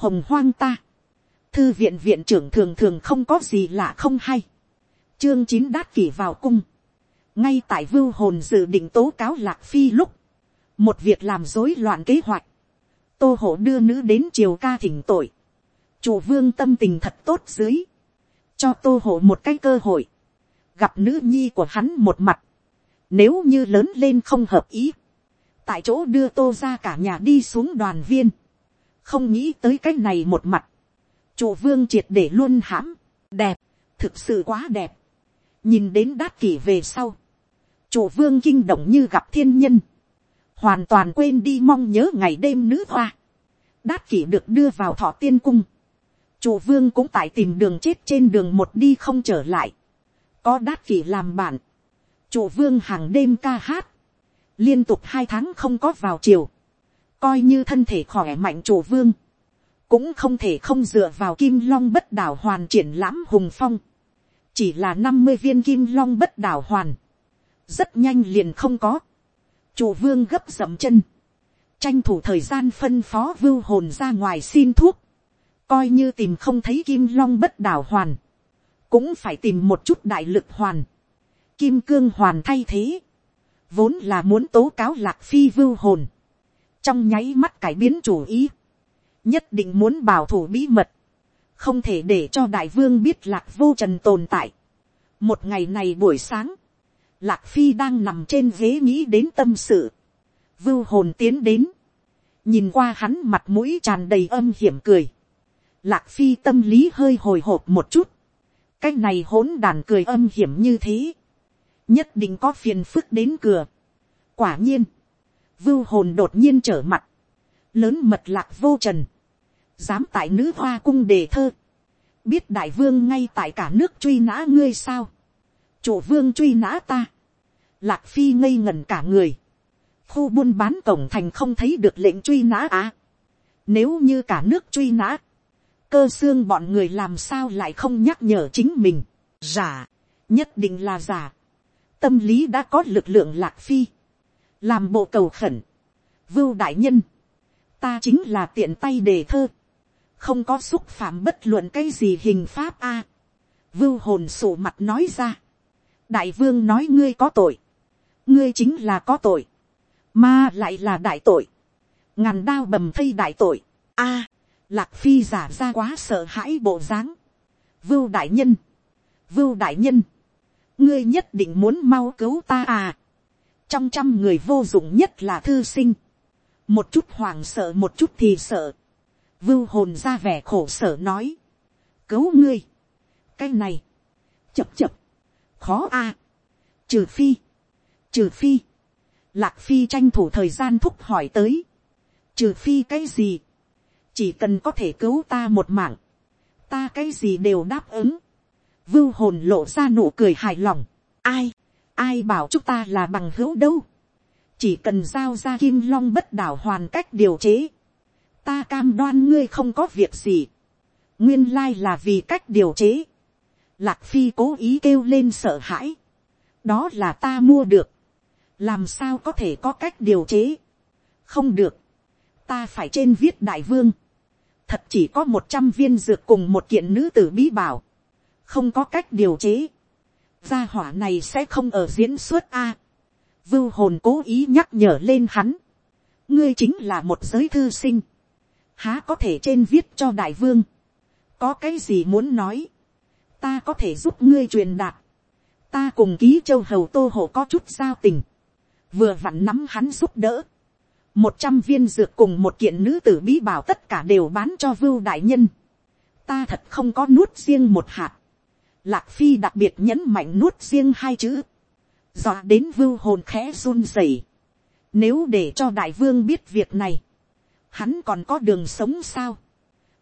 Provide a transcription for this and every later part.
hồng hoang ta, thư viện viện trưởng thường thường không có gì lạ không hay, chương chín đát kỷ vào cung, ngay tại vưu hồn dự định tố cáo lạc phi lúc, một việc làm rối loạn kế hoạch, tô hộ đưa nữ đến triều ca thỉnh tội, chủ vương tâm tình thật tốt dưới, cho tô hộ một cái cơ hội, gặp nữ nhi của hắn một mặt, nếu như lớn lên không hợp ý, tại chỗ đưa tô ra cả nhà đi xuống đoàn viên, không nghĩ tới cái này một mặt, chủ vương triệt để luôn hãm, đẹp, thực sự quá đẹp, nhìn đến đát kỷ về sau, chủ vương kinh động như gặp thiên nhân, hoàn toàn quên đi mong nhớ ngày đêm nữ hoa, đát kỷ được đưa vào thọ tiên cung, chủ vương cũng tại tìm đường chết trên đường một đi không trở lại, có đát kỷ làm bạn, chủ vương hàng đêm ca hát, liên tục hai tháng không có vào chiều, coi như thân thể khỏe mạnh chủ vương, cũng không thể không dựa vào kim long bất đảo hoàn triển lãm hùng phong, chỉ là năm mươi viên kim long bất đảo hoàn, rất nhanh liền không có, chủ vương gấp dậm chân, tranh thủ thời gian phân phó vưu hồn ra ngoài xin thuốc, coi như tìm không thấy kim long bất đảo hoàn, cũng phải tìm một chút đại lực hoàn, kim cương hoàn thay thế, vốn là muốn tố cáo lạc phi vưu hồn, trong nháy mắt cải biến chủ ý, nhất định muốn bảo thủ bí mật, không thể để cho đại vương biết lạc vô trần tồn tại. một ngày này buổi sáng, lạc phi đang nằm trên ghế nghĩ đến tâm sự, vưu hồn tiến đến, nhìn qua hắn mặt mũi tràn đầy âm hiểm cười, lạc phi tâm lý hơi hồi hộp một chút, cái này hỗn đàn cười âm hiểm như thế, nhất định có phiền phức đến cửa. quả nhiên, vưu hồn đột nhiên trở mặt, lớn mật lạc vô trần, dám tại nữ hoa cung đề thơ, biết đại vương ngay tại cả nước truy nã ngươi sao, chủ vương truy nã ta, lạc phi ngây ngần cả người, khu buôn bán cổng thành không thấy được lệnh truy nã à. Nếu như cả nước truy nã, cơ xương bọn người làm sao lại không nhắc nhở chính mình. Giả, nhất định là giả. Tâm lý đã có lực lượng lạc phi. Làm bộ cầu khẩn. Vưu đại nhân. Ta chính là tiện tay đề thơ. Không có xúc phạm bất luận cái gì hình pháp a. Vưu hồn sổ mặt nói ra. Đại vương nói ngươi có tội. Ngươi chính là có tội mà lại là đại tội, ngàn đao bầm thây đại tội, a, lạc phi giả ra quá sợ hãi bộ dáng, vưu đại nhân, vưu đại nhân, ngươi nhất định muốn mau cứu ta à, trong trăm người vô dụng nhất là thư sinh, một chút hoàng sợ một chút thì sợ, vưu hồn ra vẻ khổ sở nói, cứu ngươi, cái này, chập chập, khó a, trừ phi, trừ phi, Lạc Phi tranh thủ thời gian thúc hỏi tới. Trừ phi cái gì? Chỉ cần có thể cứu ta một mạng. Ta cái gì đều đáp ứng. Vưu hồn lộ ra nụ cười hài lòng. Ai? Ai bảo chúng ta là bằng hữu đâu? Chỉ cần giao ra kim long bất đảo hoàn cách điều chế. Ta cam đoan ngươi không có việc gì. Nguyên lai là vì cách điều chế. Lạc Phi cố ý kêu lên sợ hãi. Đó là ta mua được làm sao có thể có cách điều chế, không được, ta phải trên viết đại vương, thật chỉ có một trăm viên dược cùng một kiện nữ tử bí bảo, không có cách điều chế, gia hỏa này sẽ không ở diễn xuất a, vưu hồn cố ý nhắc nhở lên hắn, ngươi chính là một giới thư sinh, há có thể trên viết cho đại vương, có cái gì muốn nói, ta có thể giúp ngươi truyền đạt, ta cùng ký châu hầu tô hộ có chút giao tình, vừa vặn nắm hắn giúp đỡ, một trăm viên dược cùng một kiện nữ tử bí bảo tất cả đều bán cho vưu đại nhân, ta thật không có nuốt riêng một hạt, lạc phi đặc biệt nhấn mạnh nuốt riêng hai chữ, dọa đến vưu hồn khẽ run rẩy, nếu để cho đại vương biết việc này, hắn còn có đường sống sao,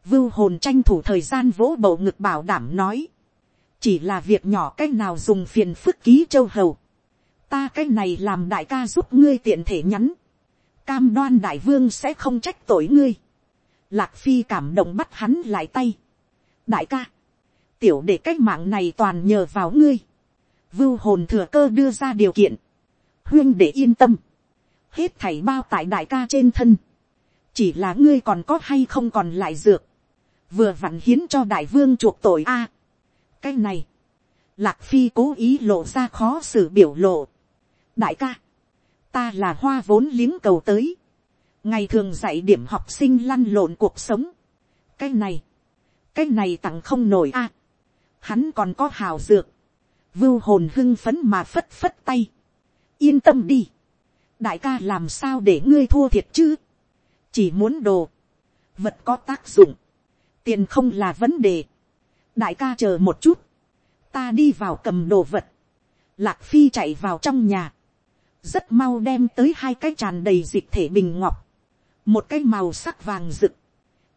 vưu hồn tranh thủ thời gian vỗ bầu ngực bảo đảm nói, chỉ là việc nhỏ cách nào dùng phiền phức ký châu hầu, ta cái này làm đại ca giúp ngươi tiện thể nhắn, cam đoan đại vương sẽ không trách tội ngươi. Lạc phi cảm động bắt hắn lại tay. đại ca, tiểu để cách mạng này toàn nhờ vào ngươi. vưu hồn thừa cơ đưa ra điều kiện. huyên để yên tâm. hết thảy bao tại đại ca trên thân. chỉ là ngươi còn có hay không còn lại dược, vừa vặn hiến cho đại vương chuộc tội a. cái này, lạc phi cố ý lộ ra khó xử biểu lộ. đại ca, ta là hoa vốn liếng cầu tới, ngày thường dạy điểm học sinh lăn lộn cuộc sống. cái này, cái này tặng không nổi a hắn còn có hào dược, vưu hồn hưng phấn mà phất phất tay. yên tâm đi, đại ca làm sao để ngươi thua thiệt chứ, chỉ muốn đồ, vật có tác dụng, tiền không là vấn đề, đại ca chờ một chút, ta đi vào cầm đồ vật, lạc phi chạy vào trong nhà, rất mau đem tới hai cái tràn đầy dịch thể bình ngọc, một cái màu sắc vàng rực,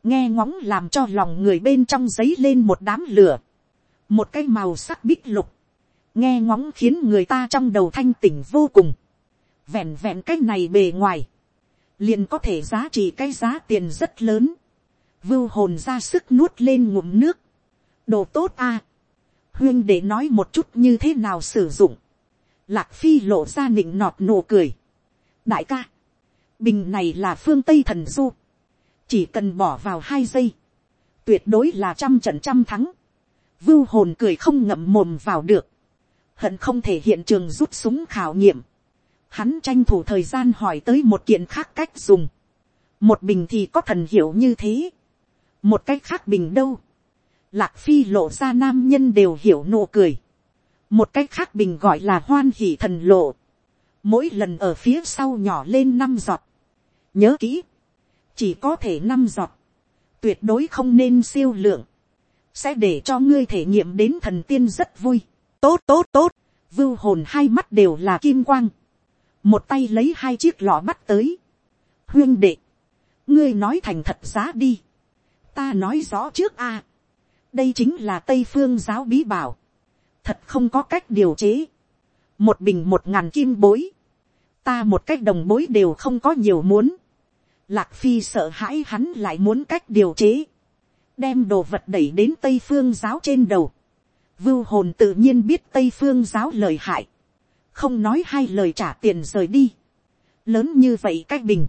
nghe ngóng làm cho lòng người bên trong giấy lên một đám lửa, một cái màu sắc bích lục, nghe ngóng khiến người ta trong đầu thanh tỉnh vô cùng, vẹn vẹn cái này bề ngoài, liền có thể giá trị cái giá tiền rất lớn, vưu hồn ra sức nuốt lên ngụm nước, đồ tốt a, huyên để nói một chút như thế nào sử dụng, lạc phi lộ ra nịnh nọt nụ cười, đại ca, bình này là phương tây thần du, chỉ cần bỏ vào hai giây, tuyệt đối là trăm trận trăm thắng, vưu hồn cười không ngậm mồm vào được, hận không thể hiện trường rút súng khảo nghiệm, hắn tranh thủ thời gian hỏi tới một kiện khác cách dùng, một bình thì có thần hiểu như thế, một cách khác bình đâu, lạc phi lộ ra nam nhân đều hiểu nụ cười, một cách khác bình gọi là hoan hỉ thần lộ, mỗi lần ở phía sau nhỏ lên năm giọt, nhớ kỹ, chỉ có thể năm giọt, tuyệt đối không nên siêu lượng, sẽ để cho ngươi thể nghiệm đến thần tiên rất vui, tốt tốt tốt, vưu hồn hai mắt đều là kim quang, một tay lấy hai chiếc lọ bắt tới, huyên đệ, ngươi nói thành thật giá đi, ta nói rõ trước a, đây chính là tây phương giáo bí bảo, thật không có cách điều chế, một bình một ngàn kim bối, ta một cách đồng bối đều không có nhiều muốn, lạc phi sợ hãi hắn lại muốn cách điều chế, đem đồ vật đẩy đến tây phương giáo trên đầu, vưu hồn tự nhiên biết tây phương giáo lời hại, không nói hai lời trả tiền rời đi, lớn như vậy cách bình,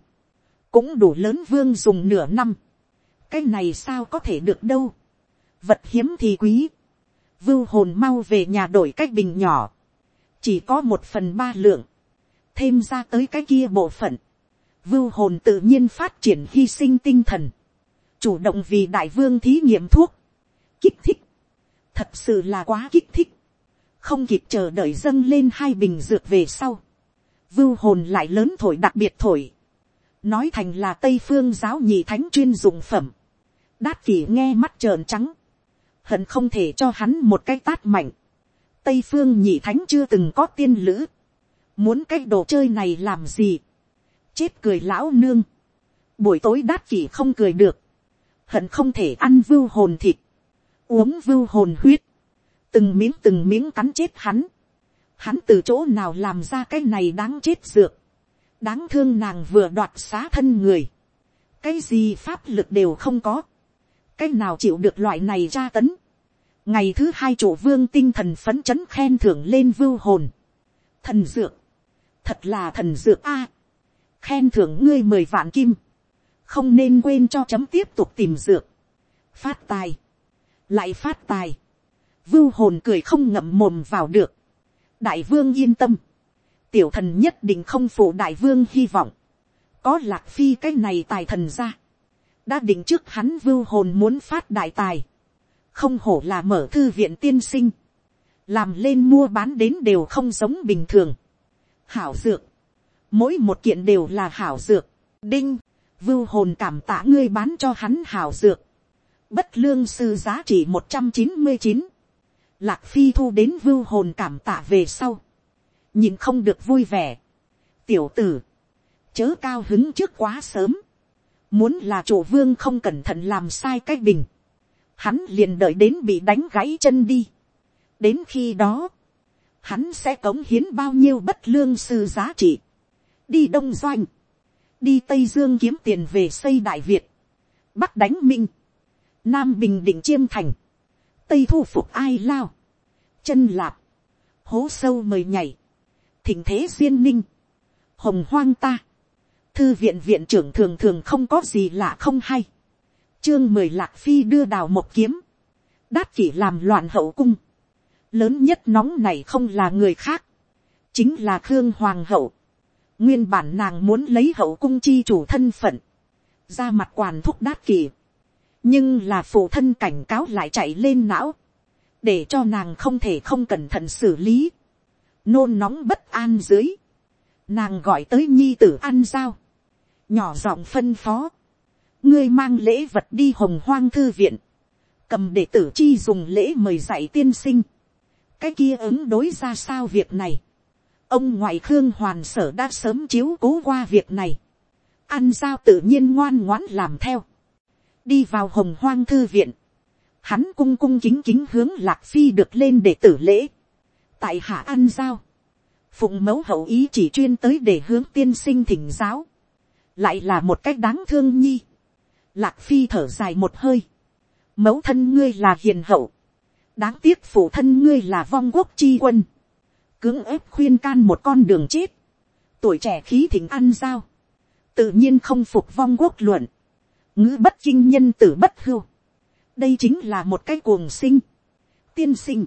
cũng đủ lớn vương dùng nửa năm, cái này sao có thể được đâu, vật hiếm thì quý, vưu hồn mau về nhà đổi cách bình nhỏ, chỉ có một phần ba lượng, thêm ra tới cái kia bộ phận, vưu hồn tự nhiên phát triển hy sinh tinh thần, chủ động vì đại vương thí nghiệm thuốc, kích thích, thật sự là quá kích thích, không kịp chờ đợi dâng lên hai bình dược về sau, vưu hồn lại lớn thổi đặc biệt thổi, nói thành là tây phương giáo nhị thánh chuyên dụng phẩm, đát kỷ nghe mắt trợn trắng, hận không thể cho hắn một cái tát mạnh, tây phương nhị thánh chưa từng có tiên lữ, muốn cái đồ chơi này làm gì, chết cười lão nương, buổi tối đát kỷ không cười được, hận không thể ăn vưu hồn thịt, uống vưu hồn huyết, từng miếng từng miếng cắn chết hắn, hắn từ chỗ nào làm ra cái này đáng chết dược, đáng thương nàng vừa đoạt xá thân người, cái gì pháp lực đều không có, cái nào chịu được loại này tra tấn, ngày thứ hai chủ vương tinh thần phấn chấn khen thưởng lên vưu hồn, thần dược, thật là thần dược a, khen thưởng ngươi mười vạn kim, không nên quên cho chấm tiếp tục tìm dược, phát tài, lại phát tài, vưu hồn cười không ngậm mồm vào được, đại vương yên tâm, tiểu thần nhất định không phụ đại vương hy vọng, có lạc phi cái này tài thần ra, đã định trước hắn vưu hồn muốn phát đại tài, không hổ là mở thư viện tiên sinh, làm lên mua bán đến đều không giống bình thường, hảo dược, mỗi một kiện đều là hảo dược, đinh, vưu hồn cảm tạ ngươi bán cho hắn hào dược, bất lương sư giá trị một trăm chín mươi chín, lạc phi thu đến vưu hồn cảm tạ về sau, nhìn không được vui vẻ, tiểu tử, chớ cao hứng trước quá sớm, muốn là chủ vương không cẩn thận làm sai cái bình, hắn liền đợi đến bị đánh gãy chân đi, đến khi đó, hắn sẽ cống hiến bao nhiêu bất lương sư giá trị, đi đông doanh, đi tây dương kiếm tiền về xây đại việt, bắc đánh minh, nam bình định chiêm thành, tây thu phục ai lao, chân lạp, hố sâu mời nhảy, thỉnh thế duyên ninh, hồng hoang ta, thư viện viện trưởng thường thường không có gì lạ không hay, chương mười lạc phi đưa đào một kiếm, đát chỉ làm loạn hậu cung, lớn nhất nóng này không là người khác, chính là khương hoàng hậu, nguyên bản nàng muốn lấy hậu cung chi chủ thân phận, ra mặt quản thúc đát kỷ, nhưng là phụ thân cảnh cáo lại chạy lên não, để cho nàng không thể không cẩn thận xử lý, nôn nóng bất an dưới, nàng gọi tới nhi tử ăn giao, nhỏ giọng phân phó, ngươi mang lễ vật đi hồng hoang thư viện, cầm đệ tử chi dùng lễ mời dạy tiên sinh, cái kia ứng đối ra sao việc này, ông ngoại khương hoàn sở đã sớm chiếu cố qua việc này, ăn giao tự nhiên ngoan ngoãn làm theo, đi vào hồng hoang thư viện, hắn cung cung kính kính hướng lạc phi được lên để tử lễ, tại hạ ăn giao, phụng mẫu hậu ý chỉ chuyên tới để hướng tiên sinh thỉnh giáo, lại là một cách đáng thương nhi, lạc phi thở dài một hơi, mẫu thân ngươi là hiền hậu, đáng tiếc phụ thân ngươi là vong quốc chi quân, cưỡng ép khuyên can một con đường chết, tuổi trẻ khí thỉnh ăn giao, tự nhiên không phục vong quốc luận, ngữ bất kinh nhân tử bất hưu, đây chính là một cái cuồng sinh, tiên sinh,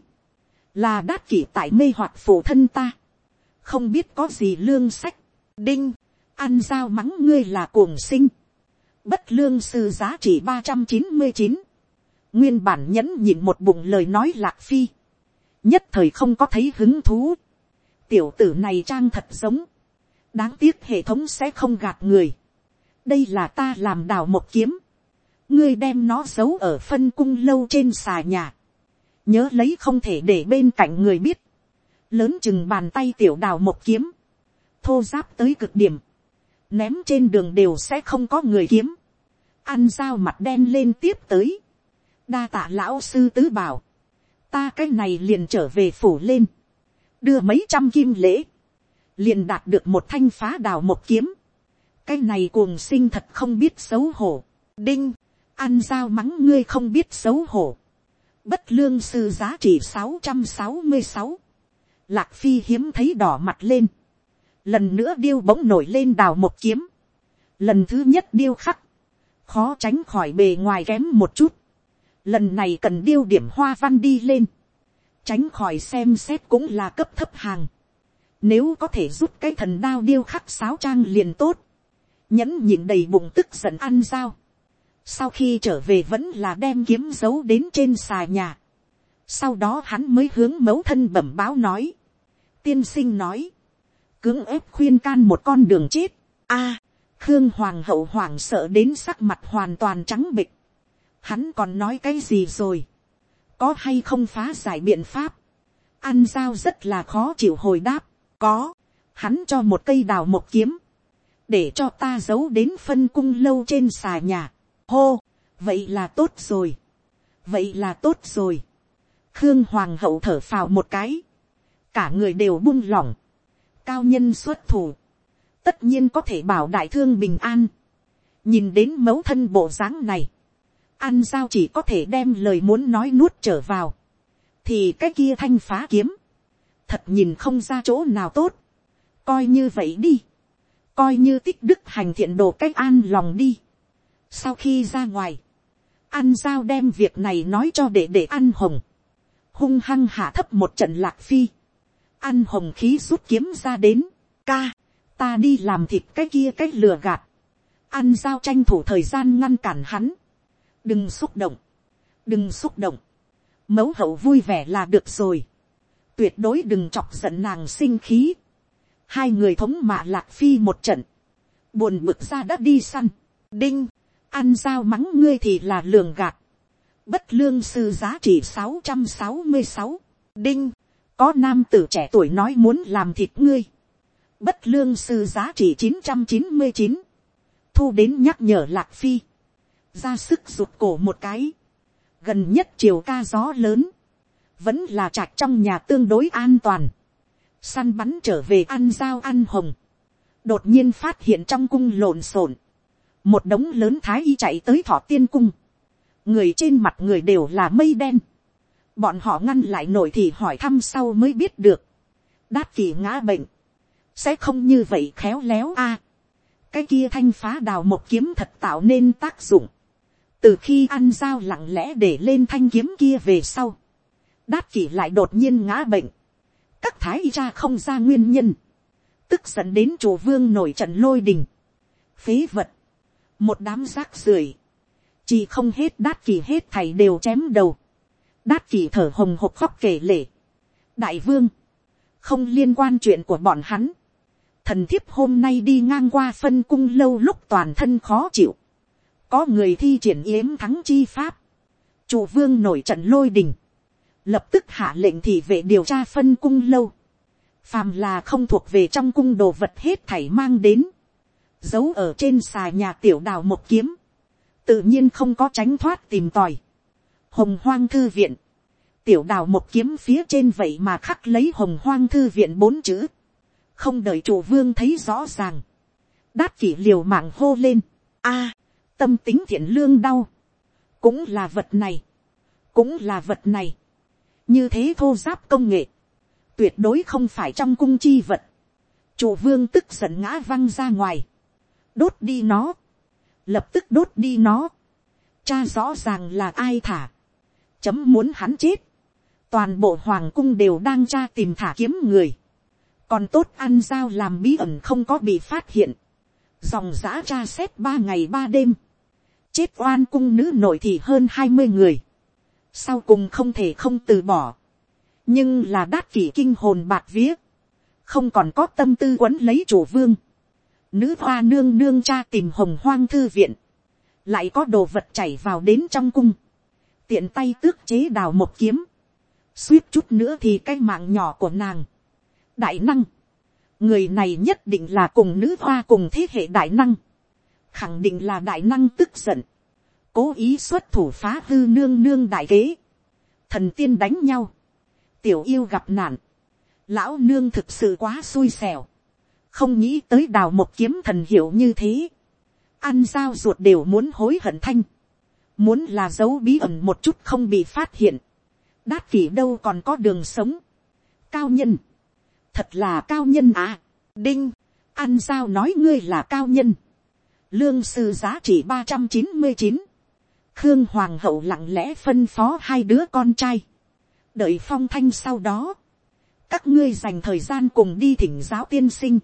là đát kỷ tại mê hoặc phụ thân ta, không biết có gì lương sách, đinh, ăn giao mắng ngươi là cuồng sinh, bất lương sư giá trị ba trăm chín mươi chín, nguyên bản nhẫn nhịn một bụng lời nói lạc phi, nhất thời không có thấy hứng thú, tiểu tử này trang thật giống, đáng tiếc hệ thống sẽ không gạt người, đây là ta làm đào một kiếm, ngươi đem nó giấu ở phân cung lâu trên xà nhà, nhớ lấy không thể để bên cạnh người biết, lớn chừng bàn tay tiểu đào một kiếm, thô giáp tới cực điểm, ném trên đường đều sẽ không có người kiếm, ăn dao mặt đen lên tiếp tới, đa tạ lão sư tứ bảo, ta cái này liền trở về phủ lên, đưa mấy trăm kim lễ, liền đạt được một thanh phá đào một kiếm, cái này cuồng sinh thật không biết xấu hổ, đinh, ăn dao mắng ngươi không biết xấu hổ, bất lương sư giá trị sáu trăm sáu mươi sáu, lạc phi hiếm thấy đỏ mặt lên, lần nữa điêu bỗng nổi lên đào một kiếm, lần thứ nhất điêu khắc, khó tránh khỏi bề ngoài kém một chút, lần này cần điêu điểm hoa văn đi lên, tránh khỏi xem xét cũng là cấp thấp hàng, nếu có thể rút cái thần đao điêu khắc sáo trang liền tốt, nhẫn nhịn đầy bụng tức giận ăn dao, sau khi trở về vẫn là đem kiếm giấu đến trên xà nhà, sau đó hắn mới hướng mẫu thân bẩm báo nói, tiên sinh nói, cưỡng ép khuyên can một con đường chết, a, khương hoàng hậu hoàng sợ đến sắc mặt hoàn toàn trắng bịch, hắn còn nói cái gì rồi, có hay không phá giải biện pháp, ăn dao rất là khó chịu hồi đáp, có, hắn cho một cây đào một kiếm, để cho ta giấu đến phân cung lâu trên xà nhà, hô, vậy là tốt rồi, vậy là tốt rồi, khương hoàng hậu thở phào một cái, cả người đều buông lỏng, cao nhân xuất thủ, tất nhiên có thể bảo đại thương bình an, nhìn đến mẫu thân bộ dáng này, ăn giao chỉ có thể đem lời muốn nói nuốt trở vào, thì cái kia thanh phá kiếm, thật nhìn không ra chỗ nào tốt, coi như vậy đi, coi như tích đức hành thiện đồ cách an lòng đi. sau khi ra ngoài, ăn giao đem việc này nói cho để để ăn hồng, hung hăng hạ thấp một trận lạc phi, ăn hồng khí rút kiếm ra đến, ca, ta đi làm thịt cái kia cách lừa gạt, ăn giao tranh thủ thời gian ngăn cản hắn, đừng xúc động, đừng xúc động, mẫu hậu vui vẻ là được rồi, tuyệt đối đừng chọc giận nàng sinh khí, hai người thống mạ lạc phi một trận, buồn bực ra đã đi săn, đinh, ăn dao mắng ngươi thì là lường gạt, bất lương sư giá trị sáu trăm sáu mươi sáu, đinh, có nam tử trẻ tuổi nói muốn làm thịt ngươi, bất lương sư giá trị chín trăm chín mươi chín, thu đến nhắc nhở lạc phi, ra sức rụt cổ một cái, gần nhất chiều ca gió lớn, vẫn là trạch trong nhà tương đối an toàn, săn bắn trở về ăn dao ăn hồng, đột nhiên phát hiện trong cung lộn xộn, một đống lớn thái y chạy tới thọ tiên cung, người trên mặt người đều là mây đen, bọn họ ngăn lại nổi thì hỏi thăm sau mới biết được, đát kỳ ngã bệnh, sẽ không như vậy khéo léo a, cái kia thanh phá đào một kiếm thật tạo nên tác dụng từ khi ăn dao lặng lẽ để lên thanh kiếm kia về sau, đát kỷ lại đột nhiên ngã bệnh, các thái y cha không ra nguyên nhân, tức dẫn đến chủ vương nổi trận lôi đình, phế vật, một đám rác rưởi, chỉ không hết đát kỳ hết thầy đều chém đầu, đát kỳ thở hồng hộc khóc kể lể, đại vương, không liên quan chuyện của bọn hắn, thần thiếp hôm nay đi ngang qua phân cung lâu lúc toàn thân khó chịu, có người thi triển yếm thắng chi pháp, chủ vương nổi trận lôi đình, lập tức hạ lệnh thị vệ điều tra phân cung lâu, phàm là không thuộc về trong cung đồ vật hết thảy mang đến, giấu ở trên xà nhà tiểu đào một kiếm, tự nhiên không có tránh thoát tìm tòi. hồng hoang thư viện, tiểu đào một kiếm phía trên vậy mà khắc lấy hồng hoang thư viện bốn chữ, không đợi chủ vương thấy rõ ràng, đát kỷ liều mạng hô lên, a, tâm tính thiện lương đau, cũng là vật này, cũng là vật này, như thế thô giáp công nghệ, tuyệt đối không phải trong cung chi vật, chủ vương tức giận ngã văng ra ngoài, đốt đi nó, lập tức đốt đi nó, cha rõ ràng là ai thả, chấm muốn hắn chết, toàn bộ hoàng cung đều đang tra tìm thả kiếm người, còn tốt ăn dao làm bí ẩn không có bị phát hiện, dòng giã tra xét ba ngày ba đêm, chết oan cung nữ nội thì hơn hai mươi người, sau cùng không thể không từ bỏ, nhưng là đát kỷ kinh hồn bạc vía, không còn có tâm tư quấn lấy chủ vương, nữ hoa nương nương cha tìm hồng hoang thư viện, lại có đồ vật chảy vào đến trong cung, tiện tay tước chế đào một kiếm, suýt chút nữa thì cái mạng nhỏ của nàng, đại năng, người này nhất định là cùng nữ hoa cùng thế hệ đại năng, khẳng định là đại năng tức giận, cố ý xuất thủ phá hư nương nương đại kế, thần tiên đánh nhau, tiểu yêu gặp nạn, lão nương thực sự quá xui xẻo, không nghĩ tới đào một kiếm thần hiểu như thế, ăn dao ruột đều muốn hối hận thanh, muốn là giấu bí ẩn một chút không bị phát hiện, đát kỷ đâu còn có đường sống, cao nhân, thật là cao nhân à, đinh, ăn dao nói ngươi là cao nhân, lương sư giá trị ba trăm chín mươi chín, khương hoàng hậu lặng lẽ phân phó hai đứa con trai, đợi phong thanh sau đó, các ngươi dành thời gian cùng đi thỉnh giáo tiên sinh,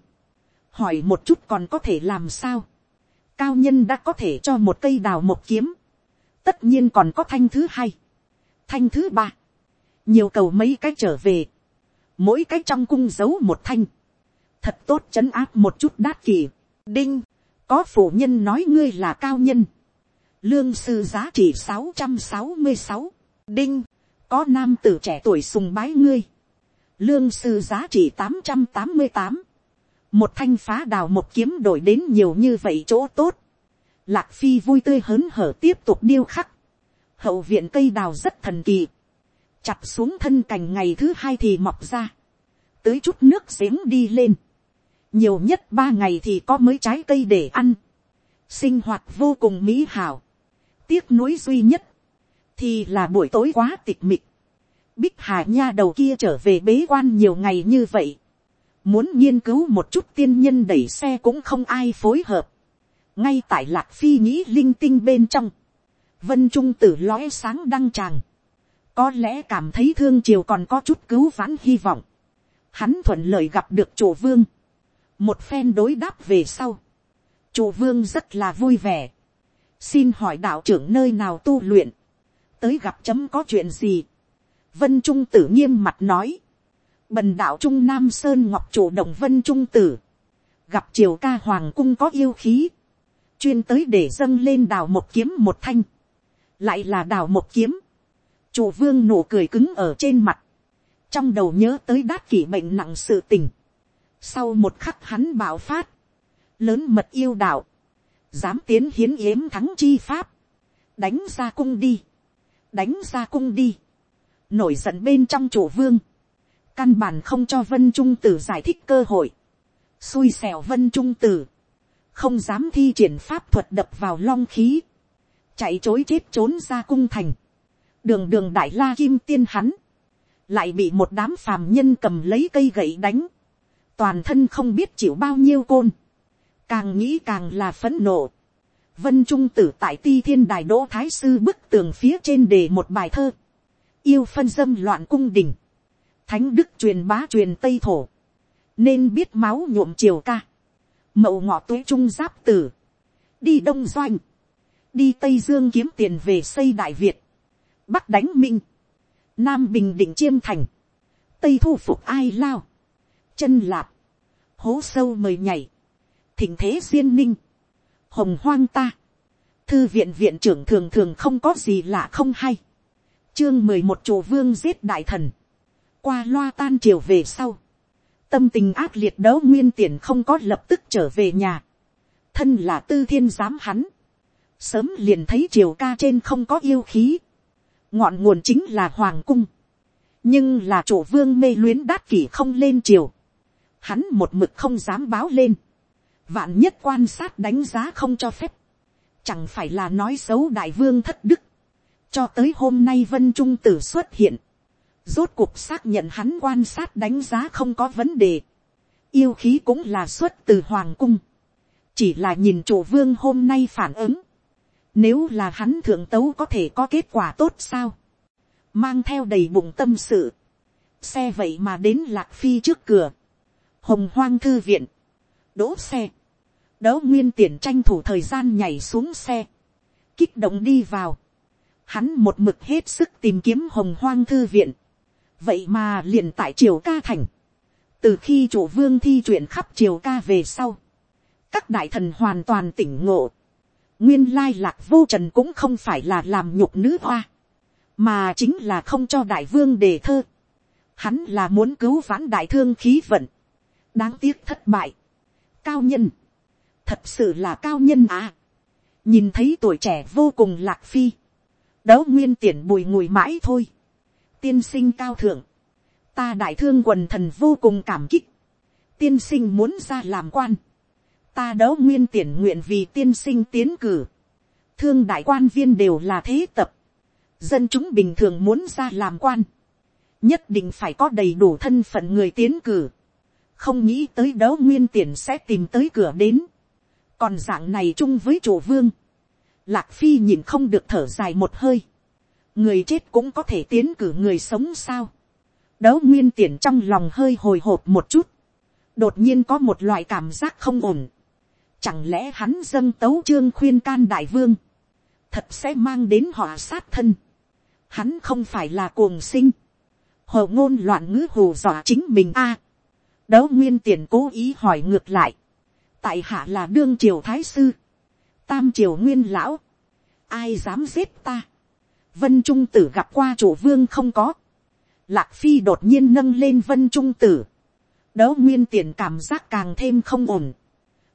hỏi một chút còn có thể làm sao, cao nhân đã có thể cho một cây đào một kiếm, tất nhiên còn có thanh thứ hai, thanh thứ ba, nhiều cầu mấy cái trở về, mỗi cái trong cung giấu một thanh, thật tốt chấn áp một chút đát kỳ, đinh, có phụ nhân nói ngươi là cao nhân, lương sư giá trị sáu trăm sáu mươi sáu, đinh, có nam tử trẻ tuổi sùng bái ngươi, lương sư giá trị tám trăm tám mươi tám, một thanh phá đào một kiếm đổi đến nhiều như vậy chỗ tốt, lạc phi vui tươi hớn hở tiếp tục điêu khắc, hậu viện cây đào rất thần kỳ, chặt xuống thân cành ngày thứ hai thì mọc ra, tới chút nước giếng đi lên, nhiều nhất ba ngày thì có mới trái cây để ăn, sinh hoạt vô cùng mỹ hảo, tiếc nuối duy nhất, thì là buổi tối quá tịch mịch, bích hà nha đầu kia trở về bế quan nhiều ngày như vậy, muốn nghiên cứu một chút tiên nhân đẩy xe cũng không ai phối hợp, ngay tại lạc phi nghĩ linh tinh bên trong, vân trung tử lóe sáng đăng tràng, có lẽ cảm thấy thương triều còn có chút cứu vãn hy vọng, hắn thuận lợi gặp được chủ vương, một phen đối đáp về sau, chủ vương rất là vui vẻ, xin hỏi đạo trưởng nơi nào tu luyện, tới gặp chấm có chuyện gì, vân trung tử nghiêm mặt nói, bần đạo trung nam sơn ngọc chủ động vân trung tử, gặp triều ca hoàng cung có yêu khí, chuyên tới để dâng lên đào một kiếm một thanh, lại là đào một kiếm, chủ vương nụ cười cứng ở trên mặt, trong đầu nhớ tới đát kỷ bệnh nặng sự tình, sau một khắc hắn bạo phát, lớn mật yêu đạo, dám tiến hiến yếm thắng chi pháp, đánh ra cung đi, đánh ra cung đi, nổi giận bên trong chủ vương, căn bản không cho vân trung tử giải thích cơ hội, xui xẻo vân trung tử, không dám thi triển pháp thuật đập vào long khí, chạy chối chết trốn ra cung thành, đường đường đại la kim tiên hắn, lại bị một đám phàm nhân cầm lấy cây gậy đánh, toàn thân không biết chịu bao nhiêu côn, càng nghĩ càng là phấn nộ. vân trung tử tại ti thiên đài đỗ thái sư bức tường phía trên đề một bài thơ, yêu phân dâm loạn cung đình, thánh đức truyền bá truyền tây thổ, nên biết máu nhuộm triều ca, mậu ngọ tuế trung giáp tử, đi đông doanh, đi tây dương kiếm tiền về xây đại việt, bắc đánh minh, nam bình định chiêm thành, tây thu phục ai lao, chân lạp, hố sâu mời nhảy, thỉnh thế duyên ninh, hồng hoang ta, thư viện viện trưởng thường thường không có gì lạ không hay, chương mười một chủ vương giết đại thần, qua loa tan triều về sau, tâm tình ác liệt đấu nguyên tiền không có lập tức trở về nhà, thân là tư thiên giám hắn, sớm liền thấy triều ca trên không có yêu khí, ngọn nguồn chính là hoàng cung, nhưng là chủ vương mê luyến đát kỷ không lên triều, hắn một mực không dám báo lên, vạn nhất quan sát đánh giá không cho phép, chẳng phải là nói xấu đại vương thất đức, cho tới hôm nay vân trung tử xuất hiện, rốt cuộc xác nhận hắn quan sát đánh giá không có vấn đề, yêu khí cũng là xuất từ hoàng cung, chỉ là nhìn chủ vương hôm nay phản ứng, nếu là hắn thượng tấu có thể có kết quả tốt sao, mang theo đầy bụng tâm sự, xe vậy mà đến lạc phi trước cửa, hồng hoang thư viện, đỗ xe, đỗ nguyên tiền tranh thủ thời gian nhảy xuống xe, kích động đi vào, hắn một mực hết sức tìm kiếm hồng hoang thư viện, vậy mà liền tại triều ca thành, từ khi chủ vương thi chuyện khắp triều ca về sau, các đại thần hoàn toàn tỉnh ngộ, nguyên lai lạc vô trần cũng không phải là làm nhục nữ hoa, mà chính là không cho đại vương đề thơ, hắn là muốn cứu vãn đại thương khí vận, đáng tiếc thất bại, cao nhân, thật sự là cao nhân à, nhìn thấy tuổi trẻ vô cùng lạc phi, đấu nguyên tiền bùi ngùi mãi thôi, tiên sinh cao thượng, ta đại thương quần thần vô cùng cảm kích, tiên sinh muốn ra làm quan, ta đấu nguyên tiền nguyện vì tiên sinh tiến cử, thương đại quan viên đều là thế tập, dân chúng bình thường muốn ra làm quan, nhất định phải có đầy đủ thân phận người tiến cử, không nghĩ tới đấu nguyên tiền sẽ tìm tới cửa đến, còn dạng này chung với chủ vương, lạc phi nhìn không được thở dài một hơi, người chết cũng có thể tiến cử người sống sao, đấu nguyên tiền trong lòng hơi hồi hộp một chút, đột nhiên có một loại cảm giác không ổn, chẳng lẽ hắn dâng tấu trương khuyên can đại vương, thật sẽ mang đến họ sát thân, hắn không phải là cuồng sinh, hồ ngôn loạn ngữ hù dọa chính mình a, đấu nguyên tiền cố ý hỏi ngược lại, tại hạ là đương triều thái sư, tam triều nguyên lão, ai dám giết ta, vân trung tử gặp qua chủ vương không có, lạc phi đột nhiên nâng lên vân trung tử, đấu nguyên tiền cảm giác càng thêm không ổn,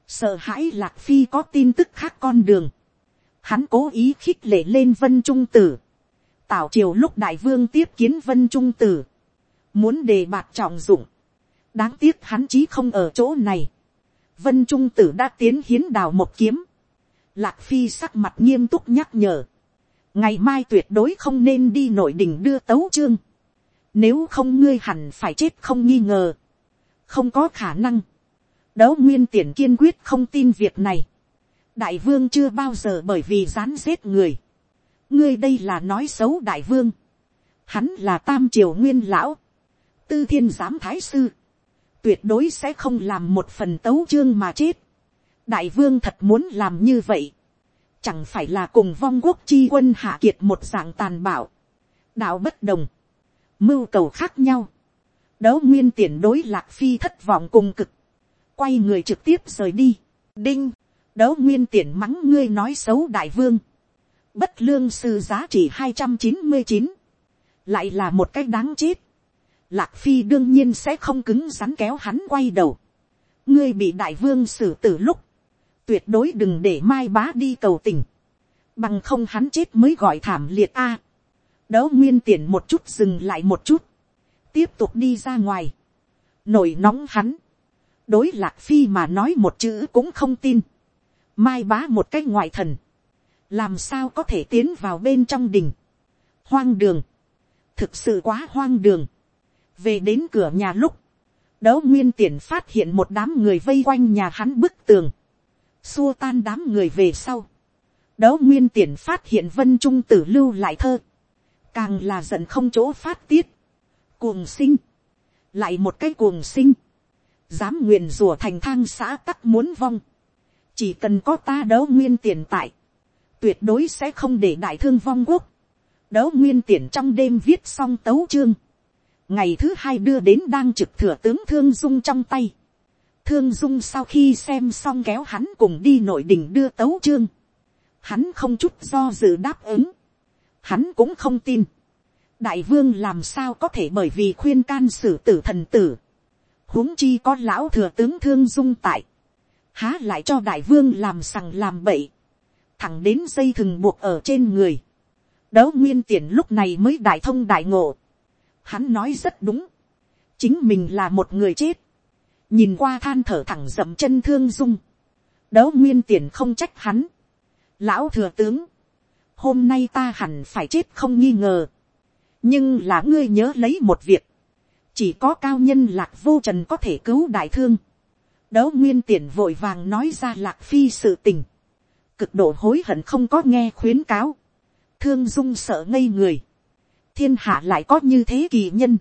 sợ hãi lạc phi có tin tức khác con đường, hắn cố ý khích lệ lên vân trung tử, tảo triều lúc đại vương tiếp kiến vân trung tử, muốn đề bạc trọng dụng, đáng tiếc hắn chí không ở chỗ này, vân trung tử đã tiến hiến đào một kiếm, lạc phi sắc mặt nghiêm túc nhắc nhở, ngày mai tuyệt đối không nên đi nội đình đưa tấu chương, nếu không ngươi hẳn phải chết không nghi ngờ, không có khả năng, đấu nguyên tiền kiên quyết không tin việc này, đại vương chưa bao giờ bởi vì rán giết người, ngươi đây là nói xấu đại vương, hắn là tam triều nguyên lão, tư thiên giám thái sư, tuyệt đối sẽ không làm một phần tấu chương mà chết. đại vương thật muốn làm như vậy, chẳng phải là cùng vong quốc chi quân hạ kiệt một dạng tàn bạo, đạo bất đồng, mưu cầu khác nhau, đấu nguyên tiền đối lạc phi thất vọng cùng cực, quay người trực tiếp rời đi, đinh, đấu nguyên tiền mắng ngươi nói xấu đại vương, bất lương sư giá trị hai trăm chín mươi chín, lại là một cái đáng chết, lạc phi đương nhiên sẽ không cứng rắn kéo hắn quay đầu, ngươi bị đại vương xử tử lúc, tuyệt đối đừng để mai bá đi cầu tình, bằng không hắn chết mới gọi thảm liệt a. À, đấu nguyên tiền một chút dừng lại một chút, tiếp tục đi ra ngoài, nổi nóng hắn, đối lạc phi mà nói một chữ cũng không tin, mai bá một cái ngoại thần, làm sao có thể tiến vào bên trong đình, hoang đường, thực sự quá hoang đường, về đến cửa nhà lúc, đấu nguyên tiền phát hiện một đám người vây quanh nhà hắn bức tường, xua tan đám người về sau, đấu nguyên tiền phát hiện vân trung tử lưu lại thơ, càng là giận không chỗ phát tiết, cuồng sinh, lại một cái cuồng sinh, dám nguyện rủa thành thang xã tắc muốn vong, chỉ cần có ta đấu nguyên tiền tại, tuyệt đối sẽ không để đại thương vong quốc, đấu nguyên tiền trong đêm viết xong tấu chương, ngày thứ hai đưa đến đang trực thừa tướng thương dung trong tay, thương dung sau khi xem xong kéo hắn cùng đi nội đình đưa tấu chương, hắn không chút do dự đáp ứng, hắn cũng không tin, đại vương làm sao có thể bởi vì khuyên can xử tử thần tử, huống chi có lão thừa tướng thương dung tại, há lại cho đại vương làm sằng làm bậy, thẳng đến dây thừng buộc ở trên người, đấu nguyên tiền lúc này mới đại thông đại ngộ, hắn nói rất đúng, chính mình là một người chết, nhìn qua than thở thẳng dậm chân thương dung, đấu nguyên tiền không trách hắn, lão thừa tướng, hôm nay ta hẳn phải chết không nghi ngờ, nhưng là ngươi nhớ lấy một việc, chỉ có cao nhân lạc vô trần có thể cứu đại thương, đấu nguyên tiền vội vàng nói ra lạc phi sự tình, cực độ hối hận không có nghe khuyến cáo, thương dung sợ ngây người, thiên hạ lại có như thế kỳ nhân,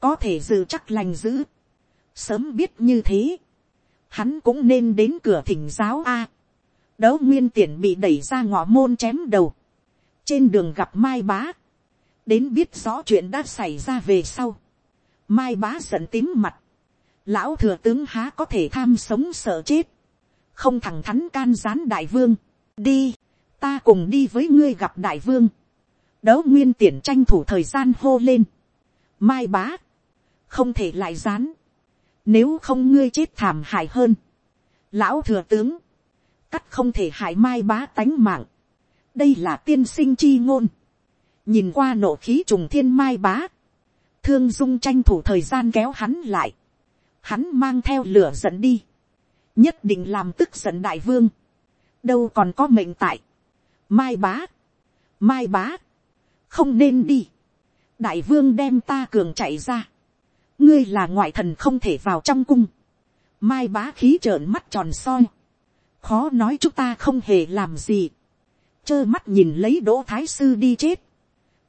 có thể dự chắc lành giữ, sớm biết như thế, hắn cũng nên đến cửa thỉnh giáo a, đấu nguyên tiền bị đẩy ra ngõ môn chém đầu, trên đường gặp mai bá, đến biết rõ chuyện đã xảy ra về sau, mai bá giận tím mặt, lão thừa tướng há có thể tham sống sợ chết, không thẳng thắn can gián đại vương, đi, ta cùng đi với ngươi gặp đại vương, đấu nguyên tiền tranh thủ thời gian hô lên, mai bá, không thể lại dán, nếu không ngươi chết thảm hại hơn, lão thừa tướng, cắt không thể hại mai bá tánh mạng, đây là tiên sinh chi ngôn, nhìn qua nộ khí trùng thiên mai bá, thương dung tranh thủ thời gian kéo hắn lại, hắn mang theo lửa giận đi, nhất định làm tức giận đại vương, đâu còn có mệnh tại, mai bá, mai bá, không nên đi, đại vương đem ta cường chạy ra, ngươi là ngoại thần không thể vào trong cung, mai bá khí trợn mắt tròn soi, khó nói chúng ta không hề làm gì, trơ mắt nhìn lấy đỗ thái sư đi chết,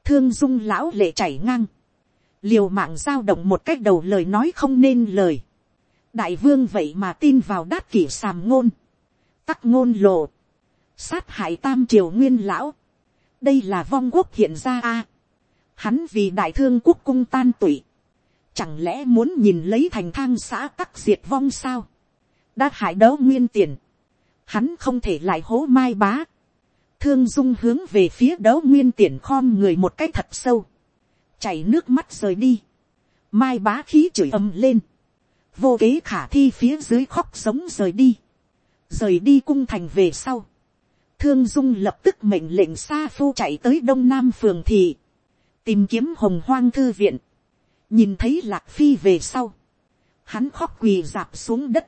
thương dung lão lệ chảy ngang, liều mạng giao động một cách đầu lời nói không nên lời, đại vương vậy mà tin vào đát kỷ sàm ngôn, tắc ngôn lộ, sát hại tam triều nguyên lão, đây là vong quốc hiện ra a, hắn vì đại thương quốc cung tan tụy, chẳng lẽ muốn nhìn lấy thành thang xã tắc diệt vong sao, đã hại đấu nguyên tiền, hắn không thể lại hố mai bá, thương dung hướng về phía đấu nguyên tiền khom người một cách thật sâu, chảy nước mắt rời đi, mai bá khí chửi ầm lên, vô kế khả thi phía dưới khóc sống rời đi, rời đi cung thành về sau, thương dung lập tức mệnh lệnh Sa phu chạy tới đông nam phường thị, tìm kiếm hồng hoang thư viện, nhìn thấy lạc phi về sau, hắn khóc quỳ dạp xuống đất,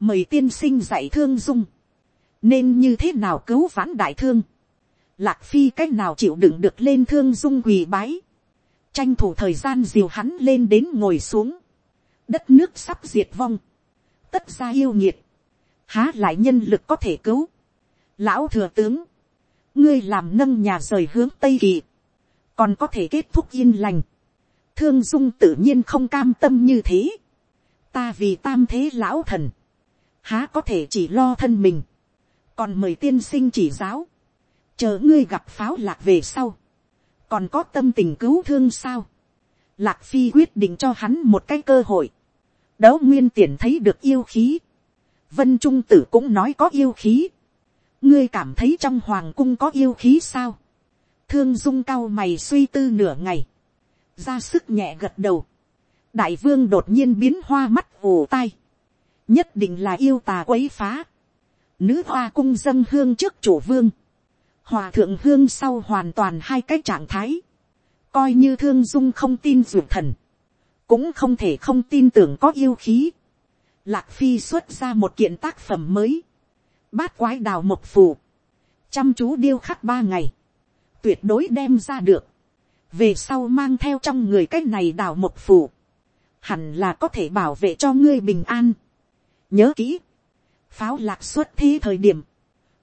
mời tiên sinh dạy thương dung, nên như thế nào cứu vãn đại thương, lạc phi c á c h nào chịu đựng được lên thương dung quỳ bái, tranh thủ thời gian diều hắn lên đến ngồi xuống, đất nước sắp diệt vong, tất ra yêu nhiệt, há lại nhân lực có thể cứu, lão thừa tướng, ngươi làm nâng nhà rời hướng tây kỳ, còn có thể kết thúc yên lành, thương dung tự nhiên không cam tâm như thế, ta vì tam thế lão thần, há có thể chỉ lo thân mình, còn mời tiên sinh chỉ giáo, chờ ngươi gặp pháo lạc về sau, còn có tâm tình cứu thương sao. Lạc phi quyết định cho hắn một cái cơ hội, đấu nguyên tiền thấy được yêu khí, vân trung tử cũng nói có yêu khí, ngươi cảm thấy trong hoàng cung có yêu khí sao, thương dung cao mày suy tư nửa ngày, ra sức nhẹ gật đầu, đại vương đột nhiên biến hoa mắt ồ tai, nhất định là yêu tà quấy phá, nữ hoa cung dâng hương trước chủ vương, hòa thượng hương sau hoàn toàn hai cái trạng thái, coi như thương dung không tin ruột thần, cũng không thể không tin tưởng có yêu khí. Lạc phi xuất ra một kiện tác phẩm mới, bát quái đào mộc phù, chăm chú điêu khắc ba ngày, tuyệt đối đem ra được, về sau mang theo trong người cái này đào mộc phù, hẳn là có thể bảo vệ cho ngươi bình an. nhớ kỹ, pháo lạc xuất thế thời điểm,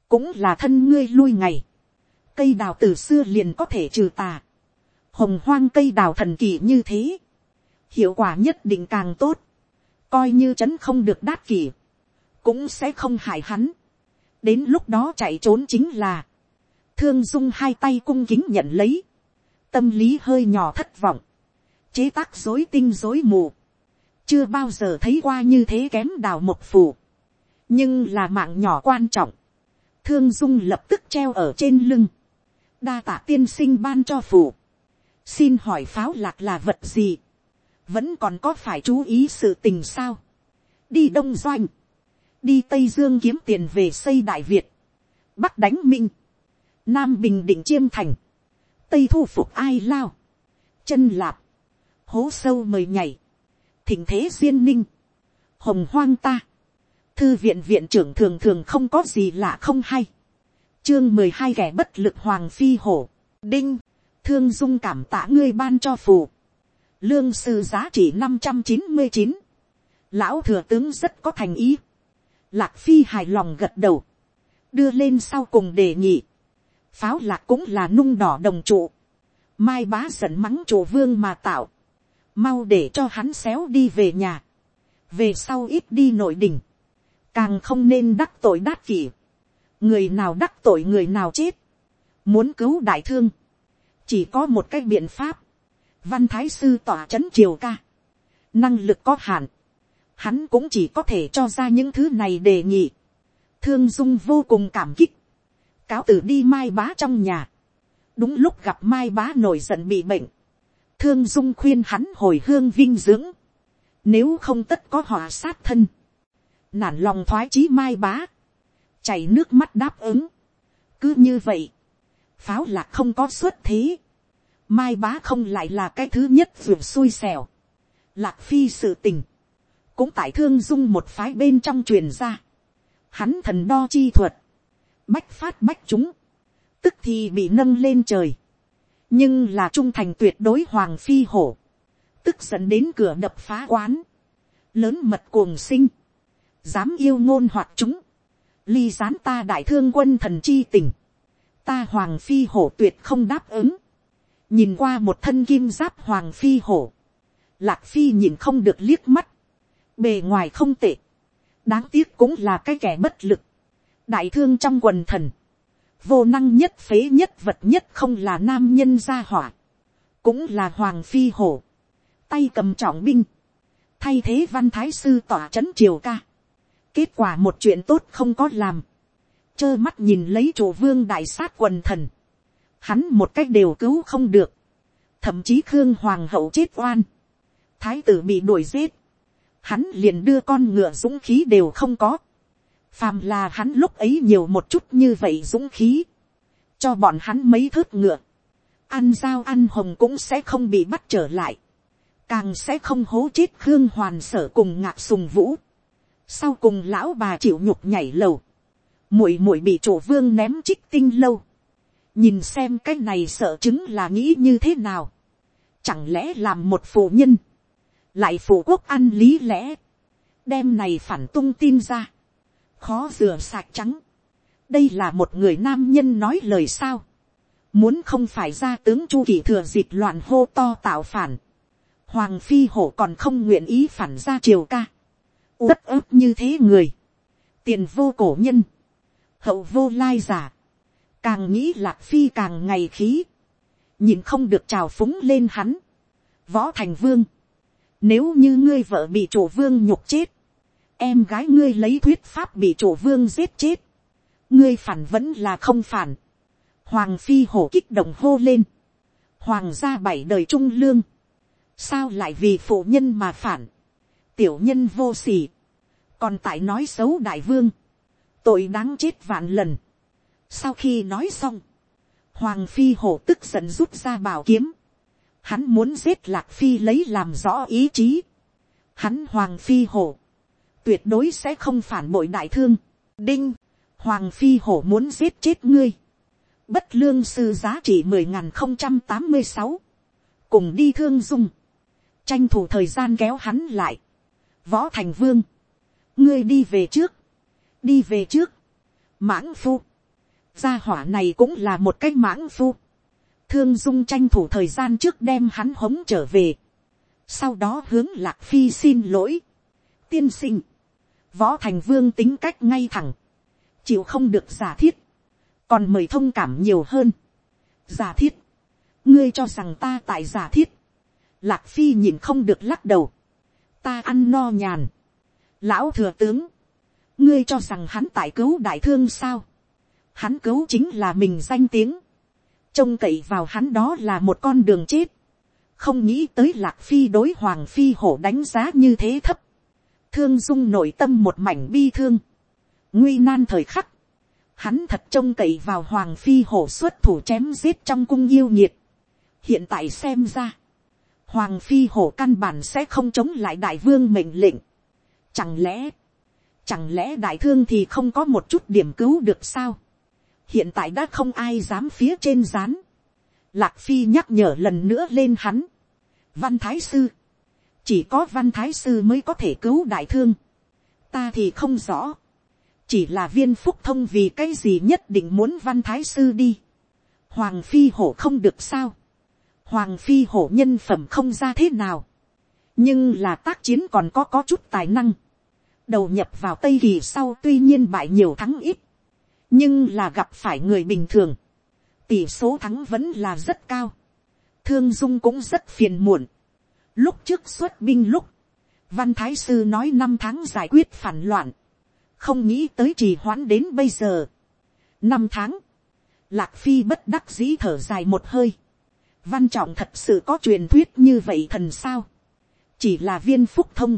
cũng là thân ngươi lui ngày, cây đào từ xưa liền có thể trừ tà, hồng hoang cây đào thần kỳ như thế, hiệu quả nhất định càng tốt, coi như chấn không được đát kỳ, cũng sẽ không hại hắn đến lúc đó chạy trốn chính là, thương dung hai tay cung kính nhận lấy, tâm lý hơi nhỏ thất vọng, chế tác dối tinh dối mù, chưa bao giờ thấy qua như thế kém đào một phù, nhưng là mạng nhỏ quan trọng, thương dung lập tức treo ở trên lưng, đa tạ tiên sinh ban cho phù, xin hỏi pháo lạc là vật gì, vẫn còn có phải chú ý sự tình sao, đi đông doanh, đi tây dương kiếm tiền về xây đại việt, bắc đánh minh, nam bình định chiêm thành, tây thu phục ai lao, chân lạp, hố sâu mời nhảy, thỉnh thế duyên ninh, hồng hoang ta, thư viện viện trưởng thường thường không có gì lạ không hay, chương mười hai kẻ bất lực hoàng phi hổ, đinh, thương dung cảm tạ ngươi ban cho phù, lương sư giá trị năm trăm chín mươi chín, lão thừa tướng rất có thành ý, lạc phi hài lòng gật đầu, đưa lên sau cùng đề nghị, pháo lạc cũng là nung đỏ đồng trụ, mai bá giận mắng chủ vương mà tạo, mau để cho hắn xéo đi về nhà, về sau ít đi nội đình, càng không nên đắc tội đát kỷ, người nào đắc tội người nào chết, muốn cứu đại thương, chỉ có một cái biện pháp, văn thái sư tỏa c h ấ n triều ca, năng lực có hạn, hắn cũng chỉ có thể cho ra những thứ này đề nghị, thương dung vô cùng cảm kích, cáo tử đi mai bá trong nhà, đúng lúc gặp mai bá nổi giận bị bệnh, thương dung khuyên hắn hồi hương vinh dưỡng, nếu không tất có họa sát thân, nản lòng thoái chí mai bá, chảy nước mắt đáp ứng, cứ như vậy, pháo lạc không có xuất thế, mai bá không lại là cái thứ nhất vượt xui xẻo. lạc phi sự tình, cũng tại thương dung một phái bên trong truyền ra. hắn thần đo chi thuật, bách phát bách chúng, tức thì bị nâng lên trời. nhưng là trung thành tuyệt đối hoàng phi hổ, tức dẫn đến cửa đập phá quán, lớn mật cuồng sinh, dám yêu ngôn hoạt chúng, ly gián ta đại thương quân thần chi tình, ta hoàng phi hổ tuyệt không đáp ứng, nhìn qua một thân kim giáp hoàng phi hổ, lạc phi nhìn không được liếc mắt, bề ngoài không tệ, đáng tiếc cũng là cái kẻ bất lực, đại thương trong quần thần, vô năng nhất phế nhất vật nhất không là nam nhân gia hỏa, cũng là hoàng phi hổ, tay cầm trọng binh, thay thế văn thái sư tỏa c h ấ n triều ca, kết quả một chuyện tốt không có làm, trơ mắt nhìn lấy chủ vương đại sát quần thần, hắn một cách đều cứu không được, thậm chí khương hoàng hậu chết oan, thái tử bị đuổi giết, hắn liền đưa con ngựa dũng khí đều không có, phàm là hắn lúc ấy nhiều một chút như vậy dũng khí, cho bọn hắn mấy thớt ngựa, ăn dao ăn hồng cũng sẽ không bị bắt trở lại, càng sẽ không hố chết khương hoàn sở cùng ngạc sùng vũ, sau cùng lão bà chịu nhục nhảy lầu, muội muội bị chủ vương ném trích tinh lâu, nhìn xem cái này sợ chứng là nghĩ như thế nào, chẳng lẽ làm một phụ nhân, lại phụ quốc ăn lý lẽ, đem này phản tung tin ra, khó rửa sạch trắng, đây là một người nam nhân nói lời sao, muốn không phải ra tướng chu kỳ thừa dịp loạn hô to tạo phản, hoàng phi hổ còn không nguyện ý phản ra triều ca, uất ức như thế người, tiền vô cổ nhân, hậu vô lai giả, càng nghĩ lạc phi càng ngày khí, nhìn không được trào phúng lên hắn, võ thành vương, nếu như ngươi vợ bị chủ vương nhục chết, em gái ngươi lấy thuyết pháp bị chủ vương giết chết, ngươi phản vẫn là không phản, hoàng phi hổ kích động hô lên, hoàng gia bảy đời trung lương, sao lại vì phụ nhân mà phản, tiểu nhân vô s ỉ còn tại nói xấu đại vương, tội đáng chết vạn lần, sau khi nói xong, Hoàng Phi hổ tức giận rút ra bảo kiếm. Hắn muốn giết Lạc Phi lấy làm rõ ý chí. Hắn Hoàng Phi hổ. Tuyệt đối sẽ không phản bội đại thương. Đinh. Hoàng Phi hổ muốn giết chết ngươi. Bất lương sư giá trị mười nghìn không trăm tám mươi sáu Cùng đi thương dung. Tranh thủ thời gian kéo hắn lại. Võ Thành Vương. Ngươi đi về trước. đi về trước, mãng phu, gia hỏa này cũng là một cái mãng phu, thương dung tranh thủ thời gian trước đem hắn hống trở về, sau đó hướng lạc phi xin lỗi, tiên sinh, võ thành vương tính cách ngay thẳng, chịu không được giả thiết, còn mời thông cảm nhiều hơn. giả thiết, ngươi cho rằng ta tại giả thiết, lạc phi nhìn không được lắc đầu, ta ăn no nhàn, lão thừa tướng, ngươi cho rằng hắn tại cứu đại thương sao, hắn cứu chính là mình danh tiếng, trông cậy vào hắn đó là một con đường chết, không nghĩ tới lạc phi đối hoàng phi hổ đánh giá như thế thấp, thương dung nội tâm một mảnh bi thương, nguy nan thời khắc, hắn thật trông cậy vào hoàng phi hổ xuất thủ chém giết trong cung yêu nhiệt, hiện tại xem ra, hoàng phi hổ căn bản sẽ không chống lại đại vương mệnh lệnh, chẳng lẽ, chẳng lẽ đại thương thì không có một chút điểm cứu được sao, hiện tại đã không ai dám phía trên rán, lạc phi nhắc nhở lần nữa lên hắn, văn thái sư, chỉ có văn thái sư mới có thể cứu đại thương, ta thì không rõ, chỉ là viên phúc thông vì cái gì nhất định muốn văn thái sư đi, hoàng phi hổ không được sao, hoàng phi hổ nhân phẩm không ra thế nào, nhưng là tác chiến còn có có chút tài năng, đầu nhập vào tây kỳ sau tuy nhiên bại nhiều thắng ít, nhưng là gặp phải người bình thường, tỷ số thắng vẫn là rất cao, thương dung cũng rất phiền muộn, Lúc trước xuất binh lúc, văn thái sư nói năm tháng giải quyết phản loạn, không nghĩ tới trì hoãn đến bây giờ. năm tháng, lạc phi bất đắc dĩ thở dài một hơi. văn trọng thật sự có truyền thuyết như vậy thần sao. chỉ là viên phúc thông.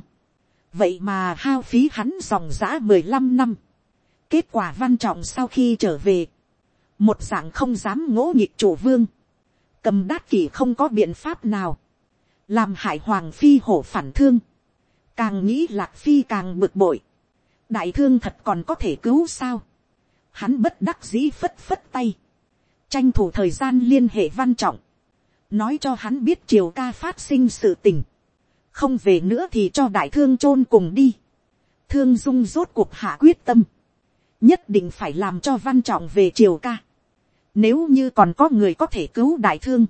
vậy mà hao phí hắn dòng giã mười lăm năm kết quả văn trọng sau khi trở về, một dạng không dám ngỗ nhịp chủ vương, cầm đát kỷ không có biện pháp nào. Làm hại hoàng phi hổ phản thương, càng nghĩ lạc phi càng bực bội, đại thương thật còn có thể cứu sao, hắn bất đắc dĩ phất phất tay, tranh thủ thời gian liên hệ văn trọng, nói cho hắn biết triều ca phát sinh sự tình, không về nữa thì cho đại thương chôn cùng đi, thương dung rốt cuộc hạ quyết tâm, nhất định phải làm cho văn trọng về triều ca, nếu như còn có người có thể cứu đại thương,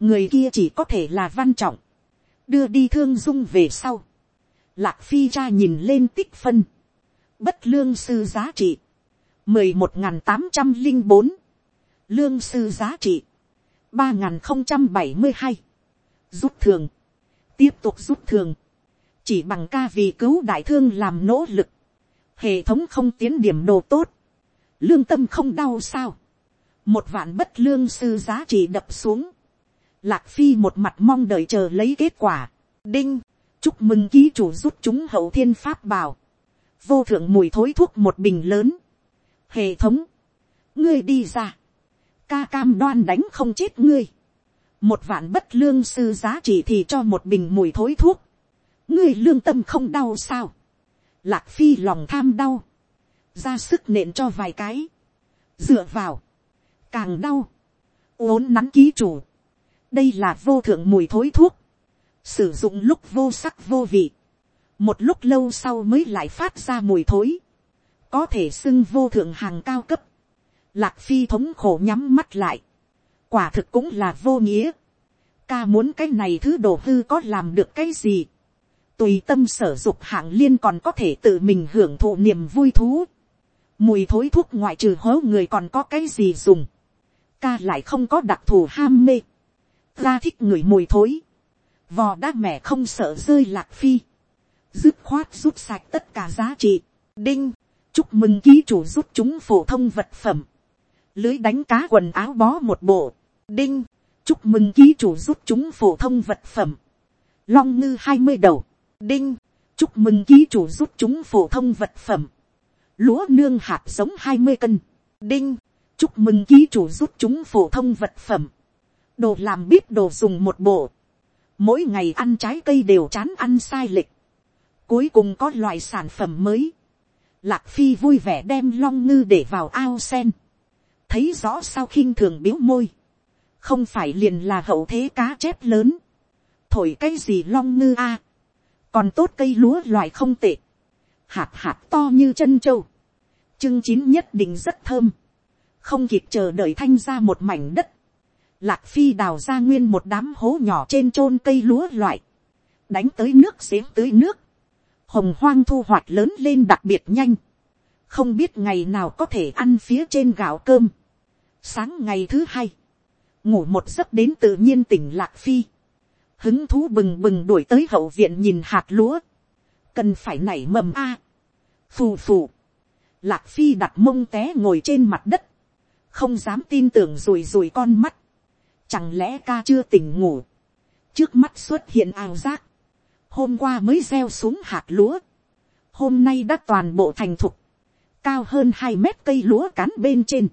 người kia chỉ có thể là văn trọng, đưa đi thương dung về sau, lạc phi cha nhìn lên tích phân, bất lương sư giá trị, mười một nghìn tám trăm linh bốn, lương sư giá trị, ba nghìn không trăm bảy mươi hai, rút thường, tiếp tục rút thường, chỉ bằng ca vì cứu đại thương làm nỗ lực, hệ thống không tiến điểm đồ tốt, lương tâm không đau sao, một vạn bất lương sư giá trị đập xuống, Lạc Phi một mặt mong đợi chờ lấy kết quả. Đinh, chúc mừng ký chủ rút chúng hậu thiên pháp bảo. Vô thượng mùi thối thuốc một bình lớn. Hệ thống. Ngươi đi ra. Ca cam đoan đánh không chết ngươi. Một vạn bất lương sư giá trị thì cho một bình mùi thối thuốc. Ngươi lương tâm không đau sao. Lạc Phi lòng tham đau. Ra sức nện cho vài cái. Dựa vào. Càng đau. Uốn nắn ký chủ đây là vô thượng mùi thối thuốc, sử dụng lúc vô sắc vô vị, một lúc lâu sau mới lại phát ra mùi thối, có thể xưng vô thượng hàng cao cấp, lạc phi thống khổ nhắm mắt lại, quả thực cũng là vô nghĩa, ca muốn cái này thứ đồ hư có làm được cái gì, tùy tâm sở dục hạng liên còn có thể tự mình hưởng thụ niềm vui thú, mùi thối thuốc ngoại trừ hố người còn có cái gì dùng, ca lại không có đặc thù ham mê, ra thích người mùi thối, vò đá mẹ không sợ rơi lạc phi, dứt khoát rút sạch tất cả giá trị, đinh, chúc mừng ký chủ rút chúng phổ thông vật phẩm, lưới đánh cá quần áo bó một bộ, đinh, chúc mừng ký chủ rút chúng phổ thông vật phẩm, long ngư hai mươi đầu, đinh, chúc mừng ký chủ rút chúng phổ thông vật phẩm, lúa nương hạt giống hai mươi cân, đinh, chúc mừng ký chủ rút chúng phổ thông vật phẩm, đồ làm bếp đồ dùng một bộ, mỗi ngày ăn trái cây đều chán ăn sai lệch, cuối cùng có loại sản phẩm mới, lạc phi vui vẻ đem long ngư để vào ao sen, thấy rõ sao khinh thường biếu môi, không phải liền là hậu thế cá chép lớn, thổi cái gì long ngư a, còn tốt cây lúa loại không tệ, hạt hạt to như chân trâu, chưng chín nhất định rất thơm, không kịp chờ đợi thanh ra một mảnh đất, lạc phi đào ra nguyên một đám hố nhỏ trên chôn cây lúa loại, đánh tới nước giếng tưới nước, hồng hoang thu hoạch lớn lên đặc biệt nhanh, không biết ngày nào có thể ăn phía trên gạo cơm. Sáng ngày thứ hai, ngủ một giấc đến tự nhiên tỉnh lạc phi, hứng thú bừng bừng đuổi tới hậu viện nhìn hạt lúa, cần phải nảy mầm a, phù phù, lạc phi đặt mông té ngồi trên mặt đất, không dám tin tưởng rùi rùi con mắt, chẳng lẽ ca chưa tỉnh ngủ, trước mắt xuất hiện ảo giác, hôm qua mới gieo xuống hạt lúa, hôm nay đã toàn bộ thành thục, cao hơn hai mét cây lúa cán bên trên,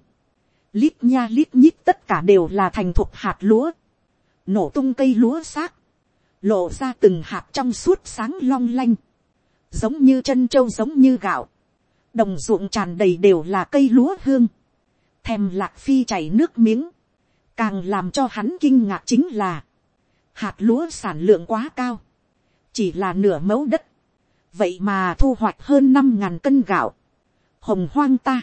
lít nha lít nhít tất cả đều là thành thục hạt lúa, nổ tung cây lúa xác, lộ ra từng hạt trong suốt sáng long lanh, giống như chân trâu giống như gạo, đồng ruộng tràn đầy đều là cây lúa hương, thèm lạc phi chảy nước miếng, càng làm cho hắn kinh ngạc chính là, hạt lúa sản lượng quá cao, chỉ là nửa mẫu đất, vậy mà thu hoạch hơn năm ngàn cân gạo, hồng hoang ta,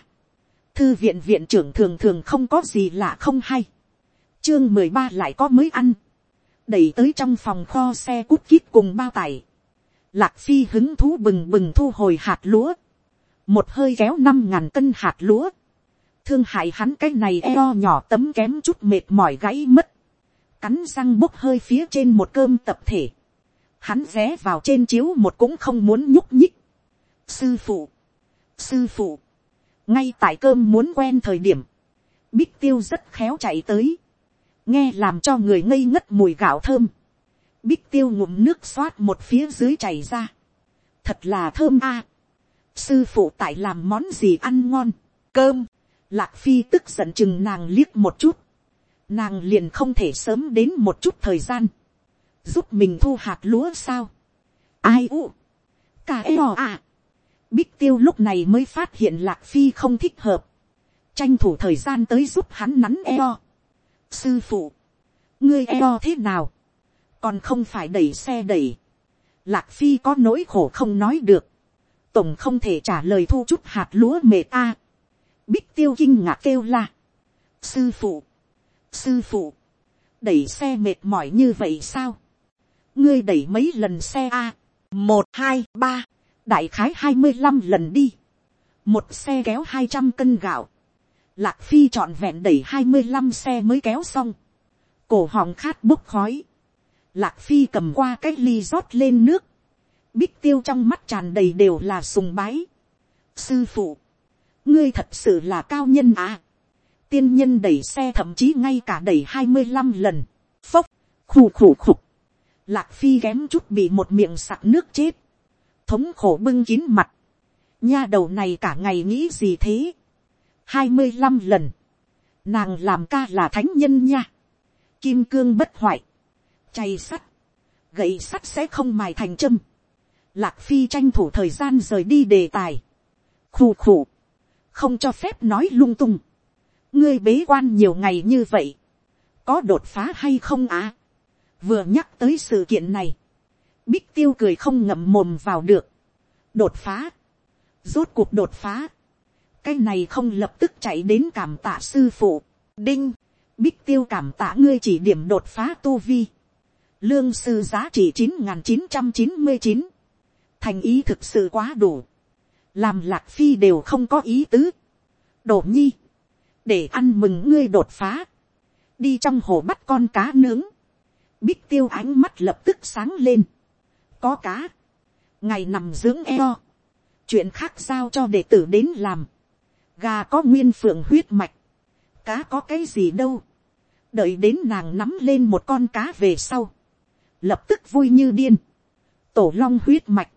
thư viện viện trưởng thường thường không có gì lạ không hay, chương mười ba lại có mới ăn, đẩy tới trong phòng kho xe cút kít cùng bao tải, lạc phi hứng thú bừng bừng thu hồi hạt lúa, một hơi kéo năm ngàn cân hạt lúa, thương hại hắn cái này eo nhỏ tấm kém chút mệt mỏi gãy mất, cắn răng bốc hơi phía trên một cơm tập thể, hắn ré vào trên chiếu một cũng không muốn nhúc nhích. sư phụ, sư phụ, ngay tại cơm muốn quen thời điểm, bích tiêu rất khéo chạy tới, nghe làm cho người ngây ngất mùi gạo thơm, bích tiêu ngụm nước xoát một phía dưới chảy ra, thật là thơm a, sư phụ tại làm món gì ăn ngon, cơm, lạc phi tức giận chừng nàng liếc một chút, nàng liền không thể sớm đến một chút thời gian, giúp mình thu hạt lúa sao, ai u, cả eo à, Bích tiêu lúc này mới phát hiện lạc phi không thích hợp. Tranh thủ thời gian tới giúp hắn nắn eo. Sư phụ. Ngươi eo thế nào? Còn không phải đẩy xe đẩy. Lạc phi có nỗi khổ không nói được. Tổng không thể trả lời thu chút hạt lúa mệt a. Bích tiêu kinh ngạc kêu la. Sư phụ. Sư phụ. Đẩy xe mệt mỏi như vậy sao? Ngươi đẩy mấy lần xe a? Một, hai, ba đại khái hai mươi năm lần đi, một xe kéo hai trăm cân gạo, lạc phi trọn vẹn đẩy hai mươi 25 xe mới kéo xong, cổ họng khát bốc khói, lạc phi cầm qua cái ly rót lên nước, bích tiêu trong mắt tràn đầy đều là sùng bái. sư phụ, ngươi thật sự là cao nhân à. tiên nhân đẩy xe thậm chí ngay cả đẩy hai mươi 25 lần, phốc, khù khù khục, lạc phi kém chút bị một miệng sặc nước chết, thống khổ bưng kín mặt. Nha đầu này cả ngày nghĩ gì thế? Hai mươi 25 lần. Nàng làm ca là thánh nhân nha. Kim cương bất hoại. Chay sắt. Gậy sắt sẽ không mài thành châm. Lạc Phi tranh thủ thời gian rời đi đề tài. Khù khủ. Không cho phép nói lung tung. Ngươi bế quan nhiều ngày như vậy. Có đột phá hay không á? Vừa nhắc tới sự kiện này Bích tiêu cười không ngậm mồm vào được. Đột phá. Rốt cuộc đột phá. Cái này không lập tức chạy đến cảm tạ sư phụ. Đinh. Bích tiêu cảm tạ ngươi chỉ điểm đột phá tu vi. Lương sư giá trị chín chín trăm chín mươi chín Thành ý thực sự quá đủ. Làm lạc phi đều không có ý tứ. Đổ nhi. Để ăn mừng ngươi đột phá. Đi trong hồ bắt con cá nướng. Bích tiêu ánh mắt lập tức sáng lên có cá, ngày nằm dưỡng eo, chuyện khác giao cho đệ tử đến làm, gà có nguyên phượng huyết mạch, cá có cái gì đâu, đợi đến nàng nắm lên một con cá về sau, lập tức vui như điên, tổ long huyết mạch,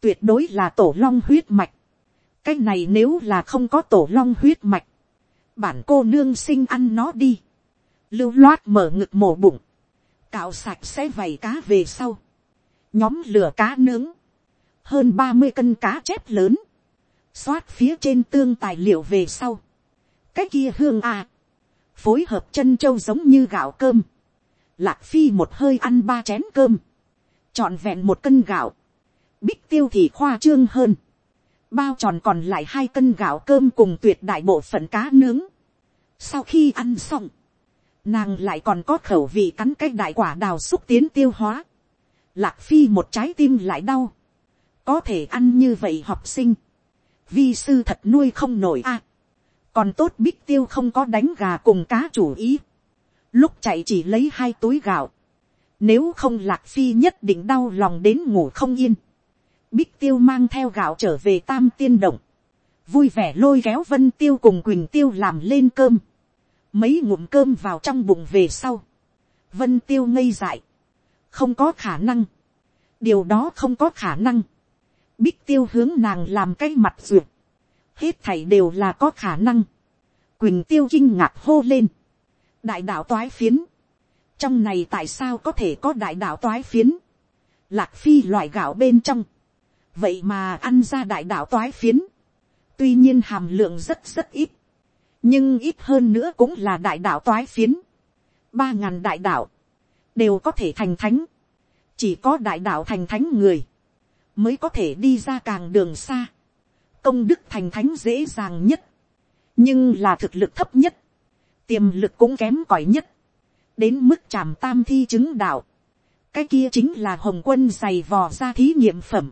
tuyệt đối là tổ long huyết mạch, cái này nếu là không có tổ long huyết mạch, bản cô nương sinh ăn nó đi, lưu loát mở ngực mổ bụng, cạo sạch sẽ vầy cá về sau, nhóm lửa cá nướng, hơn ba mươi cân cá chép lớn, xoát phía trên tương tài liệu về sau, cái kia hương à, phối hợp chân trâu giống như gạo cơm, lạc phi một hơi ăn ba chén cơm, trọn vẹn một cân gạo, bích tiêu thì khoa trương hơn, bao tròn còn lại hai cân gạo cơm cùng tuyệt đại bộ phận cá nướng. sau khi ăn xong, nàng lại còn có khẩu vị cắn cái đại quả đào xúc tiến tiêu hóa. lạc phi một trái tim lại đau. có thể ăn như vậy học sinh vi sư thật nuôi không nổi a. còn tốt bích tiêu không có đánh gà cùng cá chủ ý. lúc chạy chỉ lấy hai túi gạo. nếu không lạc phi nhất định đau lòng đến ngủ không yên. bích tiêu mang theo gạo trở về tam tiên động. vui vẻ lôi kéo vân tiêu cùng quỳnh tiêu làm lên cơm mấy ngụm cơm vào trong bụng về sau, vân tiêu ngây dại, không có khả năng, điều đó không có khả năng, bích tiêu hướng nàng làm cái mặt ruột. Hết thảy đều là có khả năng, quỳnh tiêu kinh ngạc hô lên, đại đạo toái phiến, trong này tại sao có thể có đại đạo toái phiến, lạc phi loại gạo bên trong, vậy mà ăn ra đại đạo toái phiến, tuy nhiên hàm lượng rất rất ít, nhưng ít hơn nữa cũng là đại đạo toái phiến, ba ngàn đại đạo, đều có thể thành thánh, chỉ có đại đạo thành thánh người, mới có thể đi ra càng đường xa, công đức thành thánh dễ dàng nhất, nhưng là thực lực thấp nhất, tiềm lực cũng kém cỏi nhất, đến mức chạm tam thi chứng đạo, cái kia chính là hồng quân giày vò ra thí nghiệm phẩm,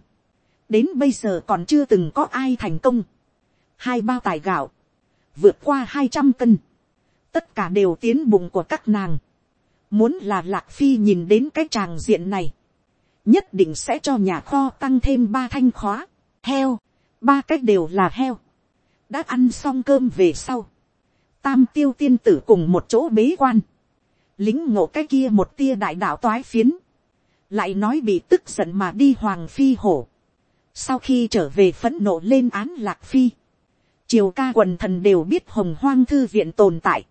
đến bây giờ còn chưa từng có ai thành công, hai bao tài gạo, vượt qua hai trăm cân, tất cả đều tiến bụng của các nàng. Muốn là lạc phi nhìn đến cái tràng diện này, nhất định sẽ cho nhà kho tăng thêm ba thanh khóa, heo, ba cách đều là heo. đã ăn xong cơm về sau, tam tiêu tiên tử cùng một chỗ bế quan, lính ngộ cái kia một tia đại đạo toái phiến, lại nói bị tức giận mà đi hoàng phi hổ. sau khi trở về phẫn nộ lên án lạc phi, triều ca quần thần đều biết hồng hoang thư viện tồn tại,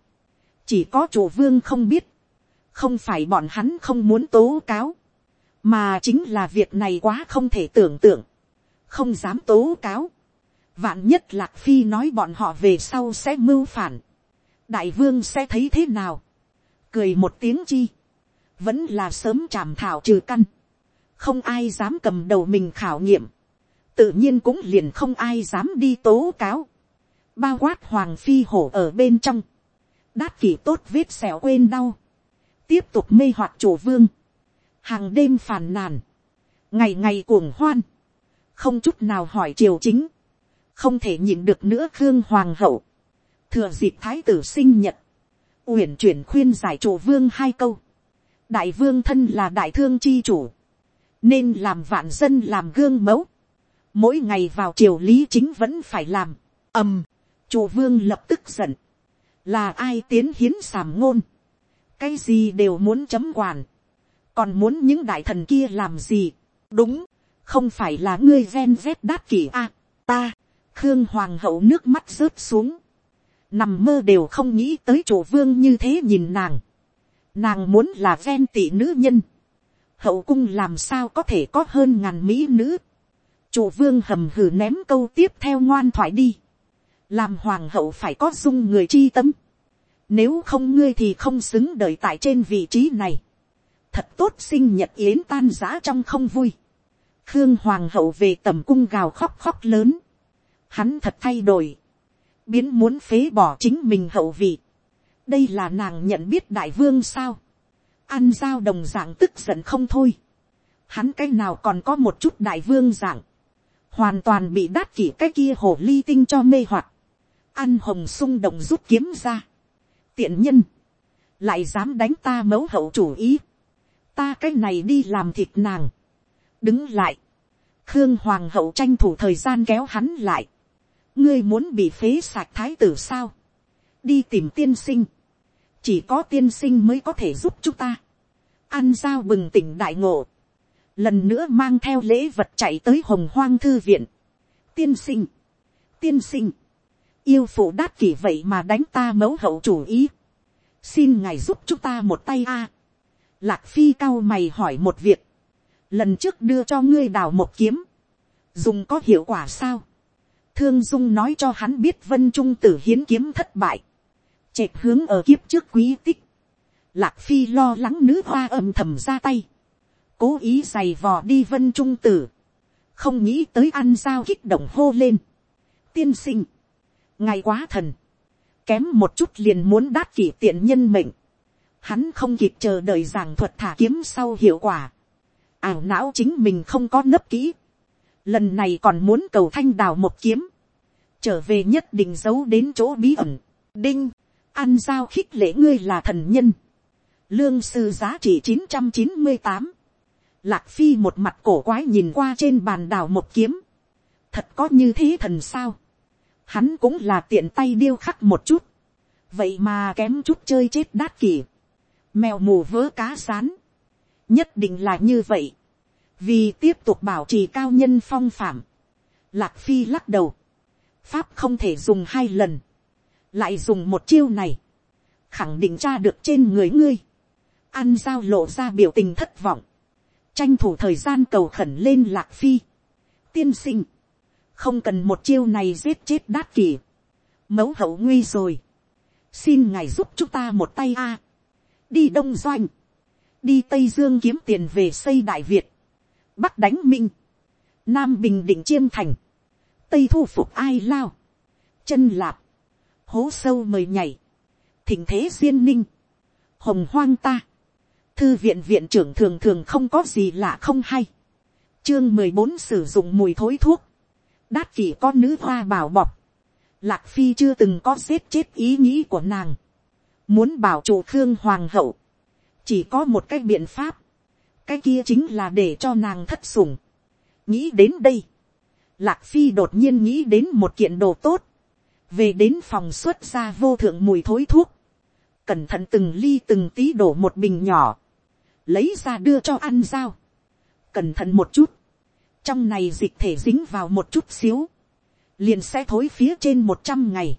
chỉ có chủ vương không biết, không phải bọn hắn không muốn tố cáo, mà chính là việc này quá không thể tưởng tượng, không dám tố cáo, vạn nhất lạc phi nói bọn họ về sau sẽ mưu phản, đại vương sẽ thấy thế nào, cười một tiếng chi, vẫn là sớm chảm thảo trừ căn, không ai dám cầm đầu mình khảo nghiệm, tự nhiên cũng liền không ai dám đi tố cáo. Bao quát hoàng phi hổ ở bên trong, đát kỷ tốt vết xẻo quên đau, tiếp tục mê hoặc chủ vương, hàng đêm phàn nàn, ngày ngày cuồng hoan, không chút nào hỏi triều chính, không thể nhịn được nữa khương hoàng hậu, thừa dịp thái tử sinh nhật, uyển chuyển khuyên giải chủ vương hai câu, đại vương thân là đại thương chi chủ, nên làm vạn dân làm gương mẫu, mỗi ngày vào triều lý chính vẫn phải làm, ầm, Chủ vương lập tức giận. Là ai tiến hiến sàm ngôn. Cái gì đều muốn chấm quản. Còn muốn những đại thần kia làm gì. Đúng. Không phải là ngươi ven vét đát kỷ a Ta. Khương hoàng hậu nước mắt rớt xuống. Nằm mơ đều không nghĩ tới chủ vương như thế nhìn nàng. Nàng muốn là ven tỷ nữ nhân. Hậu cung làm sao có thể có hơn ngàn mỹ nữ. Chủ vương hầm hừ ném câu tiếp theo ngoan thoại đi làm hoàng hậu phải có dung người chi tâm, nếu không ngươi thì không xứng đợi tại trên vị trí này, thật tốt sinh nhật yến tan giã trong không vui, khương hoàng hậu về tầm cung gào khóc khóc lớn, hắn thật thay đổi, biến muốn phế bỏ chính mình hậu vị, đây là nàng nhận biết đại vương sao, ăn giao đồng dạng tức giận không thôi, hắn cái nào còn có một chút đại vương dạng, hoàn toàn bị đát kỷ cái kia hồ ly tinh cho mê hoặc, ăn hồng sung động rút kiếm ra. tiện nhân, lại dám đánh ta mấu hậu chủ ý ta cái này đi làm thịt nàng. đứng lại. khương hoàng hậu tranh thủ thời gian kéo hắn lại. ngươi muốn bị phế sạc thái tử sao. đi tìm tiên sinh. chỉ có tiên sinh mới có thể giúp chúng ta. ăn giao bừng tỉnh đại ngộ. lần nữa mang theo lễ vật chạy tới hồng hoang thư viện. tiên sinh. tiên sinh yêu phụ đát kỷ vậy mà đánh ta mẫu hậu chủ ý. xin ngài giúp chúng ta một tay a lạc phi cao mày hỏi một việc. lần trước đưa cho ngươi đào một kiếm. dùng có hiệu quả sao. thương dung nói cho hắn biết vân trung tử hiến kiếm thất bại. chệch hướng ở kiếp trước quý tích. lạc phi lo lắng nữ hoa âm thầm ra tay. cố ý giày vò đi vân trung tử. không nghĩ tới ăn dao kích động hô lên, tiên sinh, ngày quá thần, kém một chút liền muốn đát kỷ tiện nhân mệnh, hắn không kịp chờ đợi giảng thuật thả kiếm sau hiệu quả, ảo não chính mình không có nấp kỹ, lần này còn muốn cầu thanh đào một kiếm, trở về nhất định giấu đến chỗ bí ẩn, đinh, ăn giao khích lễ ngươi là thần nhân, lương sư giá trị chín trăm chín mươi tám, lạc phi một mặt cổ quái nhìn qua trên bàn đào một kiếm, thật có như thế thần sao, hắn cũng là tiện tay điêu khắc một chút, vậy mà kém chút chơi chết đát kỷ, mèo mù vớ cá sán, nhất định là như vậy, vì tiếp tục bảo trì cao nhân phong phạm, lạc phi lắc đầu, pháp không thể dùng hai lần, lại dùng một chiêu này, khẳng định tra được trên người ngươi, ăn giao lộ ra biểu tình thất vọng, tranh thủ thời gian cầu khẩn lên lạc phi, tiên sinh, không cần một chiêu này giết chết đát kỳ, mẫu hậu nguy rồi, xin ngài giúp chúng ta một tay a, đi đông doanh, đi tây dương kiếm tiền về xây đại việt, bắc đánh minh, nam bình định chiêm thành, tây thu phục ai lao, chân lạp, hố sâu mời nhảy, thỉnh thế duyên ninh, hồng hoang ta, thư viện viện trưởng thường thường không có gì lạ không hay, chương mười bốn sử dụng mùi thối thuốc, đát kỷ con nữ hoa bảo bọc, lạc phi chưa từng có xếp chết ý nghĩ của nàng, muốn bảo chủ khương hoàng hậu, chỉ có một cái biện pháp, cái kia chính là để cho nàng thất sủng. nghĩ đến đây, lạc phi đột nhiên nghĩ đến một kiện đồ tốt, về đến phòng xuất ra vô thượng mùi thối thuốc, cẩn thận từng ly từng tí đổ một bình nhỏ, lấy ra đưa cho ăn dao, cẩn thận một chút, trong này dịch thể dính vào một chút xíu, liền sẽ thối phía trên một trăm ngày,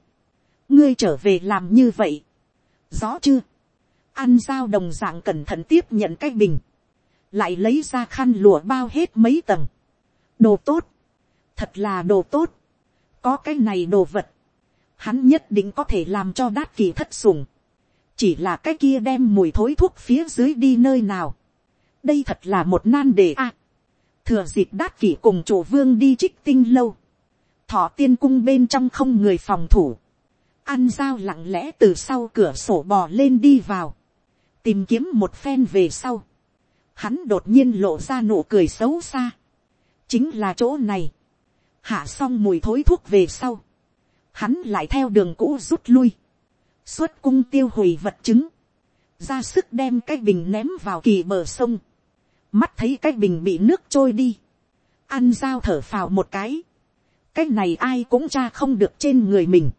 ngươi trở về làm như vậy, rõ chưa, ăn dao đồng dạng cẩn thận tiếp nhận cái bình, lại lấy ra khăn lụa bao hết mấy tầng, đồ tốt, thật là đồ tốt, có cái này đồ vật, hắn nhất định có thể làm cho đát kỳ thất sùng, chỉ là cái kia đem mùi thối thuốc phía dưới đi nơi nào, đây thật là một nan đề a, thừa dịp đát kỷ cùng chủ vương đi trích tinh lâu, thọ tiên cung bên trong không người phòng thủ, ăn dao lặng lẽ từ sau cửa sổ bò lên đi vào, tìm kiếm một phen về sau, hắn đột nhiên lộ ra nụ cười xấu xa, chính là chỗ này, hạ xong mùi thối thuốc về sau, hắn lại theo đường cũ rút lui, xuất cung tiêu hủy vật chứng, ra sức đem cái bình ném vào kỳ bờ sông, mắt thấy cái bình bị nước trôi đi, ăn dao thở phào một cái, cái này ai cũng tra không được trên người mình,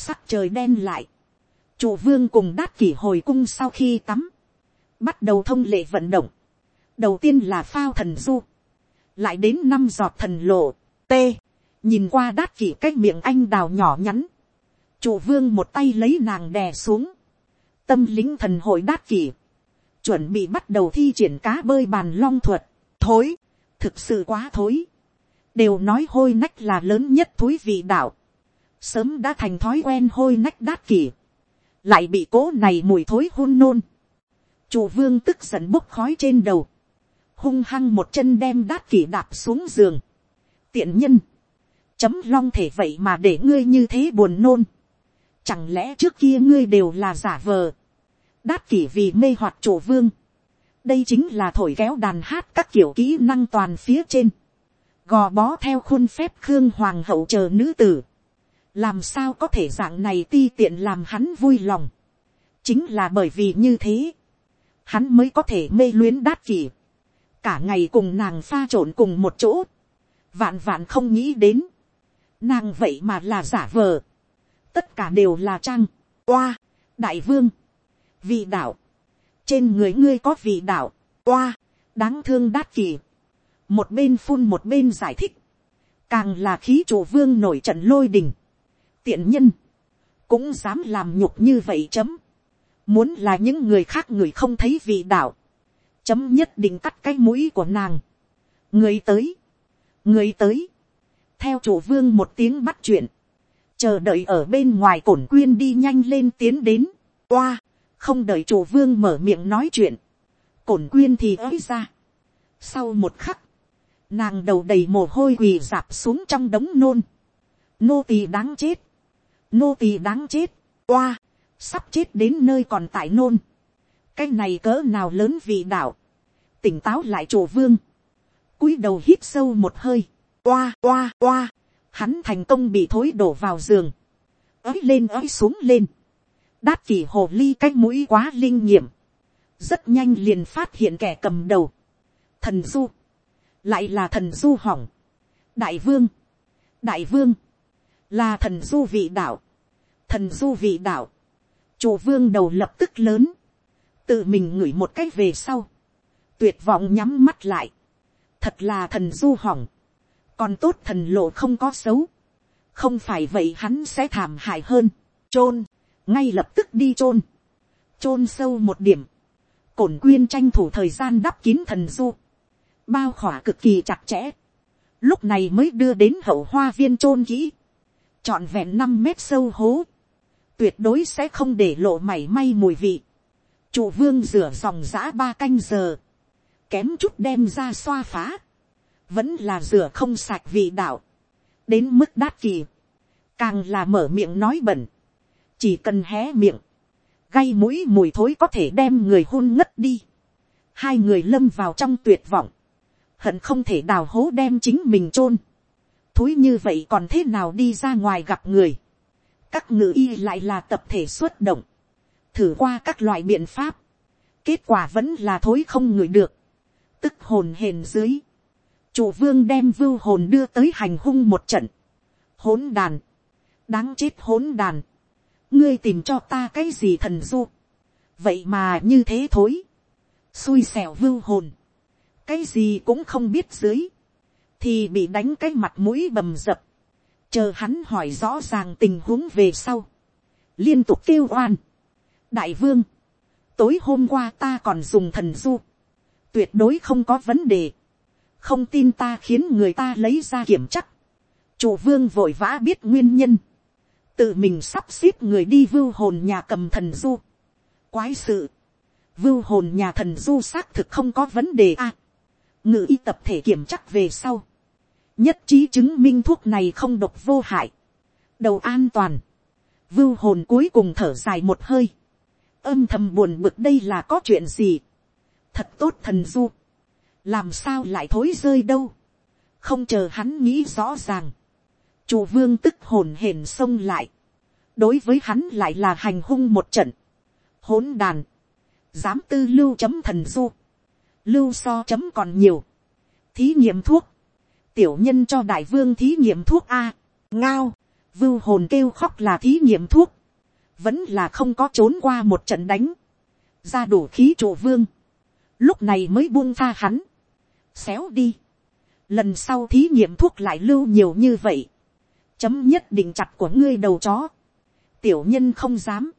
sắc trời đen lại, chủ vương cùng đát kỷ hồi cung sau khi tắm, bắt đầu thông lệ vận động, đầu tiên là phao thần du, lại đến năm giọt thần lộ, t, nhìn qua đát kỷ cái miệng anh đào nhỏ nhắn, chủ vương một tay lấy nàng đè xuống, tâm lính thần hội đát kỷ, chuẩn bị bắt đầu thi triển cá bơi bàn long thuật, thối, thực sự quá thối, đều nói hôi nách là lớn nhất thối vị đạo, sớm đã thành thói quen hôi nách đát kỷ, lại bị cố này mùi thối hôn nôn, chủ vương tức giận bốc khói trên đầu, hung hăng một chân đem đát kỷ đạp xuống giường, tiện nhân, chấm long thể vậy mà để ngươi như thế buồn nôn, chẳng lẽ trước kia ngươi đều là giả vờ, đát kỷ vì mê hoặc chủ vương, đây chính là thổi kéo đàn hát các kiểu kỹ năng toàn phía trên, gò bó theo khuôn phép khương hoàng hậu chờ nữ tử, làm sao có thể dạng này ti tiện làm hắn vui lòng, chính là bởi vì như thế, hắn mới có thể mê luyến đát kỷ, cả ngày cùng nàng pha trộn cùng một chỗ, vạn vạn không nghĩ đến, nàng vậy mà là giả vờ, tất cả đều là trang, oa, đại vương, vị đạo, trên người ngươi có vị đạo, oa, đáng thương đát kỳ, một bên phun một bên giải thích, càng là khí chủ vương nổi trận lôi đình, tiện nhân, cũng dám làm nhục như vậy chấm, muốn là những người khác người không thấy vị đạo, chấm nhất định cắt cái mũi của nàng, người tới, người tới, theo chủ vương một tiếng bắt chuyện, chờ đợi ở bên ngoài cổn quyên đi nhanh lên tiến đến, oa, không đợi chủ vương mở miệng nói chuyện, cổn quyên thì ới ra. Sau một khắc, nàng đầu đầy mồ hôi quỳ dạp xuống trong đống nôn, nô tỳ đáng chết, nô tỳ đáng chết, oa, sắp chết đến nơi còn tại nôn, cái này cỡ nào lớn vị đạo, tỉnh táo lại chủ vương, cúi đầu hít sâu một hơi, oa oa oa, hắn thành công bị thối đổ vào giường, ới lên ới xuống lên, đát kỷ hồ ly cái mũi quá linh nghiệm, rất nhanh liền phát hiện kẻ cầm đầu, thần du, lại là thần du hỏng, đại vương, đại vương, là thần du vị đạo, thần du vị đạo, chủ vương đầu lập tức lớn, tự mình ngửi một cách về sau, tuyệt vọng nhắm mắt lại, thật là thần du hỏng, còn tốt thần lộ không có xấu, không phải vậy hắn sẽ thảm hại hơn, chôn, ngay lập tức đi chôn, chôn sâu một điểm, cổn quyên tranh thủ thời gian đắp kín thần du, bao khỏa cực kỳ chặt chẽ, lúc này mới đưa đến hậu hoa viên chôn kỹ, trọn vẹn năm mét sâu hố, tuyệt đối sẽ không để lộ mảy may mùi vị, chủ vương rửa dòng giã ba canh giờ, kém chút đem ra xoa phá, vẫn là rửa không sạch vị đạo, đến mức đát kỳ, càng là mở miệng nói bẩn, chỉ cần hé miệng, gây mũi mùi thối có thể đem người hôn ngất đi, hai người lâm vào trong tuyệt vọng, hận không thể đào hố đem chính mình chôn, thối như vậy còn thế nào đi ra ngoài gặp người, các ngự y lại là tập thể xuất động, thử qua các loại biện pháp, kết quả vẫn là thối không ngửi được, tức hồn hền dưới, chủ vương đem vưu hồn đưa tới hành hung một trận, hỗn đàn, đáng chết hỗn đàn, ngươi tìm cho ta cái gì thần du, vậy mà như thế thối, xui xẻo vưu hồn, cái gì cũng không biết dưới, thì bị đánh cái mặt mũi bầm dập, chờ hắn hỏi rõ ràng tình huống về sau, liên tục kêu oan, đại vương, tối hôm qua ta còn dùng thần du, tuyệt đối không có vấn đề, không tin ta khiến người ta lấy ra kiểm chắc, chủ vương vội vã biết nguyên nhân, tự mình sắp xếp người đi vưu hồn nhà cầm thần du, quái sự, vưu hồn nhà thần du xác thực không có vấn đề a, ngự y tập thể kiểm chắc về sau, nhất trí chứng minh thuốc này không độc vô hại, đầu an toàn, vưu hồn cuối cùng thở dài một hơi, âm thầm buồn bực đây là có chuyện gì, thật tốt thần du, làm sao lại thối rơi đâu, không chờ hắn nghĩ rõ ràng, chủ vương tức hồn hển xông lại, đối với hắn lại là hành hung một trận, hỗn đàn, dám tư lưu chấm thần du, lưu so chấm còn nhiều, thí nghiệm thuốc, tiểu nhân cho đại vương thí nghiệm thuốc a, ngao, vưu hồn kêu khóc là thí nghiệm thuốc, vẫn là không có trốn qua một trận đánh, ra đủ khí chủ vương, lúc này mới buông tha hắn, xéo đi, lần sau thí nghiệm thuốc lại lưu nhiều như vậy, chấm nhất định chặt của ngươi đầu chó, tiểu nhân không dám,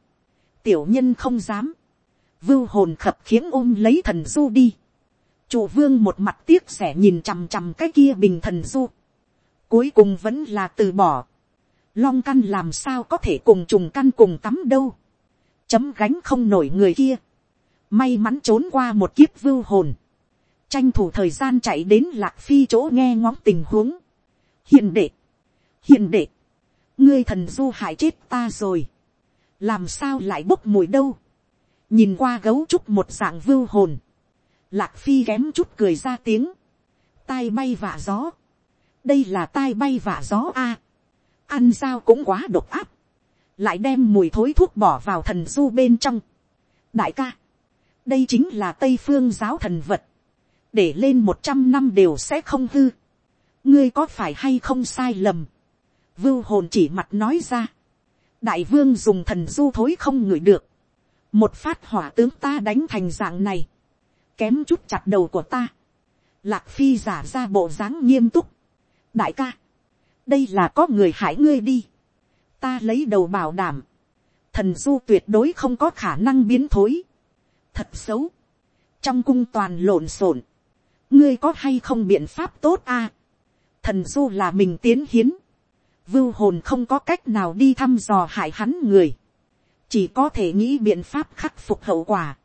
tiểu nhân không dám, vưu hồn khập khiếng ôm lấy thần du đi, chủ vương một mặt tiếc sẻ nhìn chằm chằm cái kia bình thần du, cuối cùng vẫn là từ bỏ, long căn làm sao có thể cùng trùng căn cùng tắm đâu, chấm gánh không nổi người kia, may mắn trốn qua một kiếp vưu hồn, tranh thủ thời gian chạy đến lạc phi chỗ nghe ngóng tình huống, hiện đệ, hiện đệ, ngươi thần du hại chết ta rồi, làm sao lại bốc mùi đâu, nhìn qua gấu trúc một dạng vưu hồn, lạc phi kém chút cười ra tiếng, tai bay vả gió, đây là tai bay vả gió a, ăn sao cũng quá độc áp, lại đem mùi thối thuốc bỏ vào thần du bên trong. đại ca, đây chính là tây phương giáo thần vật, để lên một trăm năm đều sẽ không hư, ngươi có phải hay không sai lầm, vưu hồn chỉ mặt nói ra, đại vương dùng thần du thối không ngửi được, một phát hỏa tướng ta đánh thành dạng này, kém chút chặt đầu của ta, lạc phi giả ra bộ dáng nghiêm túc, đại ca, đây là có người hại ngươi đi, ta lấy đầu bảo đảm, thần du tuyệt đối không có khả năng biến thối, thật xấu, trong cung toàn lộn xộn, ngươi có hay không biện pháp tốt a, thần du là mình tiến hiến, vưu hồn không có cách nào đi thăm dò hại hắn người, chỉ có thể nghĩ biện pháp khắc phục hậu quả.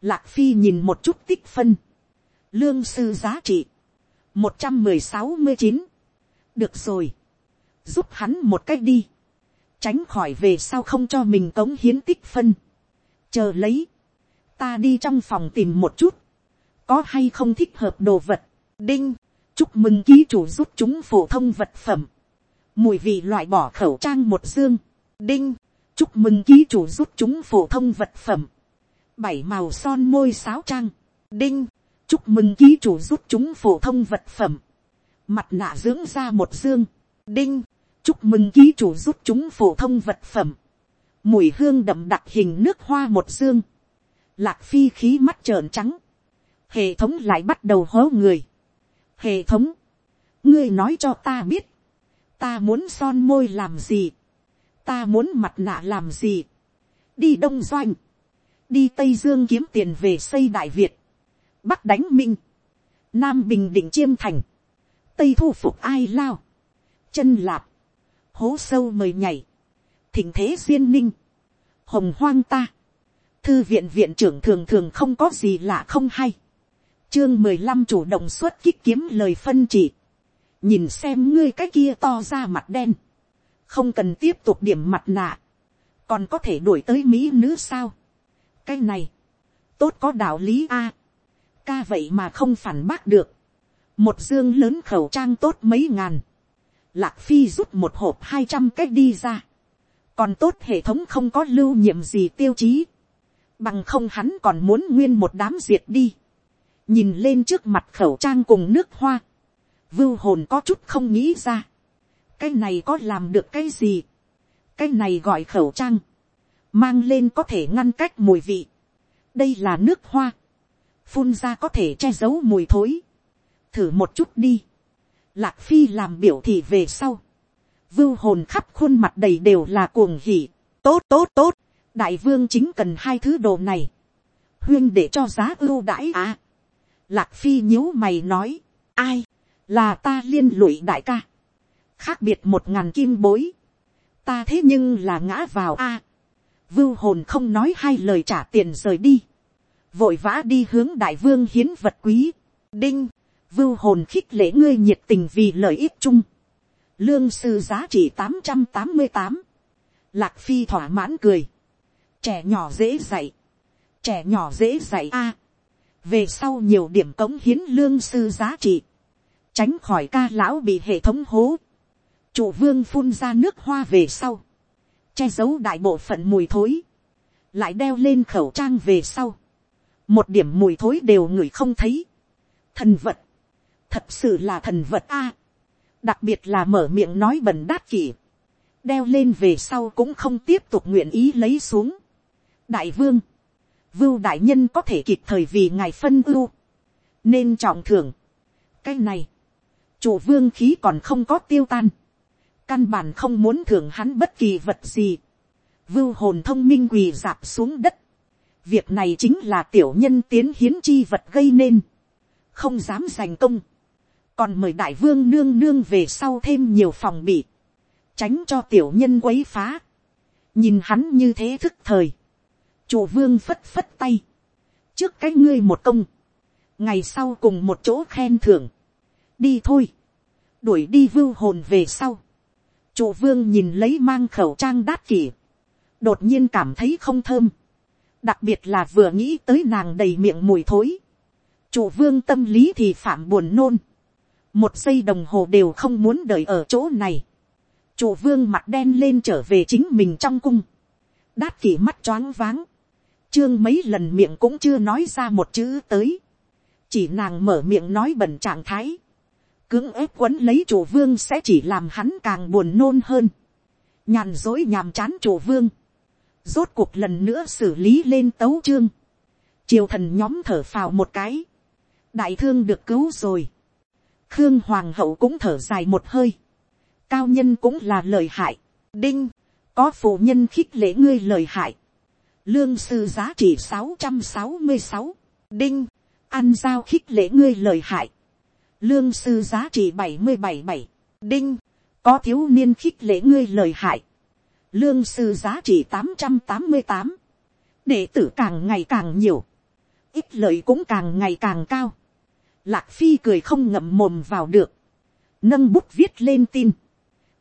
Lạc phi nhìn một chút tích phân, lương sư giá trị, một trăm mười sáu mươi chín, được rồi, giúp hắn một cách đi, tránh khỏi về sau không cho mình cống hiến tích phân, chờ lấy, ta đi trong phòng tìm một chút, có hay không thích hợp đồ vật, đinh, chúc mừng ký chủ giúp chúng phổ thông vật phẩm, mùi vị loại bỏ khẩu trang một dương, đinh, chúc mừng ký chủ giúp chúng phổ thông vật phẩm, bảy màu son môi sáo trang, đinh, chúc mừng ký chủ giúp chúng phổ thông vật phẩm, mặt nạ dưỡng ra một dương, đinh, chúc mừng ký chủ giúp chúng phổ thông vật phẩm, mùi hương đậm đặc hình nước hoa một dương, lạc phi khí mắt trợn trắng, hệ thống lại bắt đầu hố người, hệ thống, ngươi nói cho ta biết, ta muốn son môi làm gì, ta muốn mặt nạ làm gì, đi đông doanh, đi tây dương kiếm tiền về xây đại việt, bắc đánh minh, nam bình định chiêm thành, tây thu phục ai lao, chân lạp, hố sâu mời nhảy, thỉnh thế duyên ninh, hồng hoang ta, thư viện viện trưởng thường thường không có gì lạ không hay, chương mười lăm chủ động xuất kích kiếm lời phân chỉ, nhìn xem ngươi cái kia to ra mặt đen, không cần tiếp tục điểm mặt nạ, còn có thể đuổi tới mỹ nữ sao, cái này, tốt có đạo lý a, ca vậy mà không phản bác được, một dương lớn khẩu trang tốt mấy ngàn, lạc phi rút một hộp hai trăm cái đi ra, còn tốt hệ thống không có lưu nhiệm gì tiêu chí, bằng không hắn còn muốn nguyên một đám diệt đi, nhìn lên trước mặt khẩu trang cùng nước hoa, vưu hồn có chút không nghĩ ra, cái này có làm được cái gì, cái này gọi khẩu trang, mang lên có thể ngăn cách mùi vị, đây là nước hoa, phun ra có thể che giấu mùi thối, thử một chút đi, lạc phi làm biểu thị về sau, vưu hồn khắp khuôn mặt đầy đều là cuồng hỉ, tốt tốt tốt, đại vương chính cần hai thứ đồ này, huyên để cho giá ưu đãi à. lạc phi nhíu mày nói, ai, là ta liên lụy đại ca, khác biệt một ngàn kim bối, ta thế nhưng là ngã vào a, à vưu hồn không nói hai lời trả tiền rời đi, vội vã đi hướng đại vương hiến vật quý, đinh, vưu hồn khích lễ ngươi nhiệt tình vì lợi ích chung, lương sư giá trị tám trăm tám mươi tám, lạc phi thỏa mãn cười, trẻ nhỏ dễ dạy, trẻ nhỏ dễ dạy a, về sau nhiều điểm cống hiến lương sư giá trị, tránh khỏi ca lão bị hệ thống hố, chủ vương phun ra nước hoa về sau, che giấu đại bộ phận mùi thối, lại đeo lên khẩu trang về sau, một điểm mùi thối đều ngửi không thấy, thần vật, thật sự là thần vật a, đặc biệt là mở miệng nói bẩn đát kỷ, đeo lên về sau cũng không tiếp tục nguyện ý lấy xuống. đại vương, vưu đại nhân có thể kịp thời vì ngài phân ưu, nên trọng thưởng. cái này, chủ vương khí còn không có tiêu tan, căn bản không muốn thưởng hắn bất kỳ vật gì, vưu hồn thông minh quỳ dạp xuống đất, việc này chính là tiểu nhân tiến hiến chi vật gây nên, không dám giành công, còn mời đại vương nương nương về sau thêm nhiều phòng bị, tránh cho tiểu nhân quấy phá, nhìn hắn như thế thức thời, chủ vương phất phất tay, trước cái ngươi một công, ngày sau cùng một chỗ khen thưởng, đi thôi, đuổi đi vưu hồn về sau, chủ vương nhìn lấy mang khẩu trang đát kỷ, đột nhiên cảm thấy không thơm, đặc biệt là vừa nghĩ tới nàng đầy miệng mùi thối, chủ vương tâm lý thì phạm buồn nôn, một giây đồng hồ đều không muốn đợi ở chỗ này, chủ vương mặt đen lên trở về chính mình trong cung, đát kỷ mắt choáng váng, trương mấy lần miệng cũng chưa nói ra một chữ tới, chỉ nàng mở miệng nói bẩn trạng thái, cưỡng ép quấn lấy chủ vương sẽ chỉ làm hắn càng buồn nôn hơn, nhàn dối nhàm chán chủ vương, rốt cuộc lần nữa xử lý lên tấu chương, triều thần nhóm thở phào một cái, đại thương được cứu rồi, khương hoàng hậu cũng thở dài một hơi, cao nhân cũng là lời hại, đinh, có phụ nhân khích lễ ngươi lời hại, lương sư giá trị sáu trăm sáu mươi sáu, đinh, ăn giao khích lễ ngươi lời hại, lương sư giá trị bảy mươi bảy bảy, đinh, có thiếu niên khích lễ ngươi lời hại, lương sư giá trị tám trăm tám mươi tám, đệ tử càng ngày càng nhiều, ít lợi cũng càng ngày càng cao, lạc phi cười không ngậm mồm vào được, nâng bút viết lên tin,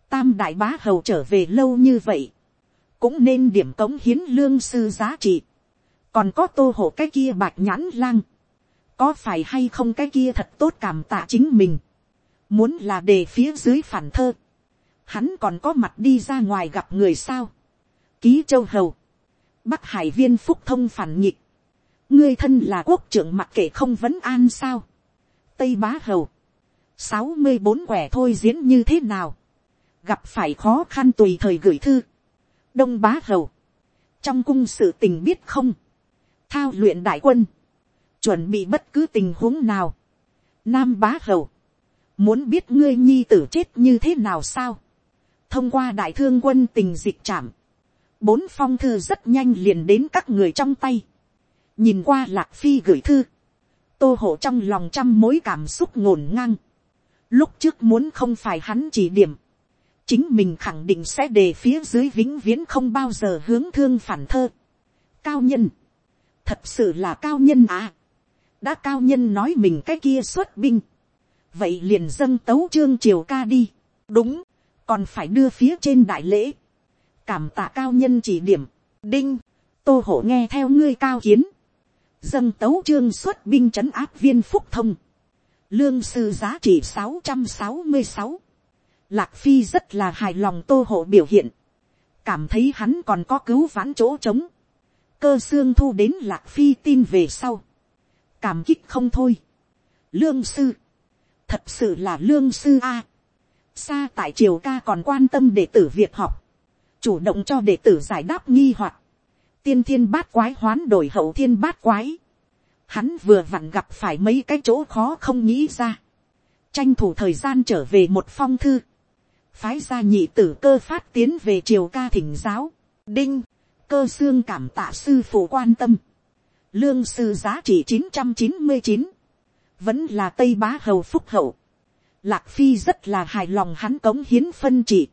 tam đại bá hầu trở về lâu như vậy, cũng nên điểm cống hiến lương sư giá trị, còn có tô hộ cái kia bạc nhãn lang, có phải hay không cái kia thật tốt cảm tạ chính mình, muốn là để phía dưới phản thơ, hắn còn có mặt đi ra ngoài gặp người sao, ký châu hầu, bắc hải viên phúc thông phản nhịp, ngươi thân là quốc trưởng mặc kệ không vấn an sao, tây bá hầu, sáu mươi bốn quẻ thôi diễn như thế nào, gặp phải khó khăn tùy thời gửi thư, đông bá hầu, trong cung sự tình biết không, thao luyện đại quân, chuẩn bị bất cứ tình huống nào, nam bá hầu, muốn biết ngươi nhi tử chết như thế nào sao, thông qua đại thương quân tình dịch trảm, bốn phong thư rất nhanh liền đến các người trong tay, nhìn qua lạc phi gửi thư, tô hộ trong lòng trăm mối cảm xúc ngổn ngang, lúc trước muốn không phải hắn chỉ điểm, chính mình khẳng định sẽ đề phía dưới vĩnh viễn không bao giờ hướng thương phản thơ. cao nhân, thật sự là cao nhân à, đã cao nhân nói mình cái kia xuất binh, vậy liền dâng tấu trương triều ca đi, đúng, còn phải đưa phía trên đại lễ, cảm tạ cao nhân chỉ điểm, đinh, tô hổ nghe theo ngươi cao kiến, dâng tấu trương xuất binh trấn áp viên phúc thông, lương sư giá trị sáu trăm sáu mươi sáu, lạc phi rất là hài lòng tô hộ biểu hiện, cảm thấy hắn còn có cứu vãn chỗ trống, cơ xương thu đến lạc phi tin về sau, cảm kích không thôi, lương sư, thật sự là lương sư a, xa tại triều ca còn quan tâm đệ tử việc học, chủ động cho đệ tử giải đáp nghi hoặc, tiên thiên bát quái hoán đổi hậu thiên bát quái, hắn vừa vặn gặp phải mấy cái chỗ khó không nghĩ ra, tranh thủ thời gian trở về một phong thư, phái ra nhị tử cơ phát tiến về triều ca thỉnh giáo, đinh, cơ xương cảm tạ sư phụ quan tâm, lương sư giá trị chín trăm chín mươi chín, vẫn là tây bá hầu phúc hậu, lạc phi rất là hài lòng hắn cống hiến phân trị,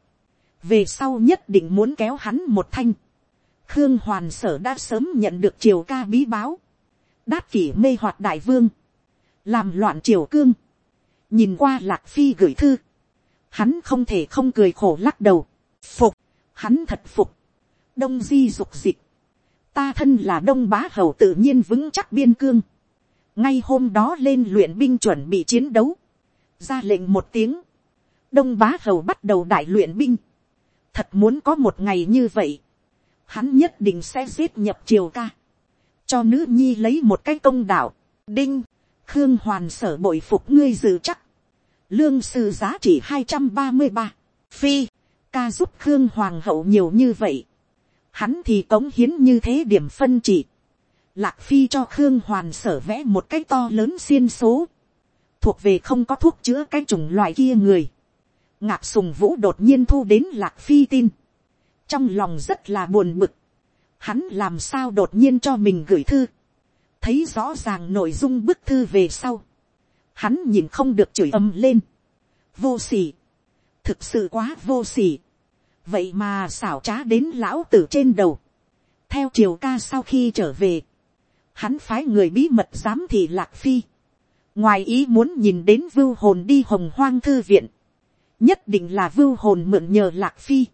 về sau nhất định muốn kéo hắn một thanh, khương hoàn sở đã sớm nhận được triều ca bí báo, đát kỷ mê hoạt đại vương, làm loạn triều cương, nhìn qua lạc phi gửi thư, hắn không thể không cười khổ lắc đầu, phục, hắn thật phục, đông di dục dịch, ta thân là đông bá hầu tự nhiên vững chắc biên cương, ngay hôm đó lên luyện binh chuẩn bị chiến đấu, ra lệnh một tiếng, đông bá hầu bắt đầu đại luyện binh, thật muốn có một ngày như vậy, hắn nhất định sẽ giết nhập triều ca, cho nữ nhi lấy một cái công đạo, đinh, khương hoàn sở bội phục ngươi dự chắc, lương sư giá trị hai trăm ba mươi ba, phi, ca giúp khương hoàng hậu nhiều như vậy, hắn thì cống hiến như thế điểm phân chỉ lạc phi cho khương hoàn sở vẽ một cái to lớn xiên số, thuộc về không có thuốc chữa cái chủng loại kia người, ngạc sùng vũ đột nhiên thu đến lạc phi tin, trong lòng rất là buồn bực, hắn làm sao đột nhiên cho mình gửi thư, thấy rõ ràng nội dung bức thư về sau, hắn nhìn không được chửi ầm lên, vô s ỉ thực sự quá vô s ỉ vậy mà xảo trá đến lão tử trên đầu, theo triều ca sau khi trở về, hắn phái người bí mật giám thị lạc phi, ngoài ý muốn nhìn đến vưu hồn đi hồng hoang thư viện, nhất định là vưu hồn mượn nhờ lạc phi,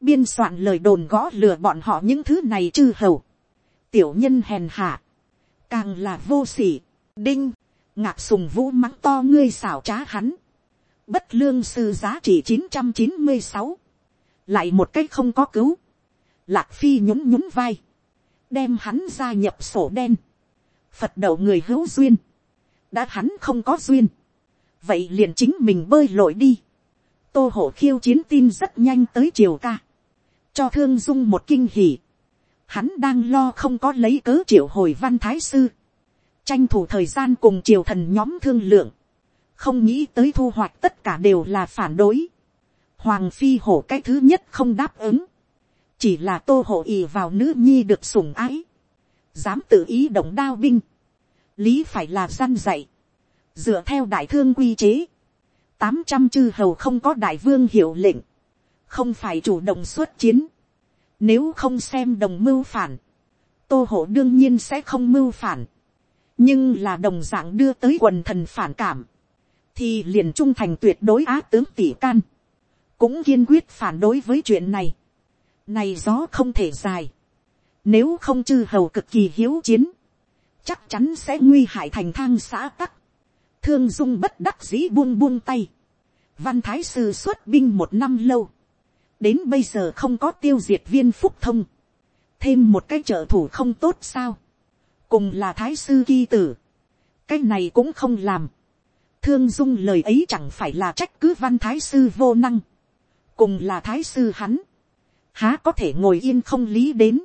biên soạn lời đồn gõ lừa bọn họ những thứ này chư hầu, tiểu nhân hèn hạ, càng là vô sỉ, đinh, ngạc sùng vũ mắng to ngươi xảo trá hắn, bất lương sư giá trị chín trăm chín mươi sáu, lại một cách không có cứu, lạc phi nhún nhún vai, đem hắn gia nhập sổ đen, phật đầu người hữu duyên, đã hắn không có duyên, vậy liền chính mình bơi lội đi, tô hổ khiêu chiến tin rất nhanh tới triều ca, cho thương dung một kinh hỉ, hắn đang lo không có lấy cớ triệu hồi văn thái sư, tranh thủ thời gian cùng triều thần nhóm thương lượng, không nghĩ tới thu hoạch tất cả đều là phản đối. Hoàng phi hổ cái thứ nhất không đáp ứng, chỉ là tô hộ ì vào nữ nhi được sủng ái, dám tự ý động đao binh, lý phải là gian dạy, dựa theo đại thương quy chế, tám trăm chư hầu không có đại vương hiệu lệnh, không phải chủ động xuất chiến, nếu không xem đồng mưu phản, tô hộ đương nhiên sẽ không mưu phản, nhưng là đồng dạng đưa tới quần thần phản cảm, thì liền trung thành tuyệt đối á tướng tỷ can, cũng kiên quyết phản đối với chuyện này. Này gió không thể dài, nếu không chư hầu cực kỳ hiếu chiến, chắc chắn sẽ nguy hại thành thang xã tắc. Thương dung bất đắc dĩ buông buông tay. Văn thái sư xuất binh một năm lâu. Đến bây giờ không có tiêu diệt viên phúc thông. Thêm một cái trợ thủ không tốt sao. Cùng là thái sư ghi tử. Cái này cũng không làm. Thương dung lời ấy chẳng phải là trách cứ văn thái sư vô năng. Cùng là thái sư hắn. Há có thể ngồi yên không lý đến.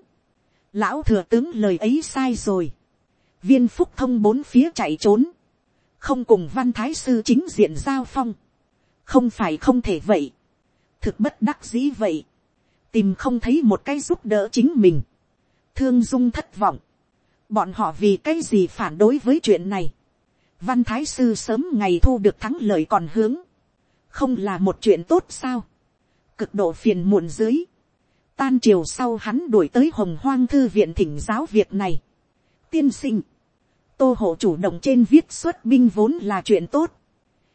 Lão thừa tướng lời ấy sai rồi. Viên phúc thông bốn phía chạy trốn. Không cùng văn thái sư chính diện giao phong. Không phải không thể vậy. Thực bất đắc dĩ vậy. Tìm không thấy một cái giúp đỡ chính mình. Thương dung thất vọng. Bọn họ vì cái gì phản đối với chuyện này. Văn thái sư sớm ngày thu được thắng lợi còn hướng. Không là một chuyện tốt sao. Cực độ phiền muộn dưới tan chiều sau hắn đuổi tới hồng hoang thư viện thỉnh giáo việc này. tiên sinh, tô hộ chủ động trên viết xuất binh vốn là chuyện tốt,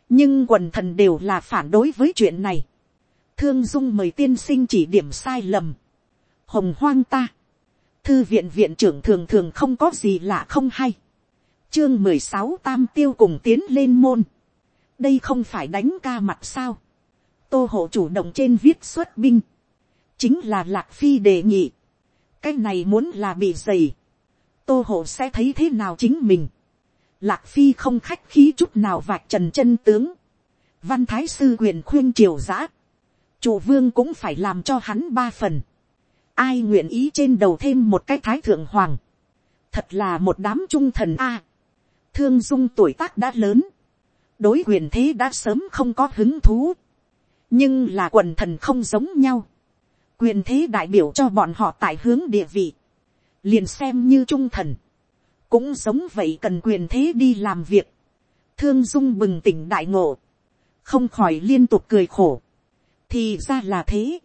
nhưng quần thần đều là phản đối với chuyện này. thương dung mời tiên sinh chỉ điểm sai lầm. hồng hoang ta, thư viện viện trưởng thường thường không có gì lạ không hay. chương mười sáu tam tiêu cùng tiến lên môn. đây không phải đánh ca mặt sao tô hộ chủ động trên viết xuất binh chính là lạc phi đề nghị. cái này muốn là bị dày, tô hộ sẽ thấy thế nào chính mình. lạc phi không khách khí chút nào vạch trần chân tướng. văn thái sư quyền khuyên triều giã. chủ vương cũng phải làm cho hắn ba phần. ai nguyện ý trên đầu thêm một cái thái thượng hoàng. thật là một đám trung thần a. thương dung tuổi tác đã lớn. đối quyền thế đã sớm không có hứng thú nhưng là quần thần không giống nhau. quyền thế đại biểu cho bọn họ tại hướng địa vị, liền xem như trung thần, cũng giống vậy cần quyền thế đi làm việc, thương dung bừng tỉnh đại ngộ, không khỏi liên tục cười khổ, thì ra là thế,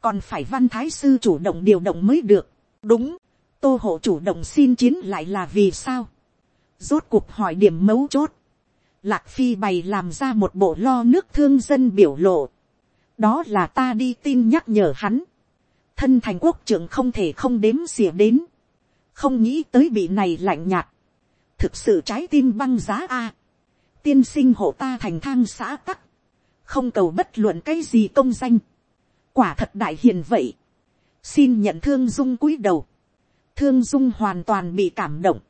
còn phải văn thái sư chủ động điều động mới được, đúng, tô hộ chủ động xin chiến lại là vì sao, rốt cuộc hỏi điểm mấu chốt, lạc phi bày làm ra một bộ lo nước thương dân biểu lộ, đó là ta đi tin nhắc nhở hắn, thân thành quốc trưởng không thể không đếm xỉa đến, không nghĩ tới bị này lạnh nhạt, thực sự trái tim băng giá a, tiên sinh hộ ta thành thang xã tắc, không cầu bất luận cái gì công danh, quả thật đại hiền vậy, xin nhận thương dung cúi đầu, thương dung hoàn toàn bị cảm động,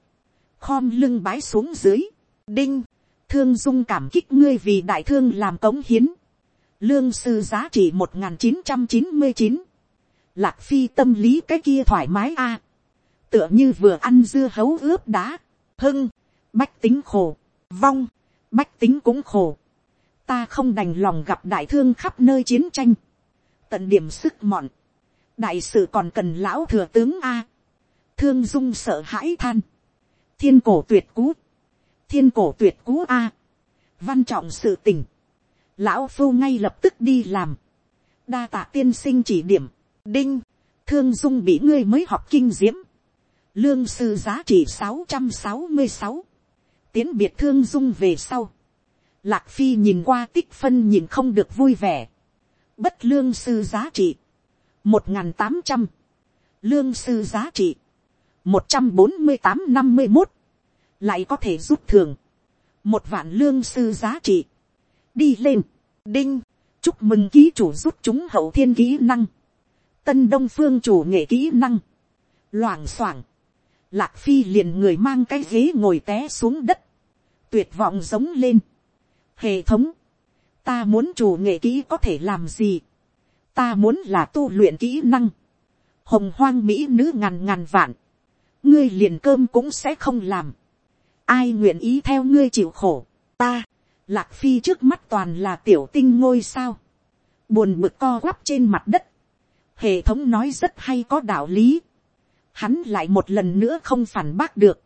khom lưng bái xuống dưới, đinh, thương dung cảm kích ngươi vì đại thương làm cống hiến, lương sư giá trị một nghìn chín trăm chín mươi chín, lạc phi tâm lý cái kia thoải mái a, tựa như vừa ăn dưa hấu ướp đá, hưng, bách tính khổ, vong, bách tính cũng khổ, ta không đành lòng gặp đại thương khắp nơi chiến tranh, tận điểm sức mọn, đại sự còn cần lão thừa tướng a, thương dung sợ hãi than, thiên cổ tuyệt cút thiên cổ tuyệt cú a, văn trọng sự tình, lão phu ngay lập tức đi làm, đa tạ tiên sinh chỉ điểm, đinh, thương dung bị ngươi mới học kinh diễm, lương sư giá trị sáu trăm sáu mươi sáu, tiến biệt thương dung về sau, lạc phi nhìn qua tích phân nhìn không được vui vẻ, bất lương sư giá trị, một n g h n tám trăm, lương sư giá trị, một trăm bốn mươi tám năm mươi một, lại có thể giúp thường, một vạn lương sư giá trị, đi lên, đinh, chúc mừng ký chủ giúp chúng hậu thiên kỹ năng, tân đông phương chủ nghệ kỹ năng, loảng xoảng, lạc phi liền người mang cái ghế ngồi té xuống đất, tuyệt vọng giống lên. hệ thống, ta muốn chủ nghệ kỹ có thể làm gì, ta muốn là tu luyện kỹ năng, hồng hoang mỹ nữ ngàn ngàn vạn, ngươi liền cơm cũng sẽ không làm, ai nguyện ý theo ngươi chịu khổ, ta, lạc phi trước mắt toàn là tiểu tinh ngôi sao, buồn bực co quắp trên mặt đất, hệ thống nói rất hay có đạo lý, hắn lại một lần nữa không phản bác được,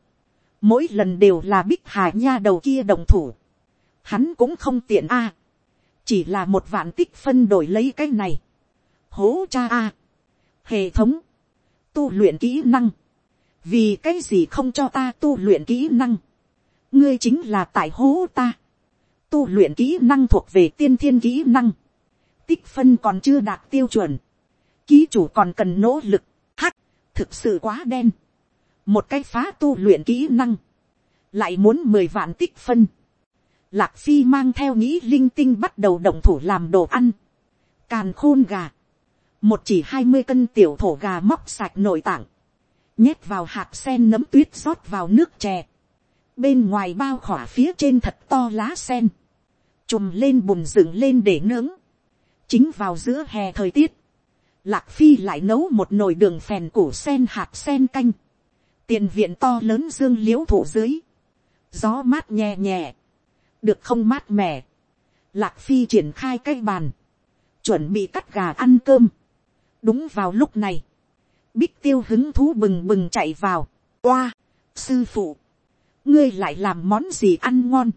mỗi lần đều là bích hà nha đầu kia đồng thủ, hắn cũng không tiện a, chỉ là một vạn tích phân đổi lấy cái này, hố cha a, hệ thống, tu luyện kỹ năng, vì cái gì không cho ta tu luyện kỹ năng, ngươi chính là tại hố ta, tu luyện kỹ năng thuộc về tiên thiên kỹ năng, tích phân còn chưa đạt tiêu chuẩn, ký chủ còn cần nỗ lực, hắc, thực sự quá đen, một cái phá tu luyện kỹ năng, lại muốn mười vạn tích phân, lạc phi mang theo nghĩ linh tinh bắt đầu động thủ làm đồ ăn, càn khôn gà, một chỉ hai mươi cân tiểu thổ gà móc sạch nội tạng, nhét vào hạt sen nấm tuyết rót vào nước chè, bên ngoài bao khỏa phía trên thật to lá sen, chùm lên bùn dựng lên để nướng, chính vào giữa hè thời tiết, lạc phi lại nấu một nồi đường phèn củ sen hạt sen canh, tiền viện to lớn dương l i ễ u thủ dưới, gió mát nhẹ nhẹ, được không mát mẻ, lạc phi triển khai cái bàn, chuẩn bị cắt gà ăn cơm, đúng vào lúc này, bích tiêu hứng thú bừng bừng chạy vào, oa, sư phụ, ngươi lại làm món gì ăn ngon,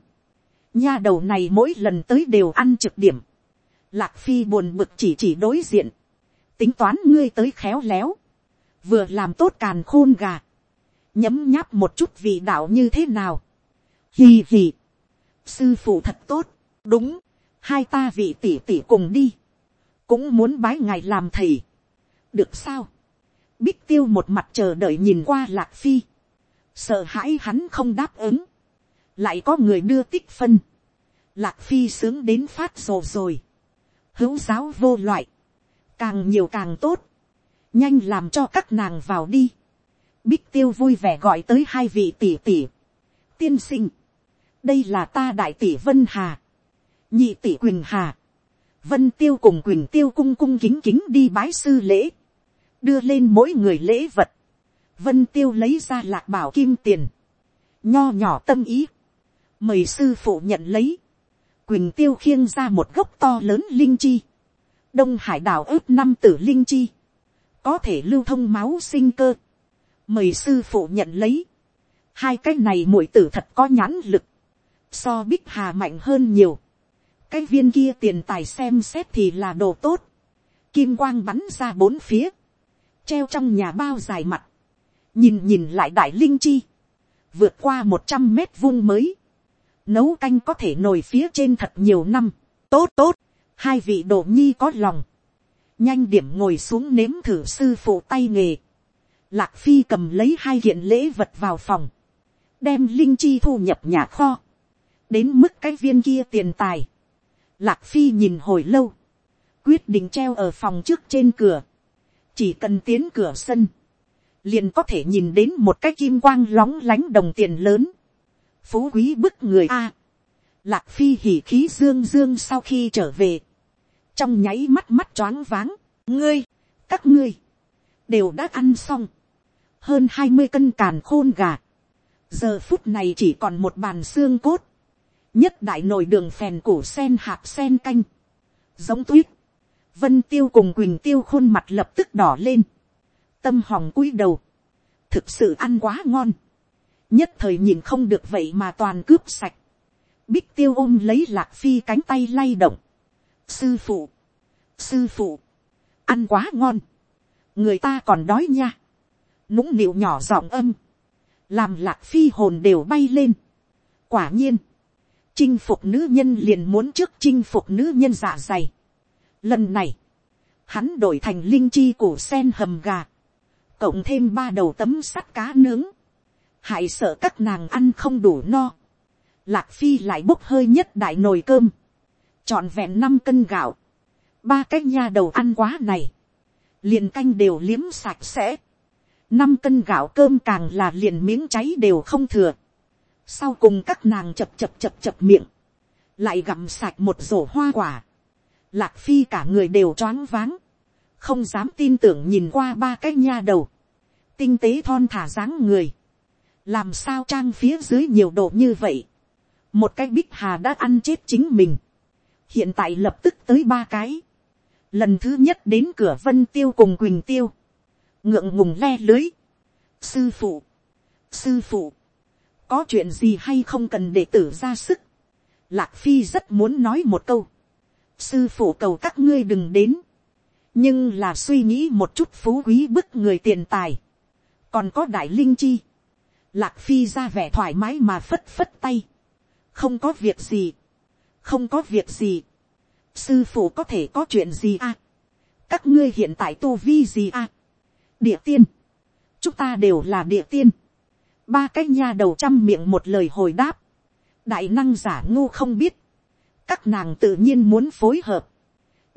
nha đầu này mỗi lần tới đều ăn trực điểm, lạc phi buồn bực chỉ chỉ đối diện, tính toán ngươi tới khéo léo, vừa làm tốt càn khôn gà, nhấm nháp một chút vị đạo như thế nào. hì hì, sư phụ thật tốt, đúng, hai ta vị tỷ tỷ cùng đi, cũng muốn bái ngài làm thầy. được sao, bích tiêu một mặt chờ đợi nhìn qua lạc phi, sợ hãi hắn không đáp ứng, lại có người đưa tích phân, lạc phi sướng đến phát rồ rồi, hữu giáo vô loại, càng nhiều càng tốt, nhanh làm cho các nàng vào đi, Bích tiêu vui vẻ gọi tới hai vị tỷ tỷ. Tiên sinh. Đây là ta đại tỷ Vân Hà. Nhị tỷ Quỳnh Hà. Vân tiêu cùng Quỳnh tiêu cung cung kính kính đi bái sư lễ. Đưa lên mỗi người lễ vật. Vân tiêu lấy ra lạc bảo kim tiền. Nho nhỏ tâm ý. Mời sư phụ nhận lấy. Quỳnh tiêu khiêng ra một gốc to lớn linh chi. Đông hải đảo ướp năm tử linh chi. Có thể lưu thông máu sinh cơ mời sư phụ nhận lấy. hai cái này muội tử thật có nhãn lực, so bích hà mạnh hơn nhiều. cái viên kia tiền tài xem xét thì là đồ tốt, kim quang bắn ra bốn phía, treo trong nhà bao dài mặt, nhìn nhìn lại đại linh chi, vượt qua một trăm mét vuông mới, nấu canh có thể nồi phía trên thật nhiều năm, tốt tốt, hai vị đồ nhi có lòng, nhanh điểm ngồi xuống nếm thử sư phụ tay nghề, Lạc Phi cầm lấy hai hiện lễ vật vào phòng. Đem Linh Chi thu nhập nhà kho. Đến mức cái viên kia tiền tài. Lạc Phi nhìn hồi lâu. Quyết định treo ở phòng trước trên cửa. Chỉ cần tiến cửa sân. Liền có thể nhìn đến một cái kim quang lóng lánh đồng tiền lớn. Phú quý bức người A. Lạc Phi hỉ khí dương dương sau khi trở về. Trong nháy mắt mắt choáng váng. Ngươi, các ngươi, đều đã ăn xong hơn hai mươi cân càn khôn gà. giờ phút này chỉ còn một bàn xương cốt. nhất đại nồi đường phèn củ sen hạt sen canh. giống tuyết. vân tiêu cùng quỳnh tiêu khuôn mặt lập tức đỏ lên tâm hòng cúi đầu. thực sự ăn quá ngon. nhất thời nhìn không được vậy mà toàn cướp sạch. bích tiêu ôm lấy lạc phi cánh tay lay động. sư phụ. sư phụ. ăn quá ngon. người ta còn đói nha nũng nịu nhỏ giọng âm, làm lạc phi hồn đều bay lên. quả nhiên, chinh phục nữ nhân liền muốn trước chinh phục nữ nhân dạ dày. lần này, hắn đổi thành linh chi củ sen hầm gà, cộng thêm ba đầu tấm sắt cá nướng, hại sợ các nàng ăn không đủ no. Lạc phi lại bốc hơi nhất đại nồi cơm, trọn vẹn năm cân gạo, ba cái nha đầu ăn quá này, liền canh đều liếm sạch sẽ, năm cân gạo cơm càng là liền miếng cháy đều không thừa. sau cùng các nàng chập chập chập chập miệng, lại gặm sạch một rổ hoa quả. lạc phi cả người đều choáng váng, không dám tin tưởng nhìn qua ba cái nha đầu, tinh tế thon thả dáng người, làm sao trang phía dưới nhiều độ như vậy, một cái bích hà đã ăn chết chính mình, hiện tại lập tức tới ba cái, lần thứ nhất đến cửa vân tiêu cùng quỳnh tiêu, ngượng ngùng le lưới. sư phụ, sư phụ, có chuyện gì hay không cần để tử ra sức. lạc phi rất muốn nói một câu. sư phụ cầu các ngươi đừng đến nhưng là suy nghĩ một chút phú quý bức người tiền tài. còn có đại linh chi, lạc phi ra vẻ thoải mái mà phất phất tay, không có việc gì, không có việc gì, sư phụ có thể có chuyện gì à, các ngươi hiện tại tu vi gì à, địa tiên, chúng ta đều là địa tiên, ba cái nha đầu trăm miệng một lời hồi đáp, đại năng giả ngu không biết, các nàng tự nhiên muốn phối hợp,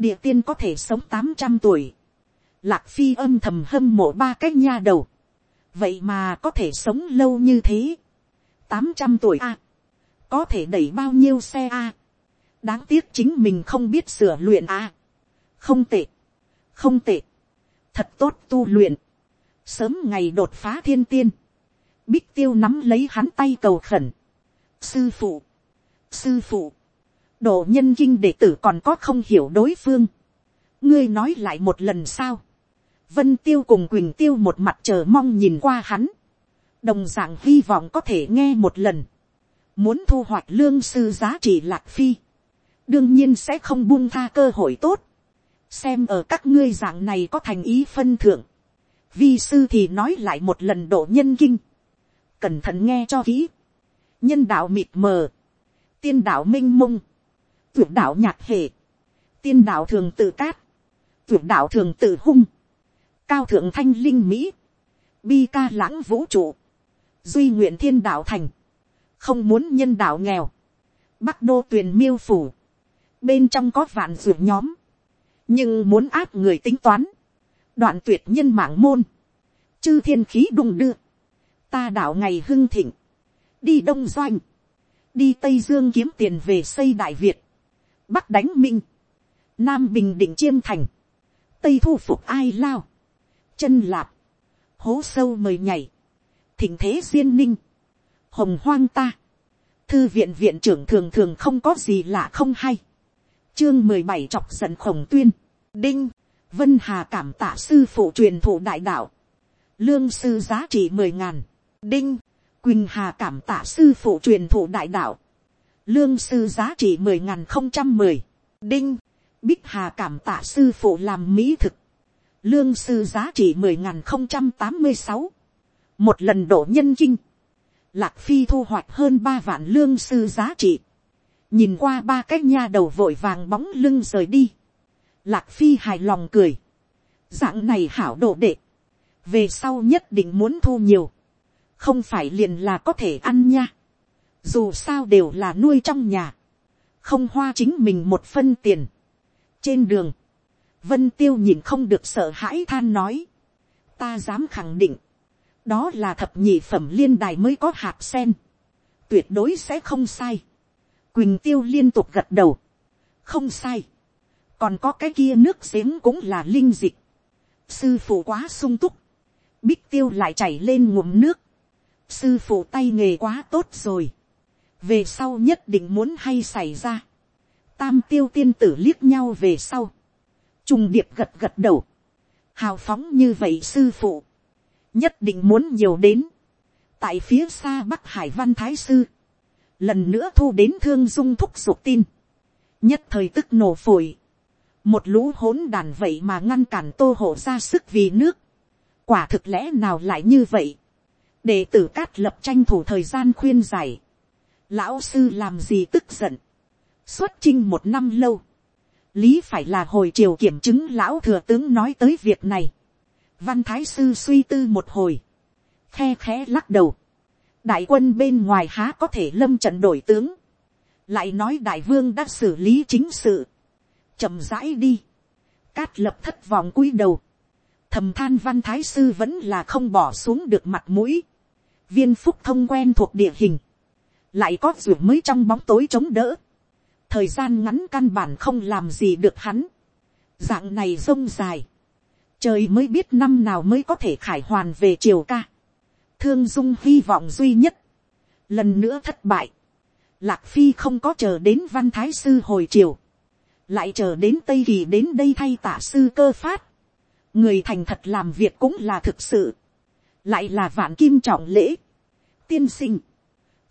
địa tiên có thể sống tám trăm tuổi, lạc phi âm thầm hâm mộ ba cái nha đầu, vậy mà có thể sống lâu như thế, tám trăm tuổi a, có thể đẩy bao nhiêu xe a, đáng tiếc chính mình không biết sửa luyện a, không tệ, không tệ, thật tốt tu luyện, sớm ngày đột phá thiên tiên, bích tiêu nắm lấy hắn tay cầu khẩn, sư phụ, sư phụ, độ nhân kinh đệ tử còn có không hiểu đối phương, ngươi nói lại một lần sao, vân tiêu cùng quỳnh tiêu một mặt chờ mong nhìn qua hắn, đồng d ạ n g hy vọng có thể nghe một lần, muốn thu hoạch lương sư giá trị lạc phi, đương nhiên sẽ không buông tha cơ hội tốt, xem ở các ngươi dạng này có thành ý phân thượng, vi sư thì nói lại một lần độ nhân kinh, cẩn thận nghe cho kỹ, nhân đạo mịt mờ, tiên đạo m i n h mông, tuyệt đạo nhạc hệ, tiên đạo thường tự cát, tuyệt đạo thường tự hung, cao thượng thanh linh mỹ, bi ca lãng vũ trụ, duy nguyện thiên đạo thành, không muốn nhân đạo nghèo, bắc đô tuyền miêu phủ, bên trong có vạn ruộng nhóm, nhưng muốn áp người tính toán, đoạn tuyệt nhân mạng môn, chư thiên khí đùng đưa, ta đạo ngày hưng thịnh, đi đông doanh, đi tây dương kiếm tiền về xây đại việt, bắc đánh minh, nam bình định chiêm thành, tây thu phục ai lao, chân lạp, hố sâu mời nhảy, thỉnh thế duyên ninh, hồng hoang ta, thư viện viện trưởng thường thường không có gì lạ không hay, chương mười bảy chọc giận khổng tuyên, đinh, vân hà cảm tạ sư phụ truyền thụ đại đạo, lương sư giá trị mười ngàn, đinh, quỳnh hà cảm tạ sư phụ truyền thụ đại đạo, lương sư giá trị mười ngàn không trăm mười, đinh, bích hà cảm tạ sư phụ làm mỹ thực, lương sư giá trị mười nghìn không trăm tám mươi sáu, một lần độ nhân kinh, lạc phi thu hoạch hơn ba vạn lương sư giá trị, nhìn qua ba cái nha đầu vội vàng bóng lưng rời đi, lạc phi hài lòng cười, dạng này hảo độ đệ, về sau nhất định muốn thu nhiều, không phải liền là có thể ăn nha, dù sao đều là nuôi trong nhà, không hoa chính mình một phân tiền. trên đường, Vân tiêu nhìn không được sợ hãi than nói. Ta dám khẳng định. Đó là thập nhị phẩm liên đài mới có hạt sen. Tuyệt đối sẽ không sai. Quỳnh tiêu liên tục gật đầu. Không sai. Còn có cái kia nước giếng cũng là linh dịch. Sư phụ quá sung túc. Bích tiêu lại chảy lên ngụm nước. Sư phụ tay nghề quá tốt rồi. Về sau nhất định muốn hay xảy ra. Tam tiêu tiên tử liếc nhau về sau trùng điệp gật gật đầu. Hào phóng như vậy sư phụ. Nhất định muốn nhiều đến. Tại phía xa Bắc Hải Văn Thái Sư. Lần nữa thu đến thương dung thúc giục tin. Nhất thời tức nổ phổi. Một lũ hỗn đàn vậy mà ngăn cản tô hộ ra sức vì nước. Quả thực lẽ nào lại như vậy. Đệ tử cát lập tranh thủ thời gian khuyên giải. Lão sư làm gì tức giận. Xuất chinh một năm lâu. Lý phải là hồi triều kiểm chứng lão thừa tướng nói tới việc này. văn thái sư suy tư một hồi, khe khẽ lắc đầu, đại quân bên ngoài há có thể lâm trận đổi tướng, lại nói đại vương đã xử lý chính sự, chậm rãi đi, cát lập thất vọng cúi đầu, thầm than văn thái sư vẫn là không bỏ xuống được mặt mũi, viên phúc thông quen thuộc địa hình, lại có ruột mới trong bóng tối chống đỡ, thời gian ngắn căn bản không làm gì được hắn. dạng này rông dài. trời mới biết năm nào mới có thể khải hoàn về triều ca. thương dung hy vọng duy nhất. lần nữa thất bại. lạc phi không có chờ đến văn thái sư hồi triều. lại chờ đến tây kỳ đến đây thay tả sư cơ phát. người thành thật làm việc cũng là thực sự. lại là vạn kim trọng lễ. tiên sinh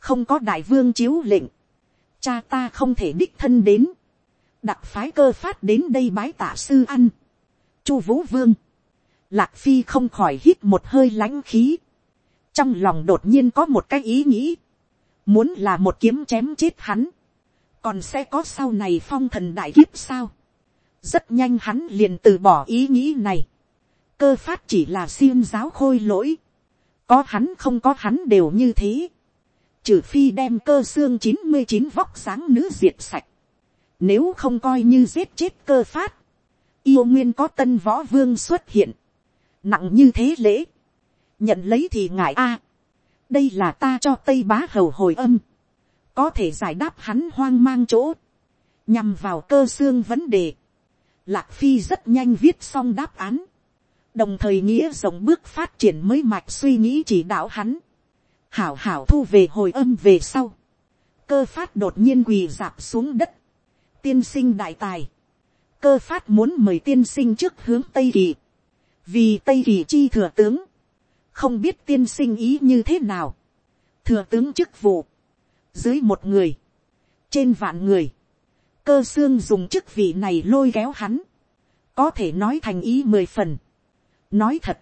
không có đại vương chiếu lệnh. Cha ta không thể đích thân đến, đặc phái cơ phát đến đây bái tạ sư ăn, chu vũ vương, Lạc phi không khỏi hít một hơi lãnh khí, trong lòng đột nhiên có một cái ý nghĩ, muốn là một kiếm chém chết hắn, còn sẽ có sau này phong thần đại kiếp sao. rất nhanh hắn liền từ bỏ ý nghĩ này, cơ phát chỉ là xiêm giáo khôi lỗi, có hắn không có hắn đều như thế, trừ phi đem cơ xương chín mươi chín vóc sáng nữ diệt sạch, nếu không coi như giết chết cơ phát, yêu nguyên có tân võ vương xuất hiện, nặng như thế lễ, nhận lấy thì ngại a, đây là ta cho tây bá hầu hồi âm, có thể giải đáp hắn hoang mang chỗ, nhằm vào cơ xương vấn đề. Lạc phi rất nhanh viết xong đáp án, đồng thời nghĩa rộng bước phát triển mới mạch suy nghĩ chỉ đạo hắn, hảo hảo thu về hồi âm về sau, cơ phát đột nhiên quỳ dạp xuống đất, tiên sinh đại tài, cơ phát muốn mời tiên sinh trước hướng tây kỳ, vì tây kỳ chi thừa tướng, không biết tiên sinh ý như thế nào, thừa tướng chức vụ, dưới một người, trên vạn người, cơ xương dùng chức vị này lôi kéo hắn, có thể nói thành ý mười phần. nói thật,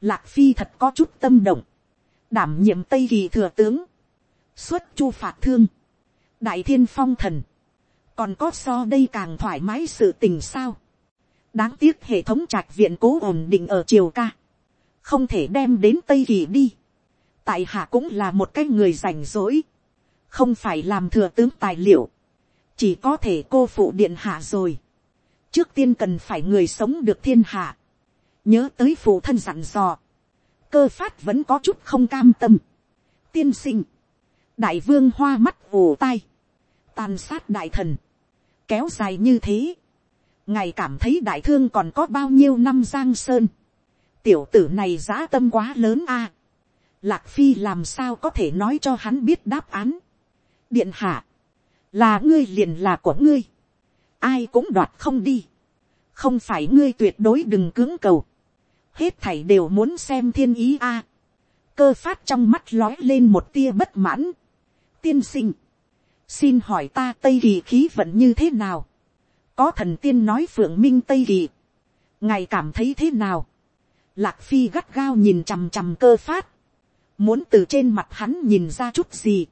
lạc phi thật có chút tâm động, đảm nhiệm tây kỳ thừa tướng, xuất chu phạt thương, đại thiên phong thần, còn có so đây càng thoải mái sự tình sao. đáng tiếc hệ thống trạch viện cố ổn định ở triều ca, không thể đem đến tây kỳ đi. tại hạ cũng là một cái người rảnh rỗi, không phải làm thừa tướng tài liệu, chỉ có thể cô phụ điện hạ rồi. trước tiên cần phải người sống được thiên hạ, nhớ tới phụ thân dặn dò, cơ phát vẫn có chút không cam tâm. tiên sinh, đại vương hoa mắt ù tai, tàn sát đại thần, kéo dài như thế, ngài cảm thấy đại thương còn có bao nhiêu năm giang sơn, tiểu tử này giã tâm quá lớn a, lạc phi làm sao có thể nói cho hắn biết đáp án, điện hạ, là ngươi liền là của ngươi, ai cũng đoạt không đi, không phải ngươi tuyệt đối đừng cưỡng cầu, hết thảy đều muốn xem thiên ý a, cơ phát trong mắt lói lên một tia bất mãn, tiên sinh, xin hỏi ta tây kỳ khí vận như thế nào, có thần tiên nói phượng minh tây kỳ, ngài cảm thấy thế nào, lạc phi gắt gao nhìn chằm chằm cơ phát, muốn từ trên mặt hắn nhìn ra chút gì,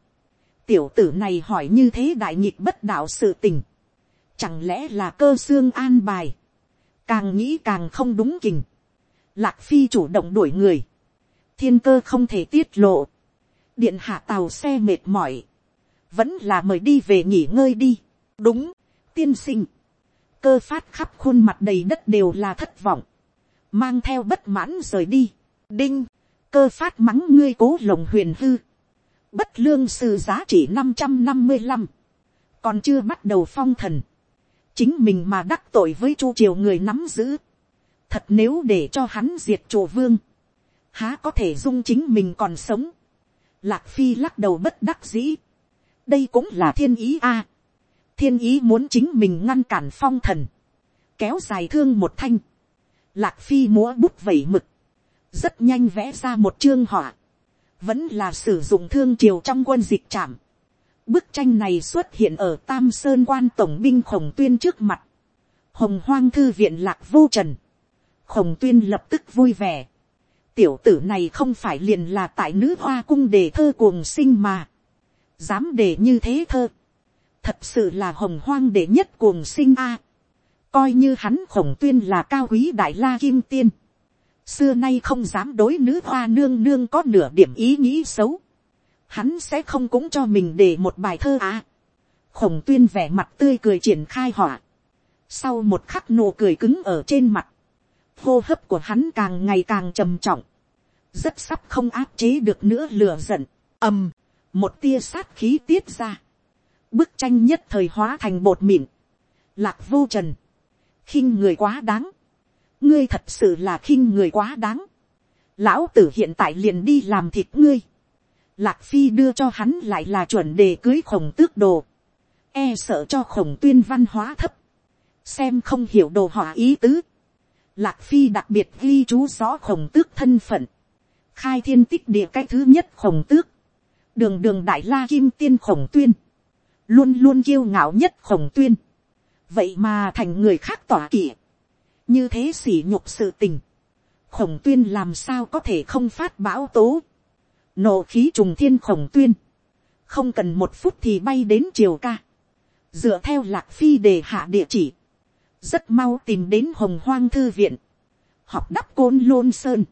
tiểu tử này hỏi như thế đại nhịp bất đạo sự tình. Chẳng lẽ là cơ xương an bài. Càng nghĩ càng không đúng kình. Lạc phi chủ động đuổi người. Thiên cơ không thể tiết lộ. Điện hạ tàu xe mệt mỏi. Vẫn là mời đi về nghỉ ngơi đi. Đúng, tiên sinh. Cơ phát khắp khuôn mặt đầy đất đều là thất vọng. Mang theo bất mãn rời đi. Đinh, cơ phát mắng ngươi cố lồng huyền hư bất lương sư giá trị năm trăm năm mươi năm, còn chưa bắt đầu phong thần, chính mình mà đắc tội với chu triều người nắm giữ, thật nếu để cho hắn diệt chùa vương, há có thể dung chính mình còn sống, lạc phi lắc đầu bất đắc dĩ, đây cũng là thiên ý a, thiên ý muốn chính mình ngăn cản phong thần, kéo dài thương một thanh, lạc phi múa bút vẩy mực, rất nhanh vẽ ra một chương họa, vẫn là sử dụng thương triều trong quân dịch trảm. Bức tranh này xuất hiện ở Tam Sơn quan tổng binh khổng tuyên trước mặt. Hồng hoang thư viện lạc vô trần. Khổng tuyên lập tức vui vẻ. Tiểu tử này không phải liền là tại nữ hoa cung đề thơ cuồng sinh mà. Dám để như thế thơ. Thật sự là hồng hoang đệ nhất cuồng sinh a. Coi như hắn khổng tuyên là cao quý đại la kim tiên xưa nay không dám đối nữ hoa nương nương có nửa điểm ý nghĩ xấu, hắn sẽ không cũng cho mình để một bài thơ à. khổng tuyên vẻ mặt tươi cười triển khai họa, sau một khắc nụ cười cứng ở trên mặt, hô hấp của hắn càng ngày càng trầm trọng, rất sắp không áp chế được nữa lửa giận, ầm, một tia sát khí tiết ra, bức tranh nhất thời hóa thành bột mịn, lạc vô trần, khinh người quá đáng, ngươi thật sự là khinh người quá đáng. lão tử hiện tại liền đi làm thịt ngươi. lạc phi đưa cho hắn lại là chuẩn đề cưới khổng tước đồ. e sợ cho khổng tuyên văn hóa thấp. xem không hiểu đồ họa ý tứ lạc phi đặc biệt ghi chú rõ khổng tước thân phận. khai thiên tích địa cái thứ nhất khổng tước. đường đường đại la kim tiên khổng tuyên. luôn luôn kiêu ngạo nhất khổng tuyên. vậy mà thành người khác tỏa kỵ như thế sỉ nhục sự tình, khổng tuyên làm sao có thể không phát bão tố, nộ khí trùng thiên khổng tuyên, không cần một phút thì bay đến triều ca, dựa theo lạc phi đề hạ địa chỉ, rất mau tìm đến hồng hoang thư viện, học đắp côn lôn sơn,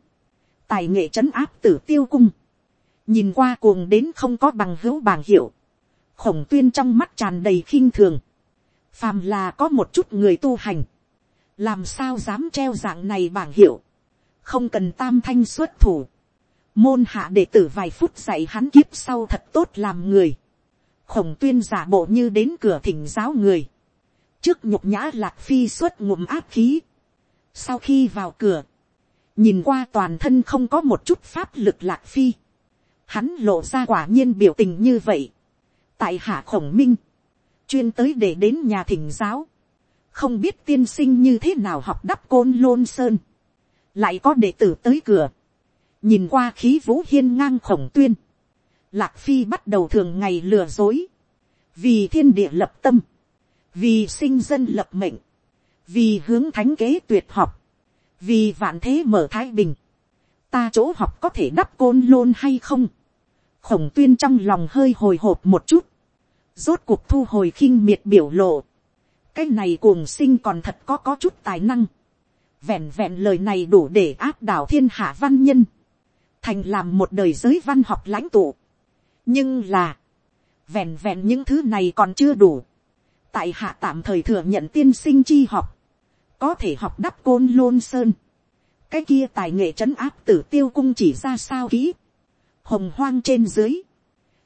tài nghệ trấn áp tử tiêu cung, nhìn qua cuồng đến không có bằng hữu bảng hiệu, khổng tuyên trong mắt tràn đầy khinh thường, phàm là có một chút người tu hành, làm sao dám treo dạng này bảng hiệu, không cần tam thanh xuất thủ, môn hạ đệ tử vài phút dạy hắn kiếp sau thật tốt làm người, khổng tuyên giả bộ như đến cửa thỉnh giáo người, trước nhục nhã lạc phi xuất ngụm áp khí, sau khi vào cửa, nhìn qua toàn thân không có một chút pháp lực lạc phi, hắn lộ ra quả nhiên biểu tình như vậy, tại hạ khổng minh, chuyên tới để đến nhà thỉnh giáo, không biết tiên sinh như thế nào học đắp côn lôn sơn, lại có đệ tử tới cửa, nhìn qua khí vũ hiên ngang khổng tuyên, lạc phi bắt đầu thường ngày lừa dối, vì thiên địa lập tâm, vì sinh dân lập mệnh, vì hướng thánh kế tuyệt học, vì vạn thế mở thái bình, ta chỗ học có thể đắp côn lôn hay không, khổng tuyên trong lòng hơi hồi hộp một chút, rốt cuộc thu hồi khinh miệt biểu lộ, cái này cuồng sinh còn thật có có chút tài năng, vẹn vẹn lời này đủ để áp đảo thiên hạ văn nhân, thành làm một đời giới văn học lãnh tụ. nhưng là, vẹn vẹn những thứ này còn chưa đủ tại hạ tạm thời thừa nhận tiên sinh chi học, có thể học đắp côn lôn sơn, cái kia tài nghệ trấn áp tử tiêu cung chỉ ra sao kỹ, hồng hoang trên dưới,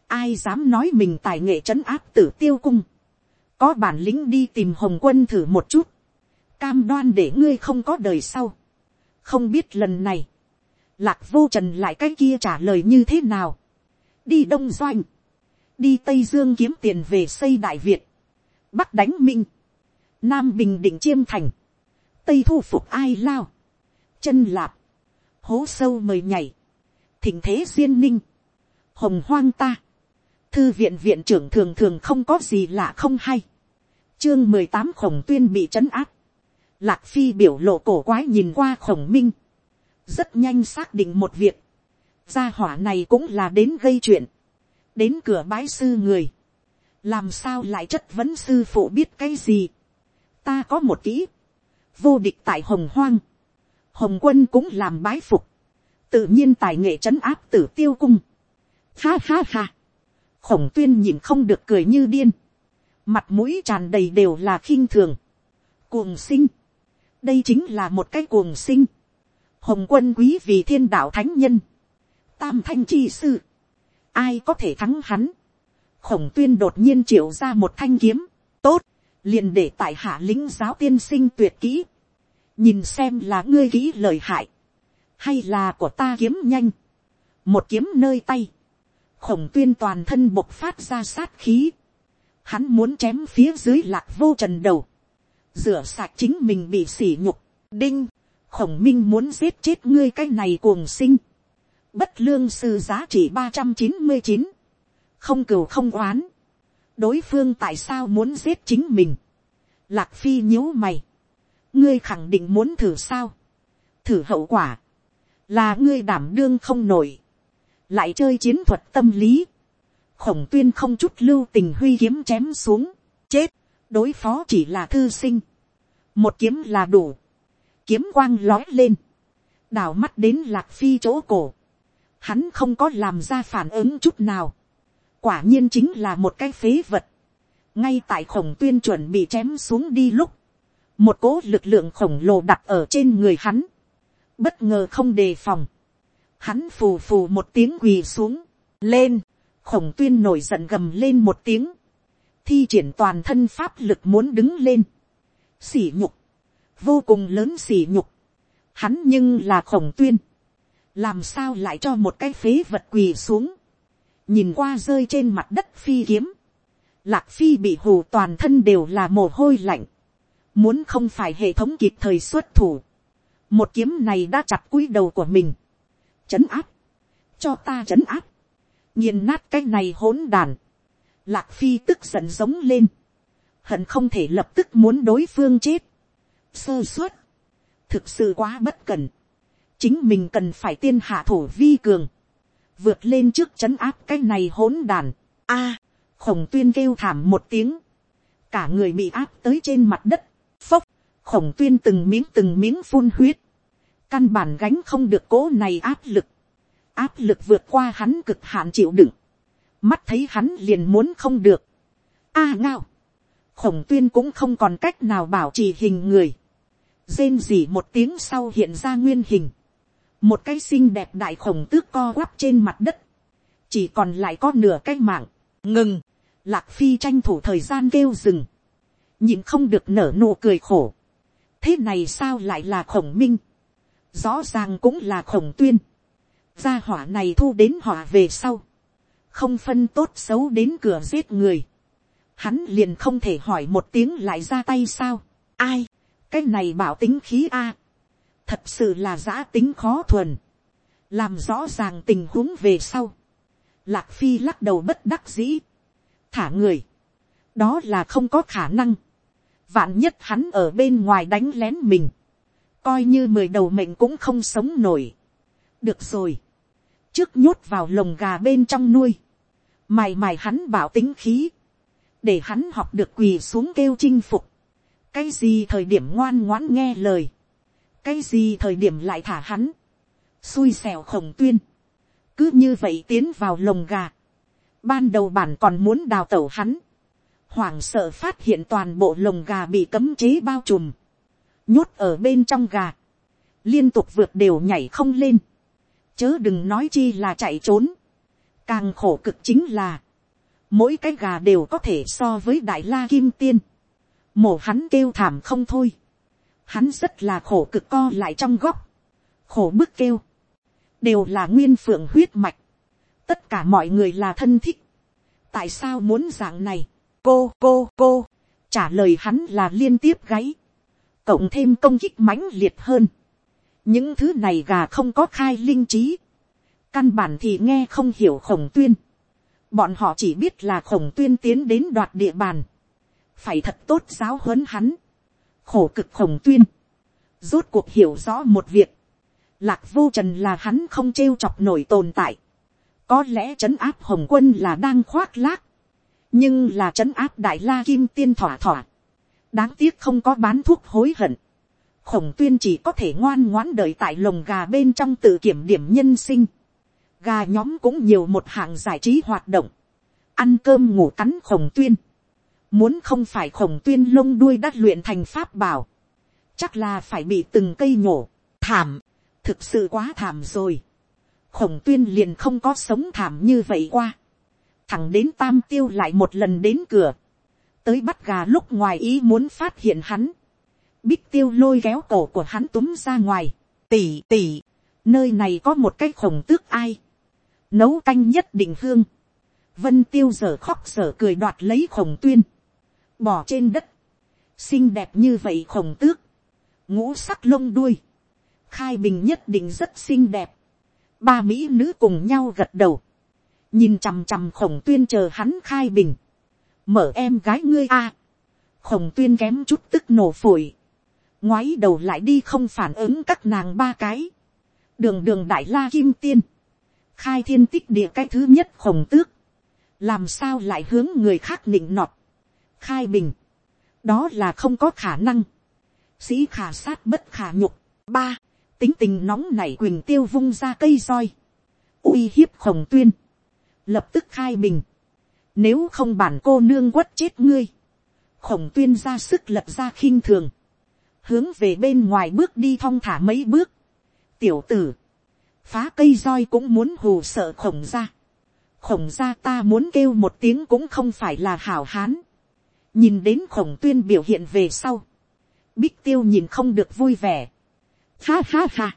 ai dám nói mình tài nghệ trấn áp tử tiêu cung, có bản lĩnh đi tìm hồng quân thử một chút, cam đoan để ngươi không có đời sau, không biết lần này, lạc vô trần lại cái kia trả lời như thế nào, đi đông doanh, đi tây dương kiếm tiền về xây đại việt, bắc đánh minh, nam bình định chiêm thành, tây thu phục ai lao, chân lạp, hố sâu mời nhảy, thỉnh thế duyên ninh, hồng hoang ta, thư viện viện trưởng thường thường không có gì lạ không hay, chương mười tám khổng tuyên bị trấn áp, lạc phi biểu lộ cổ quái nhìn qua khổng minh, rất nhanh xác định một việc, gia hỏa này cũng là đến gây chuyện, đến cửa bái sư người, làm sao lại chất vấn sư phụ biết cái gì, ta có một kỹ, vô địch tại hồng hoang, hồng quân cũng làm bái phục, tự nhiên tài nghệ trấn áp tử tiêu cung, ha ha ha, khổng tuyên nhìn không được cười như điên, mặt mũi tràn đầy đều là khinh thường, cuồng sinh, đây chính là một cái cuồng sinh, hồng quân quý vì thiên đạo thánh nhân, tam thanh chi sư, ai có thể thắng hắn, khổng tuyên đột nhiên triệu ra một thanh kiếm, tốt, liền để tại hạ lính giáo tiên sinh tuyệt kỹ, nhìn xem là ngươi kỹ lời hại, hay là của ta kiếm nhanh, một kiếm nơi tay, khổng tuyên toàn thân bộc phát ra sát khí, hắn muốn chém phía dưới lạc vô trần đầu, rửa sạch chính mình bị sỉ nhục, đinh, khổng minh muốn giết chết ngươi cái này cuồng sinh, bất lương sư giá trị ba trăm chín mươi chín, không cừu không oán, đối phương tại sao muốn giết chính mình, lạc phi nhíu mày, ngươi khẳng định muốn thử sao, thử hậu quả, là ngươi đảm đương không nổi, lại chơi chiến thuật tâm lý, khổng tuyên không chút lưu tình huy kiếm chém xuống, chết, đối phó chỉ là thư sinh, một kiếm là đủ, kiếm quang lói lên, đào mắt đến lạc phi chỗ cổ, hắn không có làm ra phản ứng chút nào, quả nhiên chính là một cái phế vật, ngay tại khổng tuyên chuẩn bị chém xuống đi lúc, một cố lực lượng khổng lồ đặt ở trên người hắn, bất ngờ không đề phòng, hắn phù phù một tiếng quỳ xuống, lên, khổng tuyên nổi giận gầm lên một tiếng, thi triển toàn thân pháp lực muốn đứng lên, xỉ nhục, vô cùng lớn xỉ nhục, hắn nhưng là khổng tuyên, làm sao lại cho một cái phế vật quỳ xuống, nhìn qua rơi trên mặt đất phi kiếm, lạc phi bị hù toàn thân đều là mồ hôi lạnh, muốn không phải hệ thống kịp thời xuất thủ, một kiếm này đã chặt cúi đầu của mình, chấn áp, cho ta chấn áp, nhìn nát cái này hỗn đàn, lạc phi tức giận giống lên, hận không thể lập tức muốn đối phương chết, sơ suất, thực sự quá bất cần, chính mình cần phải tiên hạ thủ vi cường, vượt lên trước c h ấ n áp cái này hỗn đàn, a, khổng tuyên kêu thảm một tiếng, cả người bị áp tới trên mặt đất, phốc, khổng tuyên từng miếng từng miếng phun huyết, căn bản gánh không được cố này áp lực, áp lực vượt qua hắn cực hạn chịu đựng, mắt thấy hắn liền muốn không được, a ngao, khổng tuyên cũng không còn cách nào bảo trì hình người, rên rỉ một tiếng sau hiện ra nguyên hình, một cái xinh đẹp đại khổng tước co quắp trên mặt đất, chỉ còn lại có nửa cái mạng, ngừng, lạc phi tranh thủ thời gian kêu dừng, nhìn không được nở nụ cười khổ, thế này sao lại là khổng minh, rõ ràng cũng là khổng tuyên, gia hỏa này thu đến hỏa về sau, không phân tốt xấu đến cửa giết người, hắn liền không thể hỏi một tiếng lại ra tay sao, ai, cái này bảo tính khí a, thật sự là giã tính khó thuần, làm rõ ràng tình huống về sau, lạc phi lắc đầu bất đắc dĩ, thả người, đó là không có khả năng, vạn nhất hắn ở bên ngoài đánh lén mình, coi như mười đầu mệnh cũng không sống nổi. được rồi, trước nhốt vào lồng gà bên trong nuôi, mày mày hắn bảo tính khí, để hắn học được quỳ xuống kêu chinh phục, cái gì thời điểm ngoan ngoãn nghe lời, cái gì thời điểm lại thả hắn, xui xẻo khổng tuyên, cứ như vậy tiến vào lồng gà, ban đầu bản còn muốn đào tẩu hắn, hoảng sợ phát hiện toàn bộ lồng gà bị cấm chế bao trùm, nhốt ở bên trong gà, liên tục vượt đều nhảy không lên, chớ đừng nói chi là chạy trốn, càng khổ cực chính là, mỗi cái gà đều có thể so với đại la kim tiên, mổ hắn kêu thảm không thôi, hắn rất là khổ cực co lại trong góc, khổ bức kêu, đều là nguyên phượng huyết mạch, tất cả mọi người là thân thích, tại sao muốn dạng này, cô cô cô, trả lời hắn là liên tiếp gáy, cộng thêm công kích mãnh liệt hơn, những thứ này gà không có khai linh trí, căn bản thì nghe không hiểu khổng tuyên, bọn họ chỉ biết là khổng tuyên tiến đến đoạt địa bàn, phải thật tốt giáo huấn hắn, khổ cực khổng tuyên, rốt cuộc hiểu rõ một việc, lạc vô trần là hắn không trêu chọc nổi tồn tại, có lẽ trấn áp hồng quân là đang khoác lác, nhưng là trấn áp đại la kim tiên thỏa thỏa, đáng tiếc không có bán thuốc hối hận, khổng tuyên chỉ có thể ngoan ngoãn đợi tại lồng gà bên trong tự kiểm điểm nhân sinh, gà nhóm cũng nhiều một hạng giải trí hoạt động, ăn cơm ngủ cắn khổng tuyên, Muốn không phải khổng tuyên lông đuôi đắt luyện thành pháp bảo. Chắc là phải bị từng cây nhổ. Thảm. Thực sự quá thảm rồi. Khổng tuyên liền không có sống thảm như vậy qua. Thẳng đến tam tiêu lại một lần đến cửa. Tới bắt gà lúc ngoài ý muốn phát hiện hắn. Bích tiêu lôi kéo cổ của hắn túm ra ngoài. Tỉ tỉ. Nơi này có một cái khổng tước ai. Nấu canh nhất định hương. Vân tiêu giờ khóc giờ cười đoạt lấy khổng tuyên bỏ trên đất, xinh đẹp như vậy khổng tước, ngũ sắc lông đuôi, khai bình nhất định rất xinh đẹp, ba mỹ nữ cùng nhau gật đầu, nhìn chằm chằm khổng tuyên chờ hắn khai bình, mở em gái ngươi a, khổng tuyên kém chút tức nổ phổi, ngoái đầu lại đi không phản ứng các nàng ba cái, đường đường đại la kim tiên, khai thiên tích địa cái thứ nhất khổng tước, làm sao lại hướng người khác nịnh nọt, khai bình, đó là không có khả năng, sĩ khả sát bất khả nhục, ba, tính tình nóng nảy quỳnh tiêu vung ra cây roi, uy hiếp khổng tuyên, lập tức khai bình, nếu không bản cô nương quất chết ngươi, khổng tuyên ra sức lập ra khinh thường, hướng về bên ngoài bước đi thong thả mấy bước, tiểu tử, phá cây roi cũng muốn hù sợ khổng ra, khổng ra ta muốn kêu một tiếng cũng không phải là hảo hán, nhìn đến khổng tuyên biểu hiện về sau, bích tiêu nhìn không được vui vẻ. Ha ha ha,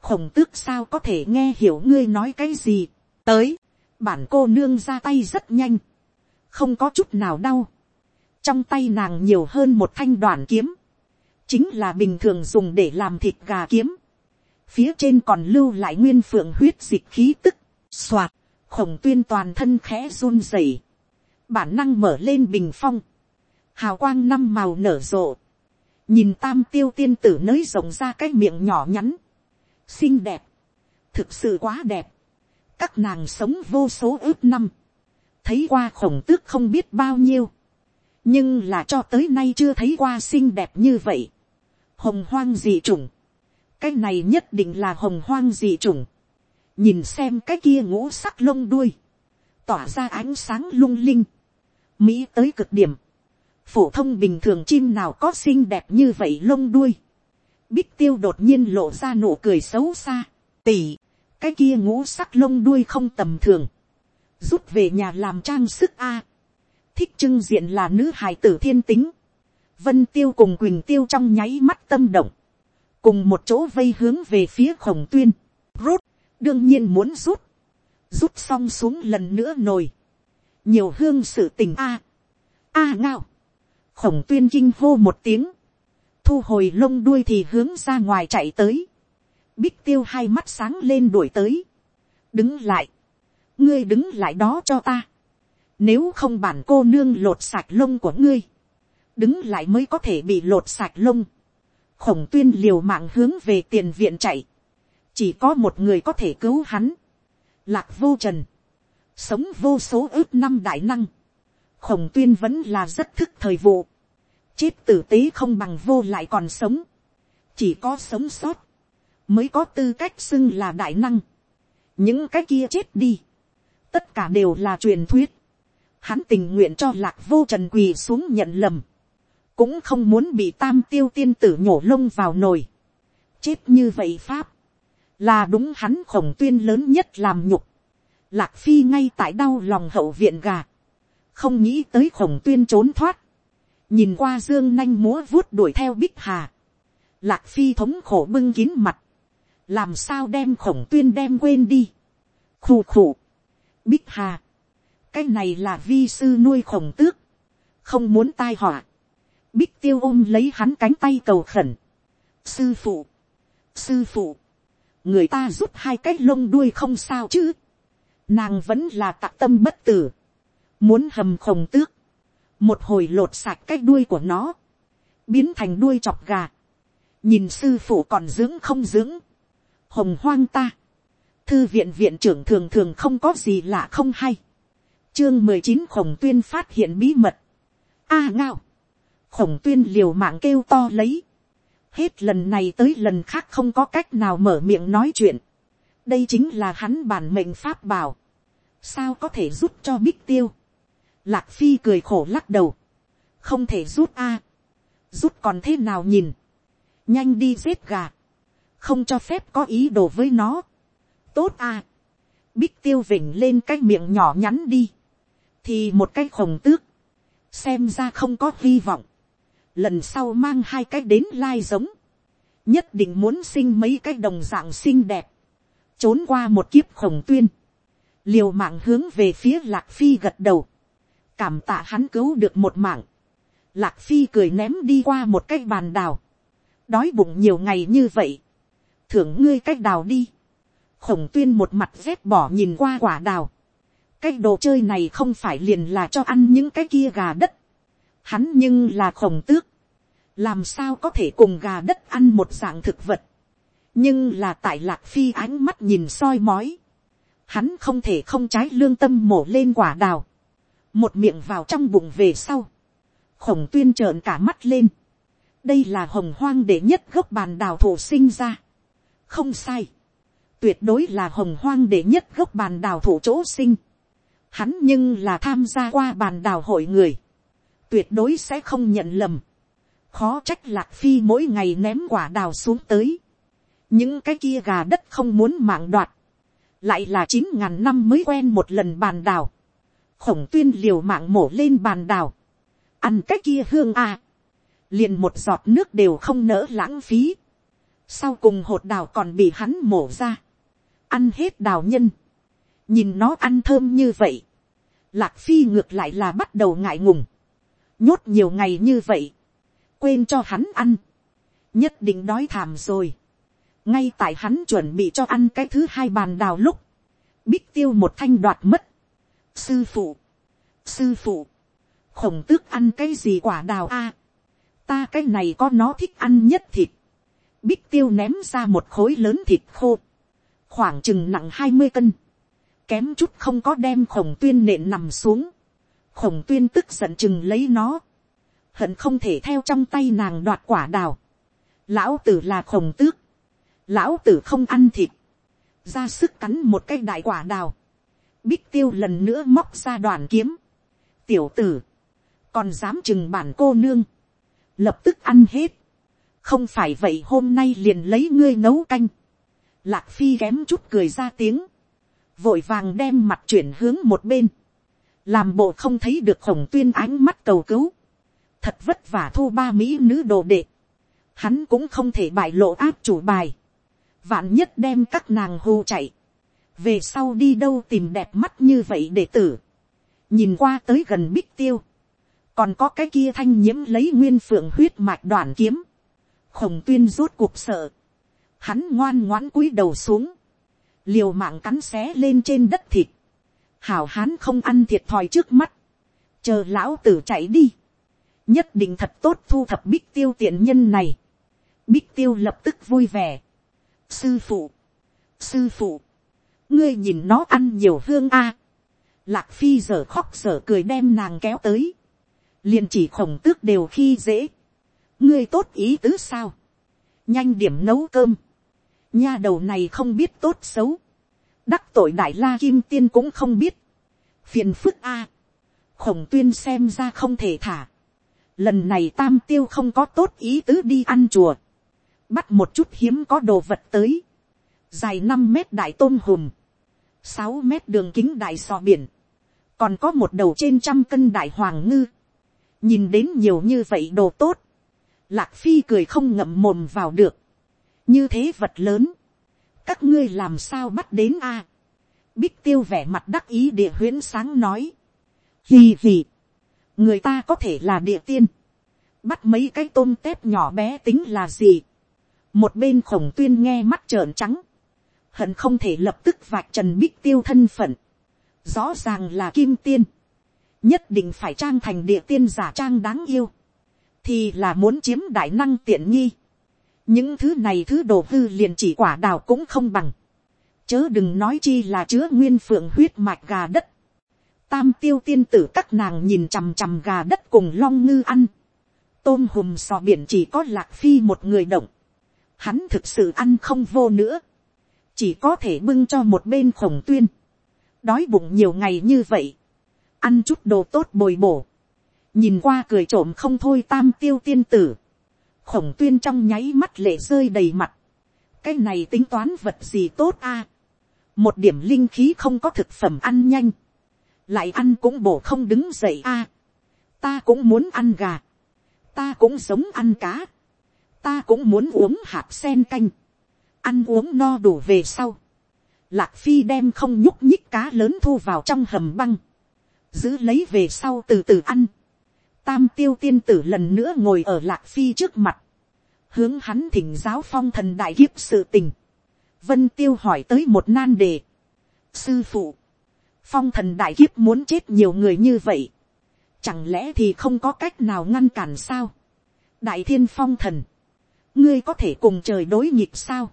khổng tước sao có thể nghe hiểu ngươi nói cái gì, tới, bản cô nương ra tay rất nhanh, không có chút nào đau, trong tay nàng nhiều hơn một thanh đoàn kiếm, chính là bình thường dùng để làm thịt gà kiếm, phía trên còn lưu lại nguyên phượng huyết dịch khí tức, soạt, khổng tuyên toàn thân khẽ run rẩy, bản năng mở lên bình phong, hào quang năm màu nở rộ, nhìn tam tiêu tiên tử nới rộng ra cái miệng nhỏ nhắn, xinh đẹp, thực sự quá đẹp, các nàng sống vô số ước năm, thấy qua khổng tước không biết bao nhiêu, nhưng là cho tới nay chưa thấy qua xinh đẹp như vậy. hồng hoang dị chủng, cái này nhất định là hồng hoang dị chủng, nhìn xem cái kia ngũ sắc lông đuôi, tỏa ra ánh sáng lung linh, mỹ tới cực điểm, phổ thông bình thường chim nào có xinh đẹp như vậy lông đuôi, bích tiêu đột nhiên lộ ra nụ cười xấu xa, tỉ, cái kia ngũ sắc lông đuôi không tầm thường, rút về nhà làm trang sức a, thích trưng diện là nữ hài tử thiên tính, vân tiêu cùng quỳnh tiêu trong nháy mắt tâm động, cùng một chỗ vây hướng về phía khổng tuyên, rút, đương nhiên muốn rút, rút xong xuống lần nữa nồi, nhiều hương sự tình a, a ngao, khổng tuyên kinh hô một tiếng, thu hồi lông đuôi thì hướng ra ngoài chạy tới, bích tiêu hai mắt sáng lên đuổi tới, đứng lại, ngươi đứng lại đó cho ta, nếu không bản cô nương lột sạch lông của ngươi, đứng lại mới có thể bị lột sạch lông, khổng tuyên liều mạng hướng về tiền viện chạy, chỉ có một người có thể cứu hắn, lạc vô trần, sống vô số ước năm đại năng, khổng tuyên vẫn là rất thức thời vụ, chết tử tế không bằng vô lại còn sống, chỉ có sống sót, mới có tư cách xưng là đại năng, những cái kia chết đi, tất cả đều là truyền thuyết, hắn tình nguyện cho lạc vô trần quỳ xuống nhận lầm, cũng không muốn bị tam tiêu tiên tử nhổ lông vào nồi, chết như vậy pháp, là đúng hắn khổng tuyên lớn nhất làm nhục, lạc phi ngay tại đau lòng hậu viện gà, không nghĩ tới khổng tuyên trốn thoát, nhìn qua dương nanh múa vuốt đuổi theo bích hà, lạc phi thống khổ bưng kín mặt, làm sao đem khổng tuyên đem quên đi, khù khù, bích hà, cái này là vi sư nuôi khổng tước, không muốn tai họa, bích tiêu ôm lấy hắn cánh tay cầu khẩn, sư phụ, sư phụ, người ta rút hai cái lông đuôi không sao chứ, nàng vẫn là tạ tâm bất tử, muốn hầm khổng tước, một hồi lột sạch cái đuôi của nó, biến thành đuôi chọc gà, nhìn sư phụ còn dưỡng không dưỡng, hồng hoang ta, thư viện viện trưởng thường thường không có gì lạ không hay, chương mười chín khổng tuyên phát hiện bí mật, a ngao, khổng tuyên liều mạng kêu to lấy, hết lần này tới lần khác không có cách nào mở miệng nói chuyện, đây chính là hắn bản mệnh pháp bảo, sao có thể giúp cho bích tiêu, Lạc Phi cười khổ lắc đầu. Không thể rút a Rút còn thế nào nhìn. Nhanh đi giết gà. Không cho phép có ý đồ với nó. Tốt a Bích tiêu vỉnh lên cái miệng nhỏ nhắn đi. Thì một cái khổng tước. Xem ra không có hy vọng. Lần sau mang hai cái đến lai giống. Nhất định muốn sinh mấy cái đồng dạng xinh đẹp. Trốn qua một kiếp khổng tuyên. Liều mạng hướng về phía lạc phi gật đầu cảm tạ hắn cứu được một mạng. Lạc phi cười ném đi qua một cái bàn đào. đói bụng nhiều ngày như vậy. thưởng ngươi cách đào đi. khổng tuyên một mặt rét bỏ nhìn qua quả đào. cái đồ chơi này không phải liền là cho ăn những cái kia gà đất. hắn nhưng là khổng tước. làm sao có thể cùng gà đất ăn một dạng thực vật. nhưng là tại lạc phi ánh mắt nhìn soi mói. hắn không thể không trái lương tâm mổ lên quả đào một miệng vào trong bụng về sau, khổng tuyên trợn cả mắt lên, đây là hồng hoang để nhất gốc bàn đào thổ sinh ra, không sai, tuyệt đối là hồng hoang để nhất gốc bàn đào thổ chỗ sinh, hắn nhưng là tham gia qua bàn đào hội người, tuyệt đối sẽ không nhận lầm, khó trách lạc phi mỗi ngày ném quả đào xuống tới, những cái kia gà đất không muốn mạng đoạt, lại là chín ngàn năm mới quen một lần bàn đào, khổng tuyên liều mạng mổ lên bàn đào, ăn cái kia hương à, liền một giọt nước đều không nỡ lãng phí, sau cùng hột đào còn bị hắn mổ ra, ăn hết đào nhân, nhìn nó ăn thơm như vậy, lạc phi ngược lại là bắt đầu ngại ngùng, nhốt nhiều ngày như vậy, quên cho hắn ăn, nhất định đói thảm rồi, ngay tại hắn chuẩn bị cho ăn cái thứ hai bàn đào lúc, bích tiêu một thanh đoạt mất, sư phụ, sư phụ, khổng tước ăn cái gì quả đào a, ta cái này có nó thích ăn nhất thịt, bích tiêu ném ra một khối lớn thịt khô, khoảng chừng nặng hai mươi cân, kém chút không có đem khổng tuyên nện nằm xuống, khổng tuyên tức giận chừng lấy nó, hận không thể theo trong tay nàng đoạt quả đào, lão tử là khổng tước, lão tử không ăn thịt, ra sức cắn một cái đại quả đào, bích tiêu lần nữa móc ra đoàn kiếm, tiểu tử, còn dám chừng bản cô nương, lập tức ăn hết, không phải vậy hôm nay liền lấy ngươi nấu canh, lạc phi kém chút cười ra tiếng, vội vàng đem mặt chuyển hướng một bên, làm bộ không thấy được khổng tuyên ánh mắt cầu cứu, thật vất vả thu ba mỹ nữ đồ đệ, hắn cũng không thể bại lộ áp chủ bài, vạn nhất đem các nàng hù chạy, về sau đi đâu tìm đẹp mắt như vậy để tử, nhìn qua tới gần bích tiêu, còn có cái kia thanh nhiễm lấy nguyên phượng huyết mạch đoàn kiếm, khổng tuyên rốt cuộc sợ, hắn ngoan ngoãn cúi đầu xuống, liều mạng cắn xé lên trên đất thịt, hảo hán không ăn thiệt thòi trước mắt, chờ lão tử chạy đi, nhất định thật tốt thu thập bích tiêu tiện nhân này, bích tiêu lập tức vui vẻ, sư phụ, sư phụ, ngươi nhìn nó ăn nhiều hương a, lạc phi giờ khóc giờ cười đem nàng kéo tới, liền chỉ khổng tước đều khi dễ, ngươi tốt ý tứ sao, nhanh điểm nấu cơm, nha đầu này không biết tốt xấu, đắc tội đại la kim tiên cũng không biết, phiền phức a, khổng tuyên xem ra không thể thả, lần này tam tiêu không có tốt ý tứ đi ăn chùa, bắt một chút hiếm có đồ vật tới, dài năm mét đại tôn hùm, sáu mét đường kính đại sò biển, còn có một đầu trên trăm cân đại hoàng ngư, nhìn đến nhiều như vậy đồ tốt, lạc phi cười không ngậm mồm vào được, như thế vật lớn, các ngươi làm sao bắt đến a, bích tiêu vẻ mặt đắc ý địa huyễn sáng nói, hì hì, người ta có thể là địa tiên, bắt mấy cái tôm tép nhỏ bé tính là gì, một bên khổng tuyên nghe mắt trợn trắng, hận không thể lập tức vạch trần bích tiêu thân phận, rõ ràng là kim tiên, nhất định phải trang thành địa tiên giả trang đáng yêu, thì là muốn chiếm đại năng tiện nghi. những thứ này thứ đồ hư liền chỉ quả đào cũng không bằng, chớ đừng nói chi là chứa nguyên phượng huyết mạch gà đất. tam tiêu tiên tử các nàng nhìn chằm chằm gà đất cùng long ngư ăn, tôm hùm sò biển chỉ có lạc phi một người động, hắn thực sự ăn không vô nữa, chỉ có thể bưng cho một bên khổng tuyên, đói bụng nhiều ngày như vậy, ăn chút đồ tốt bồi bổ, nhìn qua cười trộm không thôi tam tiêu tiên tử, khổng tuyên trong nháy mắt lệ rơi đầy mặt, cái này tính toán vật gì tốt a, một điểm linh khí không có thực phẩm ăn nhanh, lại ăn cũng bổ không đứng dậy a, ta cũng muốn ăn gà, ta cũng sống ăn cá, ta cũng muốn uống hạt sen canh, ăn uống no đủ về sau, lạc phi đem không nhúc nhích cá lớn thu vào trong hầm băng, giữ lấy về sau từ từ ăn, tam tiêu tiên tử lần nữa ngồi ở lạc phi trước mặt, hướng hắn thỉnh giáo phong thần đại kiếp sự tình, vân tiêu hỏi tới một nan đề, sư phụ, phong thần đại kiếp muốn chết nhiều người như vậy, chẳng lẽ thì không có cách nào ngăn cản sao, đại thiên phong thần, ngươi có thể cùng trời đối nhịp sao,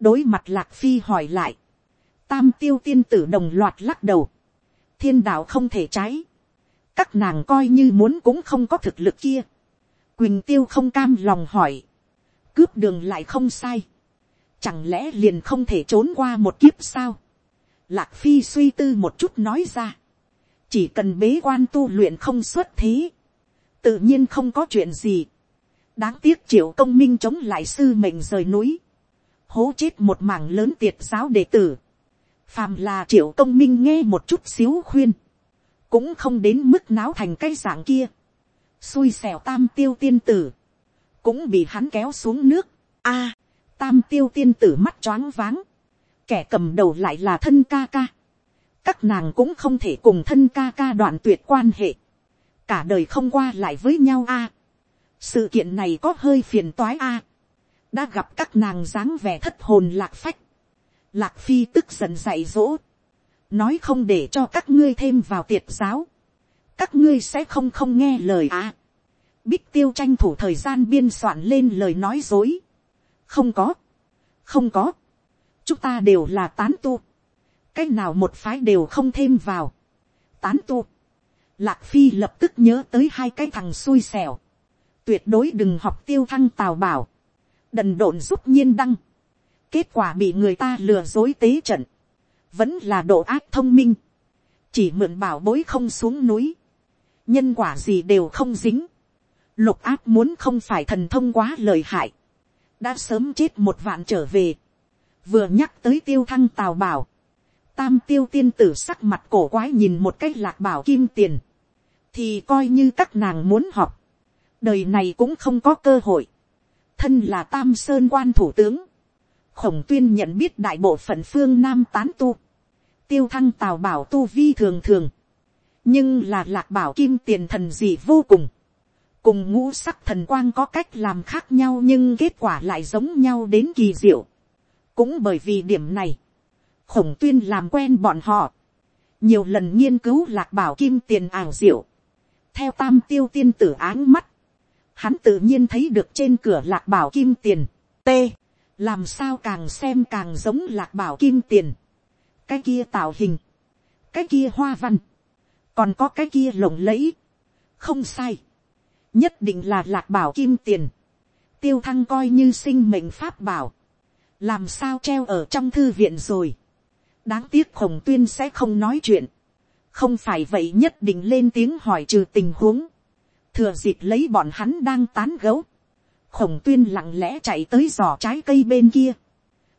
đối mặt lạc phi hỏi lại, tam tiêu tiên tử đồng loạt lắc đầu, thiên đạo không thể cháy các nàng coi như muốn cũng không có thực lực kia, quỳnh tiêu không cam lòng hỏi, cướp đường lại không sai, chẳng lẽ liền không thể trốn qua một kiếp sao, lạc phi suy tư một chút nói ra, chỉ cần bế quan tu luyện không xuất thế, tự nhiên không có chuyện gì, đáng tiếc triệu công minh chống lại sư mệnh rời núi, hố chết một mảng lớn tiệt giáo đệ tử, phàm là triệu công minh nghe một chút xíu khuyên, cũng không đến mức náo thành cái dạng kia, xui xẻo tam tiêu tiên tử, cũng bị hắn kéo xuống nước, a, tam tiêu tiên tử mắt choáng váng, kẻ cầm đầu lại là thân ca ca, các nàng cũng không thể cùng thân ca ca đoạn tuyệt quan hệ, cả đời không qua lại với nhau a, sự kiện này có hơi phiền toái a, đã gặp các nàng dáng vẻ thất hồn lạc phách, lạc phi tức giận dạy dỗ, nói không để cho các ngươi thêm vào tiệt giáo, các ngươi sẽ không không nghe lời à. Bích tiêu tranh thủ thời gian biên soạn lên lời nói dối, không có, không có, chúng ta đều là tán tu, cái nào một phái đều không thêm vào, tán tu, lạc phi lập tức nhớ tới hai cái thằng xui xẻo, tuyệt đối đừng học tiêu thăng tào bảo, đần độn giúp nhiên đăng, kết quả bị người ta lừa dối tế trận, vẫn là độ ác thông minh, chỉ mượn bảo bối không xuống núi, nhân quả gì đều không dính, lục ác muốn không phải thần thông quá lời hại, đã sớm chết một vạn trở về, vừa nhắc tới tiêu thăng tào bảo, tam tiêu tiên tử sắc mặt cổ quái nhìn một cách lạc bảo kim tiền, thì coi như các nàng muốn học, đời này cũng không có cơ hội, thân là tam sơn quan thủ tướng, khổng tuyên nhận biết đại bộ phận phương nam tán tu, tiêu thăng tào bảo tu vi thường thường, nhưng là lạc bảo kim tiền thần gì vô cùng, cùng ngũ sắc thần quang có cách làm khác nhau nhưng kết quả lại giống nhau đến kỳ diệu. cũng bởi vì điểm này, khổng tuyên làm quen bọn họ, nhiều lần nghiên cứu lạc bảo kim tiền ảo diệu, theo tam tiêu tiên tử áng mắt, hắn tự nhiên thấy được trên cửa lạc bảo kim tiền, t, làm sao càng xem càng giống lạc bảo kim tiền, cái kia tạo hình, cái kia hoa văn, còn có cái kia lộng lẫy, không sai, nhất định là lạc bảo kim tiền, tiêu thăng coi như sinh mệnh pháp bảo, làm sao treo ở trong thư viện rồi, đáng tiếc khổng tuyên sẽ không nói chuyện, không phải vậy nhất định lên tiếng hỏi trừ tình huống, thừa dịp lấy bọn hắn đang tán gấu, khổng tuyên lặng lẽ chạy tới giò trái cây bên kia,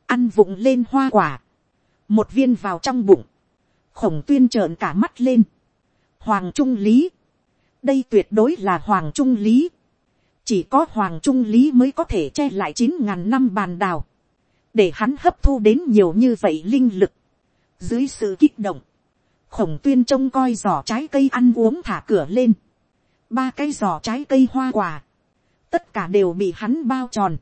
ăn vụng lên hoa quả, một viên vào trong bụng, khổng tuyên trợn cả mắt lên, hoàng trung lý, đây tuyệt đối là hoàng trung lý, chỉ có hoàng trung lý mới có thể che lại chín ngàn năm bàn đào, để hắn hấp thu đến nhiều như vậy linh lực, dưới sự kích động, khổng tuyên trông coi giỏ trái cây ăn uống thả cửa lên, ba cái giỏ trái cây hoa quả, tất cả đều bị hắn bao tròn,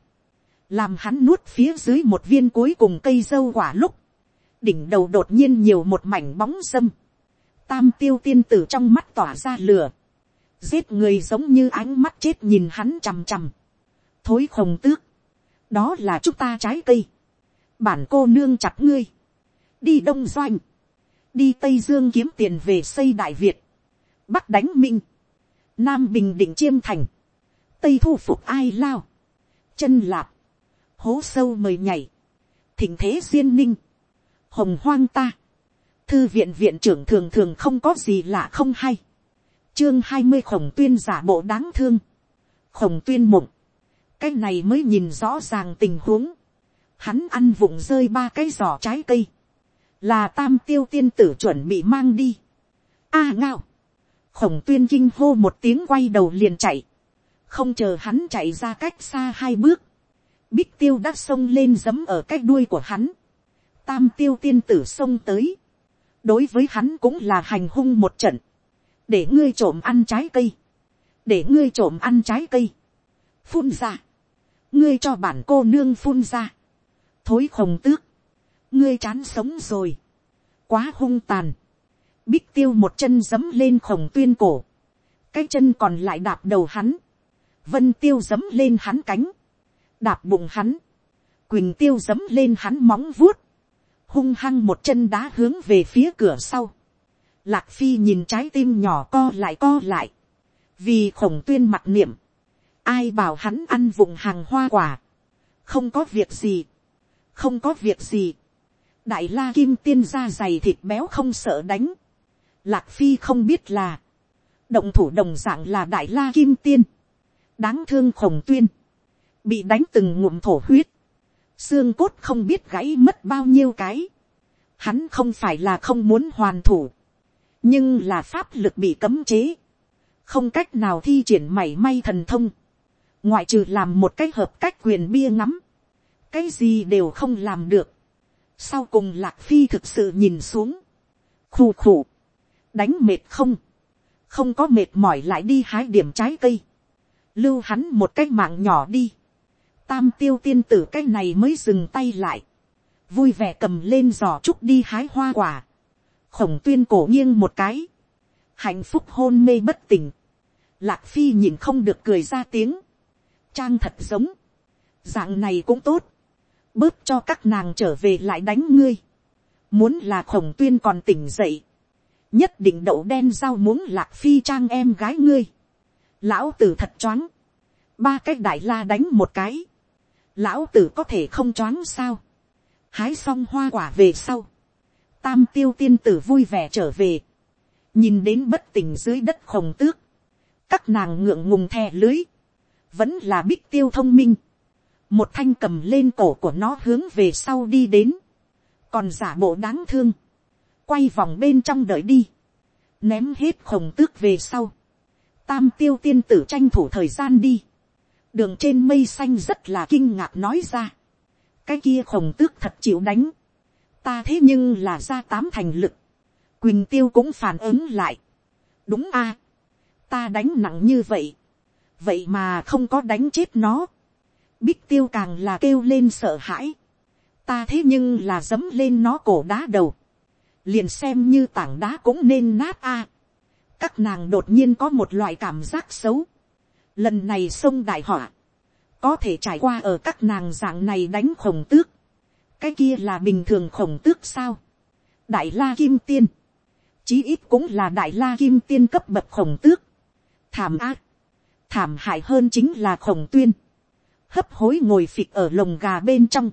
làm hắn nuốt phía dưới một viên cuối cùng cây dâu quả lúc, đỉnh đầu đột nhiên nhiều một mảnh bóng dâm, tam tiêu tiên tử trong mắt tỏa ra lửa, giết người giống như ánh mắt chết nhìn hắn chằm chằm, thối khổng tước, đó là chúng ta trái cây, bản cô nương chặt ngươi, đi đông doanh, đi tây dương kiếm tiền về xây đại việt, bắc đánh minh, nam bình định chiêm thành, tây thu phục ai lao, chân lạp, hố sâu mời nhảy, thỉnh thế duyên ninh, hồng hoang ta, thư viện viện trưởng thường thường không có gì lạ không hay, chương hai mươi khổng tuyên giả bộ đáng thương, khổng tuyên mộng, cái này mới nhìn rõ ràng tình huống, hắn ăn vụng rơi ba cái giỏ trái cây, là tam tiêu tiên tử chuẩn bị mang đi. a ngao, khổng tuyên kinh hô một tiếng quay đầu liền chạy, không chờ hắn chạy ra cách xa hai bước, bích tiêu đã xông lên giấm ở cái đuôi của hắn, tam tiêu tiên tử xông tới, đối với hắn cũng là hành hung một trận, để ngươi trộm ăn trái cây, để ngươi trộm ăn trái cây, phun ra, ngươi cho bản cô nương phun ra, thối khổng tước, ngươi chán sống rồi, quá hung tàn, bích tiêu một chân dấm lên khổng tuyên cổ, cái chân còn lại đạp đầu hắn, vân tiêu dấm lên hắn cánh, đạp bụng hắn, quỳnh tiêu dấm lên hắn móng vuốt, hung hăng một chân đá hướng về phía cửa sau, lạc phi nhìn trái tim nhỏ co lại co lại, vì khổng tuyên mặt niệm, ai bảo hắn ăn vụng hàng hoa quả, không có việc gì, không có việc gì, đại la kim tiên da dày thịt béo không sợ đánh, lạc phi không biết là, động thủ đồng dạng là đại la kim tiên, đáng thương khổng tuyên, bị đánh từng ngụm thổ huyết, xương cốt không biết gãy mất bao nhiêu cái, hắn không phải là không muốn hoàn thủ, nhưng là pháp lực bị cấm chế, không cách nào thi triển mảy may thần thông, ngoại trừ làm một cái hợp cách quyền bia ngắm, cái gì đều không làm được, sau cùng lạc phi thực sự nhìn xuống, khù khủ đánh mệt không, không có mệt mỏi lại đi hái điểm trái cây, lưu hắn một cái mạng nhỏ đi, tam tiêu tiên tử cái này mới dừng tay lại, vui vẻ cầm lên giò trúc đi hái hoa quả, khổng tuyên cổ nghiêng một cái, hạnh phúc hôn mê bất tỉnh, lạc phi nhìn không được cười ra tiếng, trang thật giống, dạng này cũng tốt, bớt cho các nàng trở về lại đánh ngươi, muốn là khổng tuyên còn tỉnh dậy, nhất định đậu đen giao muốn lạc phi trang em gái ngươi, lão tử thật choáng, ba cái đại la đánh một cái, lão tử có thể không choáng sao, hái xong hoa quả về sau, tam tiêu tiên tử vui vẻ trở về, nhìn đến bất tỉnh dưới đất khổng tước, các nàng ngượng ngùng thè lưới, vẫn là bích tiêu thông minh, một thanh cầm lên cổ của nó hướng về sau đi đến, còn giả bộ đáng thương, quay vòng bên trong đợi đi, ném hết khổng tước về sau, tam tiêu tiên tử tranh thủ thời gian đi, đường trên mây xanh rất là kinh ngạc nói ra, cái kia khổng tước thật chịu đánh, ta thế nhưng là ra tám thành lực, quỳnh tiêu cũng phản ứng lại, đúng a, ta đánh nặng như vậy, vậy mà không có đánh chết nó, bích tiêu càng là kêu lên sợ hãi, ta thế nhưng là dấm lên nó cổ đá đầu, liền xem như tảng đá cũng nên nát a. các nàng đột nhiên có một loại cảm giác xấu, lần này sông đại họa, có thể trải qua ở các nàng dạng này đánh khổng tước, cái kia là bình thường khổng tước sao, đại la kim tiên, chí ít cũng là đại la kim tiên cấp bậc khổng tước, thảm ác, thảm hại hơn chính là khổng tuyên, hấp hối ngồi phịch ở lồng gà bên trong,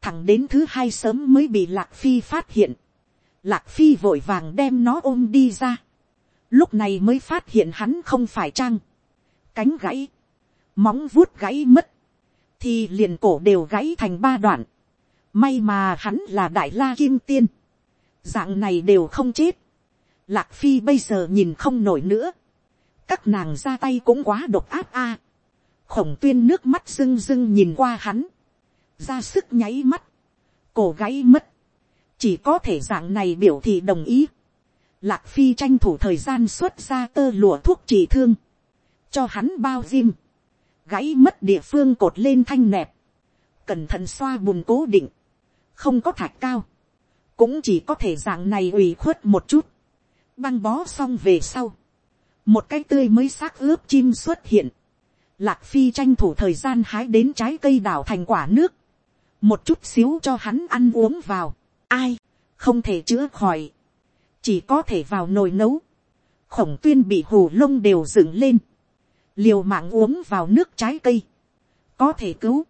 thẳng đến thứ hai sớm mới bị lạc phi phát hiện, lạc phi vội vàng đem nó ôm đi ra, lúc này mới phát hiện hắn không phải trăng, cánh gãy, móng vuốt gãy mất, thì liền cổ đều gãy thành ba đoạn, may mà hắn là đại la kim tiên, dạng này đều không chết, lạc phi bây giờ nhìn không nổi nữa, các nàng ra tay cũng quá độc áp a, khổng tuyên nước mắt rưng rưng nhìn qua hắn, ra sức nháy mắt, cổ gãy mất, chỉ có thể dạng này biểu thị đồng ý. Lạc phi tranh thủ thời gian xuất ra tơ lụa thuốc trị thương, cho hắn bao diêm, gãy mất địa phương cột lên thanh nẹp, cẩn thận xoa bùn cố định, không có thạch cao, cũng chỉ có thể dạng này ủy khuất một chút, băng bó xong về sau, một cái tươi mới xác ướp chim xuất hiện, lạc phi tranh thủ thời gian hái đến trái cây đảo thành quả nước, một chút xíu cho hắn ăn uống vào, ai, không thể chữa khỏi, chỉ có thể vào nồi nấu, khổng tuyên bị hù lông đều dựng lên, liều mạng uống vào nước trái cây, có thể cứu,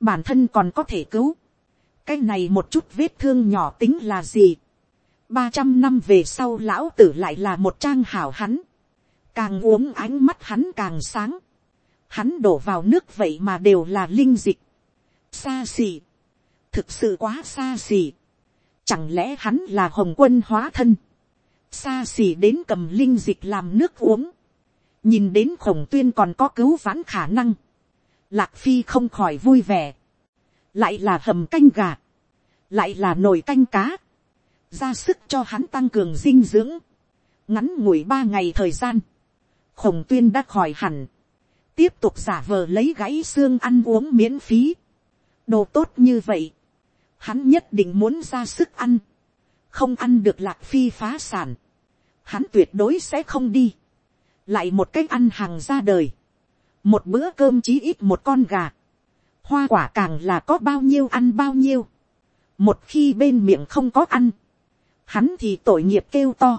bản thân còn có thể cứu, cái này một chút vết thương nhỏ tính là gì, ba trăm năm về sau lão tử lại là một trang hảo hắn, càng uống ánh mắt hắn càng sáng, hắn đổ vào nước vậy mà đều là linh dịch, xa xỉ, thực sự quá xa xỉ, chẳng lẽ hắn là hồng quân hóa thân, xa xỉ đến cầm linh dịch làm nước uống, nhìn đến khổng tuyên còn có cứu vãn khả năng, lạc phi không khỏi vui vẻ, lại là hầm canh gà, lại là nồi canh cá, ra sức cho hắn tăng cường dinh dưỡng, ngắn ngủi ba ngày thời gian, khổng tuyên đã khỏi hẳn, tiếp tục giả vờ lấy gãy xương ăn uống miễn phí, đồ tốt như vậy, hắn nhất định muốn ra sức ăn, không ăn được lạc phi phá sản, hắn tuyệt đối sẽ không đi, lại một cách ăn hàng ra đời, một bữa cơm chí ít một con gà, hoa quả càng là có bao nhiêu ăn bao nhiêu, một khi bên miệng không có ăn, hắn thì tội nghiệp kêu to,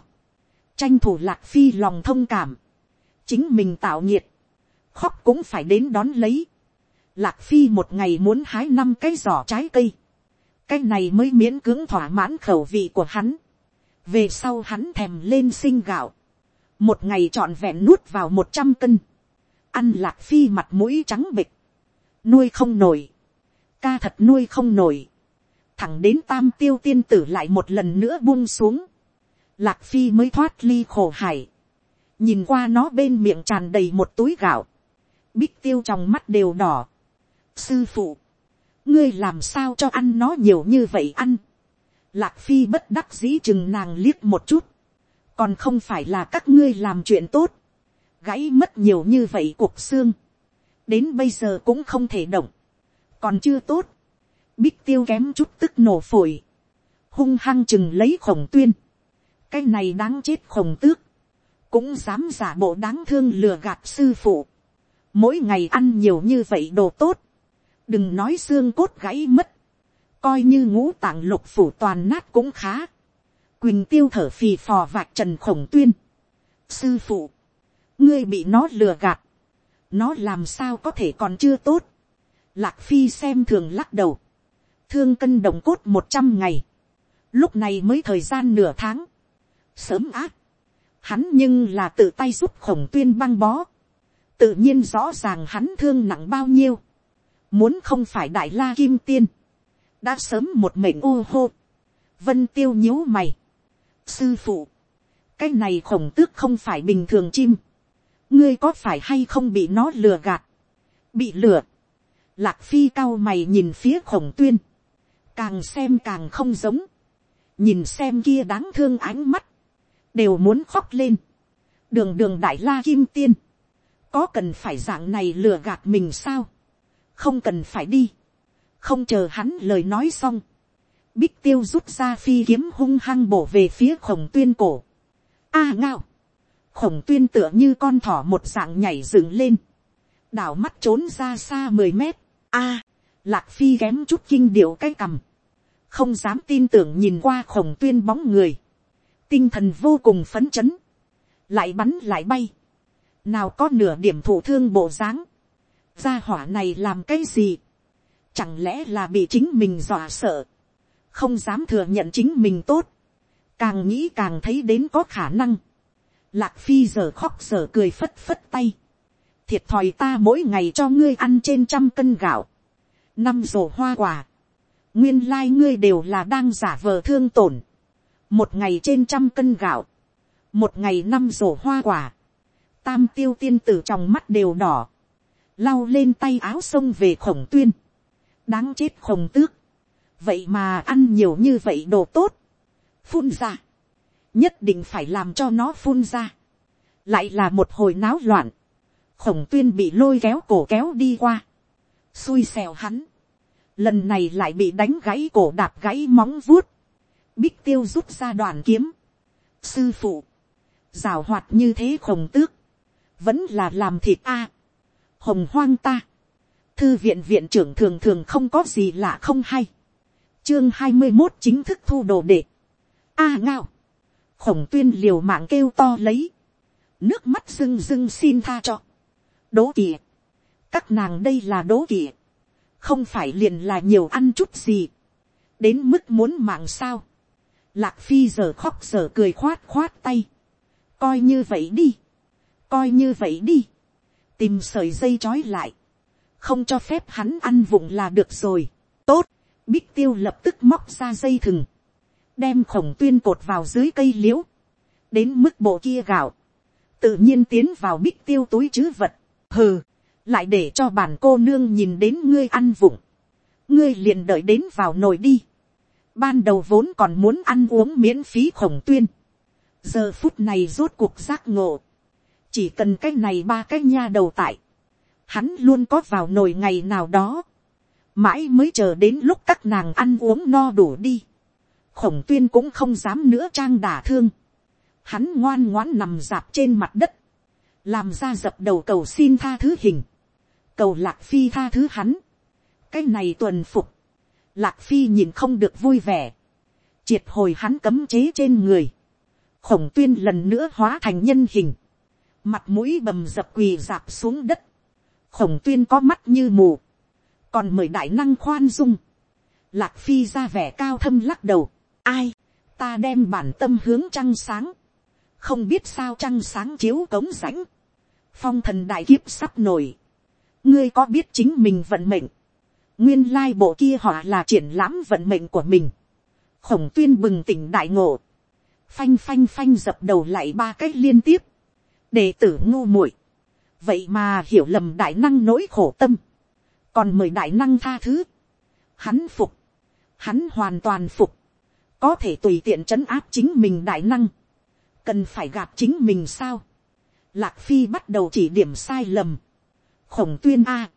tranh thủ lạc phi lòng thông cảm, chính mình tạo nhiệt, khóc cũng phải đến đón lấy, lạc phi một ngày muốn hái năm cái giỏ trái cây, cái này mới miễn cưỡng thỏa mãn khẩu vị của hắn, về sau hắn thèm lên sinh gạo, một ngày trọn vẹn nuốt vào một trăm cân, ăn lạc phi mặt mũi trắng bịch, nuôi không nổi, ca thật nuôi không nổi, thẳng đến tam tiêu tiên tử lại một lần nữa buông xuống, lạc phi mới thoát ly khổ hải, nhìn qua nó bên miệng tràn đầy một túi gạo, bích tiêu trong mắt đều đỏ. sư phụ, ngươi làm sao cho ăn nó nhiều như vậy ăn. lạc phi bất đắc dĩ chừng nàng liếc một chút, còn không phải là các ngươi làm chuyện tốt, gãy mất nhiều như vậy cuộc xương, đến bây giờ cũng không thể động, còn chưa tốt, bích tiêu kém chút tức nổ phổi, hung hăng chừng lấy khổng tuyên, cái này đáng chết khổng tước, cũng dám giả bộ đáng thương lừa gạt sư phụ, mỗi ngày ăn nhiều như vậy đồ tốt, đừng nói xương cốt gãy mất, coi như ngũ tạng lục phủ toàn nát cũng khá. Quỳnh tiêu thở phì phò vạch trần khổng tuyên. Sư phụ, ngươi bị nó lừa gạt, nó làm sao có thể còn chưa tốt. Lạc phi xem thường lắc đầu, thương cân đồng cốt một trăm ngày, lúc này mới thời gian nửa tháng, sớm ác, hắn nhưng là tự tay giúp khổng tuyên băng bó, tự nhiên rõ ràng hắn thương nặng bao nhiêu, muốn không phải đại la kim tiên, đã sớm một mệnh ô hô, vân tiêu nhíu mày, sư phụ, cái này khổng tước không phải bình thường chim, ngươi có phải hay không bị nó lừa gạt, bị lừa, lạc phi cao mày nhìn phía khổng tuyên, càng xem càng không giống, nhìn xem kia đáng thương ánh mắt, đều muốn khóc lên, đường đường đại la kim tiên, có cần phải dạng này lừa gạt mình sao, không cần phải đi, không chờ hắn lời nói xong, bích tiêu rút ra phi kiếm hung hăng bổ về phía khổng tuyên cổ. a ngao, khổng tuyên tựa như con thỏ một dạng nhảy dựng lên, đảo mắt trốn ra xa mười mét, a, lạc phi kém chút kinh điệu cái cằm, không dám tin tưởng nhìn qua khổng tuyên bóng người, tinh thần vô cùng phấn chấn, lại bắn lại bay, nào có nửa điểm thủ thương bộ dáng, gia hỏa này làm cái gì, chẳng lẽ là bị chính mình dọa sợ, không dám thừa nhận chính mình tốt, càng nghĩ càng thấy đến có khả năng, lạc phi giờ khóc giờ cười phất phất tay, thiệt thòi ta mỗi ngày cho ngươi ăn trên trăm cân gạo, năm rổ hoa quả, nguyên lai ngươi đều là đang giả vờ thương tổn, một ngày trên trăm cân gạo, một ngày năm rổ hoa quả, tam tiêu tiên tử trong mắt đều đỏ, lau lên tay áo sông về khổng tuyên, đáng chết khổng tước, vậy mà ăn nhiều như vậy đồ tốt, phun ra, nhất định phải làm cho nó phun ra, lại là một hồi náo loạn, khổng tuyên bị lôi kéo cổ kéo đi qua, xui xèo hắn, lần này lại bị đánh gãy cổ đạp gãy móng vuốt, bích tiêu rút ra đoàn kiếm, sư phụ, rào hoạt như thế khổng tước, vẫn là làm thịt a, hồng hoang ta, thư viện viện trưởng thường thường không có gì lạ không hay, chương hai mươi một chính thức thu đồ đệ, a ngao, khổng tuyên liều mạng kêu to lấy, nước mắt rưng rưng xin tha cho, đố kỵ, các nàng đây là đố kỵ, không phải liền là nhiều ăn chút gì, đến mức muốn mạng sao, lạc phi giờ khóc giờ cười khoát khoát tay, coi như vậy đi, coi như vậy đi, tìm sợi dây trói lại, không cho phép hắn ăn vụng là được rồi, tốt, bích tiêu lập tức móc ra dây thừng, đem khổng tuyên cột vào dưới cây l i ễ u đến mức bộ kia gạo, tự nhiên tiến vào bích tiêu túi chứ vật, hừ, lại để cho bản cô nương nhìn đến ngươi ăn vụng, ngươi liền đợi đến vào nồi đi, ban đầu vốn còn muốn ăn uống miễn phí khổng tuyên, giờ phút này rốt cuộc giác ngộ, chỉ cần cái này ba cái nha đầu tại, hắn luôn có vào nồi ngày nào đó, mãi mới chờ đến lúc các nàng ăn uống no đủ đi, khổng tuyên cũng không dám nữa trang đả thương, hắn ngoan ngoãn nằm dạp trên mặt đất, làm ra dập đầu cầu xin tha thứ hình, cầu lạc phi tha thứ hắn, cái này tuần phục, lạc phi nhìn không được vui vẻ, triệt hồi hắn cấm chế trên người, khổng tuyên lần nữa hóa thành nhân hình, mặt mũi bầm dập quỳ dạp xuống đất, khổng tuyên có mắt như mù, còn mời đại năng khoan dung, lạc phi ra vẻ cao thâm lắc đầu, ai, ta đem bản tâm hướng trăng sáng, không biết sao trăng sáng chiếu cống rãnh, phong thần đại kiếp sắp nổi, ngươi có biết chính mình vận mệnh, nguyên lai bộ kia họ là triển lãm vận mệnh của mình, khổng tuyên bừng tỉnh đại ngộ, phanh phanh phanh dập đầu lại ba cách liên tiếp, đệ tử ngu muội, vậy mà hiểu lầm đại năng nỗi khổ tâm, còn mời đại năng tha thứ, hắn phục, hắn hoàn toàn phục, có thể tùy tiện trấn áp chính mình đại năng, cần phải gạt chính mình sao, lạc phi bắt đầu chỉ điểm sai lầm, khổng tuyên a,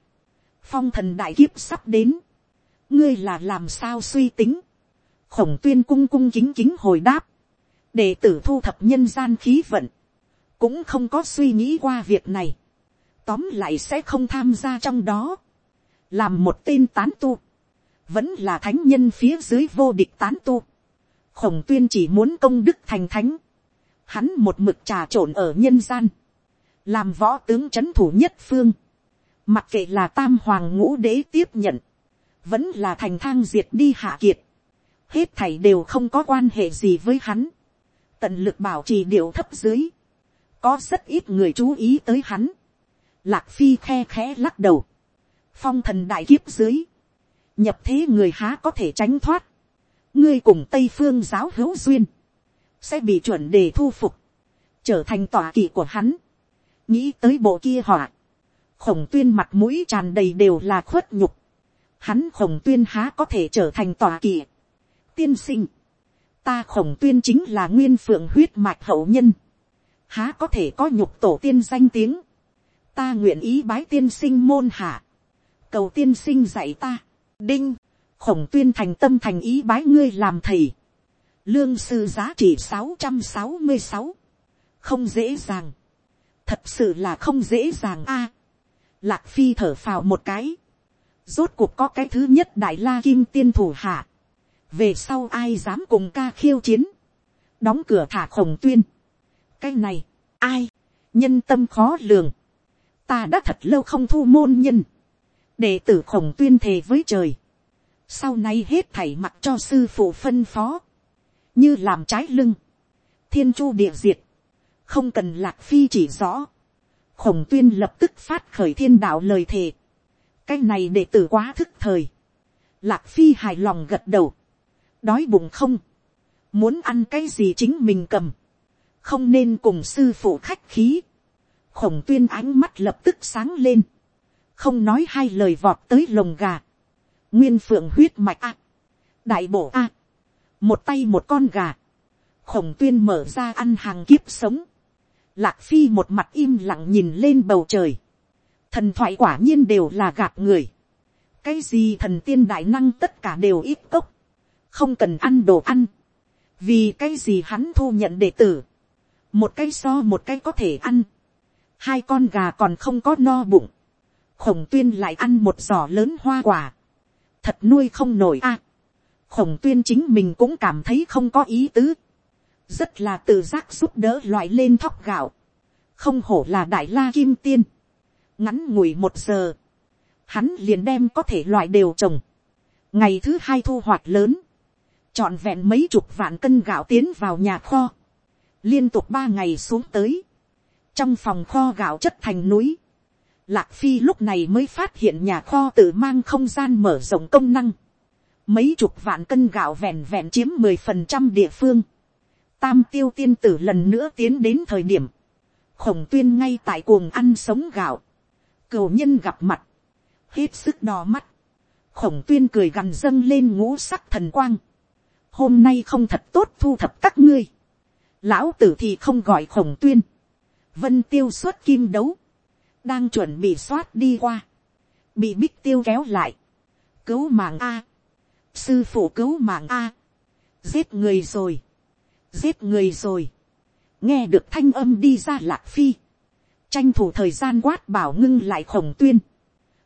phong thần đại kiếp sắp đến, ngươi là làm sao suy tính, khổng tuyên cung cung chính chính hồi đáp, để tử thu thập nhân gian khí vận, cũng không có suy nghĩ qua việc này, tóm lại sẽ không tham gia trong đó, làm một tên tán tu, vẫn là thánh nhân phía dưới vô địch tán tu, khổng tuyên chỉ muốn công đức thành thánh, hắn một mực trà trộn ở nhân gian, làm võ tướng c h ấ n thủ nhất phương, mặc kệ là tam hoàng ngũ đế tiếp nhận, vẫn là thành thang diệt đi hạ kiệt, hết thảy đều không có quan hệ gì với hắn, tận lực bảo trì điệu thấp dưới, có rất ít người chú ý tới hắn, lạc phi khe khẽ lắc đầu, phong thần đại kiếp dưới, nhập thế người há có thể tránh thoát, ngươi cùng tây phương giáo hữu duyên, sẽ bị chuẩn đề thu phục, trở thành tòa kỵ của hắn, nghĩ tới bộ kia họa, khổng tuyên mặt mũi tràn đầy đều là khuất nhục, hắn khổng tuyên há có thể trở thành tòa kỵ, tiên sinh, ta khổng tuyên chính là nguyên phượng huyết mạch hậu nhân, há có thể có nhục tổ tiên danh tiếng, ta nguyện ý bái tiên sinh môn hạ, cầu tiên sinh dạy ta, đinh, khổng tuyên thành tâm thành ý bái ngươi làm thầy, lương sư giá trị sáu trăm sáu mươi sáu, không dễ dàng, thật sự là không dễ dàng a. lạc phi thở phào một cái, rốt cuộc có cái thứ nhất đại la kim tiên thủ hạ, về sau ai dám cùng ca khiêu chiến, đóng cửa thả khổng tuyên, cái này, ai, nhân tâm khó lường, ta đã thật lâu không thu môn nhân, đệ tử khổng tuyên thề với trời, sau này hết thảy mặc cho sư phụ phân phó, như làm trái lưng, thiên chu địa diệt, không cần lạc phi chỉ rõ, khổng tuyên lập tức phát khởi thiên đạo lời thề, cái này đệ tử quá thức thời, lạc phi hài lòng gật đầu, đói bụng không, muốn ăn cái gì chính mình cầm, không nên cùng sư phụ khách khí, khổng tuyên ánh mắt lập tức sáng lên, không nói hai lời vọt tới lồng gà, nguyên phượng huyết mạch a, đại bộ a, một tay một con gà, khổng tuyên mở ra ăn hàng kiếp sống, lạc phi một mặt im lặng nhìn lên bầu trời, thần thoại quả nhiên đều là gạt người, cái gì thần tiên đại năng tất cả đều ít cốc, không cần ăn đồ ăn, vì cái gì hắn thu nhận đệ tử, một cái so một cái có thể ăn, hai con gà còn không có no bụng, khổng tuyên lại ăn một giỏ lớn hoa quả, thật nuôi không nổi a, khổng tuyên chính mình cũng cảm thấy không có ý tứ, rất là tự giác giúp đỡ loại lên thóc gạo, không hổ là đại la kim tiên, ngắn ngủi một giờ, hắn liền đem có thể loại đều trồng, ngày thứ hai thu hoạch lớn, trọn vẹn mấy chục vạn cân gạo tiến vào nhà kho, liên tục ba ngày xuống tới, trong phòng kho gạo chất thành núi, lạc phi lúc này mới phát hiện nhà kho tự mang không gian mở rộng công năng, mấy chục vạn cân gạo vẹn vẹn chiếm mười phần trăm địa phương, tam tiêu tiên tử lần nữa tiến đến thời điểm, khổng tuyên ngay tại cuồng ăn sống gạo, cửu nhân gặp mặt, hết sức đỏ mắt, khổng tuyên cười gằn dâng lên ngũ sắc thần quang, hôm nay không thật tốt thu thập các ngươi, lão tử thì không gọi khổng tuyên, vân tiêu xuất kim đấu, đang chuẩn bị xoát đi qua, bị bích tiêu kéo lại, cứu mạng a, sư phụ cứu mạng a, giết người rồi, giết người rồi, nghe được thanh âm đi ra lạc phi, tranh thủ thời gian quát bảo ngưng lại khổng tuyên,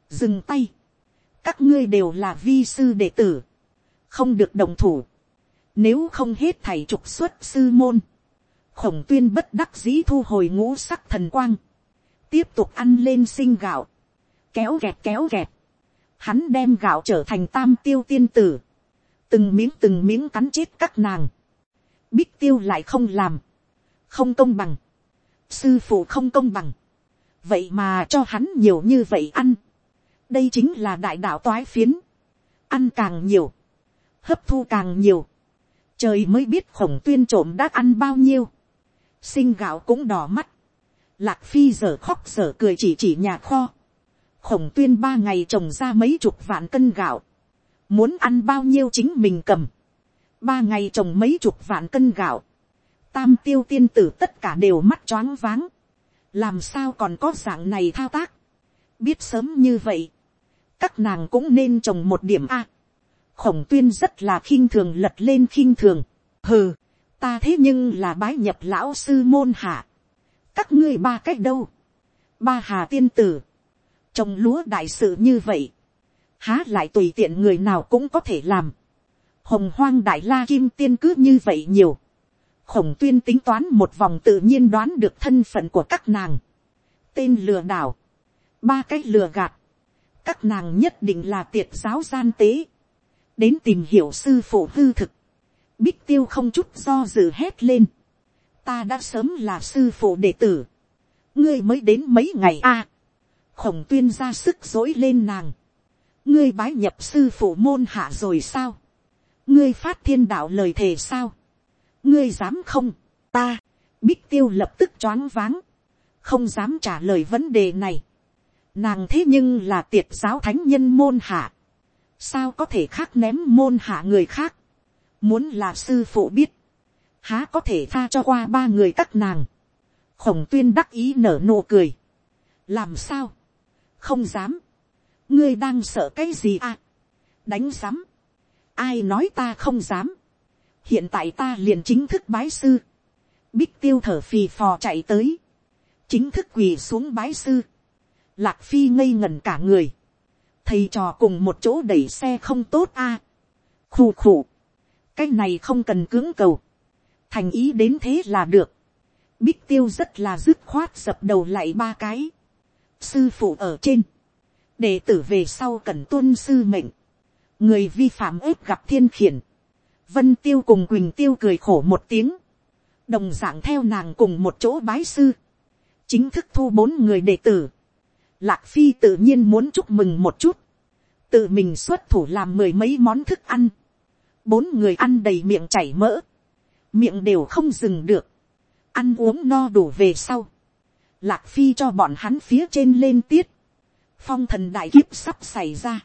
dừng tay, các ngươi đều là vi sư đệ tử, không được đồng thủ, nếu không hết thầy trục xuất sư môn, khổng tuyên bất đắc dĩ thu hồi ngũ sắc thần quang, tiếp tục ăn lên sinh gạo, kéo gẹt kéo gẹt, hắn đem gạo trở thành tam tiêu tiên tử, từng miếng từng miếng cắn chết các nàng, bích tiêu lại không làm, không công bằng, sư phụ không công bằng, vậy mà cho hắn nhiều như vậy ăn, đây chính là đại đạo toái phiến, ăn càng nhiều, hấp thu càng nhiều, trời mới biết khổng tuyên trộm đã ăn bao nhiêu, sinh gạo cũng đỏ mắt, lạc phi giờ khóc giờ cười chỉ chỉ nhà kho, khổng tuyên ba ngày trồng ra mấy chục vạn cân gạo, muốn ăn bao nhiêu chính mình cầm, ba ngày trồng mấy chục vạn cân gạo, tam tiêu tiên tử tất cả đều mắt choáng váng, làm sao còn có dạng này thao tác, biết sớm như vậy, các nàng cũng nên trồng một điểm a, khổng tuyên rất là khinh thường lật lên khinh thường, hừ, ta thế nhưng là bái nhập lão sư môn hạ, các ngươi ba cách đâu, ba hà tiên tử, trồng lúa đại sự như vậy, há lại tùy tiện người nào cũng có thể làm. hồng hoang đại la kim tiên cứ như vậy nhiều. khổng tuyên tính toán một vòng tự nhiên đoán được thân phận của các nàng. tên lừa đảo, ba cái lừa gạt, các nàng nhất định là tiệt giáo gian tế, đến tìm hiểu sư phụ hư thực, bích tiêu không chút do dự hét lên, ta đã sớm là sư phụ đệ tử, ngươi mới đến mấy ngày a, khổng tuyên ra sức dối lên nàng, ngươi bái nhập sư phụ môn hạ rồi sao, ngươi phát thiên đạo lời thề sao, ngươi dám không, ta, bích tiêu lập tức choáng váng, không dám trả lời vấn đề này, nàng thế nhưng là tiệt giáo thánh nhân môn hạ, sao có thể khác ném môn hạ người khác, muốn là sư phụ biết, há có thể tha cho qua ba người các nàng, khổng tuyên đắc ý nở nụ cười, làm sao, không dám, ngươi đang sợ cái gì à, đánh dám ai nói ta không dám, hiện tại ta liền chính thức bái sư, bích tiêu thở phì phò chạy tới, chính thức quỳ xuống bái sư, lạc phi ngây ngẩn cả người, thầy trò cùng một chỗ đẩy xe không tốt a, à. khù khụ cái này không cần cưỡng cầu, thành ý đến thế là được, bích tiêu rất là dứt khoát dập đầu lại ba cái, sư phụ ở trên, đệ tử về sau cần tuân sư mệnh, người vi phạm ếp gặp thiên khiển, vân tiêu cùng quỳnh tiêu cười khổ một tiếng, đồng d ạ n g theo nàng cùng một chỗ bái sư, chính thức thu bốn người đệ tử, lạc phi tự nhiên muốn chúc mừng một chút, tự mình xuất thủ làm mười mấy món thức ăn, bốn người ăn đầy miệng chảy mỡ, miệng đều không dừng được, ăn uống no đủ về sau, lạc phi cho bọn hắn phía trên lên tiết, phong thần đại kiếp sắp xảy ra,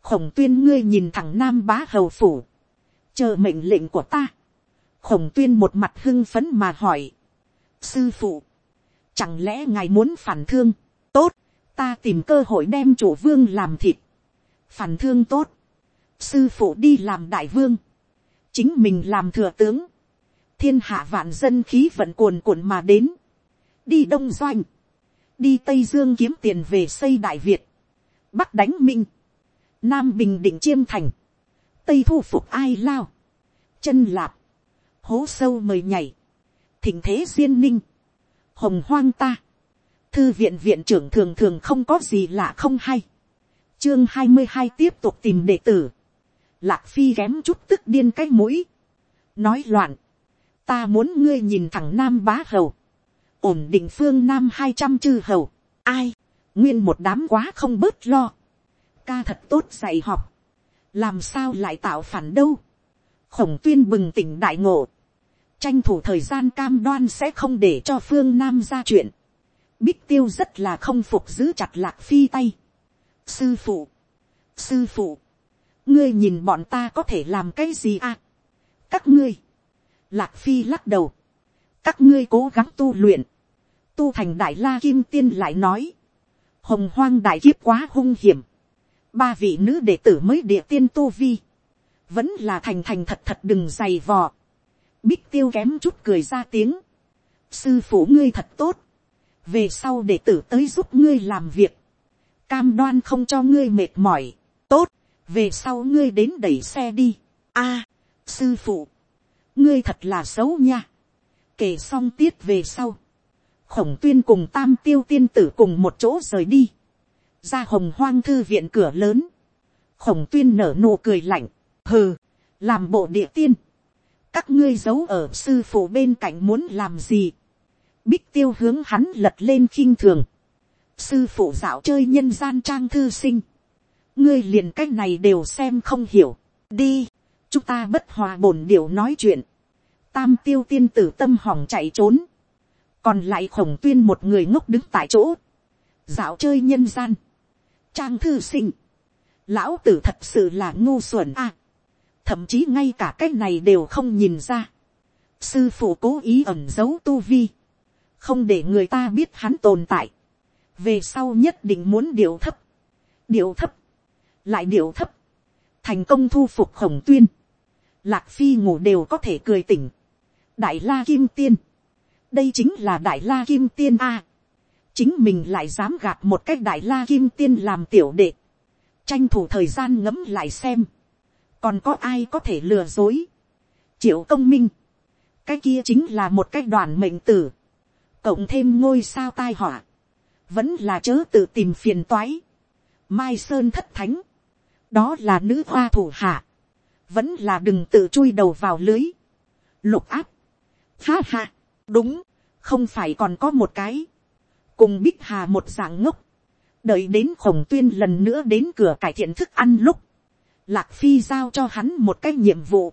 khổng tuyên ngươi nhìn thẳng nam bá hầu phủ, chờ mệnh lệnh của ta, khổng tuyên một mặt hưng phấn mà hỏi, sư phụ, chẳng lẽ ngài muốn phản thương, tốt, ta tìm cơ hội đem chủ vương làm thịt, phản thương tốt, sư phụ đi làm đại vương, chính mình làm thừa tướng, thiên hạ vạn dân khí vận cuồn cuộn mà đến, đi đông doanh, đi tây dương kiếm tiền về xây đại việt, bắc đánh minh, nam bình định chiêm thành, tây thu phục ai lao, chân lạp, hố sâu mời nhảy, thỉnh thế duyên ninh, hồng hoang ta, thư viện viện trưởng thường thường không có gì lạ không hay, chương hai mươi hai tiếp tục tìm đệ tử, lạc phi kém chút tức điên cái mũi, nói loạn, ta muốn ngươi nhìn thẳng nam bá hầu, ổn định phương nam hai trăm chư hầu, ai, nguyên một đám quá không bớt lo, ca thật tốt dạy học, làm sao lại tạo phản đâu, khổng tuyên bừng tỉnh đại ngộ, tranh thủ thời gian cam đoan sẽ không để cho phương nam ra chuyện, bích tiêu rất là không phục giữ chặt lạc phi tay, sư phụ, sư phụ, ngươi nhìn bọn ta có thể làm cái gì à, các ngươi, lạc phi lắc đầu, các ngươi cố gắng tu luyện, tu thành đại la kim tiên lại nói, hồng hoang đại kiếp quá hung hiểm, ba vị nữ đệ tử mới địa tiên tu vi, vẫn là thành thành thật thật đừng dày vò, bích tiêu kém chút cười ra tiếng, sư phụ ngươi thật tốt, về sau đệ tử tới giúp ngươi làm việc, cam đoan không cho ngươi mệt mỏi, tốt, về sau ngươi đến đẩy xe đi, a, sư phụ, ngươi thật là xấu nha, kể xong tiết về sau, khổng tuyên cùng tam tiêu tiên tử cùng một chỗ rời đi, ra hồng hoang thư viện cửa lớn, khổng tuyên nở nụ cười lạnh, hừ, làm bộ địa tiên, các ngươi giấu ở sư phụ bên cạnh muốn làm gì, bích tiêu hướng hắn lật lên khinh thường, sư phụ dạo chơi nhân gian trang thư sinh, ngươi liền cái này đều xem không hiểu, đi, chúng ta bất hòa bổn điệu nói chuyện, tam tiêu tiên tử tâm hỏng chạy trốn, còn lại khổng tuyên một người ngốc đứng tại chỗ, dạo chơi nhân gian, trang thư sinh, lão tử thật sự là ngu xuẩn a, thậm chí ngay cả cái này đều không nhìn ra, sư phụ cố ý ẩn giấu tu vi, không để người ta biết hắn tồn tại, về sau nhất định muốn điệu thấp, điệu thấp, lại điều thấp, thành công thu phục khổng tuyên, lạc phi ngủ đều có thể cười tỉnh, đại la kim tiên, đây chính là đại la kim tiên a. chính mình lại dám gạt một cách đại la kim tiên làm tiểu đệ. tranh thủ thời gian ngẫm lại xem, còn có ai có thể lừa dối, triệu công minh, cái kia chính là một cái đoàn mệnh tử, cộng thêm ngôi sao tai họa, vẫn là chớ tự tìm phiền toái, mai sơn thất thánh, đó là nữ hoa thủ hạ, vẫn là đừng tự chui đầu vào lưới, lục áp, ha ha, đúng, không phải còn có một cái, cùng bích hà một dạng ngốc, đợi đến khổng tuyên lần nữa đến cửa cải thiện thức ăn lúc, lạc phi giao cho hắn một cái nhiệm vụ,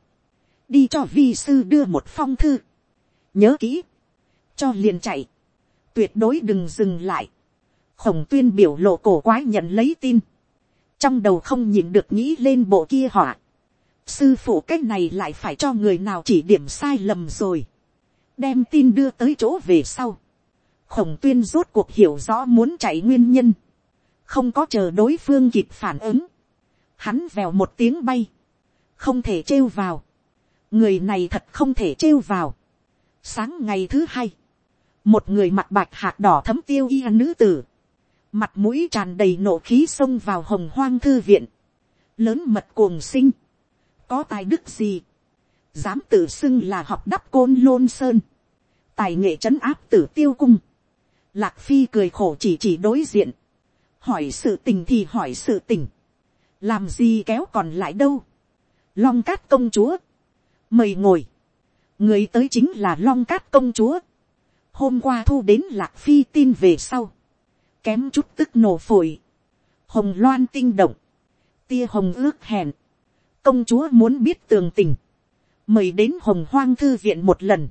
đi cho vi sư đưa một phong thư, nhớ kỹ, cho liền chạy, tuyệt đối đừng dừng lại, khổng tuyên biểu lộ cổ quái nhận lấy tin, trong đầu không nhìn được nghĩ lên bộ kia họa, sư phụ cái này lại phải cho người nào chỉ điểm sai lầm rồi, đem tin đưa tới chỗ về sau, khổng tuyên rốt cuộc hiểu rõ muốn chạy nguyên nhân, không có chờ đối phương kịp phản ứng, hắn vèo một tiếng bay, không thể trêu vào, người này thật không thể trêu vào. Sáng ngày thứ hai, một người mặt bạch hạt đỏ thấm tiêu y nữ tử, mặt mũi tràn đầy nộ khí xông vào hồng hoang thư viện, lớn mật cuồng sinh, có tài đức gì, dám tự xưng là học đắp côn lôn sơn, tài nghệ trấn áp tử tiêu cung, lạc phi cười khổ chỉ chỉ đối diện, hỏi sự tình thì hỏi sự tình, làm gì kéo còn lại đâu, long cát công chúa, mời ngồi, người tới chính là long cát công chúa, hôm qua thu đến lạc phi tin về sau, kém chút tức nổ phổi, hồng loan tinh động, tia hồng ước hẹn, công chúa muốn biết tường tình, mời đến hồng hoang thư viện một lần,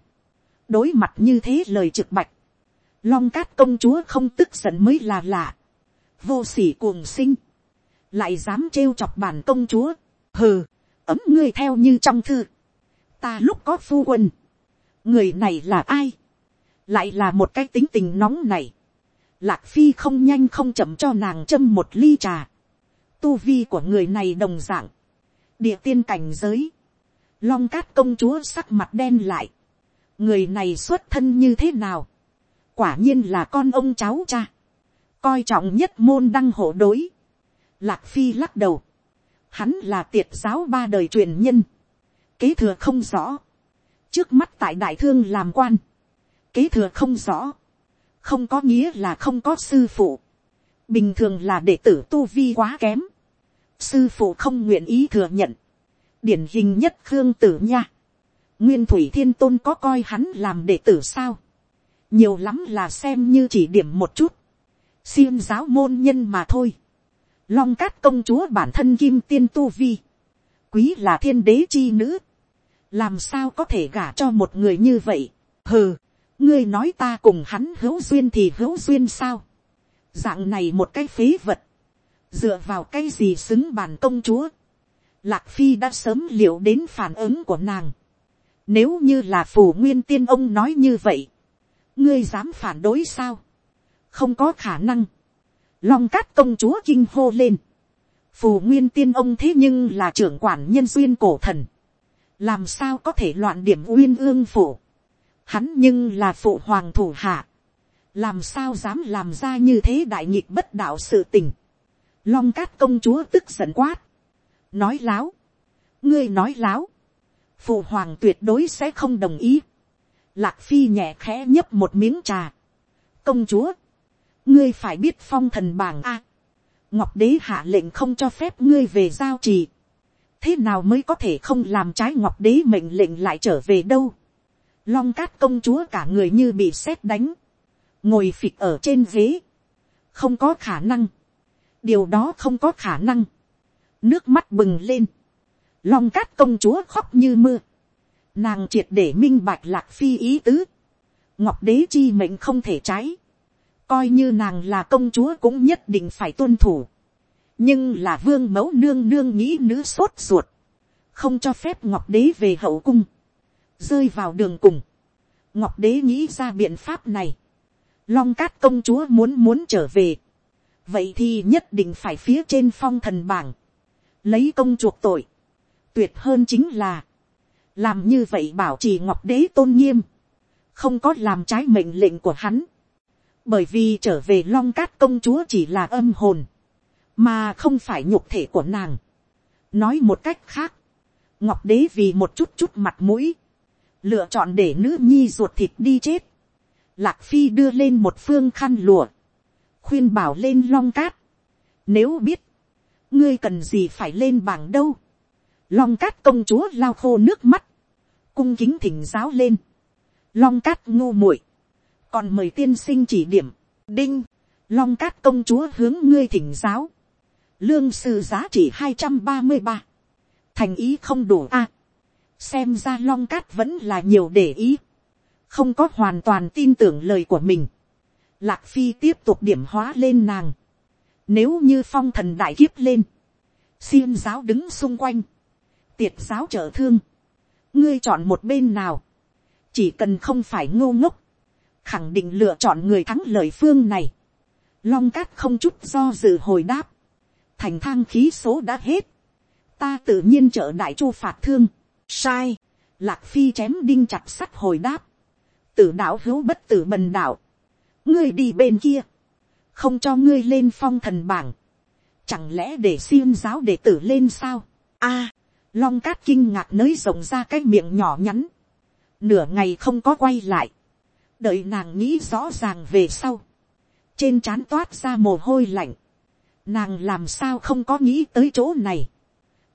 đối mặt như thế lời trực bạch, long cát công chúa không tức giận mới là lạ, vô s ỉ cuồng sinh, lại dám trêu chọc bản công chúa, hừ, ấm ngươi theo như trong thư, ta lúc có phu quân, người này là ai, lại là một cái tính tình nóng này, lạc phi không nhanh không chậm cho nàng châm một ly trà, tu vi của người này đồng d ạ n g địa tiên cảnh giới, long cát công chúa sắc mặt đen lại, người này xuất thân như thế nào, quả nhiên là con ông cháu cha, coi trọng nhất môn đăng hộ đối, lạc phi lắc đầu, hắn là tiệt giáo ba đời truyền nhân, kế thừa không rõ, trước mắt tại đại thương làm quan, kế thừa không rõ, không có nghĩa là không có sư phụ, bình thường là đệ tử tu vi quá kém, sư phụ không nguyện ý thừa nhận, điển hình nhất khương tử nha, nguyên thủy thiên tôn có coi hắn làm đệ tử sao, nhiều lắm là xem như chỉ điểm một chút, xin giáo môn nhân mà thôi, long cát công chúa bản thân kim tiên tu vi, quý là thiên đế chi nữ, làm sao có thể gả cho một người như vậy, hừ, ngươi nói ta cùng hắn hữu duyên thì hữu duyên sao, dạng này một cái phế vật, dựa vào cái gì xứng bàn công chúa, lạc phi đã sớm liệu đến phản ứng của nàng, nếu như là phù nguyên tiên ông nói như vậy, ngươi dám phản đối sao, không có khả năng, long cát công chúa kinh hô lên, phù nguyên tiên ông thế nhưng là trưởng quản nhân duyên cổ thần, làm sao có thể loạn điểm uyên ương phủ, hắn nhưng là phụ hoàng thủ hạ, làm sao dám làm ra như thế đại nghịch bất đạo sự tình, long cát công chúa tức giận quát, nói láo, ngươi nói láo, phụ hoàng tuyệt đối sẽ không đồng ý, lạc phi nhẹ khẽ nhấp một miếng trà, công chúa, ngươi phải biết phong thần bảng a, ngọc đế hạ lệnh không cho phép ngươi về giao trì, thế nào mới có thể không làm trái ngọc đế mệnh lệnh lại trở về đâu long cát công chúa cả người như bị sét đánh, ngồi phịch ở trên ghế, không có khả năng, điều đó không có khả năng, nước mắt bừng lên, long cát công chúa khóc như mưa, nàng triệt để minh bạch lạc phi ý tứ, ngọc đế chi mệnh không thể trái, coi như nàng là công chúa cũng nhất định phải tuân thủ. Nhưng là vương mẫu nương nương nghĩ nữ sốt ruột, không cho phép ngọc đế về hậu cung, rơi vào đường cùng, ngọc đế nghĩ ra biện pháp này, long cát công chúa muốn muốn trở về, vậy thì nhất định phải phía trên phong thần bảng, lấy công chuộc tội, tuyệt hơn chính là, làm như vậy bảo trì ngọc đế tôn nghiêm, không có làm trái mệnh lệnh của hắn, bởi vì trở về long cát công chúa chỉ là âm hồn, mà không phải nhục thể của nàng. nói một cách khác, ngọc đế vì một chút chút mặt mũi, lựa chọn để nữ nhi ruột thịt đi chết. lạc phi đưa lên một phương khăn lụa, khuyên bảo lên long cát. nếu biết, ngươi cần gì phải lên bảng đâu. long cát công chúa lao khô nước mắt, cung kính thỉnh giáo lên. long cát ngu muội, còn mời tiên sinh chỉ điểm, đinh, long cát công chúa hướng ngươi thỉnh giáo, lương sư giá trị hai trăm ba mươi ba, thành ý không đủ a, xem ra long cát vẫn là nhiều để ý, không có hoàn toàn tin tưởng lời của mình, lạc phi tiếp tục điểm hóa lên nàng, nếu như phong thần đại kiếp lên, xiêm giáo đứng xung quanh, tiệt giáo trợ thương, ngươi chọn một bên nào, chỉ cần không phải ngô ngốc, khẳng định lựa chọn người thắng lời phương này. Long cát không chút do dự hồi đáp, thành thang khí số đã hết, ta tự nhiên trợ đại chu phạt thương, sai, lạc phi chém đinh chặt sắt hồi đáp, tử đạo hữu bất tử bần đạo, ngươi đi bên kia, không cho ngươi lên phong thần bảng, chẳng lẽ để xiêm giáo đệ tử lên sao, a, long cát kinh ngạc nới rộng ra cái miệng nhỏ nhắn, nửa ngày không có quay lại, đợi nàng nghĩ rõ ràng về sau, trên trán toát ra mồ hôi lạnh, nàng làm sao không có nghĩ tới chỗ này,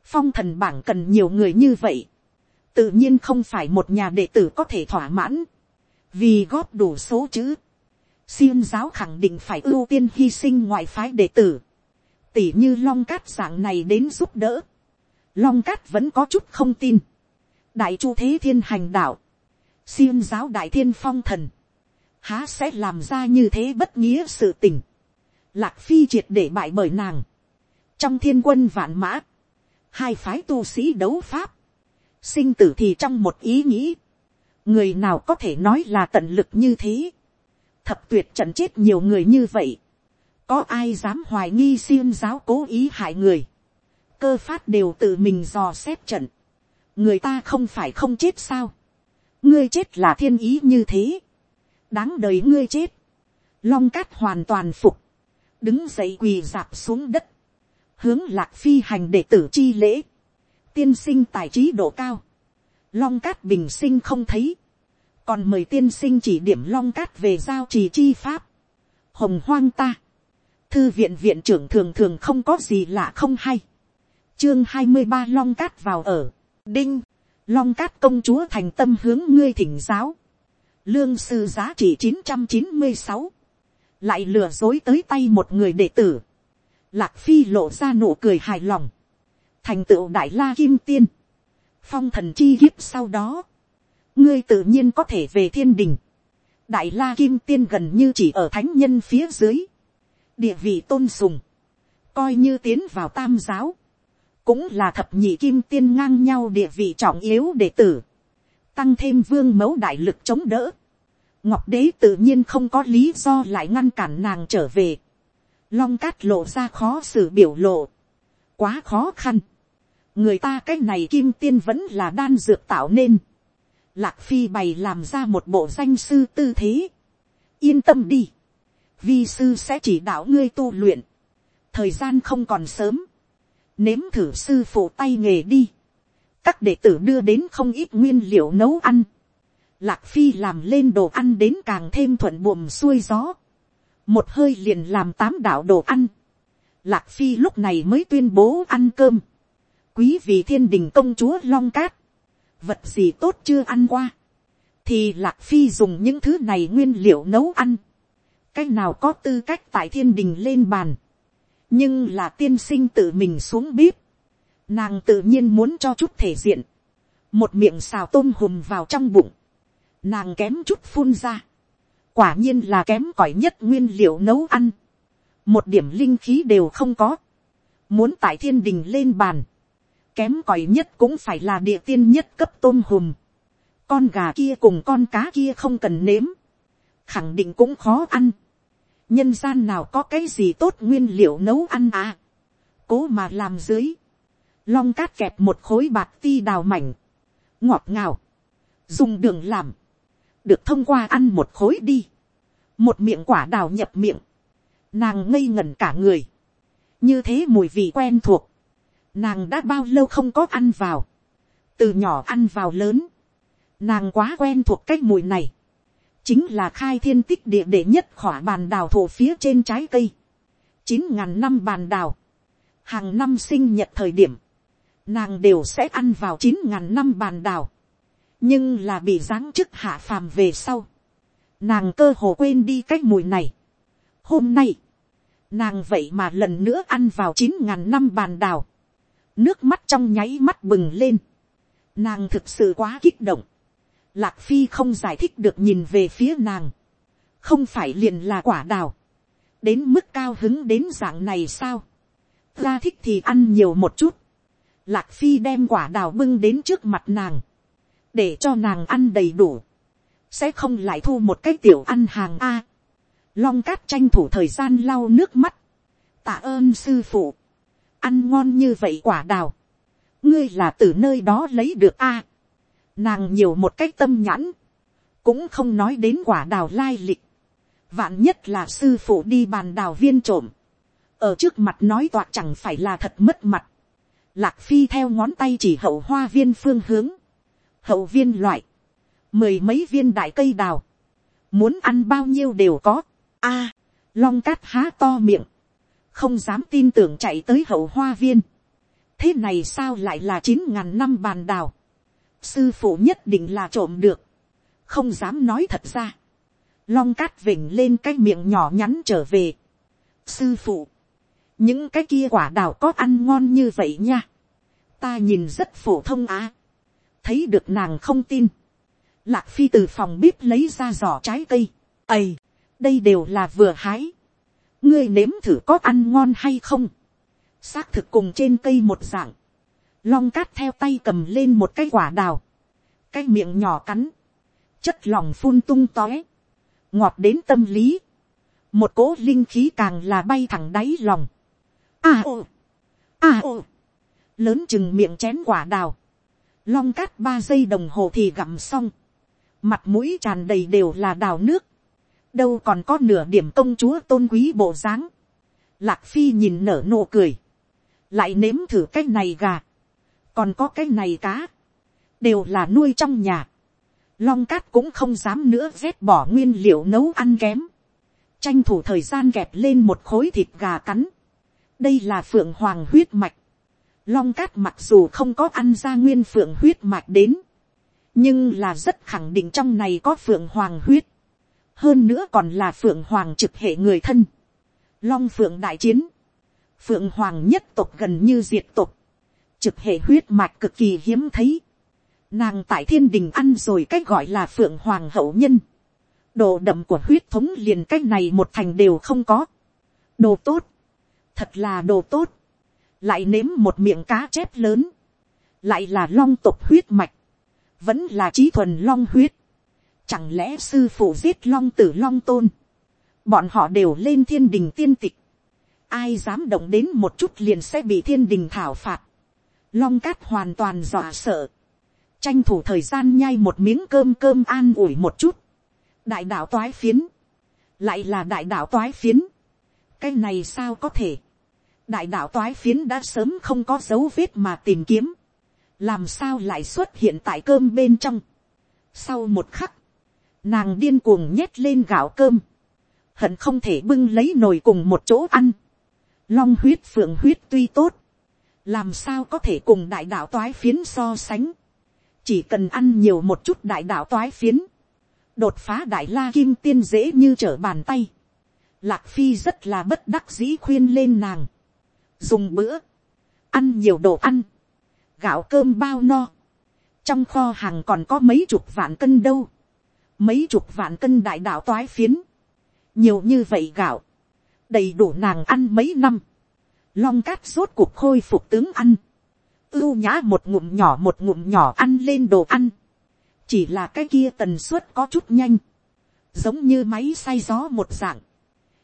phong thần bảng cần nhiều người như vậy, tự nhiên không phải một nhà đệ tử có thể thỏa mãn, vì góp đủ số chữ, xiêm giáo khẳng định phải ưu tiên hy sinh ngoại phái đệ tử, tỉ như long cát dạng này đến giúp đỡ, long cát vẫn có chút không tin, đại chu thế thiên hành đạo, xiêm giáo đại thiên phong thần, há sẽ làm ra như thế bất nghĩa sự tình, lạc phi triệt để bại bởi nàng, trong thiên quân vạn mã, hai phái tu sĩ đấu pháp, sinh tử thì trong một ý nghĩ, người nào có thể nói là tận lực như thế, thập tuyệt trận chết nhiều người như vậy, có ai dám hoài nghi xiêm giáo cố ý hại người, cơ phát đều tự mình dò xét trận, người ta không phải không chết sao, ngươi chết là thiên ý như thế, đáng đời ngươi chết, long cát hoàn toàn phục, đứng dậy quỳ dạp xuống đất, hướng lạc phi hành để tử chi lễ, tiên sinh tài trí độ cao, long cát bình sinh không thấy, còn mời tiên sinh chỉ điểm long cát về giao trì chi pháp, hồng hoang ta, thư viện viện trưởng thường thường không có gì lạ không hay, chương hai mươi ba long cát vào ở, đinh, long cát công chúa thành tâm hướng ngươi thỉnh giáo, lương sư giá trị chín trăm chín mươi sáu, lại lừa dối tới tay một người đệ tử, lạc phi lộ ra nụ cười hài lòng, thành tựu đại la kim tiên, phong thần chi hiếp sau đó, ngươi tự nhiên có thể về thiên đình, đại la kim tiên gần như chỉ ở thánh nhân phía dưới, địa vị tôn sùng, coi như tiến vào tam giáo, cũng là thập nhị kim tiên ngang nhau địa vị trọng yếu đệ tử, tăng thêm vương mẫu đại lực chống đỡ, ngọc đế tự nhiên không có lý do lại ngăn cản nàng trở về, long cát lộ ra khó xử biểu lộ, quá khó khăn, người ta cái này kim tiên vẫn là đan dược tạo nên, lạc phi bày làm ra một bộ danh sư tư thế, yên tâm đi, vi sư sẽ chỉ đạo ngươi tu luyện, thời gian không còn sớm, nếm thử sư phụ tay nghề đi, các đệ tử đưa đến không ít nguyên liệu nấu ăn, lạc phi làm lên đồ ăn đến càng thêm thuận buồm xuôi gió, một hơi liền làm tám đạo đồ ăn, lạc phi lúc này mới tuyên bố ăn cơm, quý vị thiên đình công chúa long cát, vật gì tốt chưa ăn qua, thì lạc phi dùng những thứ này nguyên liệu nấu ăn, cái nào có tư cách tại thiên đình lên bàn, nhưng là tiên sinh tự mình xuống bếp, nàng tự nhiên muốn cho chút thể diện, một miệng xào tôm hùm vào trong bụng, nàng kém chút phun ra, quả nhiên là kém cỏi nhất nguyên liệu nấu ăn, một điểm linh khí đều không có, muốn tại thiên đình lên bàn, kém cỏi nhất cũng phải là địa tiên nhất cấp tôm hùm, con gà kia cùng con cá kia không cần nếm, khẳng định cũng khó ăn, nhân gian nào có cái gì tốt nguyên liệu nấu ăn à, cố mà làm dưới, long cát kẹp một khối bạc ti đào mảnh, ngọt ngào, dùng đường làm, được thông qua ăn một khối đi, một miệng quả đào nhập miệng, nàng ngây ngẩn cả người, như thế mùi vị quen thuộc, nàng đã bao lâu không có ăn vào, từ nhỏ ăn vào lớn, nàng quá quen thuộc cái mùi này, chính là khai thiên tích địa để nhất khỏa bàn đào thổ phía trên trái cây, chín ngàn năm bàn đào, hàng năm sinh nhật thời điểm, nàng đều sẽ ăn vào chín ngàn năm bàn đào, nhưng là bị giáng chức hạ phàm về sau, nàng cơ hồ quên đi cái mùi này. Hôm nay, nàng vậy mà lần nữa ăn vào chín ngàn năm bàn đào, nước mắt trong nháy mắt bừng lên, nàng thực sự quá kích động, lạc phi không giải thích được nhìn về phía nàng, không phải liền là quả đào, đến mức cao hứng đến dạng này sao, ra thích thì ăn nhiều một chút, lạc phi đem quả đào bưng đến trước mặt nàng, để cho nàng ăn đầy đủ, sẽ không lại thu một cái tiểu ăn hàng a long cát tranh thủ thời gian lau nước mắt, tạ ơn sư phụ, ăn ngon như vậy quả đào, ngươi là từ nơi đó lấy được a. nàng nhiều một cái tâm nhãn, cũng không nói đến quả đào lai lịch, vạn nhất là sư phụ đi bàn đào viên trộm, ở trước mặt nói toạc chẳng phải là thật mất mặt, lạc phi theo ngón tay chỉ hậu hoa viên phương hướng, hậu viên loại, mười mấy viên đại cây đào, muốn ăn bao nhiêu đều có, a, long cát há to miệng, không dám tin tưởng chạy tới hậu hoa viên, thế này sao lại là chín ngàn năm bàn đào, sư phụ nhất định là trộm được, không dám nói thật ra, long cát vỉnh lên cái miệng nhỏ nhắn trở về, sư phụ, những cái kia quả đào có ăn ngon như vậy nha, ta nhìn rất phổ thông á, thấy được nàng không tin, lạc phi từ phòng bếp lấy ra giỏ trái cây, ầy, đây đều là vừa hái, ngươi nếm thử có ăn ngon hay không, xác thực cùng trên cây một dạng, long cát theo tay cầm lên một cái quả đào, cái miệng nhỏ cắn, chất lòng phun tung tóe, ngọt đến tâm lý, một cỗ linh khí càng là bay thẳng đáy lòng, a ô, a ô, lớn chừng miệng chén quả đào, long cát ba giây đồng hồ thì gặm xong, mặt mũi tràn đầy đều là đào nước, đâu còn có nửa điểm công chúa tôn quý bộ dáng, lạc phi nhìn nở nụ cười, lại nếm thử cái này gà, còn có cái này cá, đều là nuôi trong nhà, long cát cũng không dám nữa vét bỏ nguyên liệu nấu ăn kém, tranh thủ thời gian kẹp lên một khối thịt gà cắn, đây là phượng hoàng huyết mạch, long cát mặc dù không có ăn ra nguyên phượng huyết mạch đến, nhưng là rất khẳng định trong này có phượng hoàng huyết, hơn nữa còn là phượng hoàng trực hệ người thân, long phượng đại chiến, phượng hoàng nhất tộc gần như diệt tộc, trực hệ huyết mạch cực kỳ hiếm thấy, nàng tại thiên đình ăn rồi cách gọi là phượng hoàng hậu nhân, đồ đậm của huyết thống liền cách này một thành đều không có, đồ tốt, thật là đồ tốt, lại nếm một miệng cá chép lớn, lại là long tộc huyết mạch, vẫn là trí thuần long huyết, chẳng lẽ sư phụ giết long tử long tôn, bọn họ đều lên thiên đình tiên tịch, ai dám động đến một chút liền sẽ bị thiên đình thảo phạt, long cát hoàn toàn dọa sợ, tranh thủ thời gian nhai một miếng cơm cơm an ủi một chút, đại đạo toái phiến, lại là đại đạo toái phiến, cái này sao có thể, đại đạo toái phiến đã sớm không có dấu vết mà tìm kiếm, làm sao lại xuất hiện tại cơm bên trong. Sau một khắc, nàng điên cuồng nhét lên gạo cơm, hận không thể bưng lấy nồi cùng một chỗ ăn. Long huyết phượng huyết tuy tốt, làm sao có thể cùng đại đạo toái phiến so sánh. chỉ cần ăn nhiều một chút đại đạo toái phiến, đột phá đại la kim tiên dễ như trở bàn tay. Lạc phi rất là bất đắc dĩ khuyên lên nàng. Dùng bữa, ăn nhiều đồ ăn, gạo cơm bao no, trong kho hàng còn có mấy chục vạn cân đâu, mấy chục vạn cân đại đạo toái phiến, nhiều như vậy gạo, đầy đủ nàng ăn mấy năm, long cát rốt cuộc khôi phục tướng ăn, ưu nhã một ngụm nhỏ một ngụm nhỏ ăn lên đồ ăn, chỉ là cái kia tần suất có chút nhanh, giống như máy xay gió một dạng,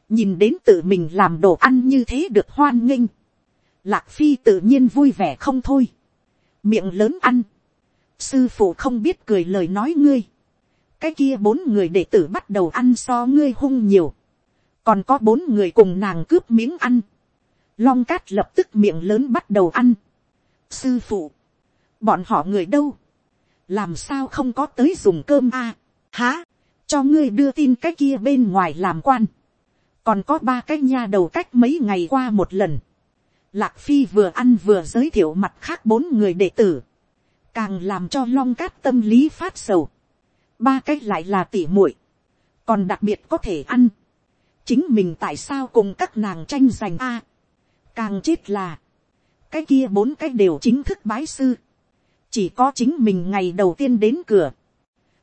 nhìn đến tự mình làm đồ ăn như thế được hoan nghênh, Lạc Phi tự nhiên vui vẻ không thôi. Miệng lớn ăn. Sư phụ không biết cười lời nói ngươi. Cái kia bốn người đệ tử bắt đầu ăn so ngươi hung nhiều. Còn có bốn người cùng nàng cướp miếng ăn. long cát lập tức miệng lớn bắt đầu ăn. sư phụ, bọn họ người đâu, làm sao không có tới dùng cơm a, à? há, cho ngươi đưa tin cái kia bên ngoài làm quan, còn có ba cái nha đầu cách mấy ngày qua một lần, lạc phi vừa ăn vừa giới thiệu mặt khác bốn người đệ tử, càng làm cho long cát tâm lý phát sầu, ba cái lại là tỉ muội, còn đặc biệt có thể ăn, chính mình tại sao cùng các nàng tranh giành a, càng chết là, cái kia bốn cái đều chính thức bái sư, chỉ có chính mình ngày đầu tiên đến cửa,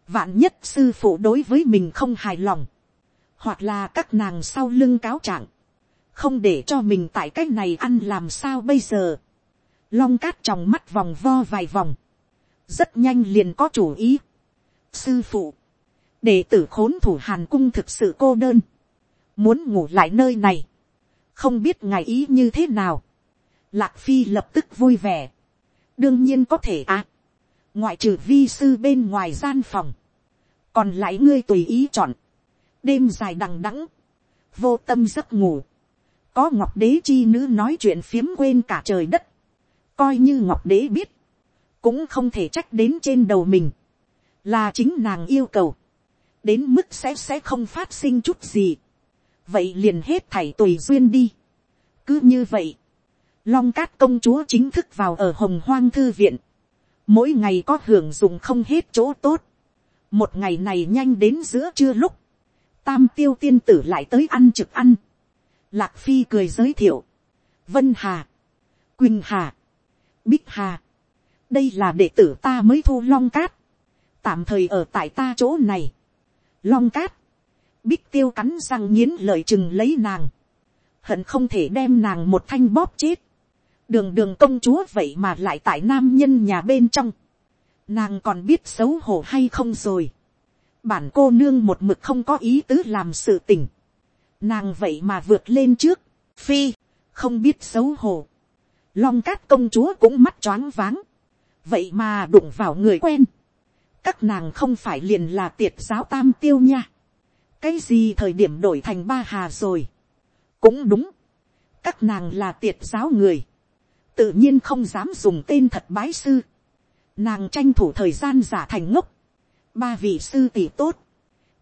vạn nhất sư phụ đối với mình không hài lòng, hoặc là các nàng sau lưng cáo trạng, không để cho mình tại cái này ăn làm sao bây giờ, long cát trong mắt vòng vo vài vòng, rất nhanh liền có chủ ý sư phụ, đệ tử khốn thủ hàn cung thực sự cô đơn, muốn ngủ lại nơi này, không biết ngài ý như thế nào. Lạc phi lập tức vui vẻ, đương nhiên có thể à, ngoại trừ vi sư bên ngoài gian phòng, còn lại ngươi tùy ý chọn, đêm dài đằng đẵng, vô tâm giấc ngủ, có ngọc đế chi nữ nói chuyện phiếm quên cả trời đất, coi như ngọc đế biết, cũng không thể trách đến trên đầu mình, là chính nàng yêu cầu, đến mức sẽ sẽ không phát sinh chút gì, vậy liền hết thảy tùy duyên đi. cứ như vậy, long cát công chúa chính thức vào ở hồng hoang thư viện, mỗi ngày có hưởng dùng không hết chỗ tốt, một ngày này nhanh đến giữa trưa lúc, tam tiêu tiên tử lại tới ăn trực ăn, lạc phi cười giới thiệu, vân hà, quỳnh hà, bích hà, đây là đệ tử ta mới thu long cát, tạm thời ở tại ta chỗ này, long cát, bích tiêu cắn răng nghiến lợi chừng lấy nàng, hận không thể đem nàng một thanh bóp chết, đường đường công chúa vậy mà lại tại nam nhân nhà bên trong, nàng còn biết xấu hổ hay không rồi, bản cô nương một mực không có ý tứ làm sự tình, nàng vậy mà vượt lên trước, phi, không biết xấu hổ, long cát công chúa cũng mắt choáng váng, vậy mà đụng vào người quen, các nàng không phải liền là tiệt giáo tam tiêu nha, cái gì thời điểm đổi thành ba hà rồi, cũng đúng, các nàng là tiệt giáo người, tự nhiên không dám dùng tên thật bái sư, nàng tranh thủ thời gian giả thành ngốc, ba vị sư tỷ tốt,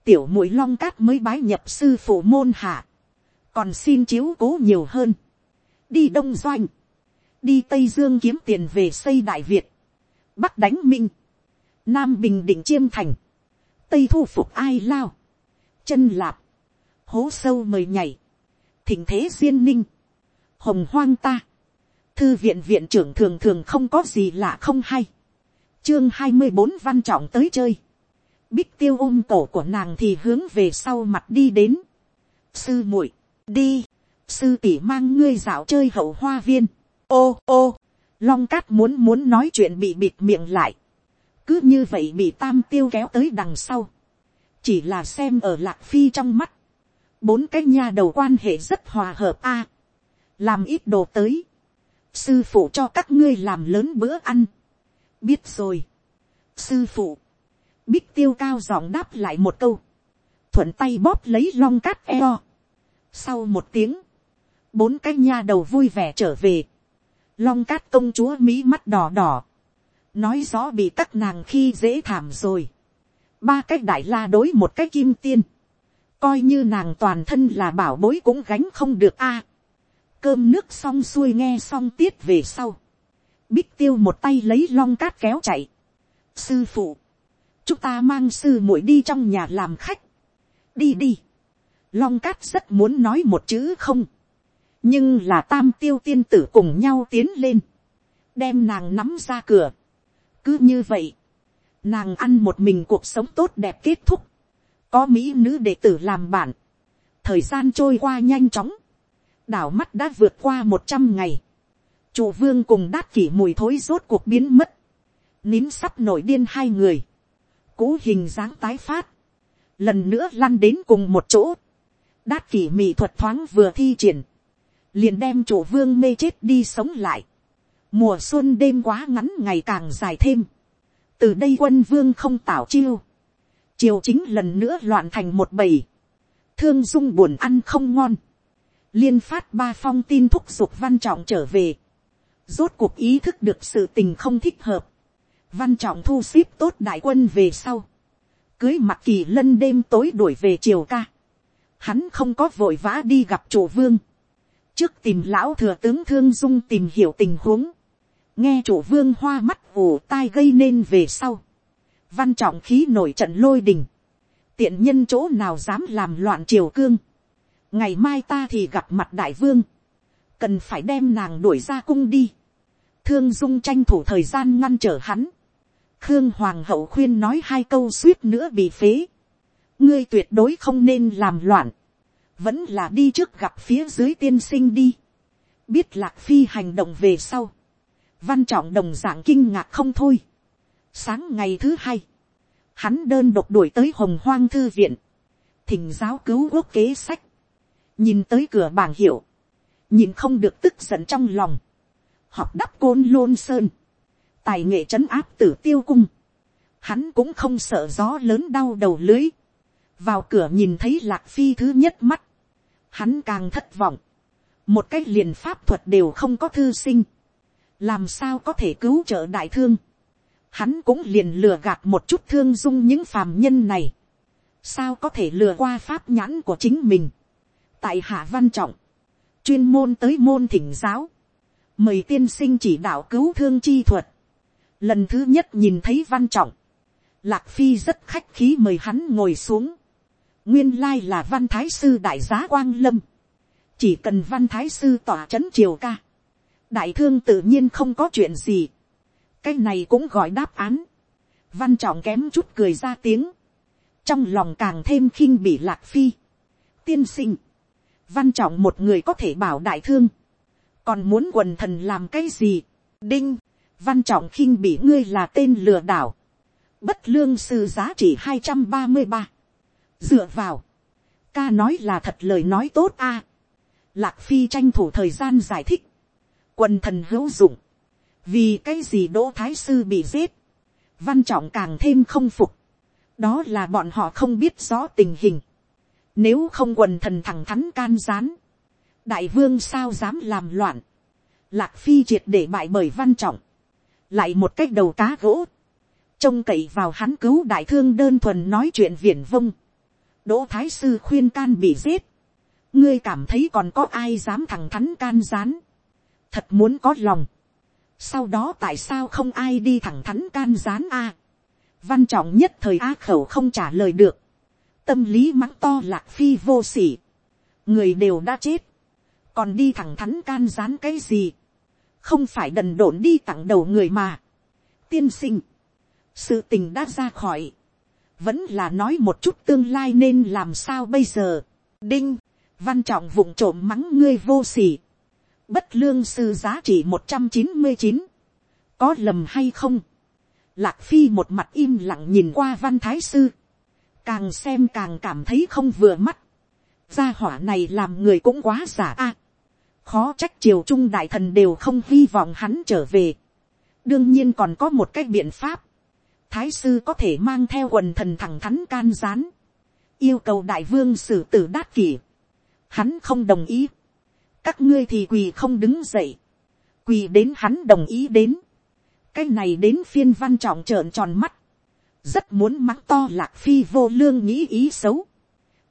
tiểu mũi long cát mới bái nhập sư phụ môn hạ, còn xin chiếu cố nhiều hơn, đi đông doanh, đi tây dương kiếm tiền về xây đại việt, bắc đánh minh, nam bình định chiêm thành, tây thu phục ai lao, chân lạp, hố sâu mời nhảy, thỉnh thế duyên ninh, hồng hoang ta, thư viện viện trưởng thường thường không có gì lạ không hay, chương hai mươi bốn văn trọng tới chơi, bích tiêu ôm cổ của nàng thì hướng về sau mặt đi đến, sư muội, đi, sư tỷ mang ngươi dạo chơi hậu hoa viên, ô ô, long cát muốn muốn nói chuyện bị bịt miệng lại, cứ như vậy bị tam tiêu kéo tới đằng sau, chỉ là xem ở lạc phi trong mắt, bốn cái nha đầu quan hệ rất hòa hợp a, làm ít đồ tới, sư phụ cho các ngươi làm lớn bữa ăn, biết rồi, sư phụ, bích tiêu cao giọng đáp lại một câu, thuận tay bóp lấy long cát eo, sau một tiếng, bốn cái nha đầu vui vẻ trở về, long cát công chúa mỹ mắt đỏ đỏ, nói rõ bị các nàng khi dễ thảm rồi, ba cái đại la đối một cái kim tiên, coi như nàng toàn thân là bảo bối cũng gánh không được a. cơm nước xong xuôi nghe xong tiết về sau, bích tiêu một tay lấy long cát kéo chạy, sư phụ, chúng ta mang sư muội đi trong nhà làm khách, đi đi, long cát rất muốn nói một chữ không, nhưng là tam tiêu tiên tử cùng nhau tiến lên, đem nàng nắm ra cửa, cứ như vậy, nàng ăn một mình cuộc sống tốt đẹp kết thúc, có mỹ nữ đệ tử làm bạn, thời gian trôi qua nhanh chóng, đảo mắt đã vượt qua một trăm ngày, chủ vương cùng đát kỷ mùi thối rốt cuộc biến mất, nín sắp nổi điên hai người, cú hình dáng tái phát, lần nữa lăn đến cùng một chỗ, đát kỷ mỹ thuật thoáng vừa thi triển, liền đem chủ vương mê chết đi sống lại, mùa xuân đêm quá ngắn ngày càng dài thêm, từ đây quân vương không tảo chiêu, triều chính lần nữa loạn thành một bầy, thương dung buồn ăn không ngon, liên phát ba phong tin thúc giục văn trọng trở về, rốt cuộc ý thức được sự tình không thích hợp, văn trọng thu xếp tốt đại quân về sau, cưới mặt kỳ lân đêm tối đuổi về triều ca, hắn không có vội vã đi gặp chủ vương, trước tìm lão thừa tướng thương dung tìm hiểu tình huống, nghe chủ vương hoa mắt ủ tai gây nên về sau, văn trọng khí nổi trận lôi đình, tiện nhân chỗ nào dám làm loạn triều cương, ngày mai ta thì gặp mặt đại vương, cần phải đem nàng đuổi ra cung đi, thương dung tranh thủ thời gian ngăn trở hắn, khương hoàng hậu khuyên nói hai câu suýt nữa bị phế, ngươi tuyệt đối không nên làm loạn, vẫn là đi trước gặp phía dưới tiên sinh đi, biết lạc phi hành động về sau, văn trọng đồng dạng kinh ngạc không thôi. sáng ngày thứ hai, hắn đơn độc đuổi tới hồng hoang thư viện, thỉnh giáo cứu quốc kế sách, nhìn tới cửa bảng hiệu, nhìn không được tức giận trong lòng, học đắp côn lôn sơn, tài nghệ trấn áp tử tiêu cung, hắn cũng không sợ gió lớn đau đầu lưới, vào cửa nhìn thấy lạc phi thứ nhất mắt, hắn càng thất vọng, một cách liền pháp thuật đều không có thư sinh, làm sao có thể cứu trợ đại thương, hắn cũng liền lừa gạt một chút thương dung những phàm nhân này, sao có thể lừa qua pháp nhãn của chính mình, tại hạ văn trọng, chuyên môn tới môn thỉnh giáo, mời tiên sinh chỉ đạo cứu thương chi thuật, lần thứ nhất nhìn thấy văn trọng, lạc phi rất khách khí mời hắn ngồi xuống, nguyên lai là văn thái sư đại giá quang lâm, chỉ cần văn thái sư tỏa chấn triều ca, đại thương tự nhiên không có chuyện gì, cái này cũng gọi đáp án, văn trọng kém chút cười ra tiếng, trong lòng càng thêm khinh bị lạc phi, tiên sinh, văn trọng một người có thể bảo đại thương, còn muốn quần thần làm cái gì, đinh, văn trọng khinh bị ngươi là tên lừa đảo, bất lương sư giá trị hai trăm ba mươi ba, dựa vào, ca nói là thật lời nói tốt a, Lạc Phi tranh thủ thời gian giải thích. Quần thần hữu dụng. Vì cái gì Đỗ Thái Sư bị giết. Văn trọng càng thêm không phục. Đó là bọn họ không biết rõ tình hình. Nếu không quần thần thẳng thắn can gián. Đại vương sao dám làm loạn. Lạc Phi triệt để bại bởi văn trọng. Lại một cách đầu cá gỗ. Trông cậy vào hắn cứu đại thương đơn thuần nói chuyện viển vông. Đỗ Thái Sư khuyên can bị giết ngươi cảm thấy còn có ai dám thẳng thắn can gián, thật muốn có lòng, sau đó tại sao không ai đi thẳng thắn can gián a, văn trọng nhất thời a khẩu không trả lời được, tâm lý mắng to lạc phi vô sỉ, người đều đã chết, còn đi thẳng thắn can gián cái gì, không phải đần độn đi tặng đầu người mà, tiên sinh, sự tình đã ra khỏi, vẫn là nói một chút tương lai nên làm sao bây giờ, đinh, văn trọng vụng trộm mắng ngươi vô sỉ, bất lương sư giá trị một trăm chín mươi chín, có lầm hay không, lạc phi một mặt im lặng nhìn qua văn thái sư, càng xem càng cảm thấy không vừa mắt, gia hỏa này làm người cũng quá giả a, khó trách triều trung đại thần đều không hy vọng hắn trở về, đương nhiên còn có một cái biện pháp, thái sư có thể mang theo quần thần thẳng thắn can gián, yêu cầu đại vương xử tử đát kỷ, hắn không đồng ý, các ngươi thì quỳ không đứng dậy, quỳ đến hắn đồng ý đến, cái này đến phiên văn trọng trợn tròn mắt, rất muốn mắng to lạc phi vô lương nghĩ ý xấu,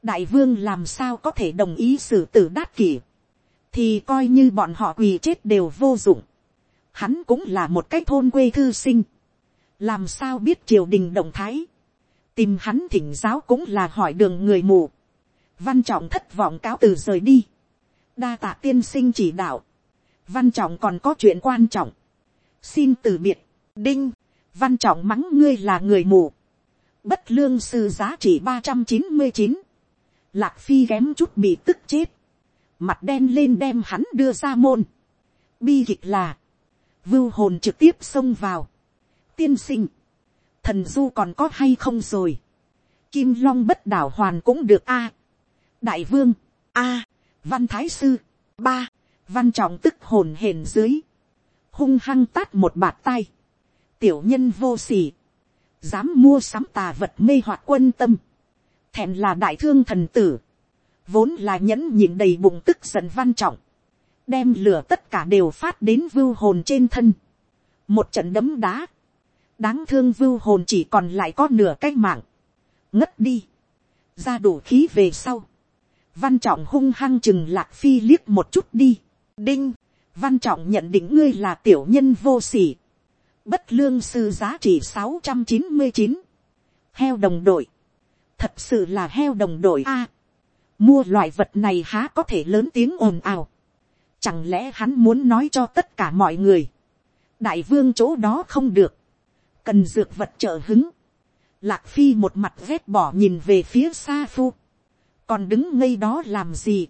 đại vương làm sao có thể đồng ý xử tử đát kỷ, thì coi như bọn họ quỳ chết đều vô dụng, hắn cũng là một cái thôn quê thư sinh, làm sao biết triều đình động thái, tìm hắn thỉnh giáo cũng là hỏi đường người mù, văn trọng thất vọng cáo từ rời đi, đa tạ tiên sinh chỉ đạo, văn trọng còn có chuyện quan trọng, xin từ biệt, đinh, văn trọng mắng ngươi là người mù, bất lương sư giá trị ba trăm chín mươi chín, lạc phi kém chút bị tức chết, mặt đen lên đem hắn đưa ra môn, bi kịch là, vưu hồn trực tiếp xông vào, tiên sinh, thần du còn có hay không rồi, kim long bất đảo hoàn cũng được a, đại vương, a, văn thái sư, ba, văn trọng tức hồn hển dưới, hung hăng tát một bạt tay, tiểu nhân vô s ỉ dám mua sắm tà vật mê hoặc quân tâm, thẹn là đại thương thần tử, vốn là nhẫn nhịn đầy bụng tức giận văn trọng, đem lửa tất cả đều phát đến vưu hồn trên thân, một trận đấm đá, đáng thương vưu hồn chỉ còn lại có nửa cái mạng, ngất đi, ra đủ khí về sau, văn trọng hung hăng chừng lạc phi liếc một chút đi, đinh, văn trọng nhận định ngươi là tiểu nhân vô sỉ, bất lương sư giá trị sáu trăm chín mươi chín, heo đồng đội, thật sự là heo đồng đội a, mua loại vật này há có thể lớn tiếng ồn ào, chẳng lẽ hắn muốn nói cho tất cả mọi người, đại vương chỗ đó không được, cần dược vật trợ hứng, lạc phi một mặt vét bỏ nhìn về phía xa phu, còn đứng ngây đó làm gì,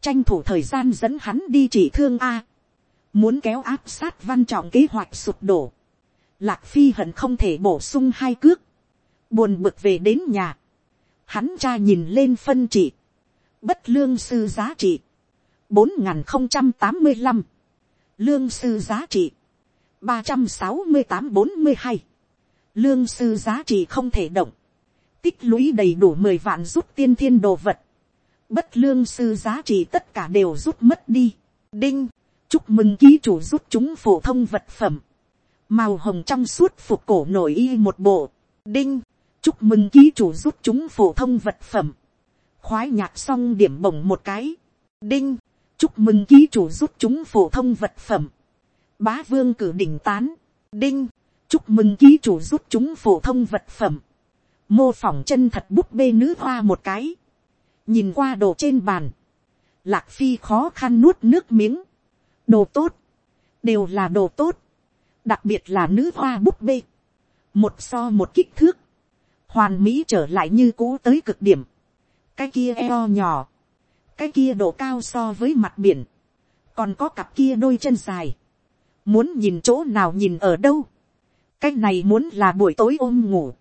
tranh thủ thời gian dẫn hắn đi trị thương a, muốn kéo áp sát văn trọng kế hoạch sụp đổ, lạc phi hận không thể bổ sung hai cước, buồn bực về đến nhà, hắn cha nhìn lên phân trị, bất lương sư giá trị, bốn n g h n không trăm tám mươi năm, lương sư giá trị, ba trăm sáu mươi tám bốn mươi hai, lương sư giá trị không thể động, tích lũy đầy đủ mười vạn rút tiên thiên đồ vật, bất lương sư giá trị tất cả đều rút mất đi, đinh, chúc mừng ký chủ rút chúng phổ thông vật phẩm, màu hồng trong suốt phục cổ nổi y một bộ, đinh, chúc mừng ký chủ rút chúng phổ thông vật phẩm, khoái nhạc xong điểm bổng một cái. đinh, chúc mừng ký chủ rút chúng phổ thông vật phẩm. bá vương cử đỉnh tán. đinh, chúc mừng ký chủ rút chúng phổ thông vật phẩm mô phỏng chân thật bút bê nữ hoa một cái. nhìn qua đồ trên bàn. lạc phi khó khăn nuốt nước miếng. đồ tốt. đều là đồ tốt. đặc biệt là nữ hoa bút bê. một so một kích thước. hoàn mỹ trở lại như cũ tới cực điểm cái kia eo nhỏ, cái kia độ cao so với mặt biển, còn có cặp kia đôi chân dài, muốn nhìn chỗ nào nhìn ở đâu, cái này muốn là buổi tối ôm ngủ,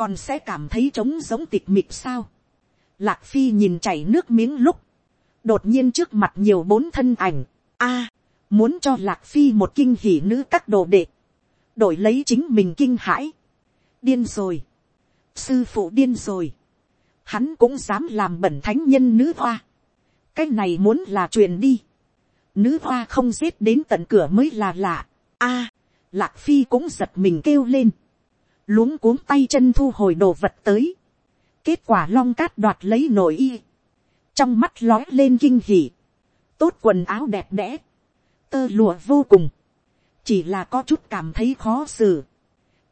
còn sẽ cảm thấy trống giống tịch mịt sao. Lạc phi nhìn chảy nước miếng lúc, đột nhiên trước mặt nhiều bốn thân ảnh, a, muốn cho lạc phi một kinh hỉ nữ các đồ đệ, đổi lấy chính mình kinh hãi, điên rồi, sư phụ điên rồi, hắn cũng dám làm bẩn thánh nhân nữ hoa. cái này muốn là truyền đi. nữ hoa không giết đến tận cửa mới là lạ. a, lạc phi cũng giật mình kêu lên luống cuống tay chân thu hồi đồ vật tới. kết quả long cát đoạt lấy nổi y. trong mắt lói lên kinh hỉ. tốt quần áo đẹp đẽ. tơ lụa vô cùng. chỉ là có chút cảm thấy khó xử.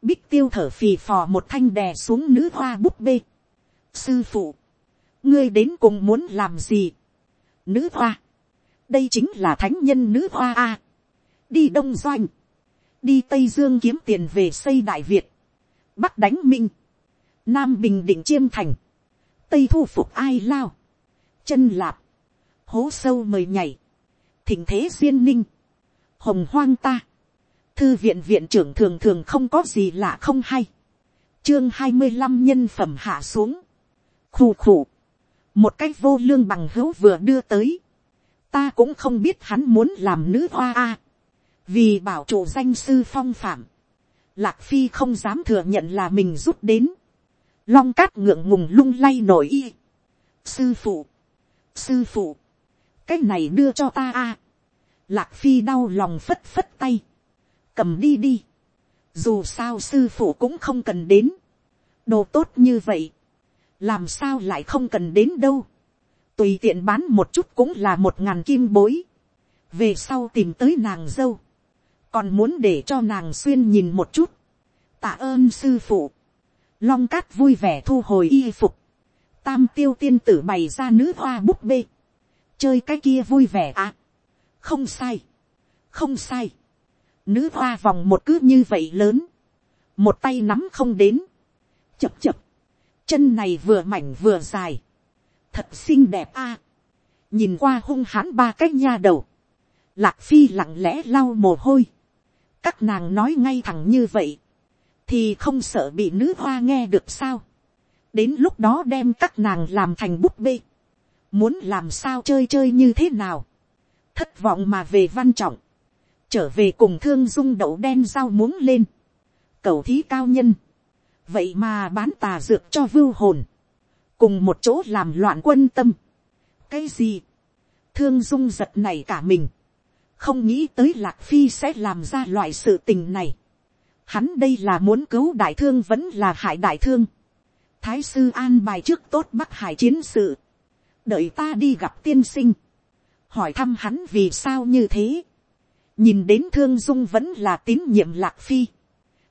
bích tiêu thở phì phò một thanh đè xuống nữ hoa búp bê sư phụ, ngươi đến cùng muốn làm gì. nữ hoa, đây chính là thánh nhân nữ hoa a. đi đông doanh, đi tây dương kiếm tiền về xây đại việt, bắc đánh minh, nam bình định chiêm thành, tây thu phục ai lao, chân lạp, hố sâu mời nhảy, thỉnh thế duyên ninh, hồng hoang ta, thư viện viện trưởng thường thường không có gì lạ không hay, chương hai mươi năm nhân phẩm hạ xuống, khù khù, một cách vô lương bằng hữu vừa đưa tới, ta cũng không biết hắn muốn làm nữ hoa a, vì bảo chủ danh sư phong phạm, lạc phi không dám thừa nhận là mình rút đến, long cát ngượng ngùng lung lay nổi y, sư phụ, sư phụ, cái này đưa cho ta a, lạc phi đau lòng phất phất tay, cầm đi đi, dù sao sư phụ cũng không cần đến, đồ tốt như vậy, làm sao lại không cần đến đâu, tùy tiện bán một chút cũng là một ngàn kim bối, về sau tìm tới nàng dâu, còn muốn để cho nàng xuyên nhìn một chút, tạ ơn sư phụ, long cát vui vẻ thu hồi y phục, tam tiêu tiên tử bày ra nữ hoa búp bê, chơi cái kia vui vẻ à, không sai, không sai, nữ hoa vòng một cứ như vậy lớn, một tay nắm không đến, chập chập, chân này vừa mảnh vừa dài, thật xinh đẹp a, nhìn qua hung hãn ba cái nha đầu, lạc phi lặng lẽ lau mồ hôi, các nàng nói ngay thẳng như vậy, thì không sợ bị nữ hoa nghe được sao, đến lúc đó đem các nàng làm thành búp bê, muốn làm sao chơi chơi như thế nào, thất vọng mà về văn trọng, trở về cùng thương dung đậu đen dao muống lên, cầu thí cao nhân, vậy mà bán tà dược cho vưu hồn, cùng một chỗ làm loạn quân tâm, cái gì, thương dung giật này cả mình, không nghĩ tới lạc phi sẽ làm ra loại sự tình này. Hắn đây là muốn cứu đại thương vẫn là hại đại thương. Thái sư an bài trước tốt bắc hải chiến sự. Đợi ta đi gặp tiên sinh. Hỏi thăm hắn vì sao như thế. Nhìn đến thương dung vẫn là tín nhiệm lạc phi.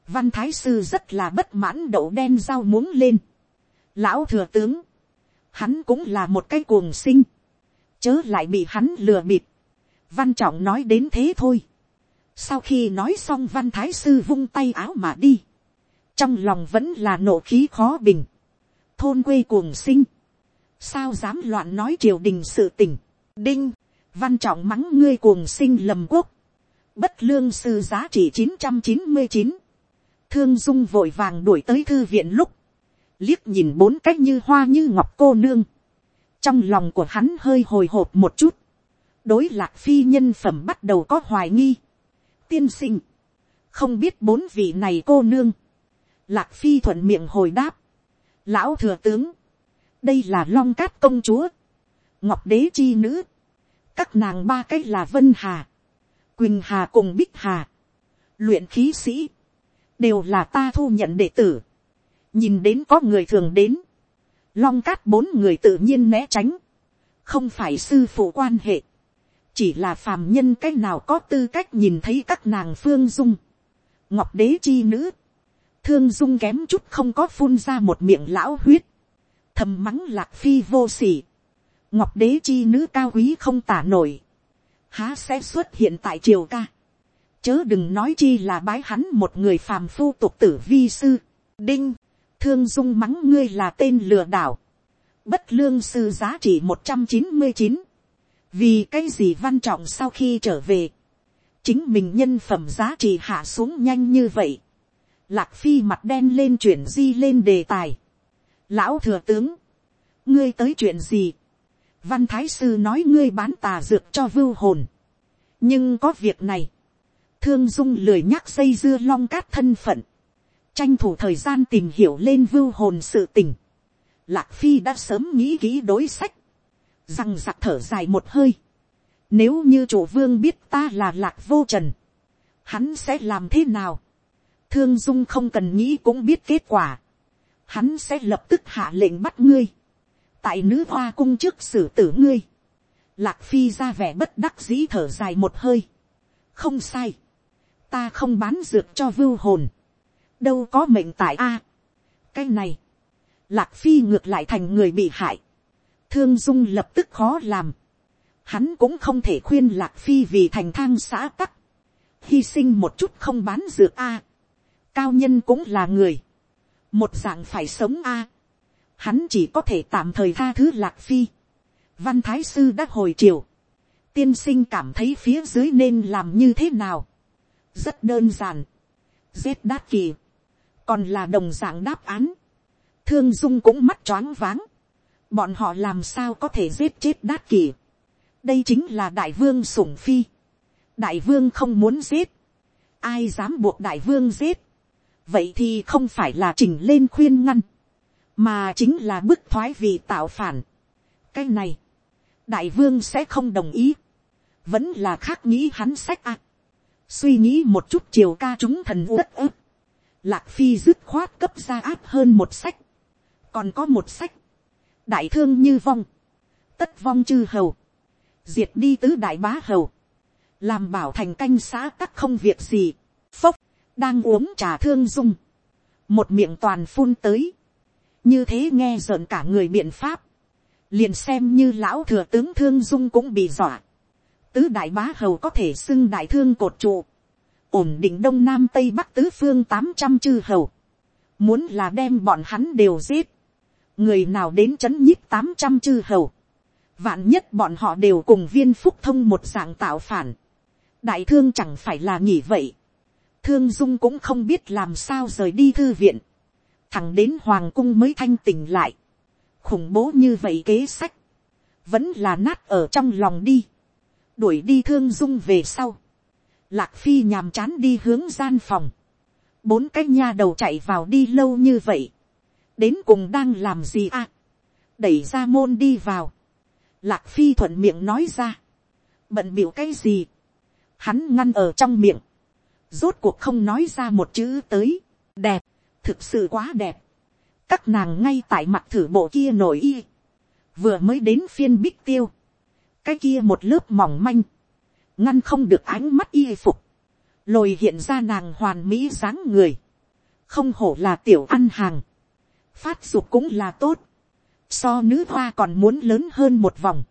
Văn thái sư rất là bất mãn đậu đen dao muống lên. Lão thừa tướng. Hắn cũng là một cái cuồng sinh. Chớ lại bị hắn lừa bịp văn trọng nói đến thế thôi. sau khi nói xong văn thái sư vung tay áo mà đi. trong lòng vẫn là nộ khí khó bình. thôn quê cuồng sinh. sao dám loạn nói triều đình sự tình. đinh, văn trọng mắng ngươi cuồng sinh lầm quốc. bất lương sư giá trị chín trăm chín mươi chín. thương dung vội vàng đuổi tới thư viện lúc. liếc nhìn bốn cách như hoa như ngọc cô nương. trong lòng của hắn hơi hồi hộp một chút đối lạc phi nhân phẩm bắt đầu có hoài nghi. tiên sinh, không biết bốn vị này cô nương. lạc phi thuận miệng hồi đáp. lão thừa tướng, đây là long cát công chúa, ngọc đế chi nữ, các nàng ba cái là vân hà, quỳnh hà cùng bích hà, luyện khí sĩ, đều là ta thu nhận đệ tử. nhìn đến có người thường đến, long cát bốn người tự nhiên né tránh, không phải sư phụ quan hệ, chỉ là phàm nhân cái nào có tư cách nhìn thấy các nàng phương dung, ngọc đế chi nữ, thương dung kém chút không có phun ra một miệng lão huyết, thầm mắng lạc phi vô sỉ, ngọc đế chi nữ cao quý không tả nổi, há sẽ xuất hiện tại triều ca, chớ đừng nói chi là bái hắn một người phàm phu tục tử vi sư, đinh, thương dung mắng ngươi là tên lừa đảo, bất lương sư giá trị một trăm chín mươi chín, vì cái gì văn trọng sau khi trở về, chính mình nhân phẩm giá trị hạ xuống nhanh như vậy, lạc phi mặt đen lên chuyển di lên đề tài, lão thừa tướng, ngươi tới chuyện gì, văn thái sư nói ngươi bán tà dược cho vưu hồn, nhưng có việc này, thương dung lười nhắc xây dưa long cát thân phận, tranh thủ thời gian tìm hiểu lên vưu hồn sự tình, lạc phi đã sớm nghĩ kỹ đối sách, rằng giặc thở dài một hơi. Nếu như chủ vương biết ta là lạc vô trần, hắn sẽ làm thế nào? Thương dung không cần nghĩ cũng biết kết quả. Hắn sẽ lập tức hạ lệnh bắt ngươi. Tại nữ hoa cung trước xử tử ngươi. Lạc phi ra vẻ bất đắc dĩ thở dài một hơi. Không sai. Ta không bán dược cho vưu hồn. Đâu có mệnh tại a. cái này. Lạc phi ngược lại thành người bị hại thương dung lập tức khó làm. Hắn cũng không thể khuyên lạc phi vì thành thang xã tắc. hy sinh một chút không bán dược a. cao nhân cũng là người. một dạng phải sống a. hắn chỉ có thể tạm thời tha thứ lạc phi. văn thái sư đã hồi chiều. tiên sinh cảm thấy phía dưới nên làm như thế nào. rất đơn giản. giết đát kỳ. còn là đồng dạng đáp án. thương dung cũng mắt choáng váng bọn họ làm sao có thể giết chết đát kỳ. đây chính là đại vương sủng phi. đại vương không muốn giết. ai dám buộc đại vương giết. vậy thì không phải là chỉnh lên khuyên ngăn, mà chính là bức thoái vì tạo phản. cái này, đại vương sẽ không đồng ý. vẫn là khác nghĩ hắn sách ạ. suy nghĩ một chút chiều ca chúng thần rất ức. lạc phi dứt khoát cấp ra áp hơn một sách. còn có một sách đại thương như vong, tất vong chư hầu, diệt đi tứ đại bá hầu, làm bảo thành canh xã tắc không việc gì, phốc, đang uống trà thương dung, một miệng toàn phun tới, như thế nghe rợn cả người biện pháp, liền xem như lão thừa tướng thương dung cũng bị dọa, tứ đại bá hầu có thể xưng đại thương cột trụ, ổn định đông nam tây bắc tứ phương tám trăm chư hầu, muốn là đem bọn hắn đều giết, người nào đến c h ấ n nhíp tám trăm chư hầu, vạn nhất bọn họ đều cùng viên phúc thông một dạng tạo phản, đại thương chẳng phải là nghỉ vậy, thương dung cũng không biết làm sao rời đi thư viện, thẳng đến hoàng cung mới thanh tỉnh lại, khủng bố như vậy kế sách, vẫn là nát ở trong lòng đi, đuổi đi thương dung về sau, lạc phi nhàm chán đi hướng gian phòng, bốn cái nha đầu chạy vào đi lâu như vậy, đến cùng đang làm gì à, đẩy ra môn đi vào, lạc phi thuận miệng nói ra, bận biểu cái gì, hắn ngăn ở trong miệng, rốt cuộc không nói ra một chữ tới, đẹp, thực sự quá đẹp, các nàng ngay tại mặt thử bộ kia nổi y, vừa mới đến phiên bích tiêu, cái kia một lớp mỏng manh, ngăn không được ánh mắt y phục, lồi hiện ra nàng hoàn mỹ dáng người, không hổ là tiểu ăn hàng, phát dục cũng là tốt, so nữ hoa còn muốn lớn hơn một vòng,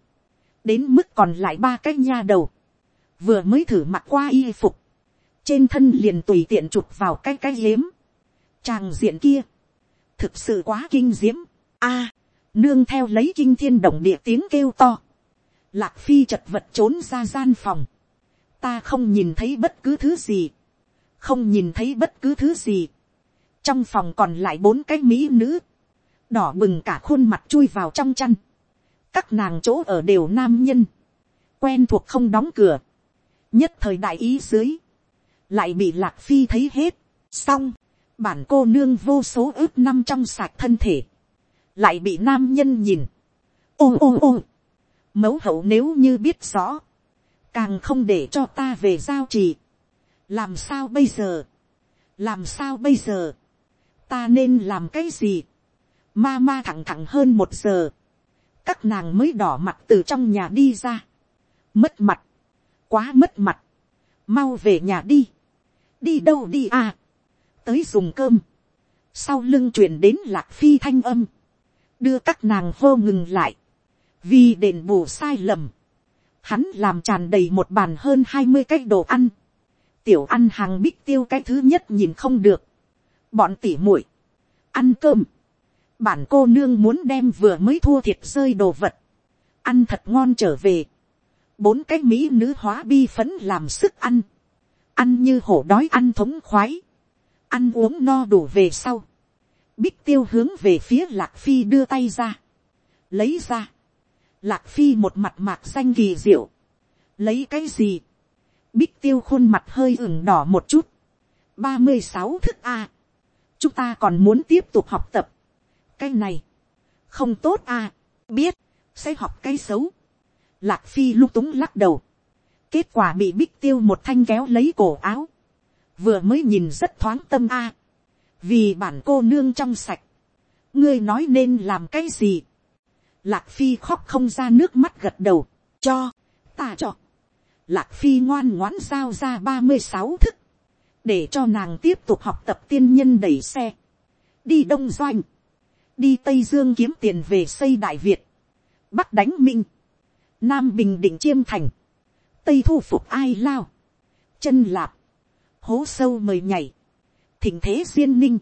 đến mức còn lại ba cái nha đầu, vừa mới thử mặc qua y phục, trên thân liền tùy tiện chụp vào cái cái liếm, tràng diện kia, thực sự quá kinh diễm, a, nương theo lấy kinh thiên động địa tiếng kêu to, lạc phi chật vật trốn ra gian phòng, ta không nhìn thấy bất cứ thứ gì, không nhìn thấy bất cứ thứ gì, trong phòng còn lại bốn cái mỹ nữ, đỏ bừng cả khuôn mặt chui vào trong chăn, các nàng chỗ ở đều nam nhân, quen thuộc không đóng cửa, nhất thời đại ý dưới, lại bị lạc phi thấy hết, xong, bản cô nương vô số ước năm trong sạch thân thể, lại bị nam nhân nhìn, ô ô ô, mẫu hậu nếu như biết rõ, càng không để cho ta về giao trì, làm sao bây giờ, làm sao bây giờ, ta nên làm cái gì, ma ma thẳng thẳng hơn một giờ, các nàng mới đỏ mặt từ trong nhà đi ra, mất mặt, quá mất mặt, mau về nhà đi, đi đâu đi à, tới dùng cơm, sau lưng chuyển đến lạc phi thanh âm, đưa các nàng hô ngừng lại, vì đền bù sai lầm, hắn làm tràn đầy một bàn hơn hai mươi cái đồ ăn, tiểu ăn hàng bích tiêu cái thứ nhất nhìn không được, bọn tỉ muội, ăn cơm, bản cô nương muốn đem vừa mới thua thiệt rơi đồ vật, ăn thật ngon trở về, bốn cái mỹ nữ hóa bi phấn làm sức ăn, ăn như hổ đói ăn thống khoái, ăn uống no đủ về sau, bích tiêu hướng về phía lạc phi đưa tay ra, lấy ra, lạc phi một mặt mạc xanh kỳ diệu, lấy cái gì, bích tiêu khuôn mặt hơi ửng đỏ một chút, ba mươi sáu thức a, chúng ta còn muốn tiếp tục học tập, cái này, không tốt à. Biết, sẽ học cái xấu, lạc phi lung túng lắc đầu, kết quả bị bích tiêu một thanh kéo lấy cổ áo, vừa mới nhìn rất thoáng tâm a, vì bản cô nương trong sạch, ngươi nói nên làm cái gì, lạc phi khóc không ra nước mắt gật đầu, cho, ta cho, lạc phi ngoan ngoãn giao ra ba mươi sáu thức, để cho nàng tiếp tục học tập tiên nhân đẩy xe, đi đông doanh, đi tây dương kiếm tiền về xây đại việt, bắc đánh minh, nam bình định chiêm thành, tây thu phục ai lao, chân lạp, hố sâu mời nhảy, thỉnh thế duyên ninh,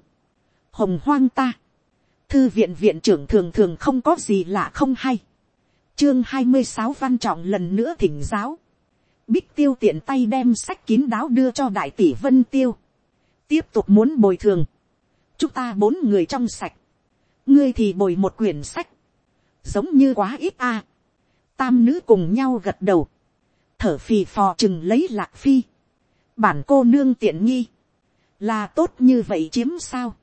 hồng hoang ta, thư viện viện trưởng thường thường không có gì lạ không hay, chương hai mươi sáu văn trọng lần nữa thỉnh giáo, bích tiêu tiện tay đem sách kín đáo đưa cho đại tỷ vân tiêu, tiếp tục muốn bồi thường, chúng ta bốn người trong sạch, ngươi thì bồi một quyển sách, giống như quá ít a, tam nữ cùng nhau gật đầu, thở phì phò chừng lấy lạc phi, bản cô nương tiện nghi, là tốt như vậy chiếm sao,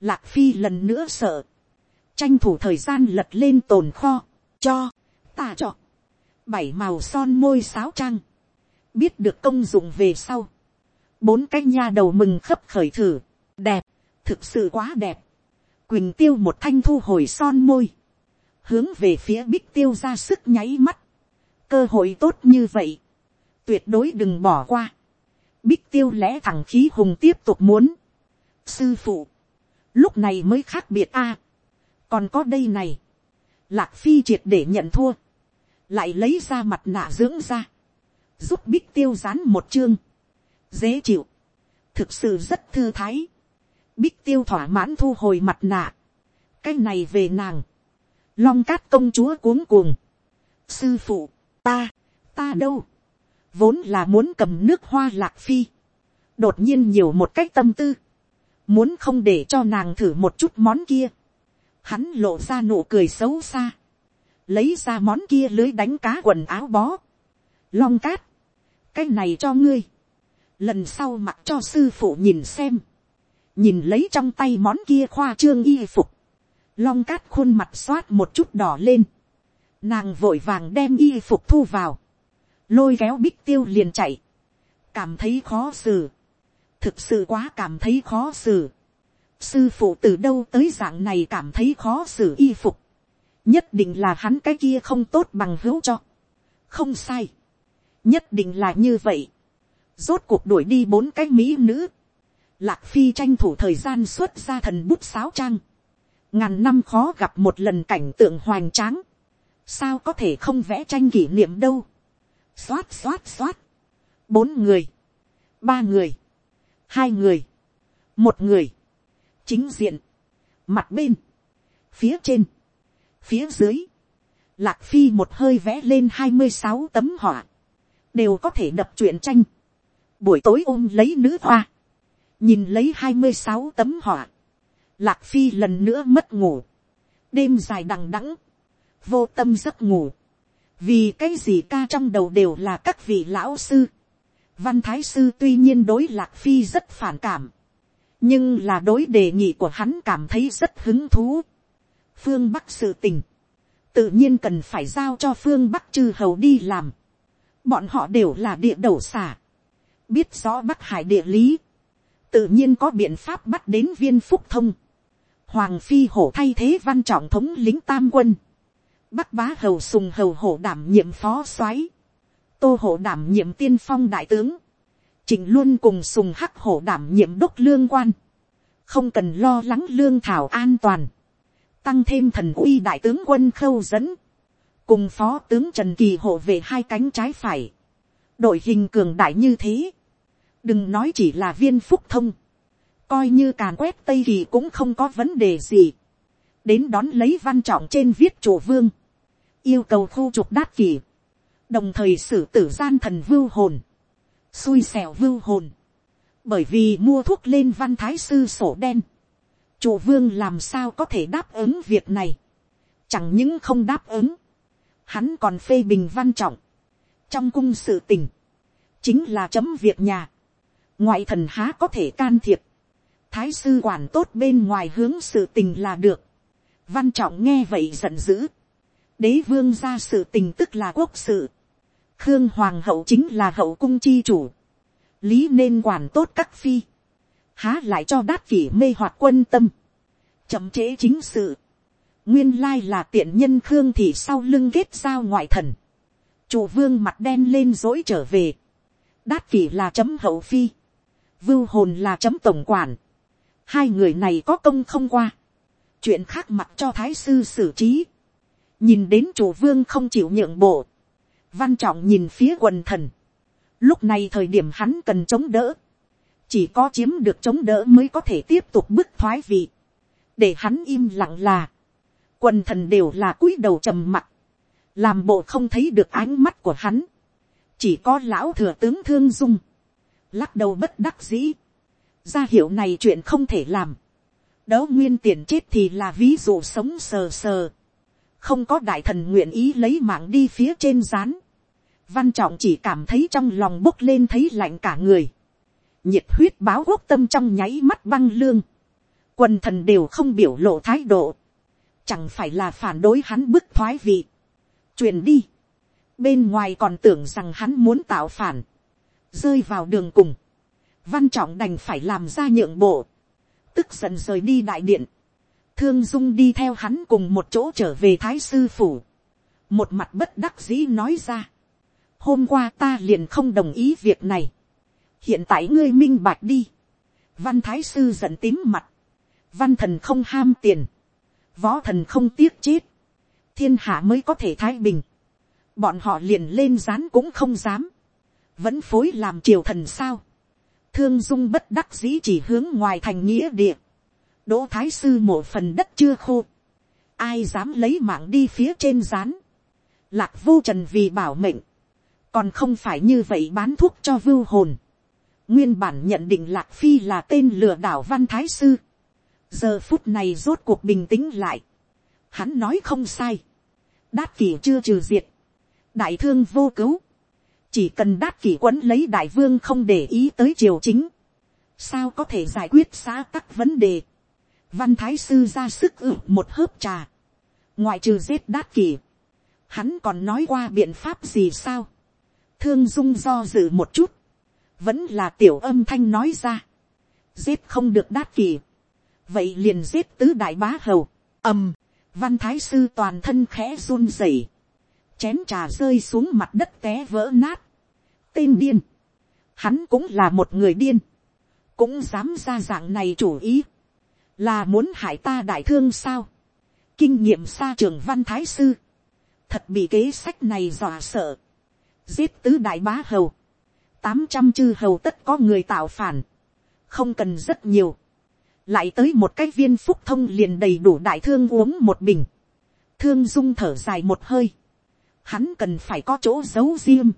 lạc phi lần nữa sợ, tranh thủ thời gian lật lên tồn kho, cho, ta chọn bảy màu son môi sáo trang, biết được công dụng về sau, bốn cái nha đầu mừng khấp khởi thử, đẹp, thực sự quá đẹp, quỳnh tiêu một thanh thu hồi son môi, hướng về phía bích tiêu ra sức nháy mắt, cơ hội tốt như vậy, tuyệt đối đừng bỏ qua, bích tiêu lẽ thẳng khí hùng tiếp tục muốn, sư phụ, lúc này mới khác biệt a, còn có đây này, lạc phi triệt để nhận thua, lại lấy ra mặt nạ dưỡng ra, giúp bích tiêu dán một chương, dễ chịu, thực sự rất thư thái, bích tiêu thỏa mãn thu hồi mặt nạ, cái này về nàng, long cát công chúa cuống cuồng, sư phụ, ta, ta đâu, vốn là muốn cầm nước hoa lạc phi, đột nhiên nhiều một cách tâm tư, muốn không để cho nàng thử một chút món kia, hắn lộ ra nụ cười xấu xa, lấy ra món kia lưới đánh cá quần áo bó, long cát, cái này cho ngươi, lần sau mặc cho sư phụ nhìn xem, nhìn lấy trong tay món kia khoa trương y phục, long cát khuôn mặt xoát một chút đỏ lên, nàng vội vàng đem y phục thu vào, lôi kéo bích tiêu liền chạy, cảm thấy khó xử, thực sự quá cảm thấy khó xử, sư phụ từ đâu tới dạng này cảm thấy khó xử y phục, nhất định là hắn cái kia không tốt bằng hữu cho, không sai, nhất định là như vậy, rốt cuộc đuổi đi bốn cái mỹ nữ, lạc phi tranh thủ thời gian xuất ra thần bút sáo trang, ngàn năm khó gặp một lần cảnh tượng hoành tráng, sao có thể không vẽ tranh kỷ niệm đâu, xoát xoát xoát, bốn người, ba người, hai người, một người, chính diện, mặt bên, phía trên, phía dưới, lạc phi một hơi vẽ lên hai mươi sáu tấm họa, đều có thể đập truyện tranh, buổi tối ôm lấy nữ hoa, nhìn lấy hai mươi sáu tấm họa, lạc phi lần nữa mất ngủ, đêm dài đằng đẵng, vô tâm giấc ngủ, vì cái gì ca trong đầu đều là các vị lão sư, văn thái sư tuy nhiên đối lạc phi rất phản cảm, nhưng là đối đề nghị của hắn cảm thấy rất hứng thú. phương bắc sự tình, tự nhiên cần phải giao cho phương bắc chư hầu đi làm bọn họ đều là địa đầu xả, biết rõ bắc hải địa lý, tự nhiên có biện pháp bắt đến viên phúc thông. hoàng phi hổ thay thế văn trọng thống lính tam quân, bắc bá hầu sùng hầu hổ đảm nhiệm phó soái, tô hổ đảm nhiệm tiên phong đại tướng, trình luôn cùng sùng hắc hổ đảm nhiệm đốc lương quan. Không cần lo lắng lương thảo an toàn. Tăng thêm thần uy đại tướng quân khâu dẫn. Cùng phó tướng Trần Kỳ hộ về hai cánh trái phải. Đội hình cường đại như thế. Đừng nói chỉ là viên phúc thông. Coi như càn quét Tây Kỳ cũng không có vấn đề gì. Đến đón lấy văn trọng trên viết chủ vương. Yêu cầu khu trục đát kỳ. Đồng thời xử tử gian thần vưu hồn xui xẻo vưu hồn, bởi vì mua thuốc lên văn thái sư sổ đen, chủ vương làm sao có thể đáp ứng việc này, chẳng những không đáp ứng, hắn còn phê bình văn trọng, trong cung sự tình, chính là chấm việc nhà, ngoại thần há có thể can thiệp, thái sư quản tốt bên ngoài hướng sự tình là được, văn trọng nghe vậy giận dữ, đế vương ra sự tình tức là quốc sự, khương hoàng hậu chính là hậu cung chi chủ, lý nên quản tốt các phi, há lại cho đát kỷ mê hoặc quân tâm, chậm chế chính sự, nguyên lai là tiện nhân khương thì sau lưng kết giao ngoại thần, chủ vương mặt đen lên dỗi trở về, đát vị là chấm hậu phi, vưu hồn là chấm tổng quản, hai người này có công không qua, chuyện khác mặt cho thái sư xử trí, nhìn đến chủ vương không chịu nhượng bộ, văn trọng nhìn phía quần thần. Lúc này thời điểm hắn cần chống đỡ. Chỉ có chiếm được chống đỡ mới có thể tiếp tục bức thoái vị. Để hắn im lặng là. Quần thần đều là cúi đầu trầm mặt. Làm bộ không thấy được ánh mắt của hắn. Chỉ có lão thừa tướng thương dung. Lắc đầu bất đắc dĩ. Ra hiệu này chuyện không thể làm. Đấu nguyên tiền chết thì là ví dụ sống sờ sờ, không có đại thần nguyện ý lấy mạng đi phía trên rán. Văn trọng chỉ cảm thấy trong lòng bốc lên thấy lạnh cả người. Nhiệt huyết báo quốc tâm trong nháy mắt băng lương. Quần thần đều không biểu lộ thái độ. Chẳng phải là phản đối hắn bức thoái vị. Truyền đi. Bên ngoài còn tưởng rằng hắn muốn tạo phản. Rơi vào đường cùng. Văn trọng đành phải làm ra nhượng bộ. Tức giận rời đi đại điện Thương Dung đi theo hắn cùng một chỗ trở về Thái Sư Phủ. Một mặt bất đắc dĩ nói ra. Hôm qua ta liền không đồng ý việc này. Hiện tại ngươi minh bạch đi. Văn Thái Sư giận tím mặt. Văn thần không ham tiền. Võ thần không tiếc chết. Thiên hạ mới có thể thái bình. Bọn họ liền lên rán cũng không dám. Vẫn phối làm triều thần sao. Thương Dung bất đắc dĩ chỉ hướng ngoài thành nghĩa địa đỗ thái sư mổ phần đất chưa khô, ai dám lấy mạng đi phía trên rán, lạc vô trần vì bảo mệnh, còn không phải như vậy bán thuốc cho vưu hồn, nguyên bản nhận định lạc phi là tên lừa đảo văn thái sư, giờ phút này rốt cuộc bình tĩnh lại, hắn nói không sai, đát kỷ chưa trừ diệt, đại thương vô cứu, chỉ cần đát kỷ quấn lấy đại vương không để ý tới triều chính, sao có thể giải quyết xã tắc vấn đề, văn thái sư ra sức ử một hớp trà, ngoại trừ giết đát kỷ. Hắn còn nói qua biện pháp gì sao, thương dung do dự một chút, vẫn là tiểu âm thanh nói ra, giết không được đát kỷ vậy liền giết tứ đại bá hầu, ầm, văn thái sư toàn thân khẽ run rẩy, chén trà rơi xuống mặt đất té vỡ nát, tên điên, hắn cũng là một người điên, cũng dám ra dạng này chủ ý, là muốn hại ta đại thương sao, kinh nghiệm xa trường văn thái sư, thật bị kế sách này dọa sợ, giết tứ đại bá hầu, tám trăm chư hầu tất có người tạo phản, không cần rất nhiều, lại tới một cái viên phúc thông liền đầy đủ đại thương uống một bình, thương dung thở dài một hơi, hắn cần phải có chỗ giấu riêng,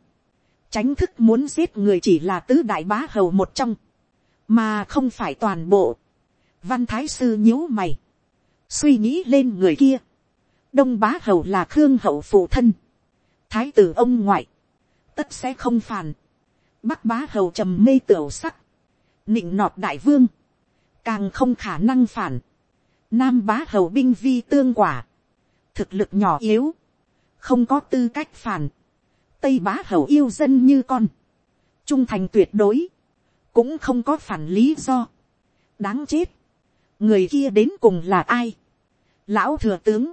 tránh thức muốn giết người chỉ là tứ đại bá hầu một trong, mà không phải toàn bộ. Văn thái sư nhíu mày, suy nghĩ lên người kia, đông bá hầu là khương hậu phụ thân, thái tử ông ngoại, tất sẽ không phản, bắc bá hầu trầm mê tiểu sắc, nịnh nọt đại vương, càng không khả năng phản, nam bá hầu binh vi tương quả, thực lực nhỏ yếu, không có tư cách phản, tây bá hầu yêu dân như con, trung thành tuyệt đối, cũng không có phản lý do, đáng chết, người kia đến cùng là ai, lão thừa tướng,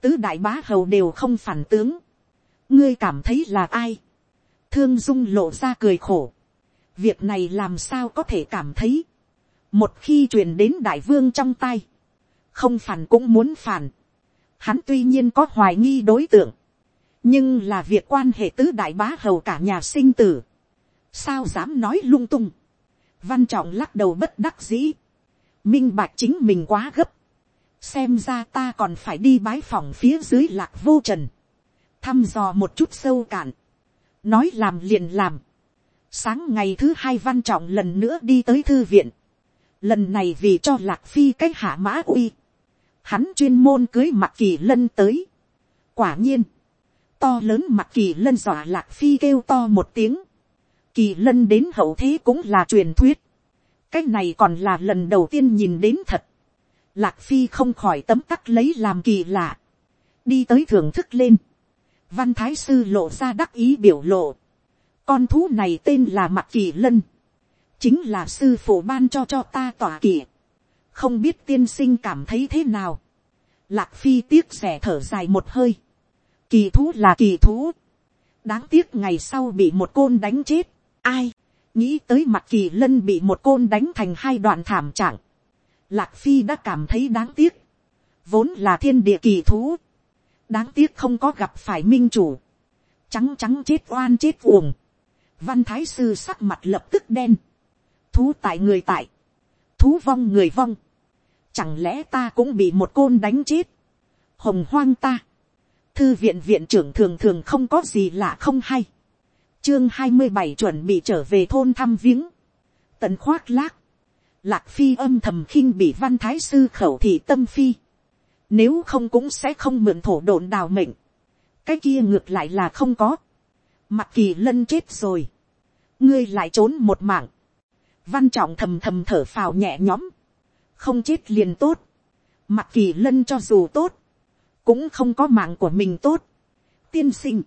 tứ đại bá hầu đều không phản tướng, ngươi cảm thấy là ai, thương dung lộ ra cười khổ, việc này làm sao có thể cảm thấy, một khi truyền đến đại vương trong tay, không phản cũng muốn phản, hắn tuy nhiên có hoài nghi đối tượng, nhưng là việc quan hệ tứ đại bá hầu cả nhà sinh tử, sao dám nói lung tung, văn trọng lắc đầu bất đắc dĩ, minh bạch chính mình quá gấp, xem ra ta còn phải đi bái phòng phía dưới lạc vô trần, thăm dò một chút sâu cạn, nói làm liền làm, sáng ngày thứ hai văn trọng lần nữa đi tới thư viện, lần này vì cho lạc phi cái hạ mã uy, hắn chuyên môn cưới mặt kỳ lân tới, quả nhiên, to lớn mặt kỳ lân dọa lạc phi kêu to một tiếng, kỳ lân đến hậu thế cũng là truyền thuyết, cái này còn là lần đầu tiên nhìn đến thật, lạc phi không khỏi tấm tắc lấy làm kỳ lạ, đi tới thưởng thức lên, văn thái sư lộ ra đắc ý biểu lộ, con thú này tên là mặt kỳ lân, chính là sư phụ ban cho cho ta tỏa kỳ, không biết tiên sinh cảm thấy thế nào, lạc phi tiếc rẻ thở dài một hơi, kỳ thú là kỳ thú, đáng tiếc ngày sau bị một côn đánh chết, ai, nghĩ tới mặt kỳ lân bị một côn đánh thành hai đoạn thảm trạng, lạc phi đã cảm thấy đáng tiếc, vốn là thiên địa kỳ thú, đáng tiếc không có gặp phải minh chủ, trắng trắng chết oan chết uồng, văn thái sư sắc mặt lập tức đen, thú tại người tại, thú vong người vong, chẳng lẽ ta cũng bị một côn đánh chết, hồng hoang ta, thư viện viện trưởng thường thường không có gì lạ không hay, chương hai mươi bảy chuẩn bị trở về thôn thăm viếng, tận khoác lác, lạc phi âm thầm khinh bị văn thái sư khẩu thị tâm phi, nếu không cũng sẽ không mượn thổ độn đào mệnh, cái kia ngược lại là không có, mặt kỳ lân chết rồi, ngươi lại trốn một mạng, văn trọng thầm thầm thở phào nhẹ nhõm, không chết liền tốt, mặt kỳ lân cho dù tốt, cũng không có mạng của mình tốt. tiên sinh,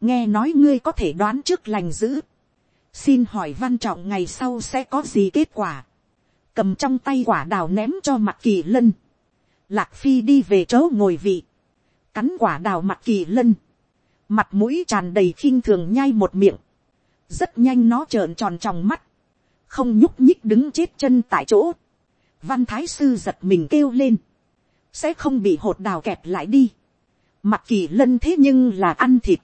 nghe nói ngươi có thể đoán trước lành dữ, xin hỏi văn trọng ngày sau sẽ có gì kết quả, cầm trong tay quả đào ném cho mặt kỳ lân, lạc phi đi về chỗ ngồi vị, cắn quả đào mặt kỳ lân, mặt mũi tràn đầy khinh thường nhai một miệng, rất nhanh nó trợn tròn tròng mắt, không nhúc nhích đứng chết chân tại chỗ, văn thái sư giật mình kêu lên, sẽ không bị hột đào kẹp lại đi. Mặt kỳ lân thế nhưng là ăn thịt,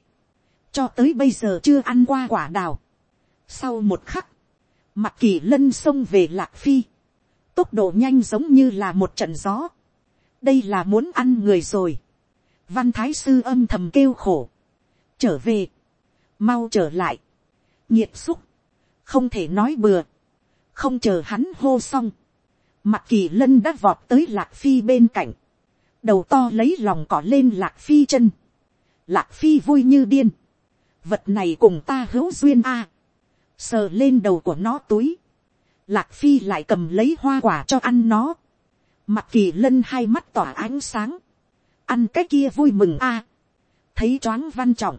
cho tới bây giờ chưa ăn qua quả đào. Sau một khắc, mặt kỳ lân xông về lạc phi, tốc độ nhanh giống như là một trận gió. đây là muốn ăn người rồi. văn thái sư âm thầm kêu khổ, trở về, mau trở lại, nhiệt xúc, không thể nói bừa, không chờ hắn hô xong, mặt kỳ lân đã vọt tới lạc phi bên cạnh, đầu to lấy lòng cỏ lên lạc phi chân, lạc phi vui như điên, vật này cùng ta hữu duyên a, sờ lên đầu của nó túi, lạc phi lại cầm lấy hoa quả cho ăn nó, mặt kỳ lân hai mắt tỏa ánh sáng, ăn cái kia vui mừng a, thấy choáng văn trọng,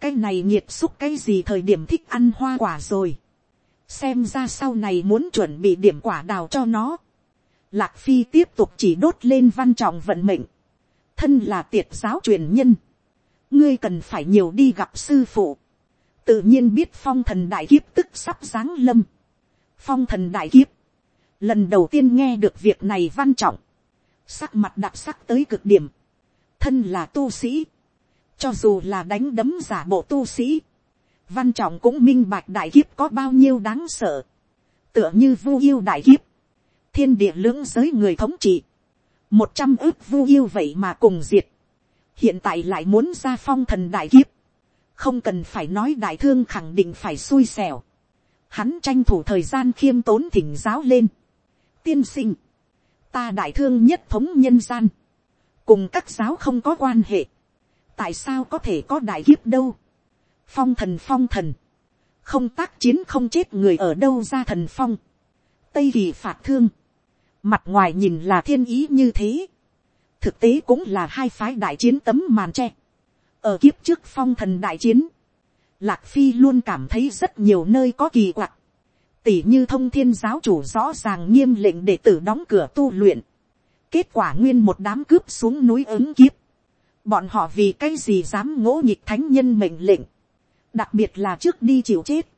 cái này nhiệt xúc cái gì thời điểm thích ăn hoa quả rồi, xem ra sau này muốn chuẩn bị điểm quả đào cho nó, lạc phi tiếp tục chỉ đốt lên văn trọng vận mệnh, thân là tiệt giáo truyền nhân, ngươi cần phải nhiều đi gặp sư phụ, tự nhiên biết phong thần đại kiếp tức sắp giáng lâm, phong thần đại kiếp, lần đầu tiên nghe được việc này văn trọng, sắc mặt đặc sắc tới cực điểm, thân là tu sĩ, cho dù là đánh đấm giả bộ tu sĩ, văn trọng cũng minh bạch đại kiếp có bao nhiêu đáng sợ, tựa như vu yêu đại kiếp, thiên địa lưỡng giới người thống trị, một trăm ước vu yêu vậy mà cùng diệt, hiện tại lại muốn ra phong thần đại kiếp, không cần phải nói đại thương khẳng định phải xui xẻo, hắn tranh thủ thời gian khiêm tốn thỉnh giáo lên, tiên sinh, ta đại thương nhất thống nhân gian, cùng các giáo không có quan hệ, tại sao có thể có đại kiếp đâu, phong thần phong thần, không tác chiến không chết người ở đâu ra thần phong, tây kỳ phạt thương, mặt ngoài nhìn là thiên ý như thế, thực tế cũng là hai phái đại chiến tấm màn tre, ở kiếp trước phong thần đại chiến, lạc phi luôn cảm thấy rất nhiều nơi có kỳ quặc, tỉ như thông thiên giáo chủ rõ ràng nghiêm lệnh để tử đóng cửa tu luyện, kết quả nguyên một đám cướp xuống núi ứng kiếp, bọn họ vì cái gì dám ngỗ nhịp thánh nhân mệnh lệnh, đặc biệt là trước đi chịu chết,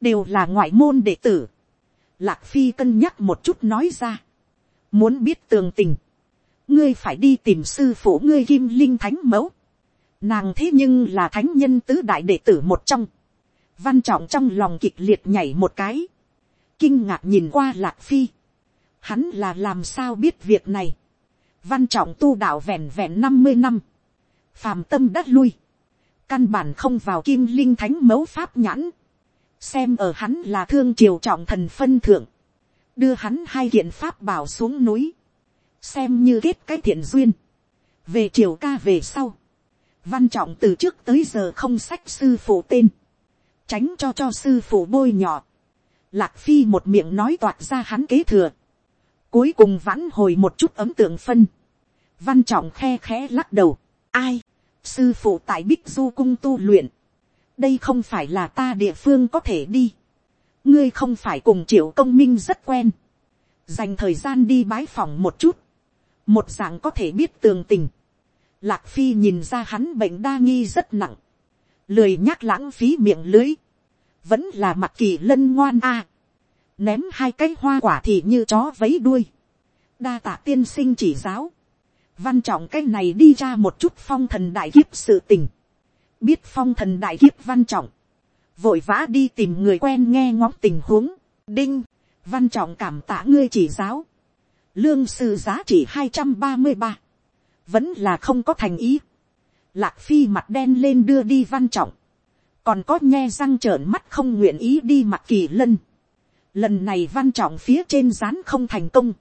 đều là ngoại môn đệ tử. Lạc phi cân nhắc một chút nói ra, muốn biết tường tình, ngươi phải đi tìm sư phụ ngươi kim linh thánh mẫu, nàng thế nhưng là thánh nhân tứ đại đệ tử một trong, văn trọng trong lòng kịch liệt nhảy một cái, kinh ngạc nhìn qua lạc phi, hắn là làm sao biết việc này, văn trọng tu đạo vẹn vẹn năm mươi năm, phàm tâm đắt lui, căn bản không vào kim linh thánh mẫu pháp nhãn, xem ở hắn là thương triều trọng thần phân thượng, đưa hắn hai kiện pháp bảo xuống núi, xem như kết cái thiện duyên, về triều ca về sau, văn trọng từ trước tới giờ không sách sư phụ tên, tránh cho cho sư phụ bôi nhọ, lạc phi một miệng nói toạc ra hắn kế thừa, cuối cùng vãn hồi một chút ấm tượng phân, văn trọng khe khẽ lắc đầu, ai, sư phụ tại bích du cung tu luyện, đây không phải là ta địa phương có thể đi, ngươi không phải cùng triệu công minh rất quen, dành thời gian đi bái phòng một chút, một dạng có thể biết tường tình, lạc phi nhìn ra hắn bệnh đa nghi rất nặng, lười nhắc lãng phí miệng lưới, vẫn là mặt kỳ lân ngoan a, ném hai cái hoa quả thì như chó vấy đuôi, đa tạ tiên sinh chỉ giáo, văn trọng cái này đi ra một chút phong thần đại kiếp sự tình, biết phong thần đại kiếp văn trọng, vội vã đi tìm người quen nghe ngóng tình huống, đinh, văn trọng cảm tạ ngươi chỉ giáo, lương sư giá trị hai trăm ba mươi ba, vẫn là không có thành ý, lạc phi mặt đen lên đưa đi văn trọng, còn có nhe răng trợn mắt không nguyện ý đi mặt kỳ lân, lần này văn trọng phía trên rán không thành công,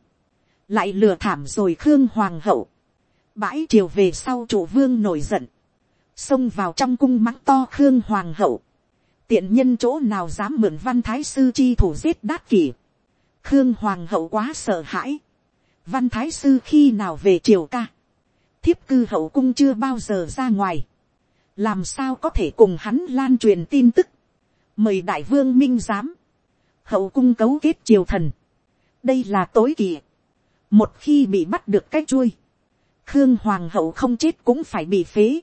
lại lừa thảm rồi khương hoàng hậu, bãi triều về sau chủ vương nổi giận, xông vào trong cung mắng to khương hoàng hậu, tiện nhân chỗ nào dám mượn văn thái sư chi thủ giết đát kỷ, khương hoàng hậu quá sợ hãi, văn thái sư khi nào về triều ca, thiếp cư hậu cung chưa bao giờ ra ngoài, làm sao có thể cùng hắn lan truyền tin tức, mời đại vương minh giám, hậu cung cấu kết triều thần, đây là tối kỳ, một khi bị bắt được cái chui khương hoàng hậu không chết cũng phải bị phế,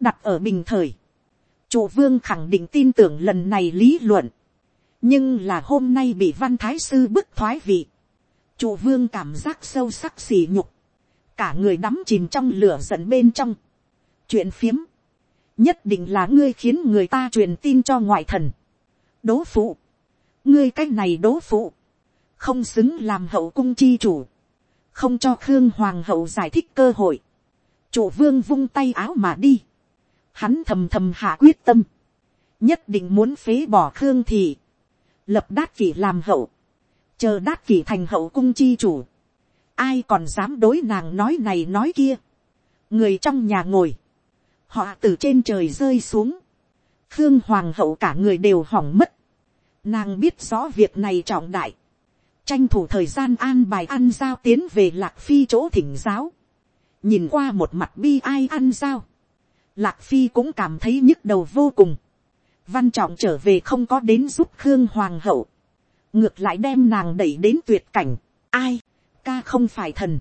đặt ở bình thời, chủ vương khẳng định tin tưởng lần này lý luận, nhưng là hôm nay bị văn thái sư bức thoái vị, chủ vương cảm giác sâu sắc xỉ nhục, cả người đắm chìm trong lửa giận bên trong, chuyện phiếm, nhất định là ngươi khiến người ta truyền tin cho ngoại thần, đố phụ, ngươi cái này đố phụ, không xứng làm hậu cung chi chủ, không cho khương hoàng hậu giải thích cơ hội, chủ vương vung tay áo mà đi, hắn thầm thầm hạ quyết tâm, nhất định muốn phế bỏ khương thì, lập đát kỷ làm hậu, chờ đát kỷ thành hậu cung chi chủ, ai còn dám đối nàng nói này nói kia, người trong nhà ngồi, họ từ trên trời rơi xuống, khương hoàng hậu cả người đều hỏng mất, nàng biết rõ việc này trọng đại, tranh thủ thời gian an bài ăn giao tiến về lạc phi chỗ thỉnh giáo, nhìn qua một mặt bi ai ăn giao, lạc phi cũng cảm thấy nhức đầu vô cùng, văn trọng trở về không có đến giúp khương hoàng hậu, ngược lại đem nàng đẩy đến tuyệt cảnh, ai, ca không phải thần,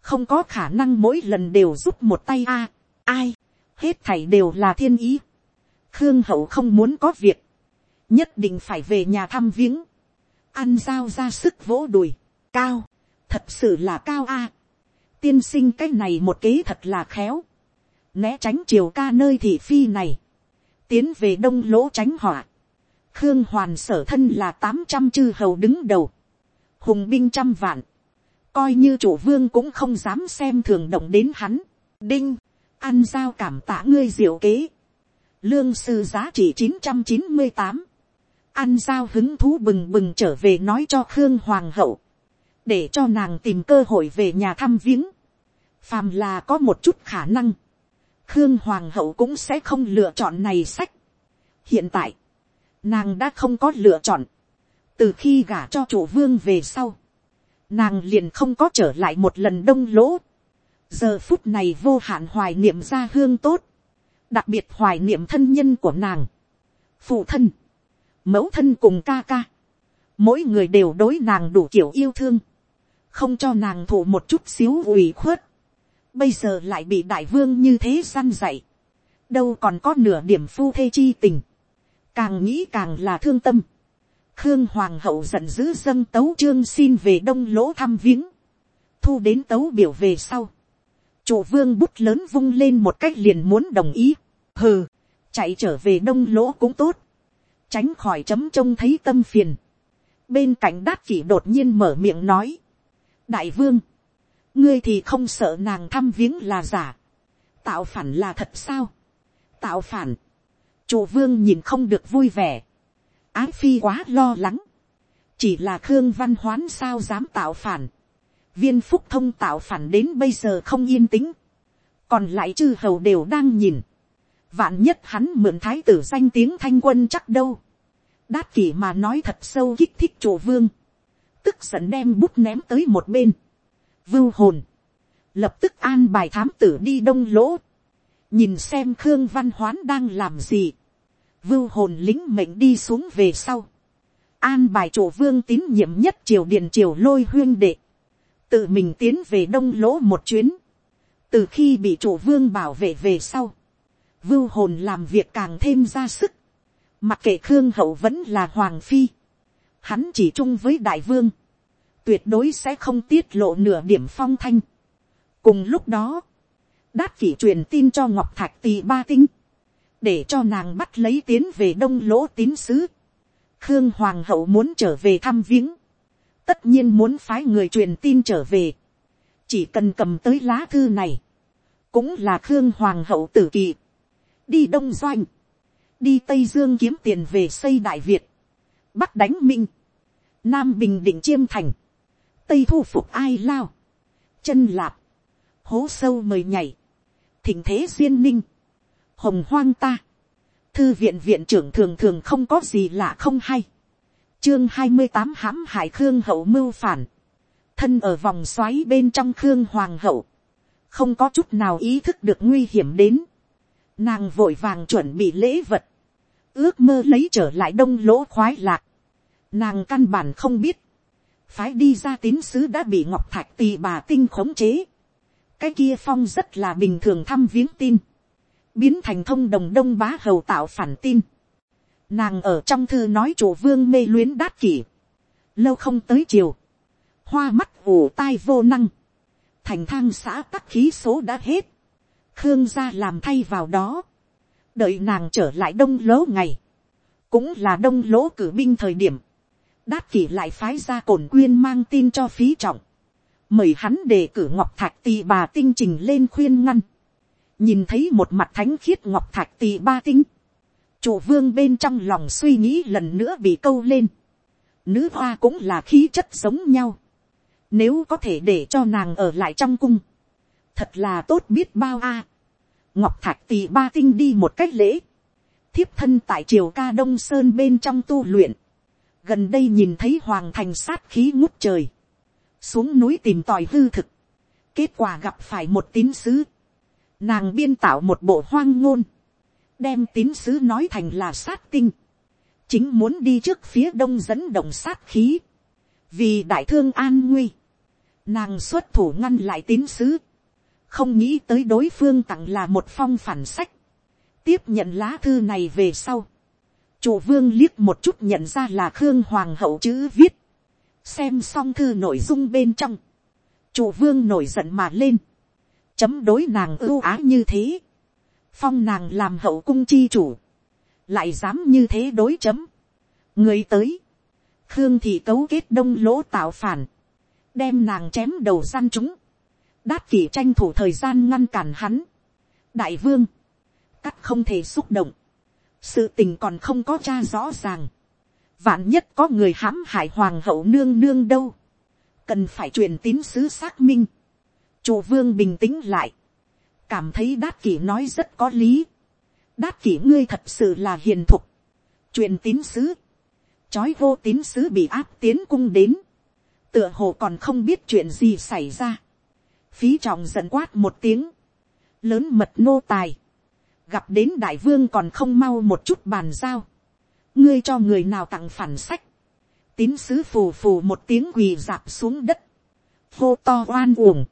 không có khả năng mỗi lần đều giúp một tay a, ai, hết thảy đều là thiên ý, khương hậu không muốn có việc, nhất định phải về nhà thăm viếng, ăn dao ra sức vỗ đùi, cao, thật sự là cao a, tiên sinh cái này một kế thật là khéo, né tránh triều ca nơi thị phi này, tiến về đông lỗ tránh họa, khương hoàn sở thân là tám trăm chư hầu đứng đầu, hùng binh trăm vạn, coi như chủ vương cũng không dám xem thường động đến hắn, đinh, ăn giao cảm tạ ngươi diệu kế, lương sư giá trị chín trăm chín mươi tám, An giao hứng thú bừng bừng trở về nói cho khương hoàng hậu, để cho nàng tìm cơ hội về nhà thăm viếng, phàm là có một chút khả năng, khương hoàng hậu cũng sẽ không lựa chọn này sách. hiện tại, nàng đã không có lựa chọn, từ khi gả cho chủ vương về sau, nàng liền không có trở lại một lần đông lỗ, giờ phút này vô hạn hoài niệm ra hương tốt, đặc biệt hoài niệm thân nhân của nàng, phụ thân, mẫu thân cùng ca ca, mỗi người đều đối nàng đủ kiểu yêu thương, không cho nàng thụ một chút xíu ủy khuất, bây giờ lại bị đại vương như thế săn dạy, đâu còn có nửa điểm phu thê chi tình, càng nghĩ càng là thương tâm, khương hoàng hậu giận dữ dâng tấu trương xin về đông lỗ thăm viếng, thu đến tấu biểu về sau, chủ vương bút lớn vung lên một cách liền muốn đồng ý, hừ, chạy trở về đông lỗ cũng tốt, tránh khỏi chấm trông thấy tâm phiền, bên cạnh đát kỷ đột nhiên mở miệng nói, đại vương, ngươi thì không sợ nàng thăm viếng là giả, tạo phản là thật sao, tạo phản, chủ vương nhìn không được vui vẻ, ái phi quá lo lắng, chỉ là khương văn hoán sao dám tạo phản, viên phúc thông tạo phản đến bây giờ không yên tĩnh, còn lại chư hầu đều đang nhìn, vạn nhất hắn mượn thái tử danh tiếng thanh quân chắc đâu, đát kỷ mà nói thật sâu kích thích chủ vương, tức giận đem bút ném tới một bên, vưu hồn, lập tức an bài thám tử đi đông lỗ, nhìn xem khương văn hoán đang làm gì, vưu hồn lính mệnh đi xuống về sau, an bài chủ vương tín nhiệm nhất triều điện triều lôi huyên đệ, tự mình tiến về đông lỗ một chuyến, từ khi bị chủ vương bảo vệ về sau, vưu hồn làm việc càng thêm ra sức, mặc kệ khương hậu vẫn là hoàng phi, hắn chỉ chung với đại vương, tuyệt đối sẽ không tiết lộ nửa điểm phong thanh. cùng lúc đó, đát kỷ truyền tin cho ngọc thạch tì ba tinh, để cho nàng bắt lấy tiến về đông lỗ tín sứ. khương hoàng hậu muốn trở về thăm viếng, tất nhiên muốn phái người truyền tin trở về, chỉ cần cầm tới lá thư này, cũng là khương hoàng hậu tử kỳ, đi đông doanh, đi tây dương kiếm tiền về xây đại việt, bắc đánh minh, nam bình định chiêm thành, tây thu phục ai lao, chân lạp, hố sâu mời nhảy, thỉnh thế duyên ninh, hồng hoang ta, thư viện viện trưởng thường thường không có gì lạ không hay, chương hai mươi tám hãm hải khương hậu mưu phản, thân ở vòng xoáy bên trong khương hoàng hậu, không có chút nào ý thức được nguy hiểm đến, nàng vội vàng chuẩn bị lễ vật, ước mơ lấy trở lại đông lỗ khoái lạc, nàng căn bản không biết, phái đi ra tín sứ đã bị ngọc thạch tì bà tinh khống chế. cái kia phong rất là bình thường thăm viếng tin, biến thành thông đồng đông bá hầu tạo phản tin. nàng ở trong thư nói chủ vương mê luyến đát kỷ, lâu không tới chiều, hoa mắt ủ tai vô năng, thành thang xã tắc khí số đã hết, khương gia làm thay vào đó, đợi nàng trở lại đông lỗ ngày, cũng là đông lỗ cử binh thời điểm, đát kỷ lại phái ra cổn quyên mang tin cho phí trọng, mời hắn đề cử ngọc thạch tì bà tinh trình lên khuyên ngăn, nhìn thấy một mặt thánh khiết ngọc thạch tì ba tinh, chủ vương bên trong lòng suy nghĩ lần nữa bị câu lên, nữ hoa cũng là khí chất giống nhau, nếu có thể để cho nàng ở lại trong cung, thật là tốt biết bao a, ngọc thạch tì ba tinh đi một cách lễ, thiếp thân tại triều ca đông sơn bên trong tu luyện, gần đây nhìn thấy hoàng thành sát khí ngút trời, xuống núi tìm tòi hư thực, kết quả gặp phải một tín sứ, nàng biên tạo một bộ hoang ngôn, đem tín sứ nói thành là sát tinh, chính muốn đi trước phía đông dẫn động sát khí, vì đại thương an nguy, nàng xuất thủ ngăn lại tín sứ, không nghĩ tới đối phương tặng là một phong phản sách, tiếp nhận lá thư này về sau, chủ vương liếc một chút nhận ra là khương hoàng hậu chữ viết, xem xong thư nội dung bên trong, chủ vương nổi giận mà lên, chấm đối nàng ưu á như thế, phong nàng làm hậu cung chi chủ, lại dám như thế đối chấm, người tới, khương thị cấu kết đông lỗ tạo phản, đem nàng chém đầu gian chúng, đát kỷ tranh thủ thời gian ngăn cản hắn, đại vương, cắt không thể xúc động, sự tình còn không có cha rõ ràng, vạn nhất có người hãm hại hoàng hậu nương nương đâu, cần phải truyền tín sứ xác minh, chủ vương bình tĩnh lại, cảm thấy đát kỷ nói rất có lý, đát kỷ ngươi thật sự là hiền thục, truyền tín sứ, chói vô tín sứ bị áp tiến cung đến, tựa hồ còn không biết chuyện gì xảy ra, phí trọng giận quát một tiếng, lớn mật nô tài, gặp đến đại vương còn không mau một chút bàn giao, ngươi cho người nào tặng phản sách, tín sứ phù phù một tiếng quỳ dạp xuống đất, hô to oan uổng,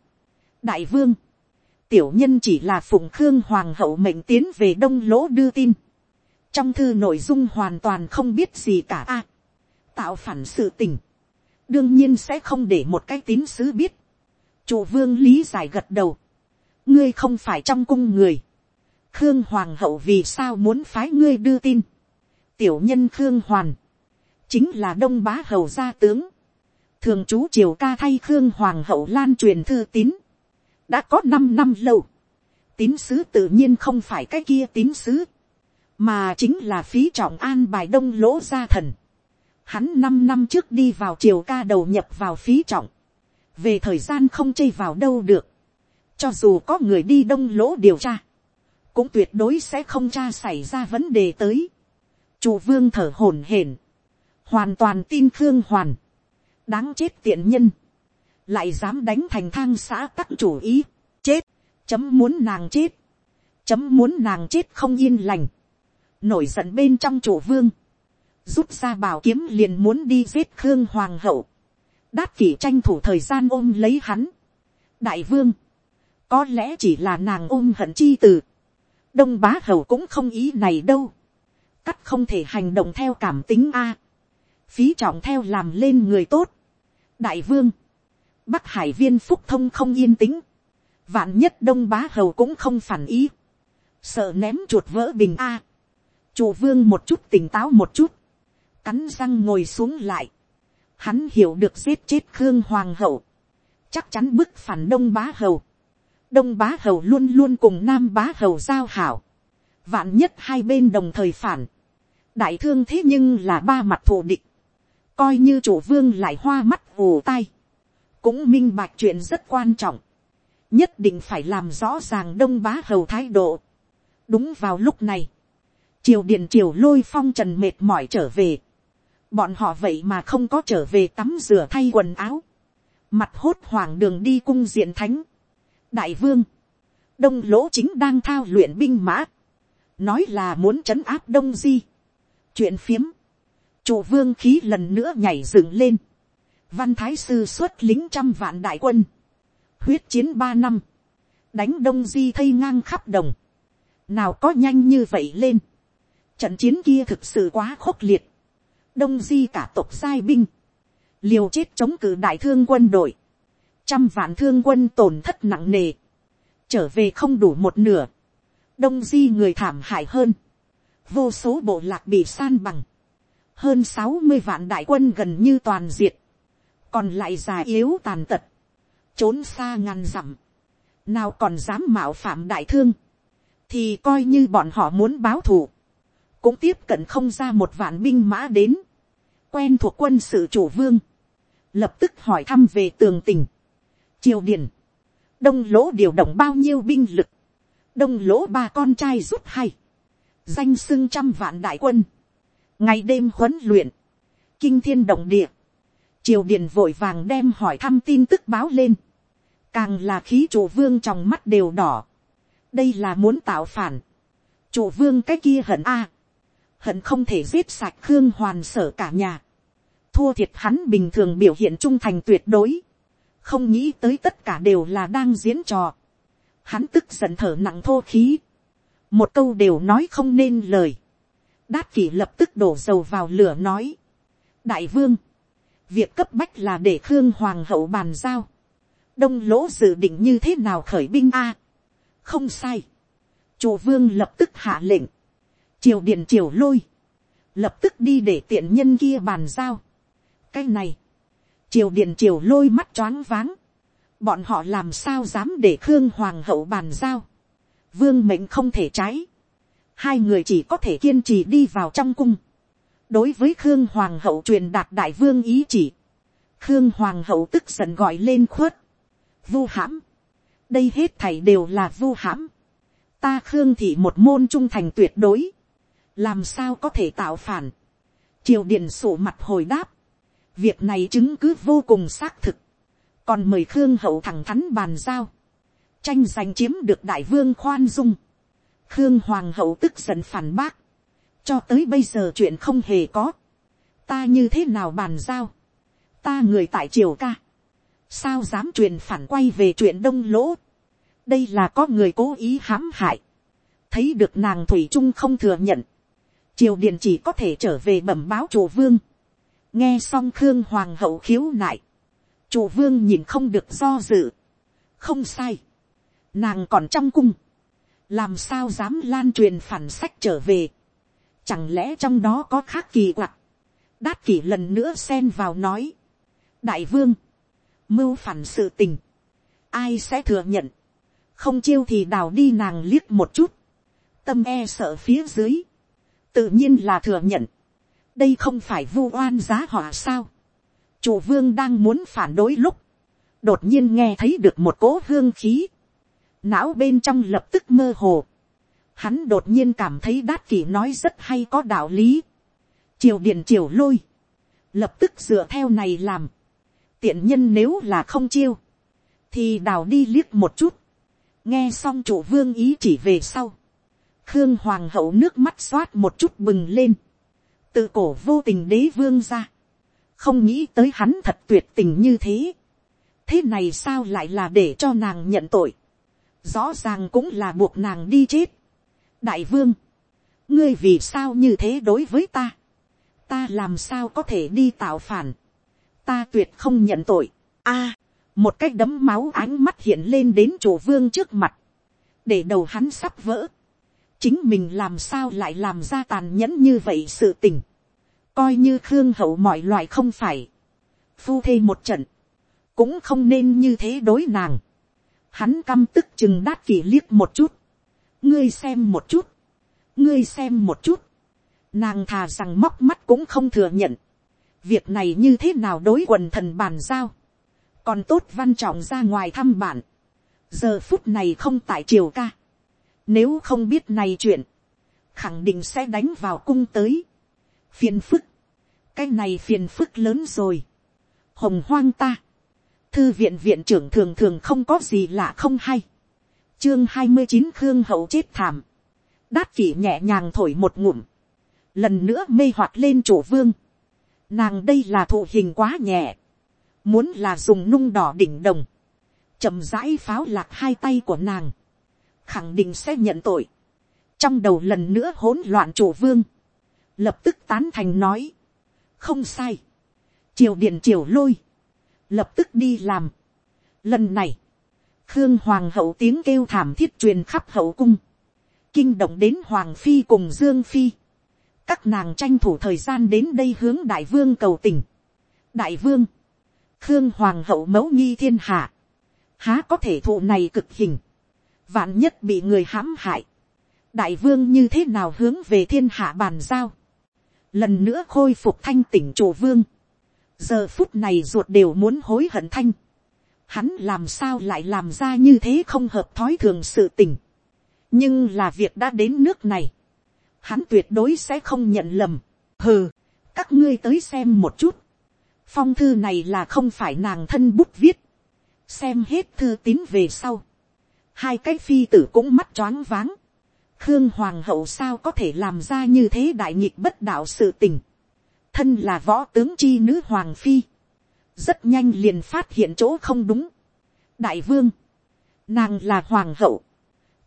đại vương, tiểu nhân chỉ là phụng khương hoàng hậu mệnh tiến về đông lỗ đưa tin, trong thư nội dung hoàn toàn không biết gì cả. A, tạo phản sự tình, đương nhiên sẽ không để một cái tín sứ biết, chủ vương lý giải gật đầu, ngươi không phải trong cung người, khương hoàng hậu vì sao muốn phái ngươi đưa tin, tiểu nhân khương hoàn, chính là đông bá hầu gia tướng, thường chú triều ca thay khương hoàng hậu lan truyền thư tín, đã có năm năm lâu, tín sứ tự nhiên không phải cái kia tín sứ, mà chính là phí trọng an bài đông lỗ gia thần. Hắn năm năm trước đi vào triều ca đầu nhập vào phí trọng, về thời gian không chây vào đâu được, cho dù có người đi đông lỗ điều tra, cũng tuyệt đối sẽ không tra xảy ra vấn đề tới. Chủ vương thở hổn hển, hoàn toàn tin khương hoàn, đáng chết tiện nhân, lại dám đánh thành thang xã tắc chủ ý, chết, chấm muốn nàng chết, chấm muốn nàng chết không yên lành, nổi giận bên trong chủ vương, rút ra bảo kiếm liền muốn đi giết khương hoàng hậu, đát kỷ tranh thủ thời gian ôm lấy hắn, đại vương, có lẽ chỉ là nàng ôm hận chi từ, đông bá hầu cũng không ý này đâu, cắt không thể hành động theo cảm tính a, phí trọng theo làm lên người tốt, đại vương, bắc hải viên phúc thông không yên tĩnh, vạn nhất đông bá hầu cũng không phản ý, sợ ném chuột vỡ bình a, chủ vương một chút tỉnh táo một chút, cắn răng ngồi xuống lại, hắn hiểu được giết chết khương hoàng hậu, chắc chắn bức phản đông bá hầu, đông bá hầu luôn luôn cùng nam bá hầu giao hảo, vạn nhất hai bên đồng thời phản, đại thương thế nhưng là ba mặt thù địch, coi như chủ vương lại hoa mắt ù tai, cũng minh bạch chuyện rất quan trọng, nhất định phải làm rõ ràng đông bá hầu thái độ. đúng vào lúc này, triều điện triều lôi phong trần mệt mỏi trở về, bọn họ vậy mà không có trở về tắm rửa thay quần áo, mặt hốt hoảng đường đi cung diện thánh, đại vương, đông lỗ chính đang thao luyện binh mã, nói là muốn trấn áp đông di, chuyện phiếm, chủ vương khí lần nữa nhảy dựng lên, văn thái sư xuất lính trăm vạn đại quân, huyết chiến ba năm, đánh đông di thây ngang khắp đồng, nào có nhanh như vậy lên, trận chiến kia thực sự quá khốc liệt, đông di cả tộc sai binh, liều chết chống cự đại thương quân đội, trăm vạn thương quân tổn thất nặng nề, trở về không đủ một nửa, đông di người thảm hại hơn, vô số bộ lạc bị san bằng, hơn sáu mươi vạn đại quân gần như toàn diệt, còn lại già yếu tàn tật, trốn xa ngàn dặm, nào còn dám mạo phạm đại thương, thì coi như bọn họ muốn báo thù, cũng tiếp cận không ra một vạn binh mã đến, quen thuộc quân sự chủ vương, lập tức hỏi thăm về tường tình, triều điển, đông lỗ điều động bao nhiêu binh lực, đông lỗ ba con trai rút hay, danh sưng trăm vạn đại quân, ngày đêm huấn luyện, kinh thiên động địa, triều điển vội vàng đem hỏi thăm tin tức báo lên, càng là khí chủ vương trong mắt đều đỏ, đây là muốn tạo phản, chủ vương cái kia hận a, hận không thể giết sạch khương hoàn sở cả nhà, thua thiệt hắn bình thường biểu hiện trung thành tuyệt đối, không nghĩ tới tất cả đều là đang diễn trò, hắn tức giận thở nặng thô khí, một câu đều nói không nên lời, đát kỷ lập tức đổ dầu vào lửa nói, đại vương, việc cấp bách là để khương hoàng hậu bàn giao, đông lỗ dự định như thế nào khởi binh a, không sai, chủ vương lập tức hạ lệnh, triều điện triều lôi, lập tức đi để tiện nhân kia bàn giao. cái này, triều điện triều lôi mắt choáng váng, bọn họ làm sao dám để khương hoàng hậu bàn giao, vương mệnh không thể trái, hai người chỉ có thể kiên trì đi vào trong cung, đối với khương hoàng hậu truyền đạt đại vương ý chỉ, khương hoàng hậu tức giận gọi lên khuất, vu hãm, đây hết thảy đều là vu hãm, ta khương thị một môn trung thành tuyệt đối, làm sao có thể tạo phản, triều điện sổ mặt hồi đáp, việc này chứng cứ vô cùng xác thực, còn mời khương hậu thẳng thắn bàn giao, tranh giành chiếm được đại vương khoan dung, khương hoàng hậu tức giận phản bác, cho tới bây giờ chuyện không hề có, ta như thế nào bàn giao, ta người tại triều ca, sao dám truyền phản quay về chuyện đông lỗ, đây là có người cố ý hãm hại, thấy được nàng thủy trung không thừa nhận, triều điện chỉ có thể trở về bẩm báo chủ vương, nghe xong khương hoàng hậu khiếu nại, chủ vương nhìn không được do dự, không sai, nàng còn trong cung, làm sao dám lan truyền phản sách trở về, chẳng lẽ trong đó có khác kỳ quặc, đát kỷ lần nữa xen vào nói, đại vương, mưu phản sự tình, ai sẽ thừa nhận, không chiêu thì đào đi nàng liếc một chút, tâm e sợ phía dưới, tự nhiên là thừa nhận, đây không phải vu oan giá họa sao, chủ vương đang muốn phản đối lúc, đột nhiên nghe thấy được một cỗ hương khí, não bên trong lập tức mơ hồ, hắn đột nhiên cảm thấy đát kỷ nói rất hay có đạo lý, triều điện triều lôi, lập tức dựa theo này làm, tiện nhân nếu là không chiêu, thì đào đi liếc một chút, nghe xong chủ vương ý chỉ về sau, khương hoàng hậu nước mắt xoát một chút bừng lên, tự cổ vô tình đế vương ra, không nghĩ tới hắn thật tuyệt tình như thế, thế này sao lại là để cho nàng nhận tội, rõ ràng cũng là buộc nàng đi chết. đại vương, ngươi vì sao như thế đối với ta, ta làm sao có thể đi tạo phản, ta tuyệt không nhận tội. a, một cách đấm máu ánh mắt hiện lên đến chủ vương trước mặt, để đầu hắn sắp vỡ chính mình làm sao lại làm ra tàn nhẫn như vậy sự tình, coi như khương hậu mọi loại không phải, phu thê một trận, cũng không nên như thế đối nàng. Hắn căm tức chừng đát kỷ liếc một chút, ngươi xem một chút, ngươi xem một chút, nàng thà rằng móc mắt cũng không thừa nhận, việc này như thế nào đối quần thần bàn giao, còn tốt văn trọng ra ngoài thăm bạn, giờ phút này không tại triều ca, nếu không biết này chuyện, khẳng định sẽ đánh vào cung tới, phiền phức, cái này phiền phức lớn rồi, hồng hoang ta, thư viện viện trưởng thường thường không có gì lạ không hay, chương hai mươi chín khương hậu chết thảm, đát kỷ nhẹ nhàng thổi một ngụm, lần nữa mê hoặc lên chủ vương, Nàng đây là thụ hình quá nhẹ. Muốn là dùng nung đỏ đỉnh đồng. chậm rãi pháo lạc hai tay của nàng. Khẳng định sẽ nhận tội. Trong đầu lần nữa hỗn loạn chủ vương. Lập tức tán thành nói. Không sai. Triều điện triều lôi. Lập tức đi làm. Lần này. Khương Hoàng hậu tiếng kêu thảm thiết truyền khắp hậu cung. Kinh động đến Hoàng Phi cùng Dương Phi các nàng tranh thủ thời gian đến đây hướng đại vương cầu tình. đại vương, khương hoàng hậu mẫu nghi thiên hạ, há có thể thụ này cực hình, vạn nhất bị người hãm hại, đại vương như thế nào hướng về thiên hạ bàn giao, lần nữa khôi phục thanh tỉnh chủ vương, giờ phút này ruột đều muốn hối hận thanh, hắn làm sao lại làm ra như thế không hợp thói thường sự tình, nhưng là việc đã đến nước này, hắn tuyệt đối sẽ không nhận lầm. hừ, các ngươi tới xem một chút. phong thư này là không phải nàng thân bút viết. xem hết thư tín về sau hai cái phi tử cũng mắt choáng váng, khương hoàng hậu sao có thể làm ra như thế đại nghịch bất đạo sự tình, thân là võ tướng chi nữ hoàng phi, rất nhanh liền phát hiện chỗ không đúng. đại vương, nàng là hoàng hậu,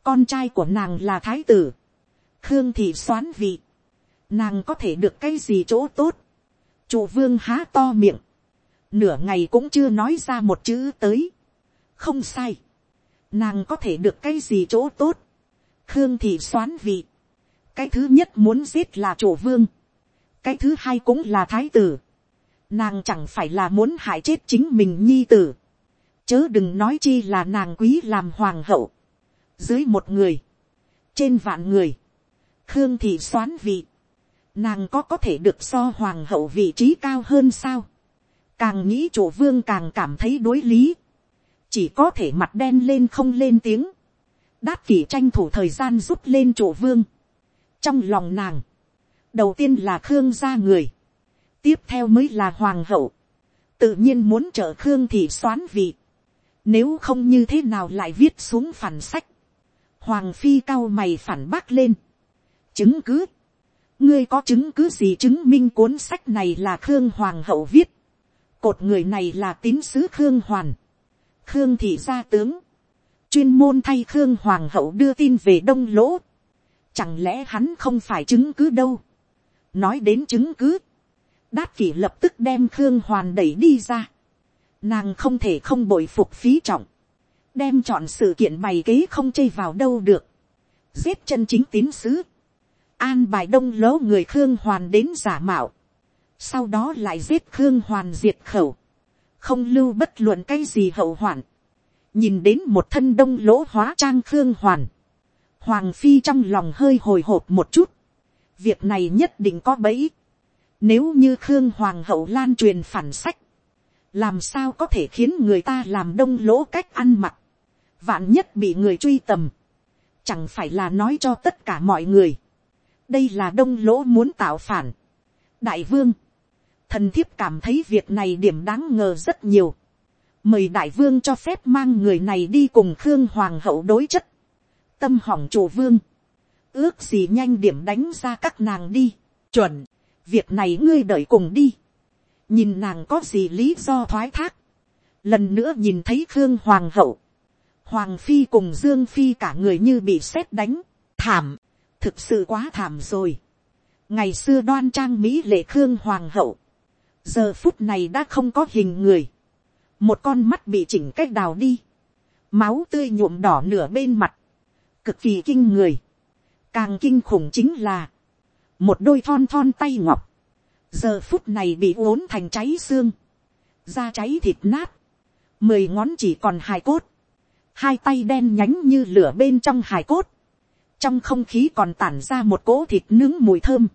con trai của nàng là thái tử, khương thị xoán vị, nàng có thể được cái gì chỗ tốt, chủ vương há to miệng, nửa ngày cũng chưa nói ra một chữ tới, không sai, nàng có thể được cái gì chỗ tốt, khương thị xoán vị, cái thứ nhất muốn giết là chủ vương, cái thứ hai cũng là thái tử, nàng chẳng phải là muốn hại chết chính mình nhi tử, chớ đừng nói chi là nàng quý làm hoàng hậu, dưới một người, trên vạn người, khương thị xoán vị, nàng có có thể được so hoàng hậu vị trí cao hơn sao, càng nghĩ chủ vương càng cảm thấy đối lý, chỉ có thể mặt đen lên không lên tiếng, đát kỷ tranh thủ thời gian giúp lên chỗ vương, trong lòng nàng, đầu tiên là khương gia người, tiếp theo mới là hoàng hậu, tự nhiên muốn trợ khương thì xoán vị, nếu không như thế nào lại viết xuống phản sách, hoàng phi cao mày phản bác lên, chứng cứ, ngươi có chứng cứ gì chứng minh cuốn sách này là khương hoàng hậu viết, cột người này là tín sứ khương hoàn, khương thị gia tướng, chuyên môn thay khương hoàng hậu đưa tin về đông lỗ, chẳng lẽ hắn không phải chứng cứ đâu, nói đến chứng cứ, đát kỷ lập tức đem khương hoàn đẩy đi ra, nàng không thể không bội phục phí trọng, đem chọn sự kiện bày kế không chây vào đâu được, giết chân chính tín sứ, an bài đông lỗ người khương hoàn đến giả mạo, sau đó lại giết khương hoàn diệt khẩu, không lưu bất luận cái gì hậu hoạn, nhìn đến một thân đông lỗ hóa trang khương hoàn, hoàng phi trong lòng hơi hồi hộp một chút, việc này nhất định có bẫy, nếu như khương hoàng hậu lan truyền phản sách, làm sao có thể khiến người ta làm đông lỗ cách ăn mặc, vạn nhất bị người truy tầm, chẳng phải là nói cho tất cả mọi người, đây là đông lỗ muốn tạo phản. đại vương, thần thiếp cảm thấy việc này điểm đáng ngờ rất nhiều. mời đại vương cho phép mang người này đi cùng khương hoàng hậu đối chất. tâm hỏng chủ vương. ước gì nhanh điểm đánh ra các nàng đi. chuẩn, việc này ngươi đợi cùng đi. nhìn nàng có gì lý do thoái thác. lần nữa nhìn thấy khương hoàng hậu. hoàng phi cùng dương phi cả người như bị sét đánh. thảm, thực sự quá thảm rồi. ngày xưa đoan trang mỹ lệ khương hoàng hậu giờ phút này đã không có hình người, một con mắt bị chỉnh cách đào đi, máu tươi nhuộm đỏ nửa bên mặt, cực kỳ kinh người, càng kinh khủng chính là, một đôi thon thon tay ngọc, giờ phút này bị uốn thành cháy xương, da cháy thịt nát, mười ngón chỉ còn hài cốt, hai tay đen nhánh như lửa bên trong hài cốt, trong không khí còn tản ra một cỗ thịt nướng mùi thơm,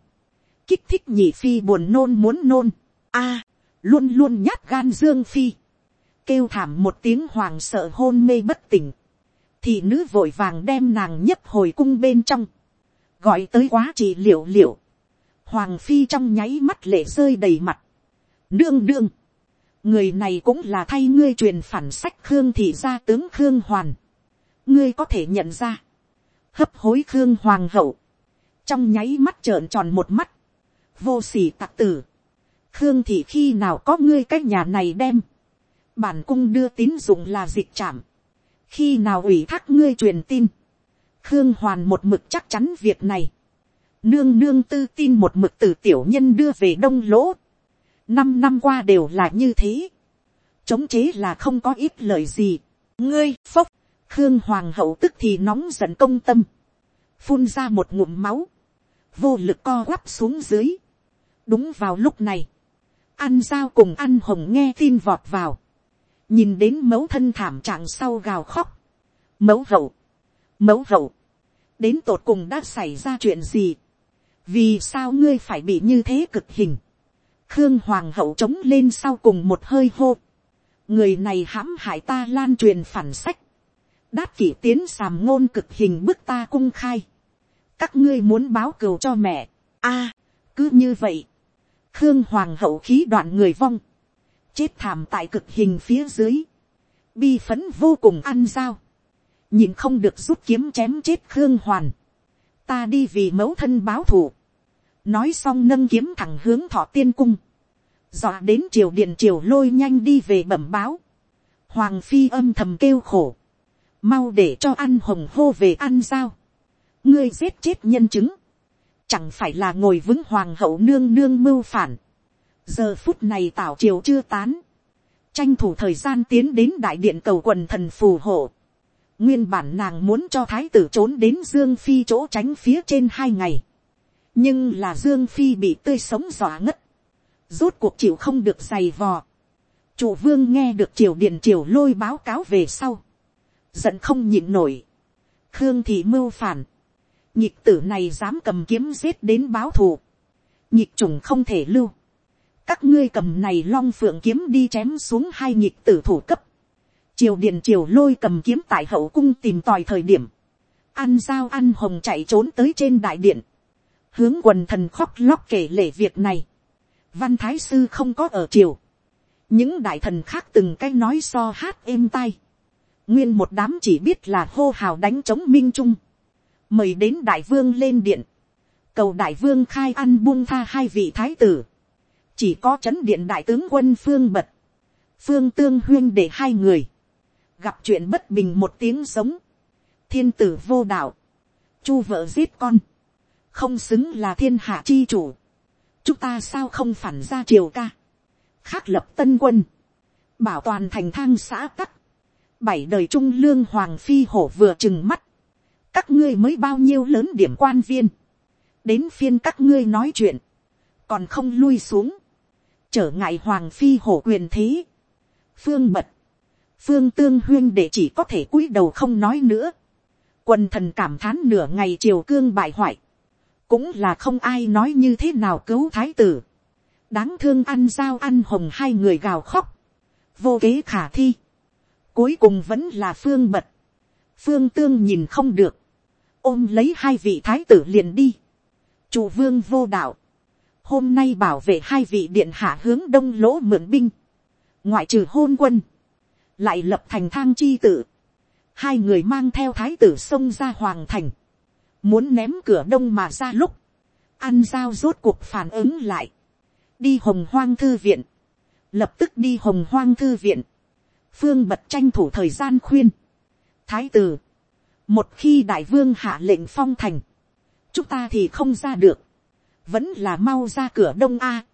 kích thích nhị phi buồn nôn muốn nôn, a, luôn luôn nhát gan dương phi, kêu thảm một tiếng hoàng sợ hôn mê bất tỉnh, thì nữ vội vàng đem nàng nhấp hồi cung bên trong, gọi tới quá trị liệu liệu, hoàng phi trong nháy mắt lệ rơi đầy mặt, đương đương, người này cũng là thay ngươi truyền phản sách khương thị gia tướng khương hoàn, ngươi có thể nhận ra, hấp hối khương hoàng hậu, trong nháy mắt trợn tròn một mắt, vô s ỉ tặc tử, khương thị khi nào có ngươi cái nhà này đem, bản cung đưa tín dụng là dịch chạm, khi nào ủy thác ngươi truyền tin, khương hoàn một mực chắc chắn việc này, nương nương tư tin một mực từ tiểu nhân đưa về đông lỗ, năm năm qua đều là như thế, chống chế là không có ít lời gì, ngươi phốc, khương hoàng hậu tức thì nóng giận công tâm, phun ra một ngụm máu, vô lực co quắp xuống dưới. đúng vào lúc này, ăn dao cùng ăn hồng nghe tin vọt vào, nhìn đến mẫu thân thảm trạng sau gào khóc, mẫu hậu, mẫu hậu, đến tột cùng đã xảy ra chuyện gì, vì sao ngươi phải bị như thế cực hình, khương hoàng hậu trống lên sau cùng một hơi hô, người này hãm hại ta lan truyền phản sách, đát kỷ tiến sàm ngôn cực hình bức ta cung khai, các ngươi muốn báo cừu cho mẹ, a, cứ như vậy, khương hoàng hậu khí đoạn người vong, chết thảm tại cực hình phía dưới, bi phấn vô cùng ăn dao, nhìn không được rút kiếm chém chết khương hoàn, ta đi vì mẫu thân báo thù, nói xong nâng kiếm thẳng hướng thọ tiên cung, dọa đến triều điện triều lôi nhanh đi về bẩm báo, hoàng phi âm thầm kêu khổ, mau để cho ăn hồng hô về ăn dao, ngươi giết chết nhân chứng, chẳng phải là ngồi vững hoàng hậu nương nương mưu phản, giờ phút này tảo triều chưa tán, tranh thủ thời gian tiến đến đại điện cầu quần thần phù hộ, nguyên bản nàng muốn cho thái tử trốn đến dương phi chỗ tránh phía trên hai ngày, nhưng là dương phi bị tươi sống dọa ngất, rốt cuộc chịu không được giày vò, chủ vương nghe được triều điện triều lôi báo cáo về sau, giận không nhịn nổi, khương thị mưu phản, nhịp tử này dám cầm kiếm giết đến báo thù, nhịp trùng không thể lưu, các ngươi cầm này long phượng kiếm đi chém xuống hai nhịp tử thủ cấp, triều điện triều lôi cầm kiếm tại hậu cung tìm tòi thời điểm, ăn dao ăn hồng chạy trốn tới trên đại điện, hướng quần thần khóc lóc kể lể việc này, văn thái sư không có ở triều, những đại thần khác từng cái nói so hát êm tai, nguyên một đám chỉ biết là hô hào đánh chống minh trung, mời đến đại vương lên điện, cầu đại vương khai ăn buông tha hai vị thái tử, chỉ có c h ấ n điện đại tướng quân phương bật, phương tương huyên để hai người, gặp chuyện bất bình một tiếng sống, thiên tử vô đạo, chu vợ giết con, không xứng là thiên hạ chi chủ, chúng ta sao không phản ra triều ca, khắc lập tân quân, bảo toàn thành thang xã tắc, bảy đời trung lương hoàng phi hổ vừa chừng mắt, các ngươi mới bao nhiêu lớn điểm quan viên, đến phiên các ngươi nói chuyện, còn không lui xuống, trở ngại hoàng phi hổ quyền thế. phương mật, phương tương huyên để chỉ có thể cúi đầu không nói nữa. quần thần cảm thán nửa ngày triều cương bại hoại, cũng là không ai nói như thế nào cứu thái tử. đáng thương ăn dao ăn hồng hai người gào khóc, vô kế khả thi. cuối cùng vẫn là phương mật, phương tương nhìn không được, ôm lấy hai vị thái tử liền đi. chủ vương vô đạo, hôm nay bảo vệ hai vị điện hạ hướng đông lỗ mượn binh, ngoại trừ hôn quân, lại lập thành thang chi tử. Hai người mang theo thái tử xông ra hoàng thành, muốn ném cửa đông mà ra lúc, ăn giao rốt cuộc phản ứng lại, đi hồng hoang thư viện, lập tức đi hồng hoang thư viện, phương bật tranh thủ thời gian khuyên, thái tử, một khi đại vương hạ lệnh phong thành, chúng ta thì không ra được, vẫn là mau ra cửa đông a.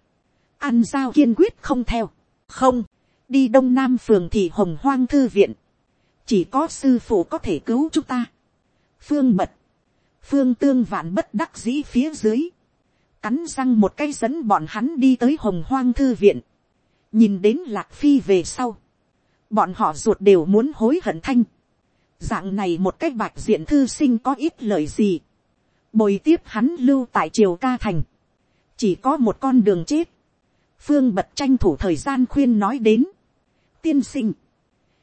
ăn giao kiên quyết không theo, không, đi đông nam phường thì hồng hoang thư viện, chỉ có sư phụ có thể cứu chúng ta. phương bật, phương tương vạn bất đắc dĩ phía dưới, cắn răng một cái dẫn bọn hắn đi tới hồng hoang thư viện, nhìn đến lạc phi về sau, bọn họ ruột đều muốn hối hận thanh, dạng này một cách bạch diện thư sinh có ít lời gì, bồi tiếp hắn lưu tại triều ca thành, chỉ có một con đường chết, phương bật tranh thủ thời gian khuyên nói đến, tiên sinh,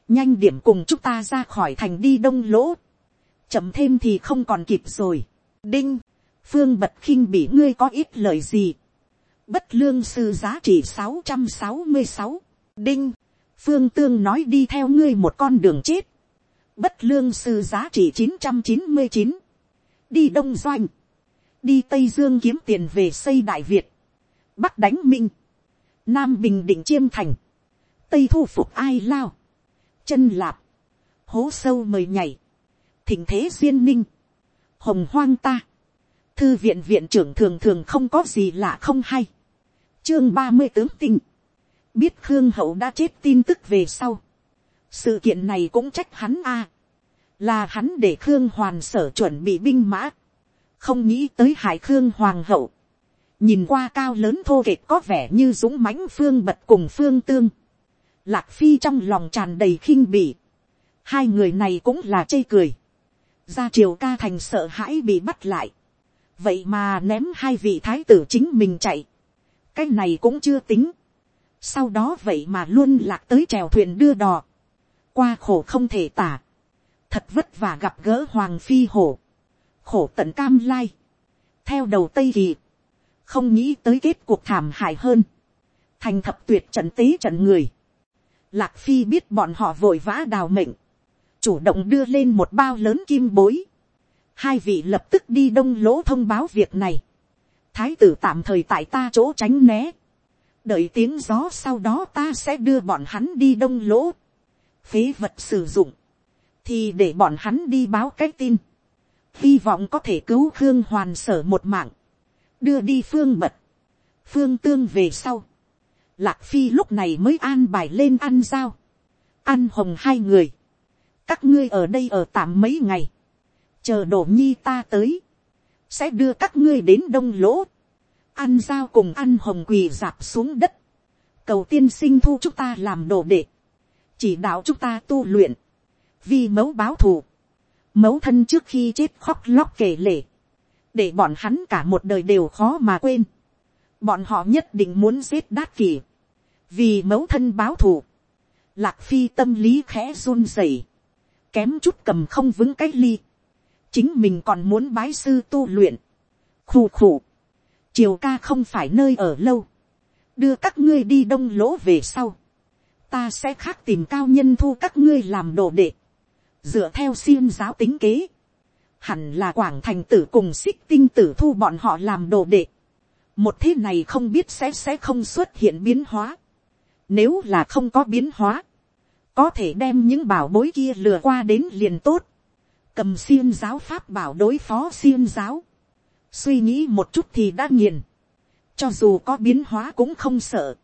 nhanh điểm cùng chúng ta ra khỏi thành đi đông lỗ, chậm thêm thì không còn kịp rồi, đinh, phương bật khinh bị ngươi có ít lời gì, bất lương sư giá trị sáu trăm sáu mươi sáu, đinh, phương tương nói đi theo ngươi một con đường chết, bất lương sư giá trị chín trăm chín mươi chín, đi đông doanh, đi tây dương kiếm tiền về xây đại việt, bắc đánh minh, nam bình định chiêm thành, tây thu phục ai lao, chân lạp, hố sâu mời nhảy, thỉnh thế duyên ninh, hồng hoang ta, thư viện viện trưởng thường thường không có gì lạ không hay, chương ba mươi tướng tinh, biết khương hậu đã chết tin tức về sau, sự kiện này cũng trách hắn a, là hắn để khương hoàn sở chuẩn bị binh mã, không nghĩ tới hải khương hoàng hậu, nhìn qua cao lớn thô kệch có vẻ như dũng mãnh phương bật cùng phương tương, lạc phi trong lòng tràn đầy khinh bỉ, hai người này cũng là chê cười, ra triều ca thành sợ hãi bị bắt lại, vậy mà ném hai vị thái tử chính mình chạy, cái này cũng chưa tính, sau đó vậy mà luôn lạc tới trèo thuyền đưa đò, qua khổ không thể tả, thật vất vả gặp gỡ hoàng phi hổ, khổ tận cam lai, theo đầu tây kỳ, không nghĩ tới kết cuộc thảm hại hơn, thành thập tuyệt trận tế trận người, lạc phi biết bọn họ vội vã đào mệnh, chủ động đưa lên một bao lớn kim bối, hai vị lập tức đi đông lỗ thông báo việc này, thái tử tạm thời tại ta chỗ tránh né, đợi tiếng gió sau đó ta sẽ đưa bọn hắn đi đông lỗ, phế vật sử dụng, thì để bọn hắn đi báo cái tin, hy vọng có thể cứu khương hoàn sở một mạng, đưa đi phương mật, phương tương về sau, lạc phi lúc này mới an bài lên ăn dao ăn hồng hai người, các ngươi ở đây ở tạm mấy ngày, chờ đổ nhi ta tới, sẽ đưa các ngươi đến đông lỗ, ăn dao cùng ăn hồng quỳ dạp xuống đất, cầu tiên sinh thu chúng ta làm đồ đệ, chỉ đạo chúng ta tu luyện, vì mẫu báo thù, mẫu thân trước khi chết khóc lóc kể lể, để bọn hắn cả một đời đều khó mà quên, bọn họ nhất định muốn giết đát kỳ, vì mẫu thân báo thù, lạc phi tâm lý khẽ run rẩy, kém chút cầm không vững cái ly, chính mình còn muốn bái sư tu luyện, khù khù, triều ca không phải nơi ở lâu, đưa các ngươi đi đông lỗ về sau, ta sẽ khác tìm cao nhân thu các ngươi làm đồ đệ, dựa theo xiêm giáo tính kế, hẳn là quảng thành tử cùng xích tinh tử thu bọn họ làm đồ đệ, một thế này không biết sẽ sẽ không xuất hiện biến hóa, nếu là không có biến hóa, có thể đem những bảo bối kia lừa qua đến liền tốt, cầm xiêm giáo pháp bảo đối phó xiêm giáo, suy nghĩ một chút thì đã nghiền, cho dù có biến hóa cũng không sợ,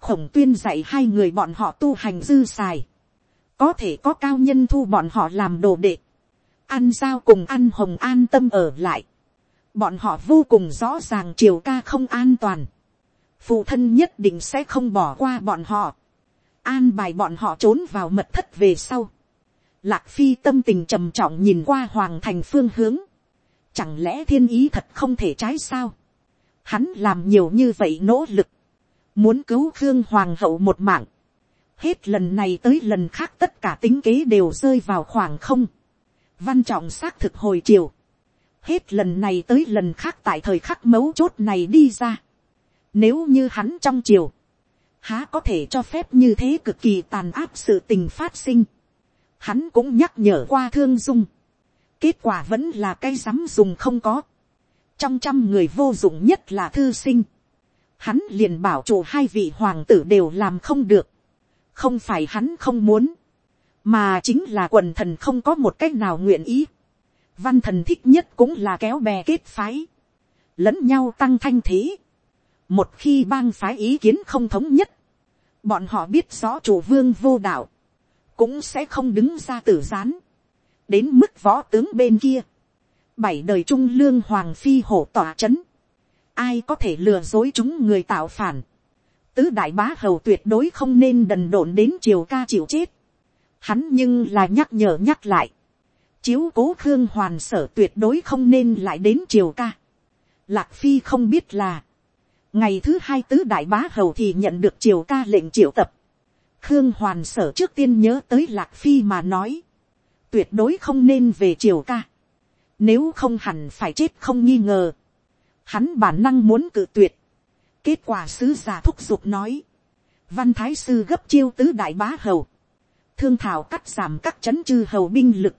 khổng tuyên dạy hai người bọn họ tu hành dư xài, có thể có cao nhân thu bọn họ làm đồ đệ, ăn giao cùng ăn hồng an tâm ở lại, bọn họ vô cùng rõ ràng triều ca không an toàn, phụ thân nhất định sẽ không bỏ qua bọn họ, an bài bọn họ trốn vào mật thất về sau, lạc phi tâm tình trầm trọng nhìn qua hoàng thành phương hướng, chẳng lẽ thiên ý thật không thể trái sao, hắn làm nhiều như vậy nỗ lực, muốn cứu khương hoàng hậu một mạng, hết lần này tới lần khác tất cả tính kế đều rơi vào khoảng không, văn trọng xác thực hồi chiều, hết lần này tới lần khác tại thời khắc mấu chốt này đi ra, nếu như hắn trong chiều, há có thể cho phép như thế cực kỳ tàn áp sự tình phát sinh, hắn cũng nhắc nhở qua thương dung, kết quả vẫn là cây rắm dùng không có, trong trăm người vô dụng nhất là thư sinh, hắn liền bảo chủ hai vị hoàng tử đều làm không được, không phải hắn không muốn, mà chính là quần thần không có một cách nào nguyện ý. Văn thần thích nhất cũng là kéo bè kết phái, lẫn nhau tăng thanh thế. Một khi bang phái ý kiến không thống nhất, bọn họ biết rõ chủ vương vô đạo, cũng sẽ không đứng ra tử gián. đến mức võ tướng bên kia, bảy đời trung lương hoàng phi hổ tỏa c h ấ n ai có thể lừa dối chúng người tạo phản, tứ đại bá hầu tuyệt đối không nên đần độn đến triều ca chịu chết. Hắn nhưng là nhắc nhở nhắc lại. Chiếu cố khương hoàn sở tuyệt đối không nên lại đến triều ca. Lạc phi không biết là. Ngày thứ hai tứ đại bá hầu thì nhận được triều ca lệnh triệu tập. Khương hoàn sở trước tiên nhớ tới lạc phi mà nói. Tuyệt đối không nên về triều ca. Nếu không hẳn phải chết không nghi ngờ. Hắn bản năng muốn cự tuyệt. Kết quả sứ giả thúc giục nói. Văn thái sư gấp chiêu tứ đại bá hầu. Thương thảo cắt giảm các chấn chư hầu binh lực.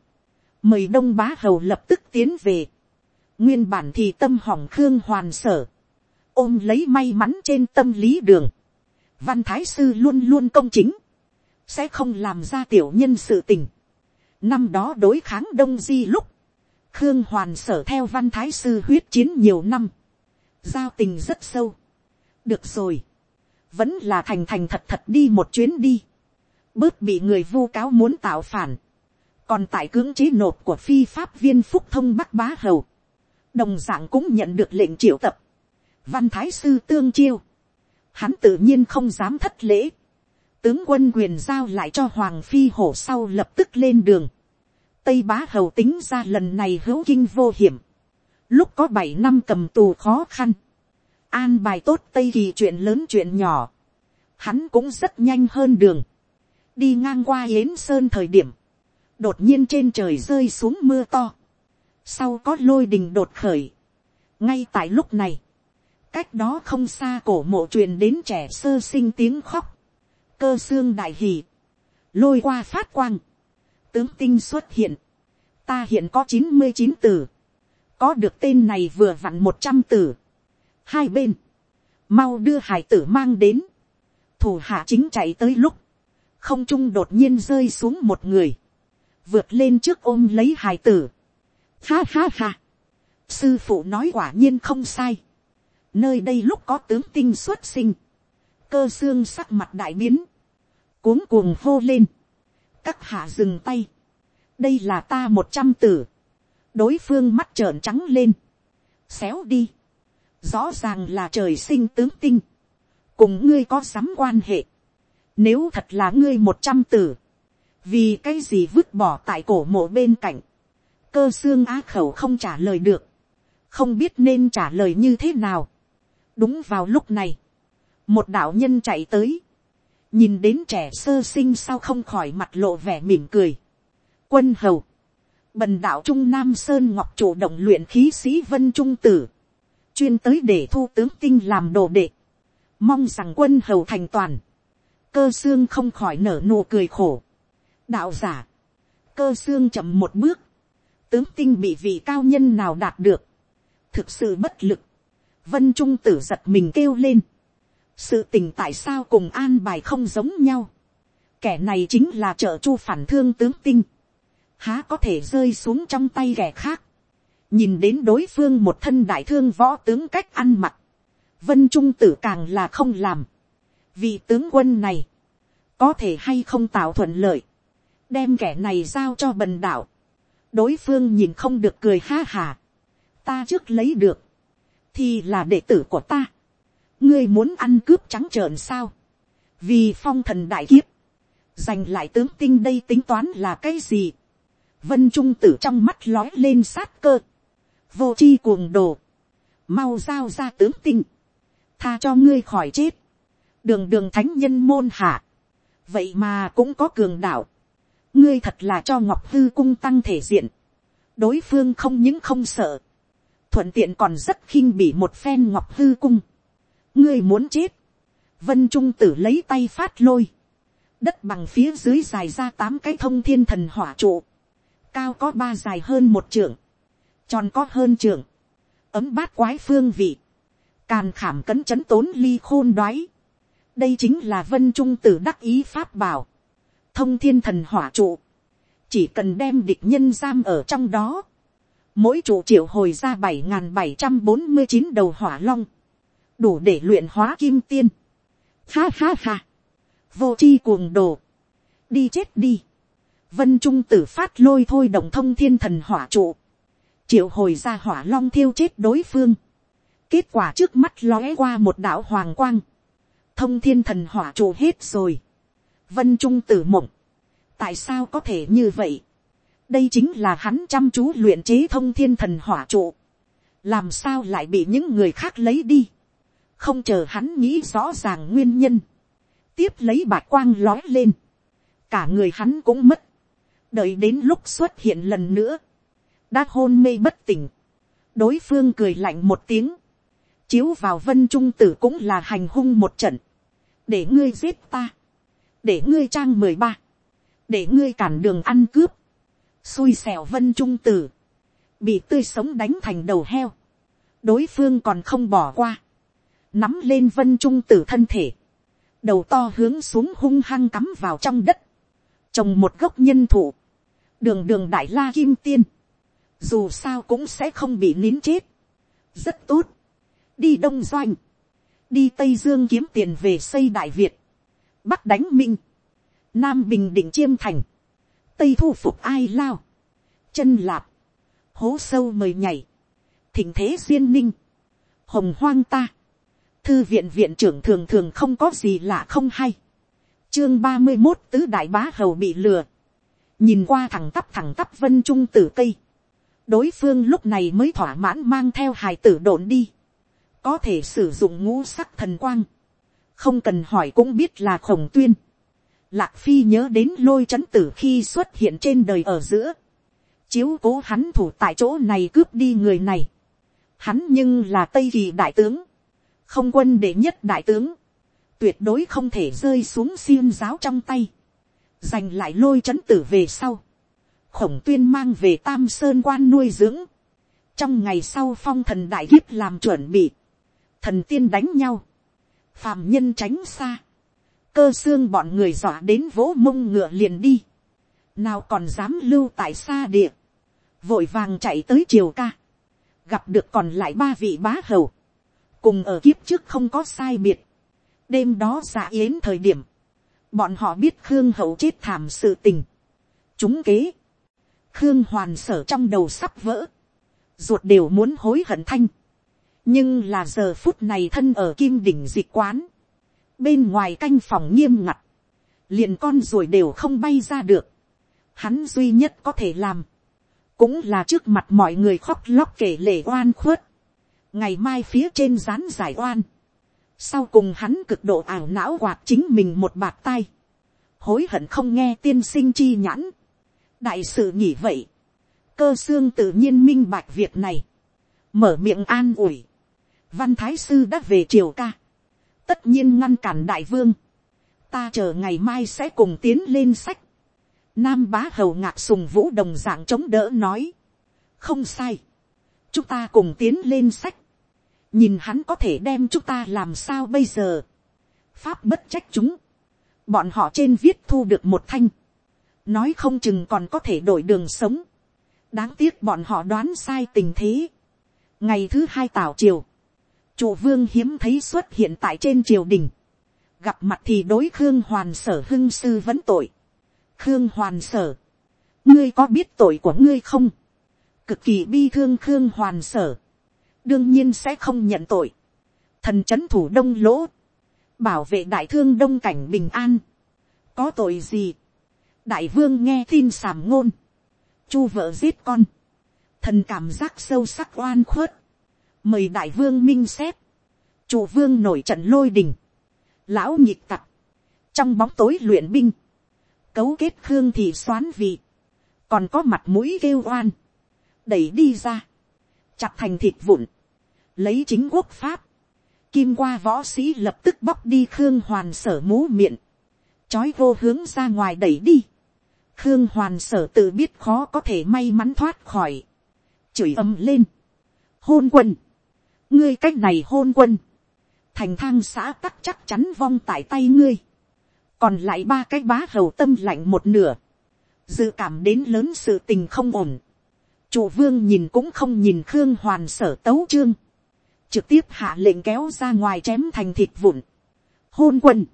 Mời đông bá hầu lập tức tiến về. Nguyên bản thì tâm hỏng khương hoàn sở. Ôm lấy may mắn trên tâm lý đường. Văn thái sư luôn luôn công chính. Sẽ không làm ra tiểu nhân sự tình. Năm đó đối kháng đông di lúc khương hoàn sở theo văn thái sư huyết chiến nhiều năm, giao tình rất sâu. được rồi, vẫn là thành thành thật thật đi một chuyến đi, bớt bị người vu cáo muốn tạo phản, còn tại cưỡng chế nộp của phi pháp viên phúc thông bắc bá hầu, đồng d ạ n g cũng nhận được lệnh triệu tập, văn thái sư tương chiêu, hắn tự nhiên không dám thất lễ, tướng quân quyền giao lại cho hoàng phi hổ sau lập tức lên đường, Tây bá hầu tính ra lần này hữu kinh vô hiểm. Lúc có bảy năm cầm tù khó khăn. An bài tốt Tây kỳ chuyện lớn chuyện nhỏ. Hắn cũng rất nhanh hơn đường. Đi ngang qua Yến Sơn thời điểm. Đột nhiên trên trời rơi xuống mưa to. Sau có lôi đình đột khởi. Ngay tại lúc này. Cách đó không xa cổ mộ truyền đến trẻ sơ sinh tiếng khóc. Cơ xương đại hì Lôi qua phát quang tướng tinh xuất hiện, ta hiện có chín mươi chín từ, có được tên này vừa vặn một trăm tử. Hai bên, mau đưa hải tử mang đến, thủ hạ chính chạy tới lúc, không trung đột nhiên rơi xuống một người, vượt lên trước ôm lấy hải tử, ha ha ha, sư phụ nói quả nhiên không sai, nơi đây lúc có tướng tinh xuất sinh, cơ xương sắc mặt đại biến, cuống cuồng hô lên, các hạ dừng tay, đây là ta một trăm tử, đối phương mắt trợn trắng lên, xéo đi, rõ ràng là trời sinh tướng tinh, cùng ngươi có sắm quan hệ, nếu thật là ngươi một trăm tử, vì cái gì vứt bỏ tại cổ mộ bên cạnh, cơ xương á khẩu không trả lời được, không biết nên trả lời như thế nào. đúng vào lúc này, một đạo nhân chạy tới, nhìn đến trẻ sơ sinh sao không khỏi mặt lộ vẻ mỉm cười. quân hầu, bần đạo trung nam sơn ngọc chủ động luyện khí sĩ vân trung tử, chuyên tới để thu tướng tinh làm đồ đệ, mong rằng quân hầu thành toàn, cơ xương không khỏi nở nụ cười khổ. đạo giả, cơ xương chậm một bước, tướng tinh bị vị cao nhân nào đạt được, thực sự bất lực, vân trung tử giật mình kêu lên, sự tình tại sao cùng an bài không giống nhau, kẻ này chính là trợ chu phản thương tướng tinh, há có thể rơi xuống trong tay kẻ khác, nhìn đến đối phương một thân đại thương võ tướng cách ăn mặc, vân trung tử càng là không làm, vì tướng quân này, có thể hay không tạo thuận lợi, đem kẻ này giao cho bần đạo, đối phương nhìn không được cười ha hà, ta trước lấy được, thì là đệ tử của ta, ngươi muốn ăn cướp trắng trợn sao, vì phong thần đại kiếp, giành lại tướng tinh đây tính toán là cái gì, vân trung tử trong mắt lói lên sát cơ, vô c h i cuồng đồ, mau giao ra tướng tinh, tha cho ngươi khỏi chết, đường đường thánh nhân môn hạ, vậy mà cũng có cường đạo, ngươi thật là cho ngọc hư cung tăng thể diện, đối phương không những không sợ, thuận tiện còn rất khinh bỉ một phen ngọc hư cung, ngươi muốn chết, vân trung tử lấy tay phát lôi, đất bằng phía dưới dài ra tám cái thông thiên thần hỏa trụ, cao có ba dài hơn một trượng, tròn có hơn trượng, ấm bát quái phương vị, càn khảm cấn chấn tốn ly khôn đoái, đây chính là vân trung tử đắc ý pháp bảo, thông thiên thần hỏa trụ, chỉ cần đem địch nhân giam ở trong đó, mỗi trụ triệu hồi ra bảy n bảy trăm bốn mươi chín đầu hỏa long, đủ để luyện hóa kim tiên. Ha ha ha, vô c h i cuồng đồ, đi chết đi, vân trung tử phát lôi thôi động thông thiên thần hỏa trụ, triệu hồi ra hỏa long thiêu chết đối phương, kết quả trước mắt lóe qua một đạo hoàng quang, thông thiên thần hỏa trụ hết rồi, vân trung tử mộng, tại sao có thể như vậy, đây chính là hắn chăm chú luyện chế thông thiên thần hỏa trụ, làm sao lại bị những người khác lấy đi, không chờ hắn nghĩ rõ ràng nguyên nhân, tiếp lấy bạc quang lói lên, cả người hắn cũng mất, đợi đến lúc xuất hiện lần nữa, đã hôn mê bất tỉnh, đối phương cười lạnh một tiếng, chiếu vào vân trung tử cũng là hành hung một trận, để ngươi giết ta, để ngươi trang mười ba, để ngươi cản đường ăn cướp, xui xẻo vân trung tử, bị tươi sống đánh thành đầu heo, đối phương còn không bỏ qua, nắm lên vân trung tử thân thể, đầu to hướng xuống hung hăng cắm vào trong đất, trồng một gốc nhân thụ, đường đường đại la kim tiên, dù sao cũng sẽ không bị nín chết, rất tốt, đi đông doanh, đi tây dương kiếm tiền về xây đại việt, bắc đánh minh, nam bình định chiêm thành, tây thu phục ai lao, chân lạp, hố sâu mời nhảy, thỉnh thế duyên ninh, hồng hoang ta, thư viện viện trưởng thường thường không có gì lạ không hay. chương ba mươi một tứ đại bá hầu bị lừa nhìn qua thằng tắp thằng tắp vân trung tử cây. đối phương lúc này mới thỏa mãn mang theo hài tử độn đi. có thể sử dụng ngũ sắc thần quang. không cần hỏi cũng biết là khổng tuyên. lạc phi nhớ đến lôi c h ấ n tử khi xuất hiện trên đời ở giữa. chiếu cố hắn thủ tại chỗ này cướp đi người này. hắn nhưng là tây kỳ đại tướng không quân đệ nhất đại tướng, tuyệt đối không thể rơi xuống xiêm giáo trong tay, giành lại lôi c h ấ n tử về sau, khổng tuyên mang về tam sơn quan nuôi dưỡng, trong ngày sau phong thần đại kiếp làm chuẩn bị, thần tiên đánh nhau, phàm nhân tránh xa, cơ xương bọn người dọa đến vỗ mông ngựa liền đi, nào còn dám lưu tại xa địa, vội vàng chạy tới triều ca, gặp được còn lại ba vị bá hầu, cùng ở kiếp trước không có sai biệt, đêm đó giả yến thời điểm, bọn họ biết khương hậu chết thảm sự tình, chúng kế, khương hoàn sở trong đầu sắp vỡ, ruột đều muốn hối hận thanh, nhưng là giờ phút này thân ở kim đỉnh dịch quán, bên ngoài canh phòng nghiêm ngặt, liền con ruồi đều không bay ra được, hắn duy nhất có thể làm, cũng là trước mặt mọi người khóc lóc kể lể oan khuất, ngày mai phía trên rán giải oan, sau cùng hắn cực độ ảo não quạt chính mình một bạt tay, hối hận không nghe tiên sinh chi nhãn, đại sự nghĩ vậy, cơ xương tự nhiên minh bạch việc này, mở miệng an ủi, văn thái sư đã về triều ca, tất nhiên ngăn cản đại vương, ta chờ ngày mai sẽ cùng tiến lên sách, nam bá hầu ngạc sùng vũ đồng dạng chống đỡ nói, không sai, chúng ta cùng tiến lên sách, nhìn hắn có thể đem chúng ta làm sao bây giờ, pháp bất trách chúng, bọn họ trên viết thu được một thanh, nói không chừng còn có thể đổi đường sống, đáng tiếc bọn họ đoán sai tình thế. ngày thứ hai tào triều, chủ vương hiếm thấy xuất hiện tại trên triều đình, gặp mặt thì đối khương hoàn sở hưng sư vẫn tội, khương hoàn sở, ngươi có biết tội của ngươi không, cực kỳ bi thương khương hoàn sở, đương nhiên sẽ không nhận tội, thần c h ấ n thủ đông lỗ, bảo vệ đại thương đông cảnh bình an, có tội gì, đại vương nghe tin sàm ngôn, chu vợ giết con, thần cảm giác sâu sắc oan khuất, mời đại vương minh xét, chủ vương nổi trận lôi đình, lão nhịp tặc, trong bóng tối luyện binh, cấu kết khương thì xoán vị, còn có mặt mũi kêu oan, đẩy đi ra, chặt thành thịt vụn, lấy chính quốc pháp, kim qua võ sĩ lập tức bóc đi khương hoàn sở mú miệng, chói vô hướng ra ngoài đẩy đi, khương hoàn sở tự biết khó có thể may mắn thoát khỏi, chửi ầm lên, hôn quân, ngươi c á c h này hôn quân, thành thang xã tắc chắc chắn vong tại tay ngươi, còn lại ba cái bá hầu tâm lạnh một nửa, dự cảm đến lớn sự tình không ổn, chủ vương nhìn cũng không nhìn khương hoàn sở tấu trương, trực tiếp hạ lệnh kéo ra ngoài chém thành thịt vụn. hôn quân,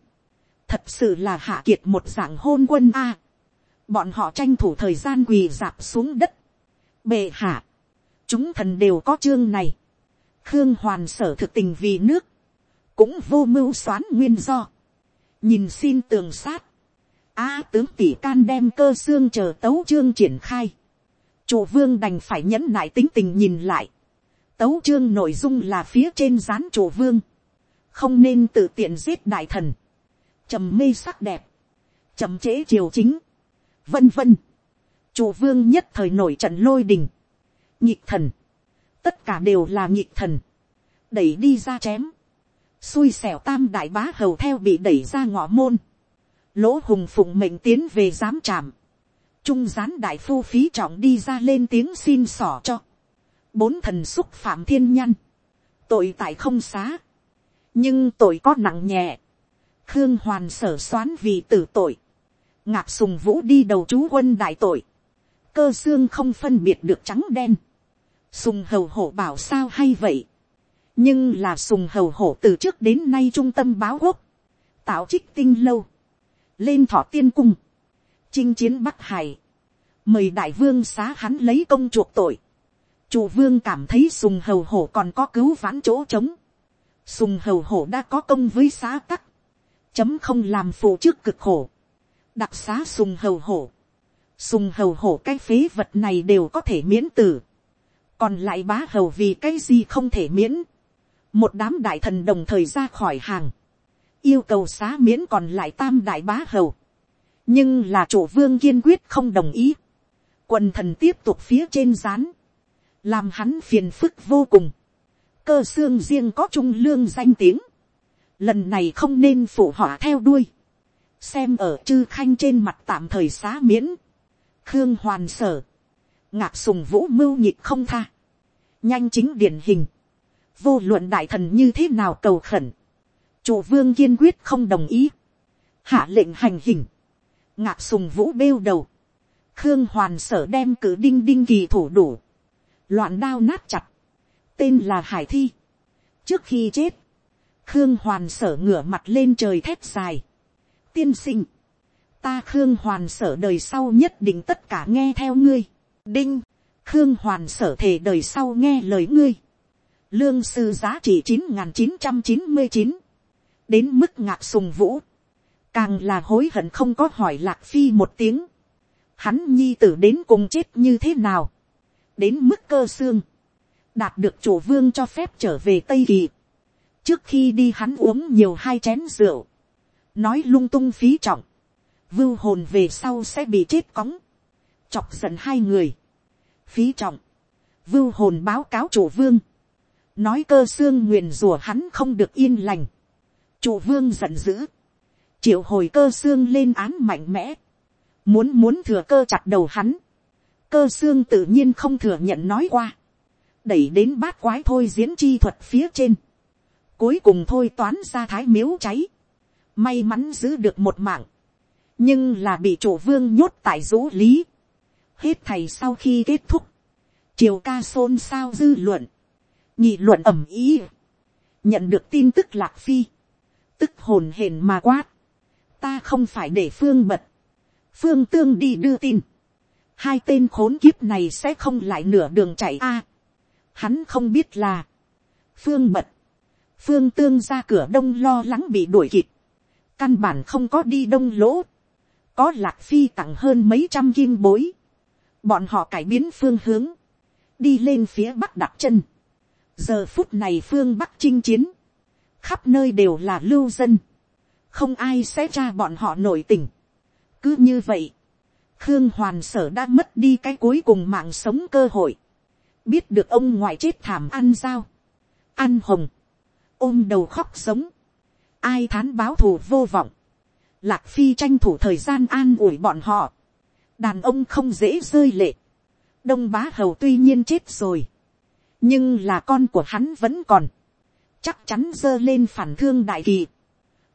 thật sự là hạ kiệt một dạng hôn quân a. bọn họ tranh thủ thời gian quỳ dạp xuống đất. bệ hạ, chúng thần đều có chương này. khương hoàn sở thực tình vì nước, cũng vô mưu xoán nguyên do. nhìn xin tường sát, a tướng tỷ can đem cơ xương chờ tấu chương triển khai chủ vương đành phải nhẫn nại tính tình nhìn lại. Tấu chương nội dung là phía trên gián chủ vương, không nên tự tiện giết đại thần, trầm mê sắc đẹp, trầm chế triều chính, vân vân. Chủ vương nhất thời nổi trận lôi đình, nhịp thần, tất cả đều là nhịp thần, đẩy đi ra chém, xui xẻo tam đại bá hầu theo bị đẩy ra ngõ môn, lỗ hùng phụng mệnh tiến về giám trảm, trung gián đại phu phí trọng đi ra lên tiếng xin xỏ cho, bốn thần xúc phạm thiên nhân, tội tại không xá, nhưng tội có nặng nhẹ, khương hoàn sở xoán vì tử tội, ngạc sùng vũ đi đầu chú quân đại tội, cơ xương không phân biệt được trắng đen, sùng hầu hổ bảo sao hay vậy, nhưng là sùng hầu hổ từ trước đến nay trung tâm báo quốc, tạo trích tinh lâu, lên thọ tiên cung, chinh chiến bắc hải, mời đại vương xá hắn lấy công chuộc tội, Chủ vương cảm thấy sùng hầu hổ còn có cứu vãn chỗ trống. Sùng hầu hổ đã có công với xá tắc. Chấm không làm phụ trước cực khổ. Đặc xá sùng hầu hổ. Sùng hầu hổ cái phế vật này đều có thể miễn tử. Còn lại bá hầu vì cái gì không thể miễn. Một đám đại thần đồng thời ra khỏi hàng. Yêu cầu xá miễn còn lại tam đại bá hầu. Nhưng là chủ vương kiên quyết không đồng ý. Quần thần tiếp tục phía trên rán. Làm hắn phiền phức vô cùng, cơ xương riêng có trung lương danh tiếng, lần này không nên phụ họa theo đuôi, xem ở chư khanh trên mặt tạm thời xá miễn, khương hoàn sở, ngạc sùng vũ mưu nhịp không tha, nhanh chính điển hình, vô luận đại thần như thế nào cầu khẩn, chủ vương kiên quyết không đồng ý, hạ lệnh hành hình, ngạc sùng vũ bêu đầu, khương hoàn sở đem cử đinh đinh kỳ thủ đủ, loạn đao nát chặt, tên là hải thi. trước khi chết, khương hoàn sở ngửa mặt lên trời thét dài, tiên sinh, ta khương hoàn sở đời sau nhất định tất cả nghe theo ngươi, đinh, khương hoàn sở thể đời sau nghe lời ngươi, lương sư giá trị chín n chín trăm chín mươi chín, đến mức ngạc sùng vũ, càng là hối hận không có hỏi lạc phi một tiếng, hắn nhi tử đến cùng chết như thế nào, đến mức cơ xương, đạt được chủ vương cho phép trở về tây kỳ, trước khi đi hắn uống nhiều hai chén rượu, nói lung tung phí trọng, vưu hồn về sau sẽ bị chết cóng, chọc giận hai người, phí trọng, vưu hồn báo cáo chủ vương, nói cơ xương nguyền rủa hắn không được yên lành, chủ vương giận dữ, triệu hồi cơ xương lên án mạnh mẽ, muốn muốn thừa cơ chặt đầu hắn, cơ xương tự nhiên không thừa nhận nói qua, đẩy đến bát quái thôi diễn chi thuật phía trên, cuối cùng thôi toán ra thái miếu cháy, may mắn giữ được một mạng, nhưng là bị chủ vương nhốt tại dỗ lý, hết thầy sau khi kết thúc, triều ca xôn xao dư luận, nhị luận ẩm ý, nhận được tin tức lạc phi, tức hồn hển mà quát, ta không phải để phương bật, phương tương đi đưa tin, hai tên khốn kiếp này sẽ không lại nửa đường chạy a. hắn không biết là, phương bật, phương tương ra cửa đông lo lắng bị đuổi kịp, căn bản không có đi đông lỗ, có lạc phi tặng hơn mấy trăm kim bối, bọn họ cải biến phương hướng, đi lên phía bắc đặt chân, giờ phút này phương bắc chinh chiến, khắp nơi đều là lưu dân, không ai sẽ tra bọn họ nổi tình. cứ như vậy, khương hoàn sở đã mất đi cái cuối cùng mạng sống cơ hội, biết được ông ngoại chết thảm ăn dao, ăn hồng, ôm đầu khóc sống, ai thán báo thù vô vọng, lạc phi tranh thủ thời gian an ủi bọn họ, đàn ông không dễ rơi lệ, đông bá hầu tuy nhiên chết rồi, nhưng là con của hắn vẫn còn, chắc chắn giơ lên phản thương đại kỳ,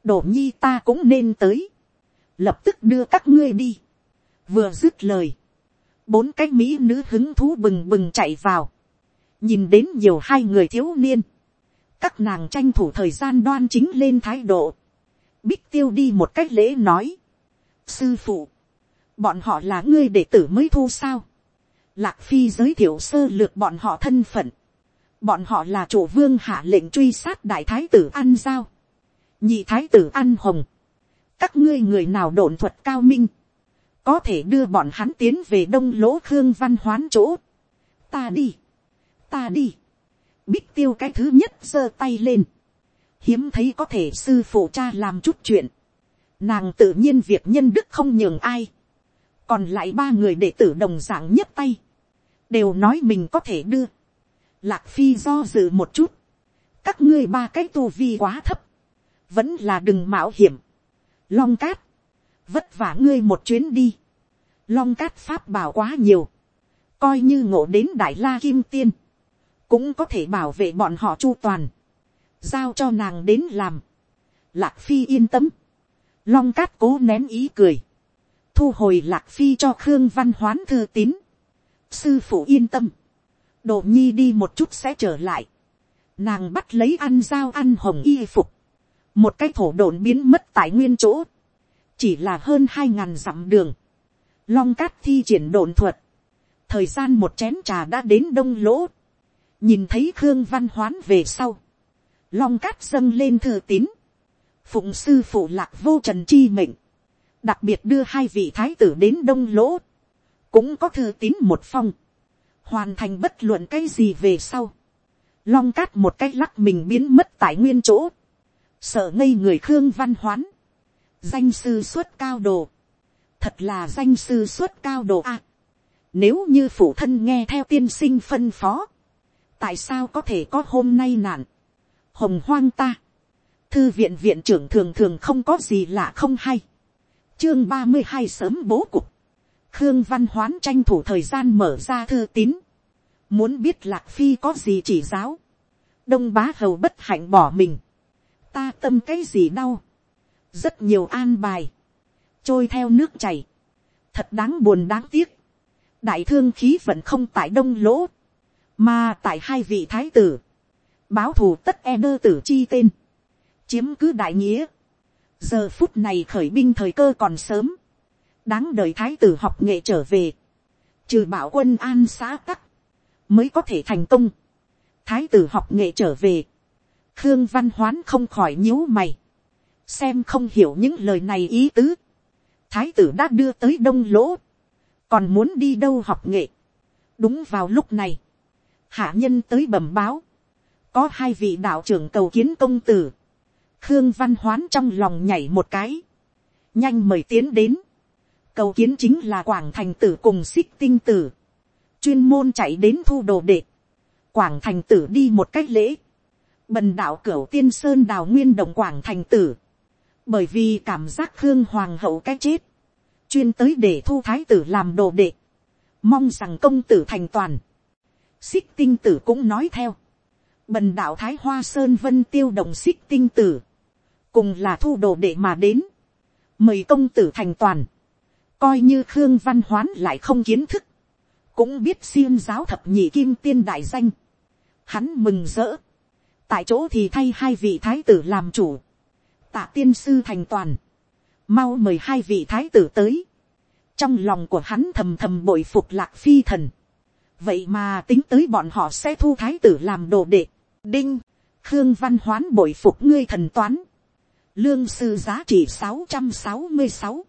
đổ nhi ta cũng nên tới, lập tức đưa các ngươi đi, vừa dứt lời, bốn cái mỹ nữ hứng thú bừng bừng chạy vào, nhìn đến nhiều hai người thiếu niên, các nàng tranh thủ thời gian đoan chính lên thái độ, bích tiêu đi một cách lễ nói, sư phụ, bọn họ là ngươi đệ tử mới thu sao, lạc phi giới thiệu sơ lược bọn họ thân phận, bọn họ là chủ vương hạ lệnh truy sát đại thái tử ăn giao, nhị thái tử ăn hồng, các ngươi người nào đồn thuật cao minh, có thể đưa bọn hắn tiến về đông lỗ khương văn hoán chỗ. ta đi, ta đi, bích tiêu cái thứ nhất giơ tay lên, hiếm thấy có thể sư phụ cha làm chút chuyện, nàng tự nhiên việc nhân đức không nhường ai, còn lại ba người đệ tử đồng d ạ n g nhất tay, đều nói mình có thể đưa, lạc phi do dự một chút, các ngươi ba cái tu vi quá thấp, vẫn là đừng mạo hiểm, long cát, vất vả ngươi một chuyến đi, long cát pháp bảo quá nhiều, coi như ngộ đến đại la kim tiên, cũng có thể bảo vệ bọn họ chu toàn, giao cho nàng đến làm, lạc phi yên tâm, long cát cố nén ý cười, thu hồi lạc phi cho khương văn hoán thư tín, sư phụ yên tâm, đồ nhi đi một chút sẽ trở lại, nàng bắt lấy ăn dao ăn hồng y phục, một cái thổ đồn biến mất tại nguyên chỗ, chỉ là hơn hai ngàn dặm đường, long cát thi triển đồn thuật, thời gian một chén trà đã đến đông lỗ, nhìn thấy khương văn hoán về sau, long cát dâng lên thư tín, phụng sư phụ lạc vô trần chi mệnh, đặc biệt đưa hai vị thái tử đến đông lỗ, cũng có thư tín một phong, hoàn thành bất luận cái gì về sau, long cát một cái lắc mình biến mất tại nguyên chỗ, sợ ngây người khương văn hoán, danh sư xuất cao đồ, thật là danh sư xuất cao đồ a. nếu như phụ thân nghe theo tiên sinh phân phó, tại sao có thể có hôm nay nạn, hồng hoang ta, thư viện viện trưởng thường thường không có gì lạ không hay, chương ba mươi hai sớm bố cục, khương văn hoán tranh thủ thời gian mở ra thư tín, muốn biết lạc phi có gì chỉ giáo, đông bá hầu bất hạnh bỏ mình, ta tâm cái gì đau, rất nhiều an bài, trôi theo nước chảy, thật đáng buồn đáng tiếc, đại thương khí vẫn không tại đông lỗ, mà tại hai vị thái tử, báo thù tất e đơ tử chi tên, chiếm cứ đại nghĩa, giờ phút này khởi binh thời cơ còn sớm, đáng đợi thái tử học nghệ trở về, trừ bảo quân an xã tắc, mới có thể thành công. thái tử học nghệ trở về, khương văn hoán không khỏi nhíu mày, xem không hiểu những lời này ý tứ. thái tử đã đưa tới đông lỗ, còn muốn đi đâu học nghệ. đúng vào lúc này, hạ nhân tới bẩm báo, có hai vị đạo trưởng cầu kiến công tử, khương văn hoán trong lòng nhảy một cái, nhanh mời tiến đến, cầu kiến chính là quảng thành tử cùng xích tinh tử, chuyên môn chạy đến thu đồ đệ, quảng thành tử đi một cách lễ, bần đạo cửu tiên sơn đào nguyên động quảng thành tử, bởi vì cảm giác khương hoàng hậu cái chết, chuyên tới để thu thái tử làm đồ đệ, mong rằng công tử thành toàn, xích tinh tử cũng nói theo, bần đạo thái hoa sơn vân tiêu động xích tinh tử, cùng là thu đồ đệ mà đến, mời công tử thành toàn, coi như khương văn hoán lại không kiến thức, cũng biết xiêm giáo thập nhị kim tiên đại danh, hắn mừng rỡ, tại chỗ thì thay hai vị thái tử làm chủ, tạ tiên sư thành toàn, mau mời hai vị thái tử tới, trong lòng của hắn thầm thầm bội phục lạc phi thần, vậy mà tính tới bọn họ sẽ thu thái tử làm đồ đệ, đinh, khương văn hoán bội phục ngươi thần toán, lương sư giá trị sáu trăm sáu mươi sáu,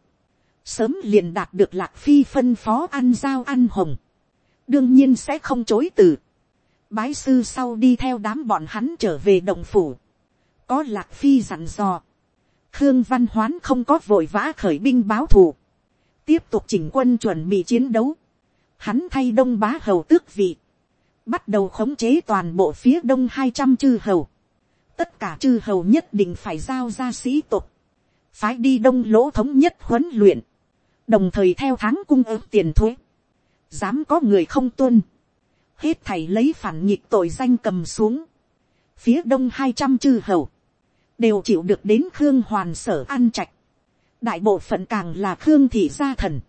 sớm liền đạt được lạc phi phân phó ăn giao ăn hồng, đương nhiên sẽ không chối từ bái sư sau đi theo đám bọn hắn trở về động phủ, có lạc phi dặn dò, khương văn hoán không có vội vã khởi binh báo thù, tiếp tục chỉnh quân chuẩn bị chiến đấu, hắn thay đông bá hầu tước vị, bắt đầu khống chế toàn bộ phía đông hai trăm chư hầu, tất cả chư hầu nhất định phải giao ra sĩ tục, phái đi đông lỗ thống nhất huấn luyện, đồng thời theo tháng cung ứng tiền thuế, dám có người không tuân, hết thầy lấy phản nhịp tội danh cầm xuống, phía đông hai trăm chư hầu, đều chịu được đến khương hoàn sở an trạch, đại bộ phận càng là khương thị gia thần,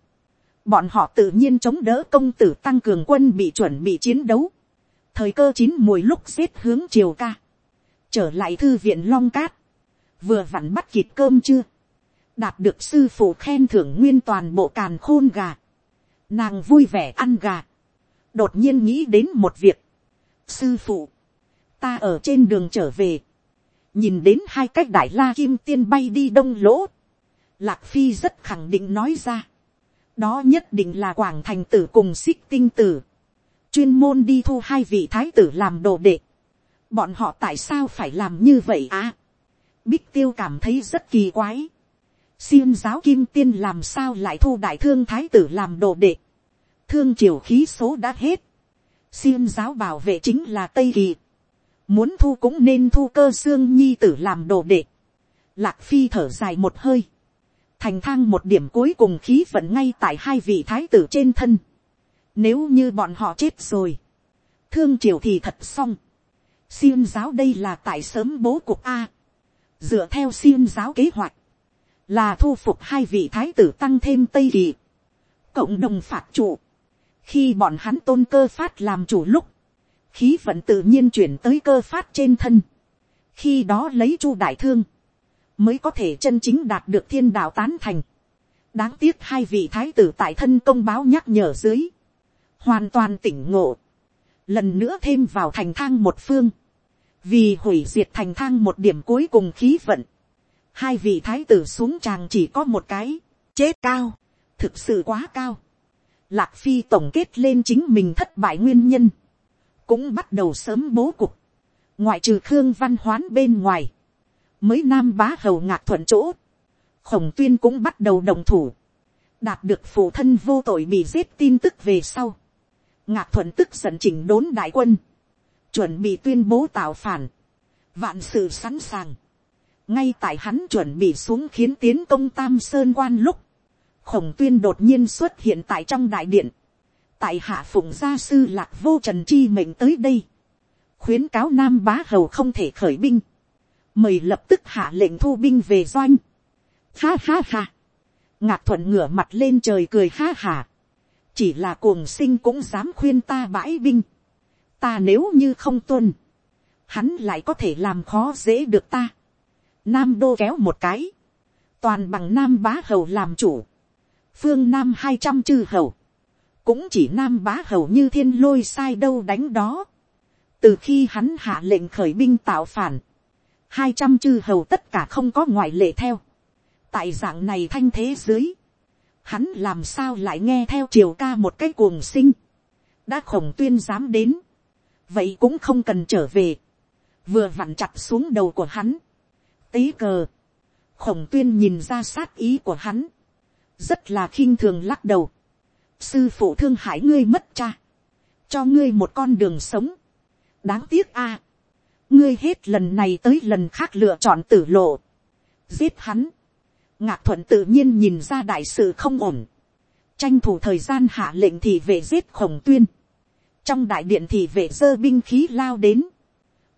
bọn họ tự nhiên chống đỡ công tử tăng cường quân bị chuẩn bị chiến đấu, thời cơ chín mùi lúc xếp hướng chiều ca, trở lại thư viện long cát, vừa vặn bắt kịp cơm chưa, đạt được sư phụ khen thưởng nguyên toàn bộ càn khôn gà, nàng vui vẻ ăn gà, đột nhiên nghĩ đến một việc, sư phụ, ta ở trên đường trở về, nhìn đến hai cách đại la kim tiên bay đi đông lỗ, lạc phi rất khẳng định nói ra, đó nhất định là quảng thành tử cùng xích tinh tử, chuyên môn đi thu hai vị thái tử làm đồ đệ, bọn họ tại sao phải làm như vậy à, bích tiêu cảm thấy rất kỳ quái, xiêm giáo kim tiên làm sao lại thu đại thương thái tử làm đồ đệ thương triều khí số đã hết. xiêm giáo bảo vệ chính là tây kỳ. muốn thu cũng nên thu cơ xương nhi tử làm đồ đệ. lạc phi thở dài một hơi. thành thang một điểm cuối cùng khí vận ngay tại hai vị thái tử trên thân. nếu như bọn họ chết rồi. thương triều thì thật xong. xiêm giáo đây là tại sớm bố cục a. dựa theo xiêm giáo kế hoạch là thu phục hai vị thái tử tăng thêm tây kỳ, cộng đồng phạt chủ khi bọn hắn tôn cơ phát làm chủ lúc, khí vận tự nhiên chuyển tới cơ phát trên thân. khi đó lấy chu đại thương, mới có thể chân chính đạt được thiên đạo tán thành. đáng tiếc hai vị thái tử tại thân công báo nhắc nhở dưới, hoàn toàn tỉnh ngộ, lần nữa thêm vào thành thang một phương, vì hủy diệt thành thang một điểm cuối cùng khí vận, hai vị thái tử xuống tràng chỉ có một cái, chết cao, thực sự quá cao. Lạc phi tổng kết lên chính mình thất bại nguyên nhân, cũng bắt đầu sớm bố cục, ngoại trừ khương văn hoán bên ngoài, mới nam bá hầu ngạc thuận chỗ, khổng tuyên cũng bắt đầu đồng thủ, đạt được phụ thân vô tội bị giết tin tức về sau, ngạc thuận tức giận chỉnh đốn đại quân, chuẩn bị tuyên bố tạo phản, vạn sự sẵn sàng, ngay tại hắn chuẩn bị xuống khiến tiến công tam sơn quan lúc, khổng tuyên đột nhiên xuất hiện tại trong đại điện, tại hạ phụng gia sư lạc vô trần chi mệnh tới đây, khuyến cáo nam bá hầu không thể khởi binh, mời lập tức hạ lệnh thu binh về doanh. Ha ha ha, ngạc thuận ngửa mặt lên trời cười ha hà, chỉ là cuồng sinh cũng dám khuyên ta bãi binh, ta nếu như không tuân, hắn lại có thể làm khó dễ được ta. Nam đô kéo một cái, toàn bằng nam bá hầu làm chủ, phương nam hai trăm chư hầu, cũng chỉ nam bá hầu như thiên lôi sai đâu đánh đó. từ khi hắn hạ lệnh khởi binh tạo phản, hai trăm chư hầu tất cả không có ngoại lệ theo. tại dạng này thanh thế dưới, hắn làm sao lại nghe theo triều ca một cái cuồng sinh, đã khổng tuyên dám đến, vậy cũng không cần trở về, vừa vặn chặt xuống đầu của hắn, tế cờ, khổng tuyên nhìn ra sát ý của hắn, rất là khinh thường lắc đầu, sư phụ thương hại ngươi mất cha, cho ngươi một con đường sống, đáng tiếc a, ngươi hết lần này tới lần khác lựa chọn tử lộ, giết hắn, ngạc thuận tự nhiên nhìn ra đại sự không ổn, tranh thủ thời gian hạ lệnh thì về giết khổng tuyên, trong đại điện thì về dơ binh khí lao đến,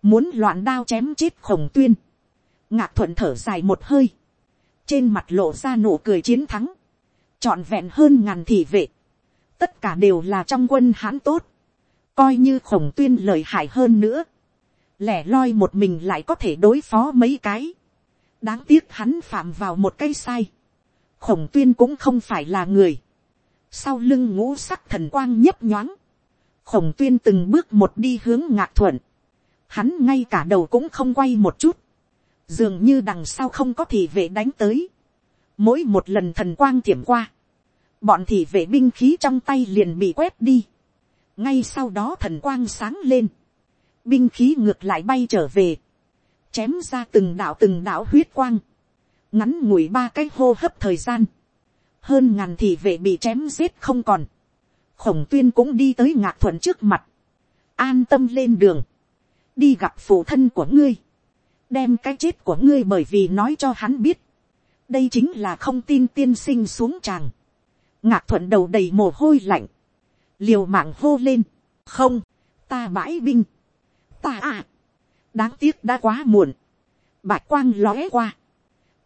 muốn loạn đao chém chết khổng tuyên, ngạc thuận thở dài một hơi, trên mặt lộ ra nụ cười chiến thắng, trọn vẹn hơn ngàn thị vệ, tất cả đều là trong quân hãn tốt, coi như khổng tuyên lời hại hơn nữa, lẻ loi một mình lại có thể đối phó mấy cái, đáng tiếc hắn phạm vào một cái sai, khổng tuyên cũng không phải là người, sau lưng ngũ sắc thần quang nhấp nhoáng, khổng tuyên từng bước một đi hướng ngạc thuận, hắn ngay cả đầu cũng không quay một chút, dường như đằng sau không có thị vệ đánh tới, mỗi một lần thần quang tiểm qua, bọn thị vệ binh khí trong tay liền bị quét đi, ngay sau đó thần quang sáng lên, binh khí ngược lại bay trở về, chém ra từng đạo từng đạo huyết quang, ngắn ngủi ba cái hô hấp thời gian, hơn ngàn thị vệ bị chém giết không còn, khổng tuyên cũng đi tới ngạc thuận trước mặt, an tâm lên đường, đi gặp phụ thân của ngươi, đem cái chết của ngươi bởi vì nói cho hắn biết, đây chính là không tin tiên sinh xuống tràng, ngạc thuận đầu đầy mồ hôi lạnh, liều mạng hô lên, không, ta bãi binh, ta à, đáng tiếc đã quá muộn, bạch quang lóe qua,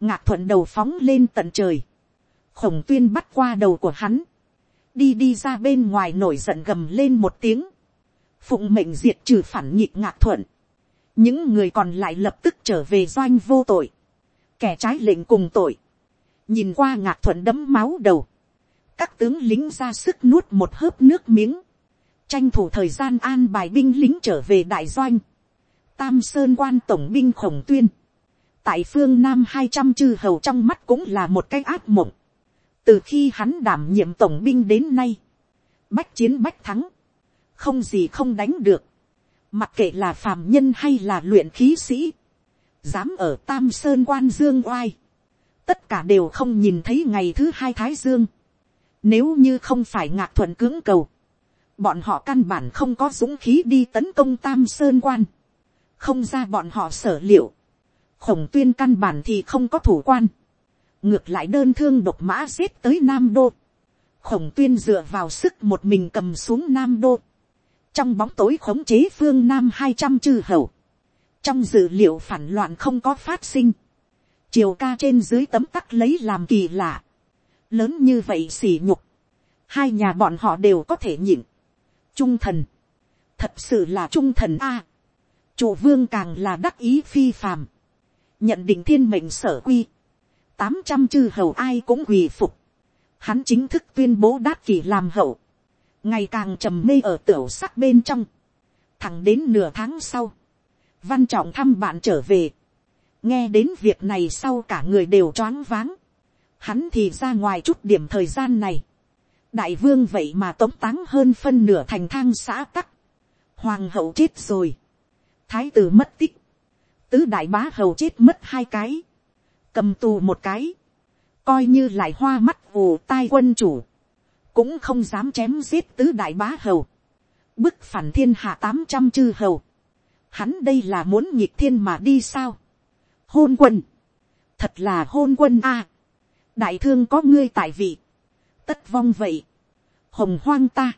ngạc thuận đầu phóng lên tận trời, khổng tuyên bắt qua đầu của hắn, đi đi ra bên ngoài nổi giận gầm lên một tiếng, phụng mệnh diệt trừ phản nhịp ngạc thuận, những người còn lại lập tức trở về doanh vô tội, kẻ trái lệnh cùng tội, nhìn qua ngạc thuận đấm máu đầu, các tướng lính ra sức nuốt một hớp nước miếng, tranh thủ thời gian an bài binh lính trở về đại doanh, tam sơn quan tổng binh khổng tuyên, tại phương nam hai trăm chư hầu trong mắt cũng là một cái ác mộng, từ khi hắn đảm nhiệm tổng binh đến nay, bách chiến bách thắng, không gì không đánh được, mặc kệ là phàm nhân hay là luyện khí sĩ, dám ở tam sơn quan dương oai, tất cả đều không nhìn thấy ngày thứ hai thái dương, nếu như không phải ngạc thuận cưỡng cầu, bọn họ căn bản không có dũng khí đi tấn công tam sơn quan, không ra bọn họ sở liệu, khổng tuyên căn bản thì không có thủ quan, ngược lại đơn thương độc mã giết tới nam đô, khổng tuyên dựa vào sức một mình cầm xuống nam đô, trong bóng tối khống chế phương nam hai trăm chư hầu, trong dữ liệu phản loạn không có phát sinh, chiều ca trên dưới tấm tắc lấy làm kỳ lạ, lớn như vậy xỉ nhục, hai nhà bọn họ đều có thể nhịn, trung thần, thật sự là trung thần a, chủ vương càng là đắc ý phi phàm, nhận định thiên mệnh sở quy, tám trăm chư hầu ai cũng quỳ phục, hắn chính thức tuyên bố đát kỷ làm hậu, ngày càng trầm mê ở tiểu sắc bên trong, thẳng đến nửa tháng sau, văn trọng thăm bạn trở về, nghe đến việc này sau cả người đều choáng váng, hắn thì ra ngoài chút điểm thời gian này, đại vương vậy mà tống táng hơn phân nửa thành thang xã tắc, hoàng hậu chết rồi, thái tử mất tích, tứ đại bá hầu chết mất hai cái, cầm tù một cái, coi như lại hoa mắt vù tai quân chủ, cũng không dám chém giết tứ đại bá hầu, bức phản thiên hạ tám trăm chư hầu, hắn đây là muốn nhịp thiên mà đi sao, hôn quân, thật là hôn quân a, đại thương có ngươi tại vị, tất vong vậy, hồng hoang ta,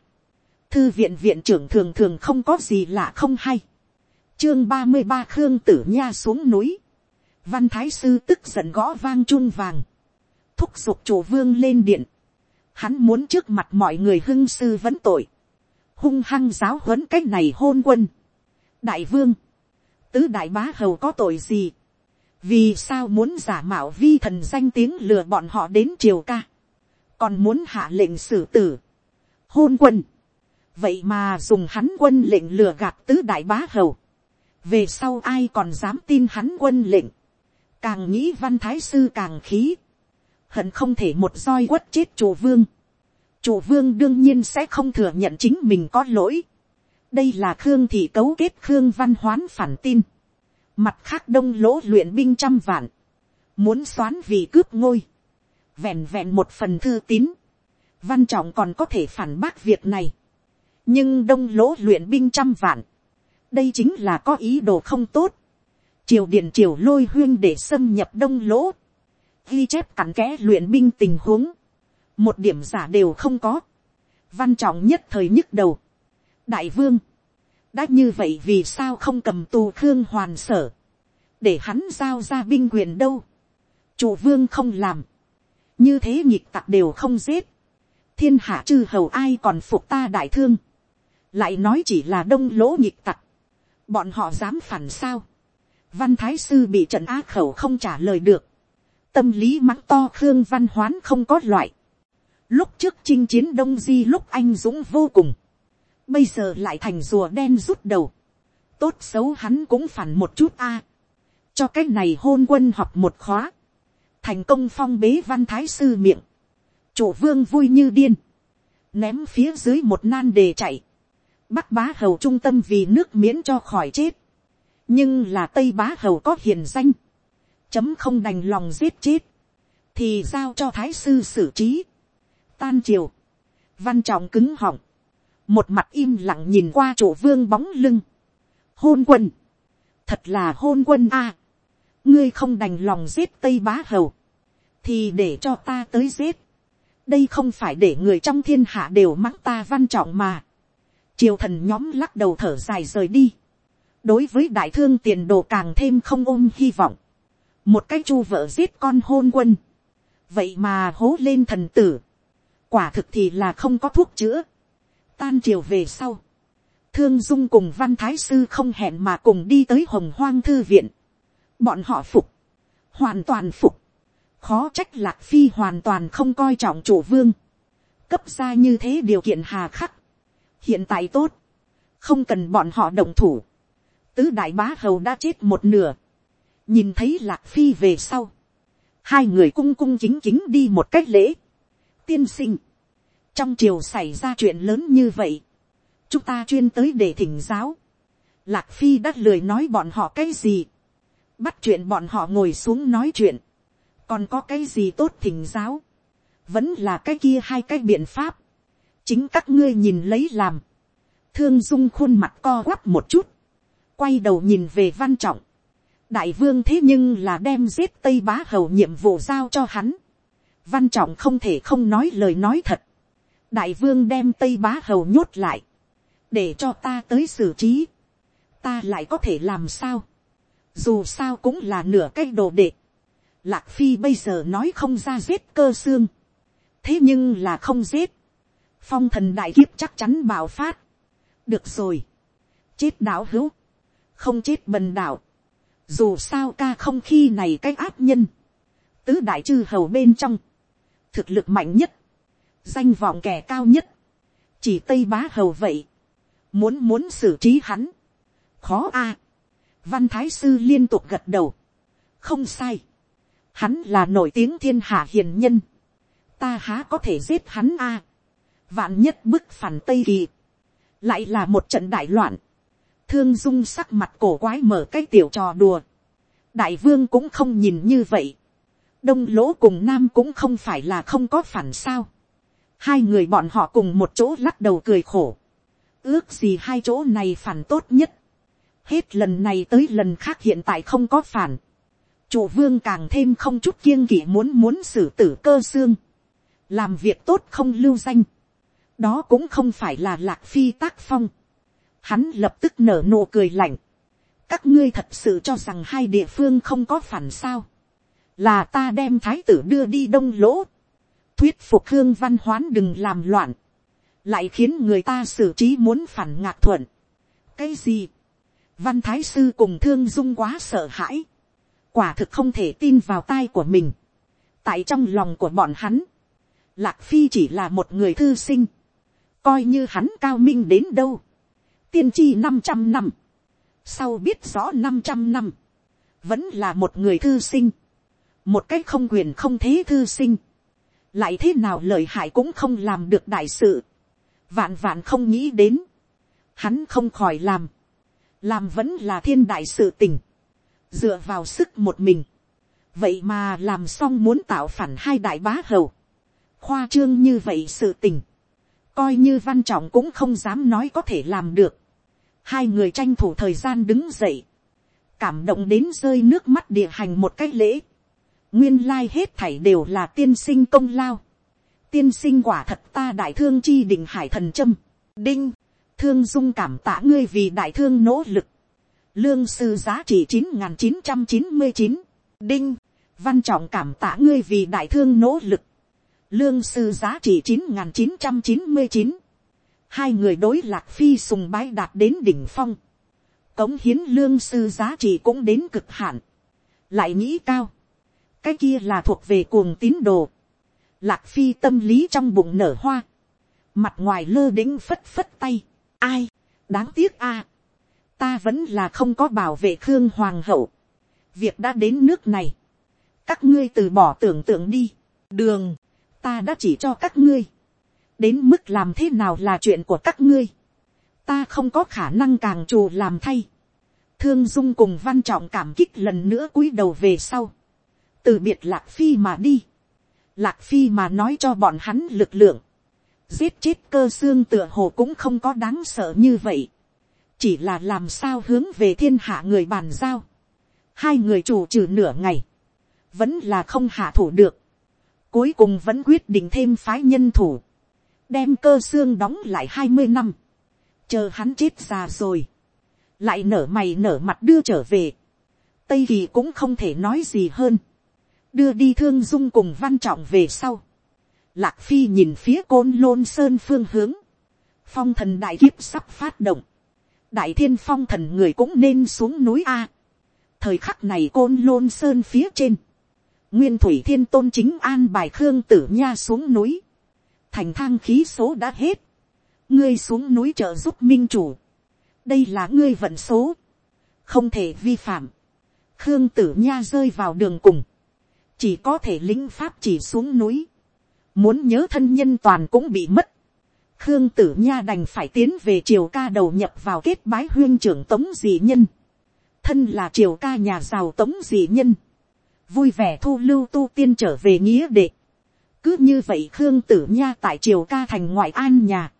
thư viện viện trưởng thường thường không có gì lạ không hay, chương ba mươi ba khương tử nha xuống núi, văn thái sư tức giận gõ vang chun vàng, thúc giục chủ vương lên điện, hắn muốn trước mặt mọi người hưng sư vẫn tội, hung hăng giáo huấn cái này hôn quân, đại vương, tứ đại bá hầu có tội gì, vì sao muốn giả mạo vi thần danh tiếng lừa bọn họ đến triều ca, còn muốn hạ lệnh xử tử, hôn quân, vậy mà dùng hắn quân lệnh lừa gạt tứ đại bá hầu, về sau ai còn dám tin hắn quân lệnh, càng nghĩ văn thái sư càng khí, hận không thể một roi quất chết chủ vương, chủ vương đương nhiên sẽ không thừa nhận chính mình có lỗi, đây là khương thị cấu kết khương văn hoán phản tin, mặt khác đông lỗ luyện binh trăm vạn, muốn xoán vì cướp ngôi, vẹn vẹn một phần thư tín, văn trọng còn có thể phản bác việc này, nhưng đông lỗ luyện binh trăm vạn, đây chính là có ý đồ không tốt, triều điện triều lôi huyên để xâm nhập đông lỗ, ghi chép cặn kẽ luyện binh tình huống, một điểm giả đều không có, văn trọng nhất thời nhức đầu, đại vương, đã như vậy vì sao không cầm tù khương hoàn sở, để hắn giao ra binh quyền đâu, chủ vương không làm, như thế nhịp tặc đều không giết, thiên hạ chư hầu ai còn phục ta đại thương, lại nói chỉ là đông lỗ nhịp tặc, bọn họ dám phản sao, văn thái sư bị trận á khẩu không trả lời được, tâm lý mắng to khương văn hoán không có loại, lúc trước chinh chiến đông di lúc anh dũng vô cùng, bây giờ lại thành rùa đen rút đầu, tốt xấu hắn cũng phản một chút a, cho cái này hôn quân học một khóa, thành công phong bế văn thái sư miệng, chủ vương vui như điên, ném phía dưới một nan đề chạy, bắc bá hầu trung tâm vì nước miễn cho khỏi chết, nhưng là tây bá hầu có hiền danh, chấm không đành lòng giết chết, thì giao cho thái sư xử trí, tan triều, văn trọng cứng họng, một mặt im lặng nhìn qua chỗ vương bóng lưng, hôn quân, thật là hôn quân a, ngươi không đành lòng giết tây bá hầu, thì để cho ta tới giết, đây không phải để người trong thiên hạ đều mắng ta văn trọng mà, triều thần nhóm lắc đầu thở dài rời đi, đối với đại thương tiền đồ càng thêm không ôm hy vọng, một cái chu vợ giết con hôn quân, vậy mà hố lên thần tử, quả thực thì là không có thuốc chữa, tan triều về sau, thương dung cùng văn thái sư không hẹn mà cùng đi tới hồng hoang thư viện, bọn họ phục, hoàn toàn phục, khó trách lạc phi hoàn toàn không coi trọng chủ vương, cấp ra như thế điều kiện hà khắc, hiện tại tốt, không cần bọn họ động thủ, tứ đại bá hầu đã chết một nửa, nhìn thấy lạc phi về sau, hai người cung cung chính chính đi một cách lễ, tiên sinh, trong triều xảy ra chuyện lớn như vậy, chúng ta chuyên tới để thỉnh giáo, lạc phi đã lười nói bọn họ cái gì, bắt chuyện bọn họ ngồi xuống nói chuyện, còn có cái gì tốt thỉnh giáo, vẫn là cái kia hai cái biện pháp, chính các ngươi nhìn lấy làm, thương dung khuôn mặt co quắp một chút, quay đầu nhìn về văn trọng, đại vương thế nhưng là đem giết tây bá hầu nhiệm vụ giao cho hắn, văn trọng không thể không nói lời nói thật, đại vương đem tây bá hầu nhốt lại, để cho ta tới xử trí, ta lại có thể làm sao, dù sao cũng là nửa cái đồ đệ, lạc phi bây giờ nói không ra giết cơ xương, thế nhưng là không giết, phong thần đại kiếp chắc chắn bạo phát, được rồi, chết đạo hữu, không chết bần đạo, dù sao ca không khi này cái áp nhân, tứ đại chư hầu bên trong, thực lực mạnh nhất, danh vọng kẻ cao nhất, chỉ tây bá hầu vậy, muốn muốn xử trí hắn, khó a, văn thái sư liên tục gật đầu, không sai, hắn là nổi tiếng thiên hạ hiền nhân, ta há có thể giết hắn a, vạn nhất bức phản tây kỳ, lại là một trận đại loạn, thương dung sắc mặt cổ quái mở cái tiểu trò đùa, đại vương cũng không nhìn như vậy, đông lỗ cùng nam cũng không phải là không có phản sao, hai người bọn họ cùng một chỗ lắc đầu cười khổ, ước gì hai chỗ này phản tốt nhất, hết lần này tới lần khác hiện tại không có phản, chủ vương càng thêm không chút kiêng kỵ muốn muốn xử tử cơ xương, làm việc tốt không lưu danh, đó cũng không phải là lạc phi tác phong, hắn lập tức nở nụ cười lạnh, các ngươi thật sự cho rằng hai địa phương không có phản sao, là ta đem thái tử đưa đi đông lỗ, thuyết phục hương văn hoán đừng làm loạn, lại khiến người ta xử trí muốn phản ngạc thuận. cái gì, văn thái sư cùng thương dung quá sợ hãi, quả thực không thể tin vào tai của mình, tại trong lòng của bọn hắn, lạc phi chỉ là một người thư sinh, coi như hắn cao minh đến đâu, tiên tri năm trăm năm, sau biết rõ năm trăm năm, vẫn là một người thư sinh, một cách không quyền không thế thư sinh, lại thế nào lời hại cũng không làm được đại sự, vạn vạn không nghĩ đến, hắn không khỏi làm, làm vẫn là thiên đại sự tình, dựa vào sức một mình, vậy mà làm xong muốn tạo phản hai đại bá hầu, khoa trương như vậy sự tình, coi như văn trọng cũng không dám nói có thể làm được, hai người tranh thủ thời gian đứng dậy, cảm động đến rơi nước mắt địa hành một cách lễ, nguyên lai hết thảy đều là tiên sinh công lao, tiên sinh quả thật ta đại thương chi định hải thần trâm, đinh, thương dung cảm tạ ngươi vì đại thương nỗ lực, lương sư giá trị chín n g h n chín trăm chín mươi chín, đinh, văn trọng cảm tạ ngươi vì đại thương nỗ lực, lương sư giá trị chín n g h n chín trăm chín mươi chín, hai người đối lạc phi sùng bái đạt đến đỉnh phong, cống hiến lương sư giá trị cũng đến cực hạn, lại nghĩ cao, cái kia là thuộc về cuồng tín đồ, Lạc phi tâm lý trong bụng nở hoa. Mặt ngoài lơ đĩnh phất phất tay. Ai, đáng tiếc a Ta vẫn là không có bảo vệ Khương Hoàng hậu. Việc đã đến nước này. Các ngươi từ bỏ tưởng tượng đi. Đường, ta đã chỉ cho các ngươi. Đến mức làm thế nào là chuyện của các ngươi. Ta không có khả năng càng trù làm thay. Thương Dung cùng Văn Trọng cảm kích lần nữa cúi đầu về sau. Từ biệt Lạc Phi mà đi Lạc Phi mà nói cho bọn hắn lực lượng. Giết chết cơ xương tựa hồ cũng không có đáng sợ như vậy. Chỉ là làm sao hướng về thiên hạ người bàn giao. Hai người chủ trừ nửa ngày. Vẫn là không hạ thủ được. Cuối cùng vẫn quyết định thêm phái nhân thủ. Đem cơ xương đóng lại hai mươi năm. Chờ hắn chết già rồi. Lại nở mày nở mặt đưa trở về. Tây kỳ cũng không thể nói gì hơn đưa đi thương dung cùng văn trọng về sau. Lạc phi nhìn phía côn lôn sơn phương hướng. Phong thần đại kiếp sắp phát động. Đại thiên phong thần người cũng nên xuống núi A. Thời khắc này côn lôn sơn phía trên. Nguyên thủy thiên tôn chính an bài khương tử nha xuống núi. Thành thang khí số đã hết. Ngươi xuống núi trợ giúp minh chủ. Đây là ngươi vận số. Không thể vi phạm. Khương tử nha rơi vào đường cùng chỉ có thể lính pháp chỉ xuống núi, muốn nhớ thân nhân toàn cũng bị mất, khương tử nha đành phải tiến về triều ca đầu nhập vào kết bái huyên trưởng tống dị nhân, thân là triều ca nhà giàu tống dị nhân, vui vẻ thu lưu tu tiên trở về nghĩa đệ, cứ như vậy khương tử nha tại triều ca thành ngoại an nhà,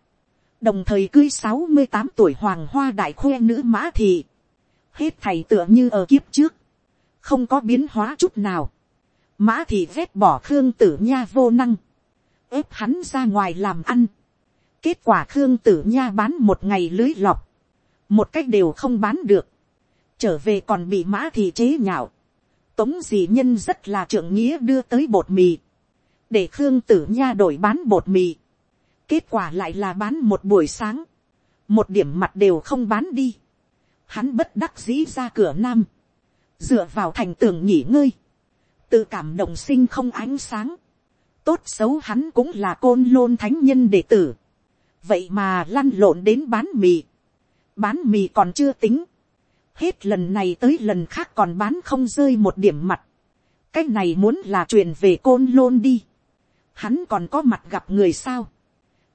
đồng thời cưới sáu mươi tám tuổi hoàng hoa đại khoe nữ mã thị, hết thầy tựa như ở kiếp trước, không có biến hóa chút nào, mã thì vét bỏ khương tử nha vô năng, ép hắn ra ngoài làm ăn. kết quả khương tử nha bán một ngày lưới lọc, một cách đều không bán được, trở về còn bị mã thì chế nhạo, tống dị nhân rất là trưởng nghĩa đưa tới bột mì, để khương tử nha đổi bán bột mì, kết quả lại là bán một buổi sáng, một điểm mặt đều không bán đi, hắn bất đắc dĩ ra cửa nam, dựa vào thành tường nghỉ ngơi, tự cảm động sinh không ánh sáng, tốt xấu hắn cũng là côn lôn thánh nhân đệ tử, vậy mà lăn lộn đến bán mì, bán mì còn chưa tính, hết lần này tới lần khác còn bán không rơi một điểm mặt, cái này muốn là truyền về côn lôn đi, hắn còn có mặt gặp người sao,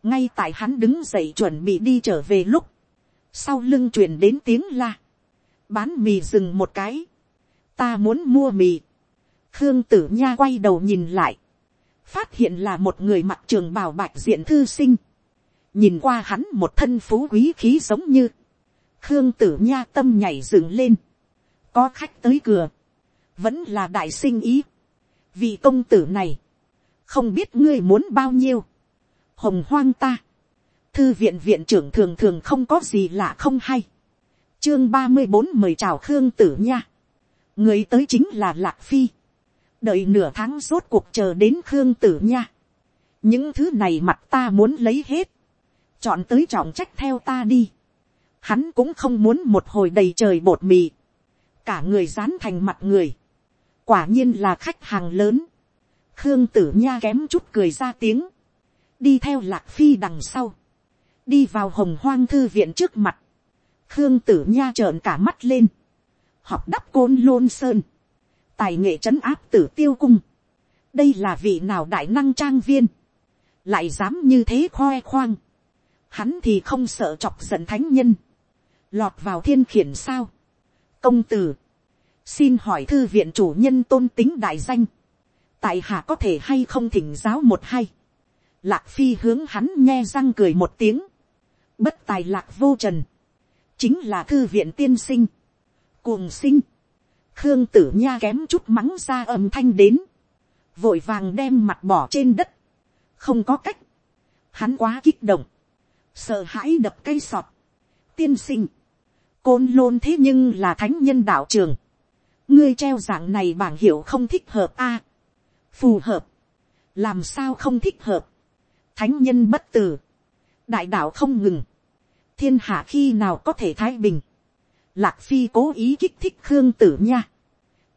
ngay tại hắn đứng dậy chuẩn bị đi trở về lúc, sau lưng truyền đến tiếng la, bán mì dừng một cái, ta muốn mua mì, khương tử nha quay đầu nhìn lại, phát hiện là một người mặc trường bào bạch diện thư sinh, nhìn qua hắn một thân phú quý khí giống như, khương tử nha tâm nhảy dựng lên, có khách tới cửa, vẫn là đại sinh ý, vì công tử này, không biết ngươi muốn bao nhiêu, hồng hoang ta, thư viện viện trưởng thường thường không có gì lạ không hay, chương ba mươi bốn mời chào khương tử nha, người tới chính là lạc phi, đợi nửa tháng rốt cuộc chờ đến khương tử nha, những thứ này mặt ta muốn lấy hết, chọn tới trọng trách theo ta đi, hắn cũng không muốn một hồi đầy trời bột mì, cả người dán thành mặt người, quả nhiên là khách hàng lớn, khương tử nha kém chút cười ra tiếng, đi theo lạc phi đằng sau, đi vào hồng hoang thư viện trước mặt, khương tử nha trợn cả mắt lên, học đắp côn lôn sơn, tài nghệ trấn áp tử tiêu cung, đây là vị nào đại năng trang viên, lại dám như thế khoe khoang, hắn thì không sợ chọc giận thánh nhân, lọt vào thiên khiển sao, công tử, xin hỏi thư viện chủ nhân tôn tính đại danh, tại hạ có thể hay không thỉnh giáo một hay, lạc phi hướng hắn nghe răng cười một tiếng, bất tài lạc vô trần, chính là thư viện tiên sinh, cuồng sinh, khương tử nha kém chút mắng ra âm thanh đến, vội vàng đem mặt bỏ trên đất, không có cách, hắn quá kích động, sợ hãi đập cây sọt, tiên sinh, côn lôn thế nhưng là thánh nhân đạo trường, ngươi treo dạng này bảng hiệu không thích hợp a, phù hợp, làm sao không thích hợp, thánh nhân bất tử, đại đạo không ngừng, thiên hạ khi nào có thể thái bình, lạc phi cố ý kích thích khương tử nha,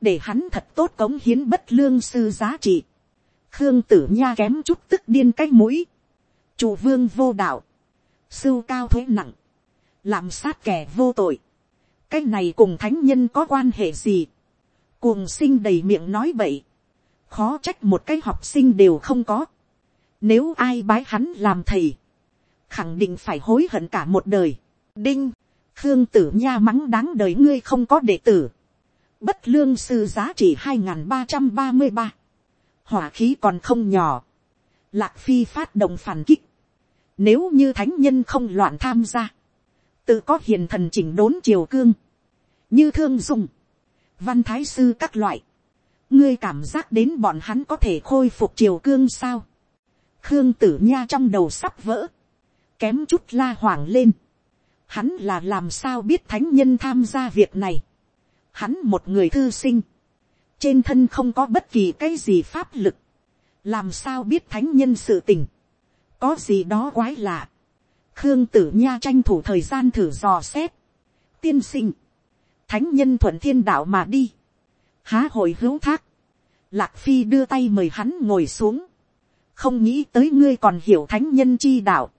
để hắn thật tốt cống hiến bất lương sư giá trị, khương tử nha kém chút tức điên cái mũi, chủ vương vô đạo, sưu cao thuế nặng, làm sát kẻ vô tội, cái này cùng thánh nhân có quan hệ gì, cuồng sinh đầy miệng nói vậy, khó trách một cái học sinh đều không có, nếu ai bái hắn làm thầy, khẳng định phải hối hận cả một đời. Đinh, khương tử nha mắng đáng đời ngươi không có đệ tử. Bất lương sư giá trị hai ba trăm ba mươi ba Hỏa khí còn không nhỏ. Lạc phi phát động phản kích. Nếu như thánh nhân không loạn tham gia. Tự có hiền thần chỉnh đốn triều cương. Như thương dùng. Văn thái sư các loại. Ngươi cảm giác đến bọn hắn có thể khôi phục triều cương sao? Khương tử nha trong đầu sắp vỡ kém chút la hoảng lên. Hắn là làm sao biết thánh nhân tham gia việc này. Hắn một người thư sinh. Trên thân không có bất kỳ cái gì pháp lực. Làm sao biết thánh nhân sự tình. Có gì đó quái lạ. Khương tử nha tranh thủ thời gian thử dò xét. Tiên sinh. Thánh nhân thuận thiên đạo mà đi. Há hội hữu thác. Lạc phi đưa tay mời hắn ngồi xuống. Không nghĩ tới ngươi còn hiểu thánh nhân chi đạo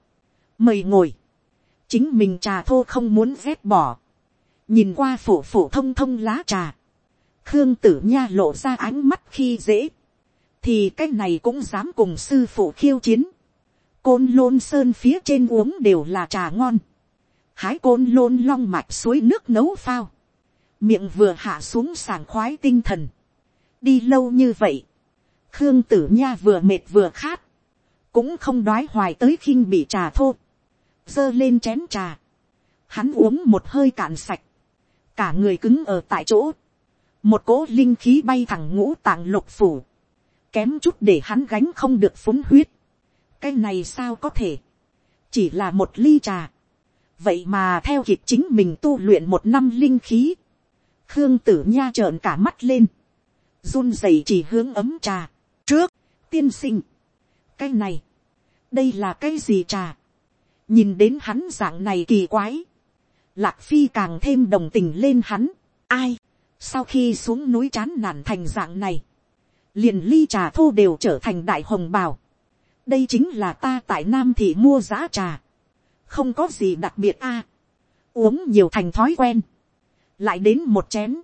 mời ngồi, chính mình trà thô không muốn ghét bỏ, nhìn qua phổ phổ thông thông lá trà, khương tử nha lộ ra ánh mắt khi dễ, thì cái này cũng dám cùng sư phụ khiêu chiến, côn lôn sơn phía trên uống đều là trà ngon, hái côn lôn long mạch suối nước nấu phao, miệng vừa hạ xuống sảng khoái tinh thần, đi lâu như vậy, khương tử nha vừa mệt vừa khát, cũng không đoái hoài tới khinh bị trà thô, giơ lên chén trà, hắn uống một hơi cạn sạch, cả người cứng ở tại chỗ, một cỗ linh khí bay thẳng ngũ tạng lục phủ, kém chút để hắn gánh không được phúng huyết, cái này sao có thể, chỉ là một ly trà, vậy mà theo kịp chính mình tu luyện một năm linh khí, khương tử nha trợn cả mắt lên, run rẩy chỉ hướng ấm trà, trước, tiên sinh, cái này, đây là cái gì trà, nhìn đến hắn dạng này kỳ quái, lạc phi càng thêm đồng tình lên hắn, ai, sau khi xuống núi chán nản thành dạng này, liền ly trà thô đều trở thành đại hồng bào, đây chính là ta tại nam thị mua giá trà, không có gì đặc biệt a, à, uống nhiều thành thói quen, lại đến một chén,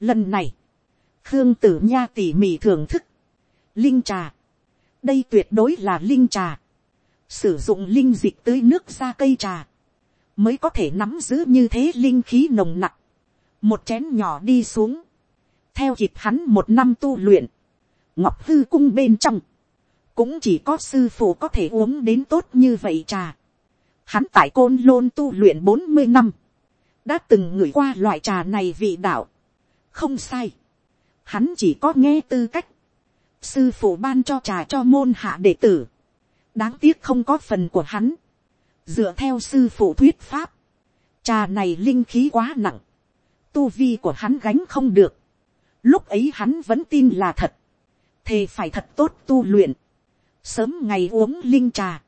lần này, khương tử nha tỉ mỉ thưởng thức, linh trà, đây tuyệt đối là linh trà, sử dụng linh dịch tưới nước ra cây trà, mới có thể nắm giữ như thế linh khí nồng nặc, một chén nhỏ đi xuống, theo kịp hắn một năm tu luyện, ngọc hư cung bên trong, cũng chỉ có sư phụ có thể uống đến tốt như vậy trà. Hắn tại côn lôn tu luyện bốn mươi năm, đã từng ngửi qua loại trà này vị đạo, không sai, hắn chỉ có nghe tư cách, sư phụ ban cho trà cho môn hạ đệ tử, đáng tiếc không có phần của hắn, dựa theo sư phụ thuyết pháp, trà này linh khí quá nặng, tu vi của hắn gánh không được, lúc ấy hắn vẫn tin là thật, thề phải thật tốt tu luyện, sớm ngày uống linh trà,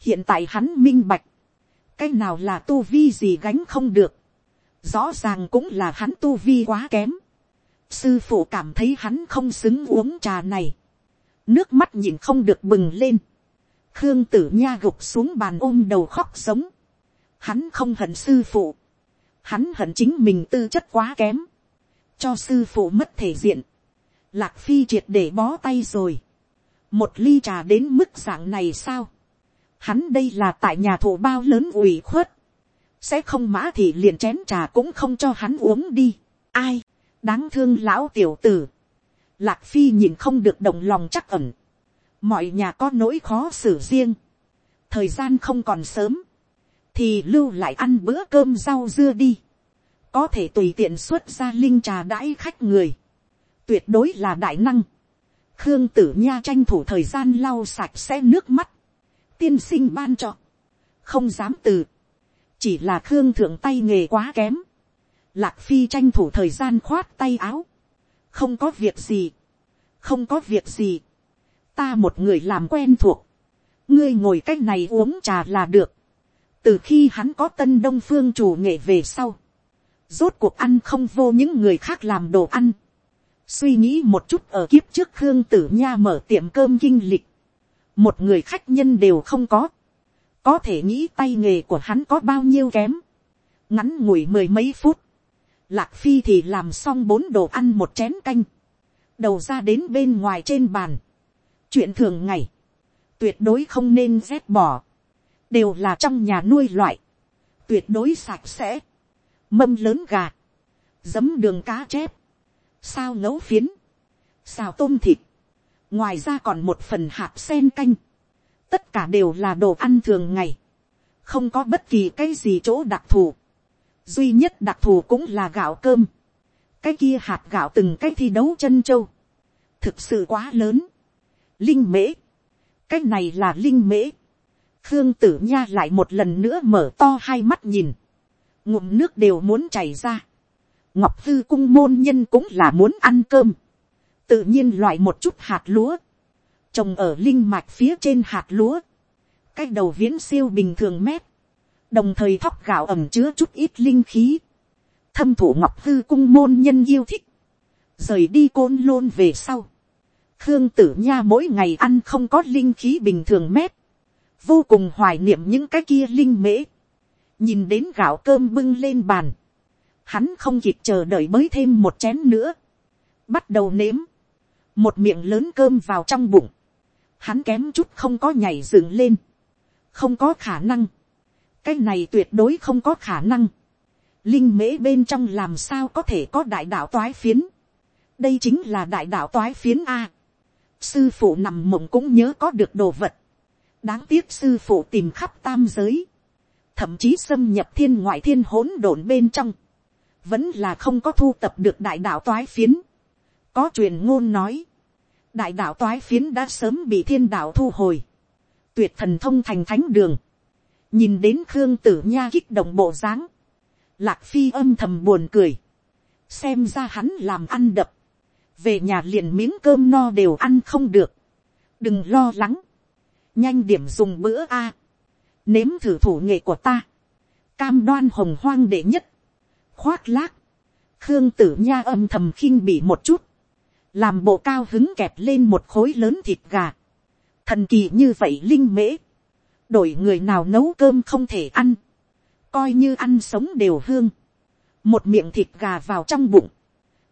hiện tại hắn minh bạch, cái nào là tu vi gì gánh không được, rõ ràng cũng là hắn tu vi quá kém, sư phụ cảm thấy hắn không xứng uống trà này, nước mắt nhìn không được bừng lên, khương tử nha gục xuống bàn ôm đầu khóc sống, hắn không hận sư phụ, hắn hận chính mình tư chất quá kém, cho sư phụ mất thể diện, lạc phi triệt để bó tay rồi, một ly trà đến mức dạng này sao, hắn đây là tại nhà thủ bao lớn ủy khuất, sẽ không mã thì liền chén trà cũng không cho hắn uống đi, ai, đáng thương lão tiểu tử, lạc phi nhìn không được động lòng chắc ẩn, mọi nhà có nỗi khó xử riêng, thời gian không còn sớm, thì lưu lại ăn bữa cơm rau dưa đi, có thể tùy tiện xuất ra linh trà đãi khách người, tuyệt đối là đại năng, khương tử nha tranh thủ thời gian lau sạch sẽ nước mắt, tiên sinh ban cho, không dám từ, chỉ là khương thượng tay nghề quá kém, lạc phi tranh thủ thời gian khoát tay áo, không có việc gì, không có việc gì, ta một người làm quen thuộc, ngươi ngồi c á c h này uống trà là được, từ khi hắn có tân đông phương chủ nghệ về sau, rốt cuộc ăn không vô những người khác làm đồ ăn, suy nghĩ một chút ở kiếp trước khương tử nha mở tiệm cơm kinh lịch, một người khách nhân đều không có, có thể nghĩ tay nghề của hắn có bao nhiêu kém, ngắn ngủi mười mấy phút, lạc phi thì làm xong bốn đồ ăn một chén canh, đầu ra đến bên ngoài trên bàn, chuyện thường ngày, tuyệt đối không nên rét bỏ, đều là trong nhà nuôi loại, tuyệt đối sạch sẽ, mâm lớn gà, giấm đường cá chép, sao ngấu phiến, xào tôm thịt, ngoài ra còn một phần hạt sen canh, tất cả đều là đồ ăn thường ngày, không có bất kỳ cái gì chỗ đặc thù, duy nhất đặc thù cũng là gạo cơm, cái kia hạt gạo từng cái thi đấu chân châu, thực sự quá lớn, linh mễ, cái này là linh mễ, khương tử nha lại một lần nữa mở to hai mắt nhìn, ngụm nước đều muốn chảy ra, ngọc thư cung môn nhân cũng là muốn ăn cơm, tự nhiên loại một chút hạt lúa, trồng ở linh mạch phía trên hạt lúa, cái đầu viễn siêu bình thường mét, đồng thời thóc gạo ẩm chứa chút ít linh khí, thâm thủ ngọc thư cung môn nhân yêu thích, rời đi côn lôn về sau, Khương tử nha mỗi ngày ăn không có linh khí bình thường mét. Vô cùng hoài niệm những cái kia linh mễ. Nhìn đến gạo cơm bưng lên bàn. Hắn không kịp chờ đợi mới thêm một chén nữa. Bắt đầu nếm. Một miệng lớn cơm vào trong bụng. Hắn kém chút không có nhảy dựng lên. Không có khả năng. Cái này tuyệt đối không có khả năng. Linh mễ bên trong làm sao có thể có đại đạo toái phiến. Đây chính là đại đạo toái phiến A sư phụ nằm mộng cũng nhớ có được đồ vật. đáng tiếc sư phụ tìm khắp tam giới, thậm chí xâm nhập thiên ngoại thiên hỗn độn bên trong, vẫn là không có thu tập được đại đạo toái phiến. có truyền ngôn nói, đại đạo toái phiến đã sớm bị thiên đạo thu hồi, tuyệt thần thông thành thánh đường, nhìn đến khương tử nha kích động bộ dáng, lạc phi âm thầm buồn cười, xem ra hắn làm ăn đập, về nhà liền miếng cơm no đều ăn không được, đừng lo lắng, nhanh điểm dùng bữa a, nếm thử thủ nghệ của ta, cam đoan hồng hoang đệ nhất, khoác lác, khương tử nha âm thầm khinh bị một chút, làm bộ cao hứng kẹp lên một khối lớn thịt gà, thần kỳ như vậy linh mễ, đổi người nào nấu cơm không thể ăn, coi như ăn sống đều hương, một miệng thịt gà vào trong bụng,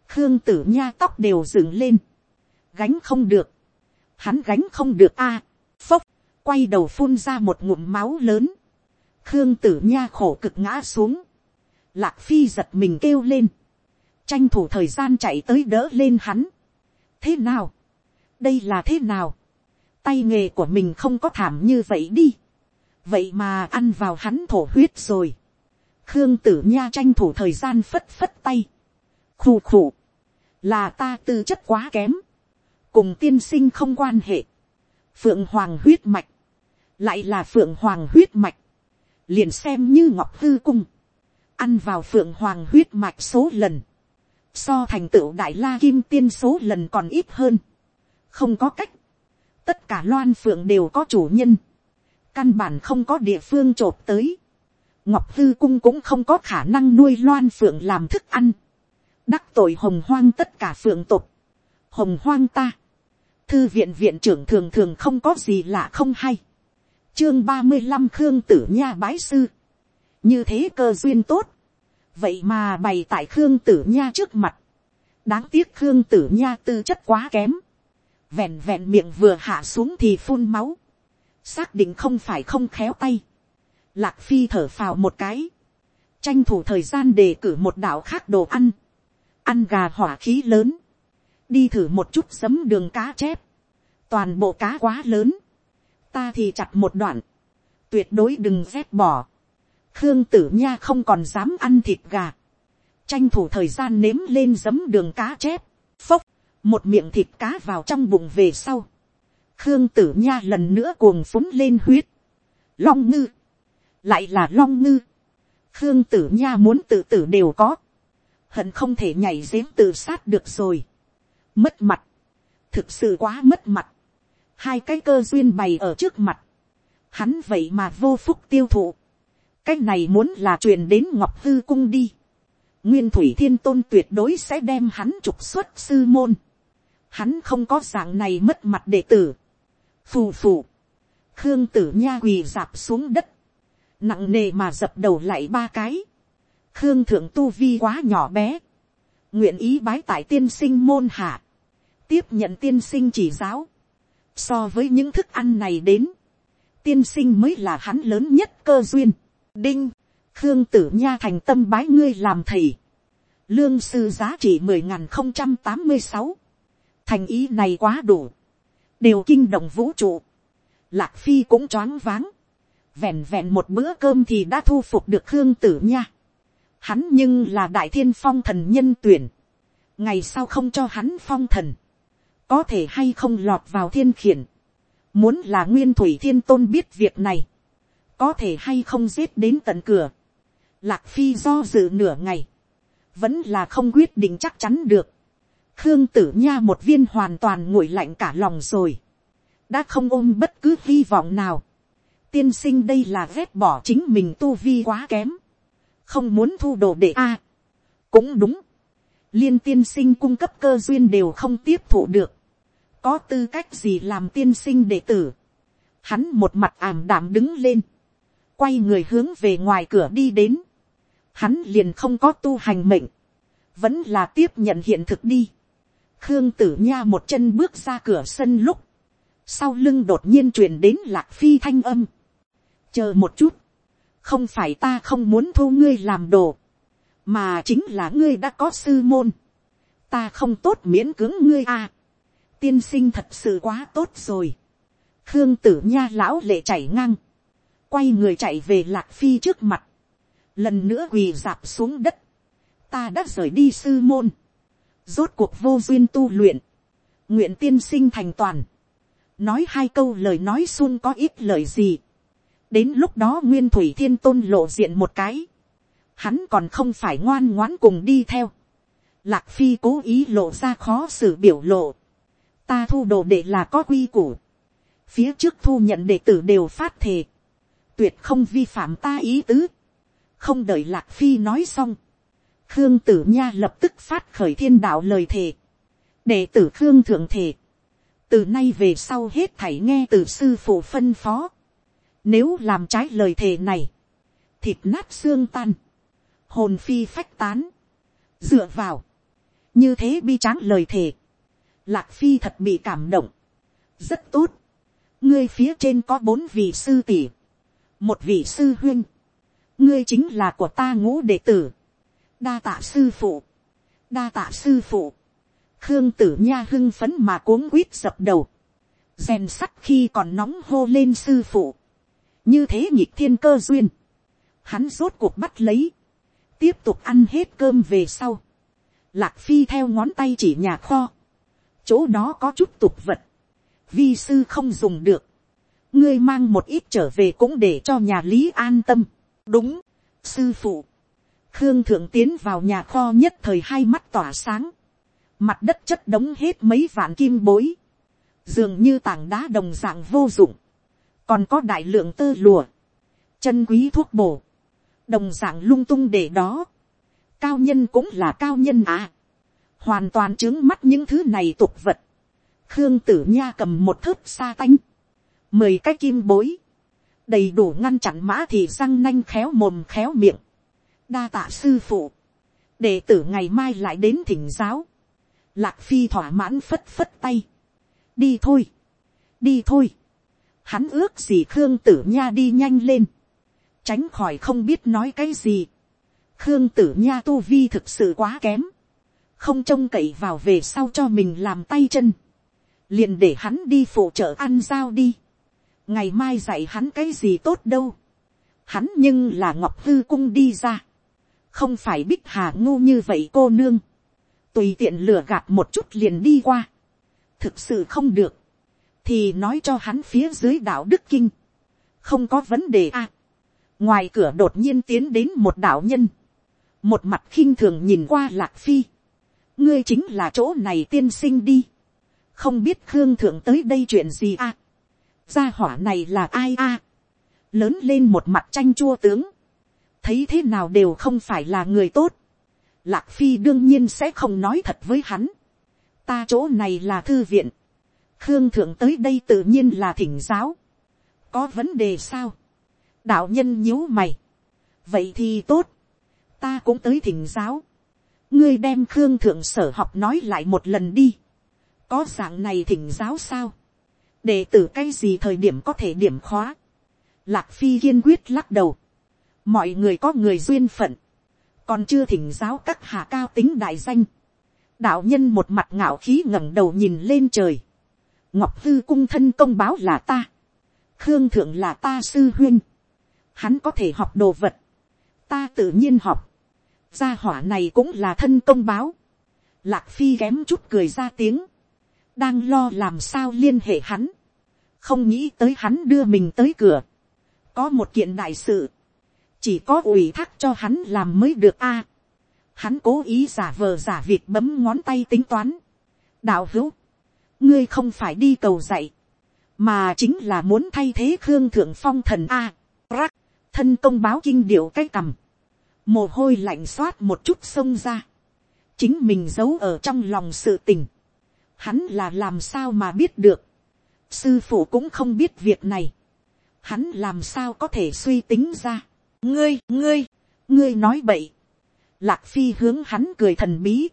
khương tử nha tóc đều dựng lên, gánh không được, hắn gánh không được a, phốc, quay đầu phun ra một ngụm máu lớn, khương tử nha khổ cực ngã xuống, lạc phi giật mình kêu lên, tranh thủ thời gian chạy tới đỡ lên hắn, thế nào, đây là thế nào, tay nghề của mình không có thảm như vậy đi, vậy mà ăn vào hắn thổ huyết rồi, khương tử nha tranh thủ thời gian phất phất tay, khù khù, là ta tư chất quá kém, cùng tiên sinh không quan hệ, phượng hoàng huyết mạch, lại là phượng hoàng huyết mạch, liền xem như ngọc hư cung, ăn vào phượng hoàng huyết mạch số lần, so thành tựu đại la kim tiên số lần còn ít hơn, không có cách, tất cả loan phượng đều có chủ nhân, căn bản không có địa phương t r ộ p tới, ngọc hư cung cũng không có khả năng nuôi loan phượng làm thức ăn, đắc tội hồng hoang tất cả phượng tục, hồng hoang ta, thư viện viện trưởng thường thường không có gì lạ không hay, chương ba mươi năm khương tử nha bái sư, như thế cơ duyên tốt, vậy mà bày tại khương tử nha trước mặt, đáng tiếc khương tử nha tư chất quá kém, vẹn vẹn miệng vừa hạ xuống thì phun máu, xác định không phải không khéo tay, lạc phi thở phào một cái, tranh thủ thời gian đề cử một đạo khác đồ ăn, ăn gà hỏa khí lớn, đi thử một chút sấm đường cá chép, toàn bộ cá quá lớn, ta thì chặt một đoạn, tuyệt đối đừng rét bỏ, khương tử nha không còn dám ăn thịt gà, tranh thủ thời gian nếm lên giấm đường cá chép, phốc, một miệng thịt cá vào trong bụng về sau, khương tử nha lần nữa cuồng phúng lên huyết, long ngư, lại là long ngư, khương tử nha muốn tự tử đều có, hận không thể nhảy giếng tự sát được rồi, mất mặt, thực sự quá mất mặt, hai cái cơ duyên bày ở trước mặt, hắn vậy mà vô phúc tiêu thụ, cái này muốn là truyền đến ngọc hư cung đi, nguyên thủy thiên tôn tuyệt đối sẽ đem hắn trục xuất sư môn, hắn không có dạng này mất mặt đệ tử, phù phù, khương tử nha quỳ dạp xuống đất, nặng nề mà dập đầu lại ba cái, khương thượng tu vi quá nhỏ bé, nguyện ý bái tại tiên sinh môn hạ, tiếp nhận tiên sinh chỉ giáo, so với những thức ăn này đến, tiên sinh mới là hắn lớn nhất cơ duyên, đinh, khương tử nha thành tâm bái ngươi làm thầy, lương sư giá trị mười n không trăm tám mươi sáu, thành ý này quá đủ, đều kinh động vũ trụ. Lạc phi cũng choáng váng, vẹn vẹn một bữa cơm thì đã thu phục được khương tử nha. Hắn nhưng là đại thiên phong thần nhân tuyển, ngày sau không cho hắn phong thần, có thể hay không lọt vào thiên khiển. Muốn là nguyên thủy thiên tôn biết việc này, có thể hay không giết đến tận cửa. Lạc phi do dự nửa ngày, vẫn là không quyết định chắc chắn được. Khương tử nha một viên hoàn toàn nguội lạnh cả lòng rồi. Đã không ôm bất cứ hy vọng nào. Tiên sinh đây là ghét bỏ chính mình tu vi quá kém. Không muốn thu đồ để a Cũng đúng. Liên tiên sinh cung cấp cơ duyên đều không tiếp thụ được. Có tư cách gì làm tiên sinh đệ tử. Hắn một mặt ảm đạm đứng lên. Quay người hướng về ngoài cửa đi đến. Hắn liền không có tu hành mệnh. Vẫn là tiếp nhận hiện thực đi khương tử nha một chân bước ra cửa sân lúc, sau lưng đột nhiên truyền đến lạc phi thanh âm. chờ một chút, không phải ta không muốn thu ngươi làm đồ, mà chính là ngươi đã có sư môn, ta không tốt miễn cưỡng ngươi à. tiên sinh thật sự quá tốt rồi. khương tử nha lão lệ chảy ngang, quay người chạy về lạc phi trước mặt, lần nữa quỳ dạp xuống đất, ta đã rời đi sư môn, rốt cuộc vô duyên tu luyện, nguyện tiên sinh thành toàn, nói hai câu lời nói xuân có ít lời gì, đến lúc đó nguyên thủy thiên tôn lộ diện một cái, hắn còn không phải ngoan ngoãn cùng đi theo, lạc phi cố ý lộ ra khó xử biểu lộ, ta thu đồ để là có quy củ, phía trước thu nhận đệ tử đều phát thề, tuyệt không vi phạm ta ý tứ, không đợi lạc phi nói xong, khương tử nha lập tức phát khởi thiên đạo lời thề, đệ tử khương thượng thề, từ nay về sau hết thảy nghe từ sư phụ phân phó, nếu làm trái lời thề này, thịt nát xương tan, hồn phi phách tán, dựa vào, như thế bi tráng lời thề, lạc phi thật bị cảm động, rất tốt, ngươi phía trên có bốn vị sư tỷ, một vị sư huyên, ngươi chính là của ta ngũ đệ tử, đa tạ sư phụ, đa tạ sư phụ, khương tử nha hưng phấn mà cuống quýt dập đầu, rèn sắt khi còn nóng hô lên sư phụ, như thế nhịp thiên cơ duyên, hắn rốt cuộc bắt lấy, tiếp tục ăn hết cơm về sau, lạc phi theo ngón tay chỉ nhà kho, chỗ đó có chút tục vật, vi sư không dùng được, ngươi mang một ít trở về cũng để cho nhà lý an tâm, đúng, sư phụ, khương thượng tiến vào nhà kho nhất thời hai mắt tỏa sáng, mặt đất chất đống hết mấy vạn kim bối, dường như tảng đá đồng dạng vô dụng, còn có đại lượng tơ lùa, chân quý thuốc bổ, đồng dạng lung tung để đó, cao nhân cũng là cao nhân à, hoàn toàn trướng mắt những thứ này tục vật, khương tử nha cầm một thớt sa tanh, mười cái kim bối, đầy đủ ngăn chặn mã thì răng nanh khéo mồm khéo miệng, đa tạ sư phụ, đệ tử ngày mai lại đến thỉnh giáo, lạc phi thỏa mãn phất phất tay, đi thôi, đi thôi, hắn ước gì khương tử nha đi nhanh lên, tránh khỏi không biết nói cái gì, khương tử nha tu vi thực sự quá kém, không trông cậy vào về sau cho mình làm tay chân, liền để hắn đi phụ trợ ăn giao đi, ngày mai dạy hắn cái gì tốt đâu, hắn nhưng là ngọc hư cung đi ra, không phải bích hà ngu như vậy cô nương, tùy tiện lừa gạt một chút liền đi qua, thực sự không được, thì nói cho hắn phía dưới đạo đức kinh, không có vấn đề a. ngoài cửa đột nhiên tiến đến một đạo nhân, một mặt khinh thường nhìn qua lạc phi, ngươi chính là chỗ này tiên sinh đi, không biết khương thượng tới đây chuyện gì a, gia hỏa này là ai a, lớn lên một mặt tranh chua tướng, thấy thế nào đều không phải là người tốt, lạc phi đương nhiên sẽ không nói thật với hắn, ta chỗ này là thư viện, khương thượng tới đây tự nhiên là thỉnh giáo, có vấn đề sao, đạo nhân nhíu mày, vậy thì tốt, ta cũng tới thỉnh giáo, ngươi đem khương thượng sở học nói lại một lần đi, có dạng này thỉnh giáo sao, để từ cái gì thời điểm có thể điểm khóa, lạc phi kiên quyết lắc đầu, mọi người có người duyên phận, còn chưa thỉnh giáo các hạ cao tính đại danh, đạo nhân một mặt ngạo khí ngẩng đầu nhìn lên trời, ngọc tư cung thân công báo là ta, khương thượng là ta sư huyên, hắn có thể học đồ vật, ta tự nhiên học, gia hỏa này cũng là thân công báo, lạc phi kém chút cười ra tiếng, đang lo làm sao liên hệ hắn, không nghĩ tới hắn đưa mình tới cửa, có một kiện đại sự, chỉ có ủy thác cho hắn làm mới được a. hắn cố ý giả vờ giả vịt bấm ngón tay tính toán. đạo hữu, ngươi không phải đi cầu dạy, mà chính là muốn thay thế khương thượng phong thần a. rắc, thân công báo kinh điệu cái cằm, mồ hôi lạnh xoát một chút xông ra, chính mình giấu ở trong lòng sự tình, hắn là làm sao mà biết được, sư phụ cũng không biết việc này, hắn làm sao có thể suy tính ra, ngươi, ngươi, ngươi nói bậy, lạc phi hướng hắn cười thần bí,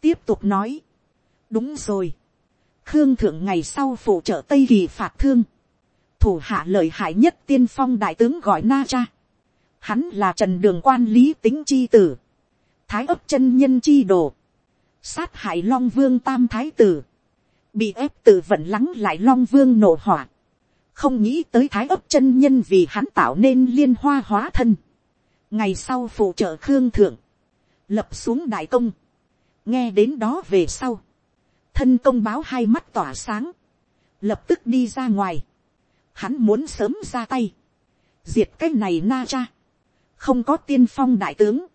tiếp tục nói, đúng rồi, khương thượng ngày sau phụ trợ tây kỳ phạt thương, thủ hạ lợi hại nhất tiên phong đại tướng gọi na cha, hắn là trần đường quan lý tính chi tử, thái ấp chân nhân chi đồ, sát hại long vương tam thái tử, bị ép tự vận lắng lại long vương nổ hỏa, không nghĩ tới thái ấp chân nhân vì hắn tạo nên liên hoa hóa thân, ngày sau phụ trợ khương thượng, lập xuống đại công, nghe đến đó về sau, thân công báo hai mắt tỏa sáng, lập tức đi ra ngoài, hắn muốn sớm ra tay, diệt cái này na cha, không có tiên phong đại tướng,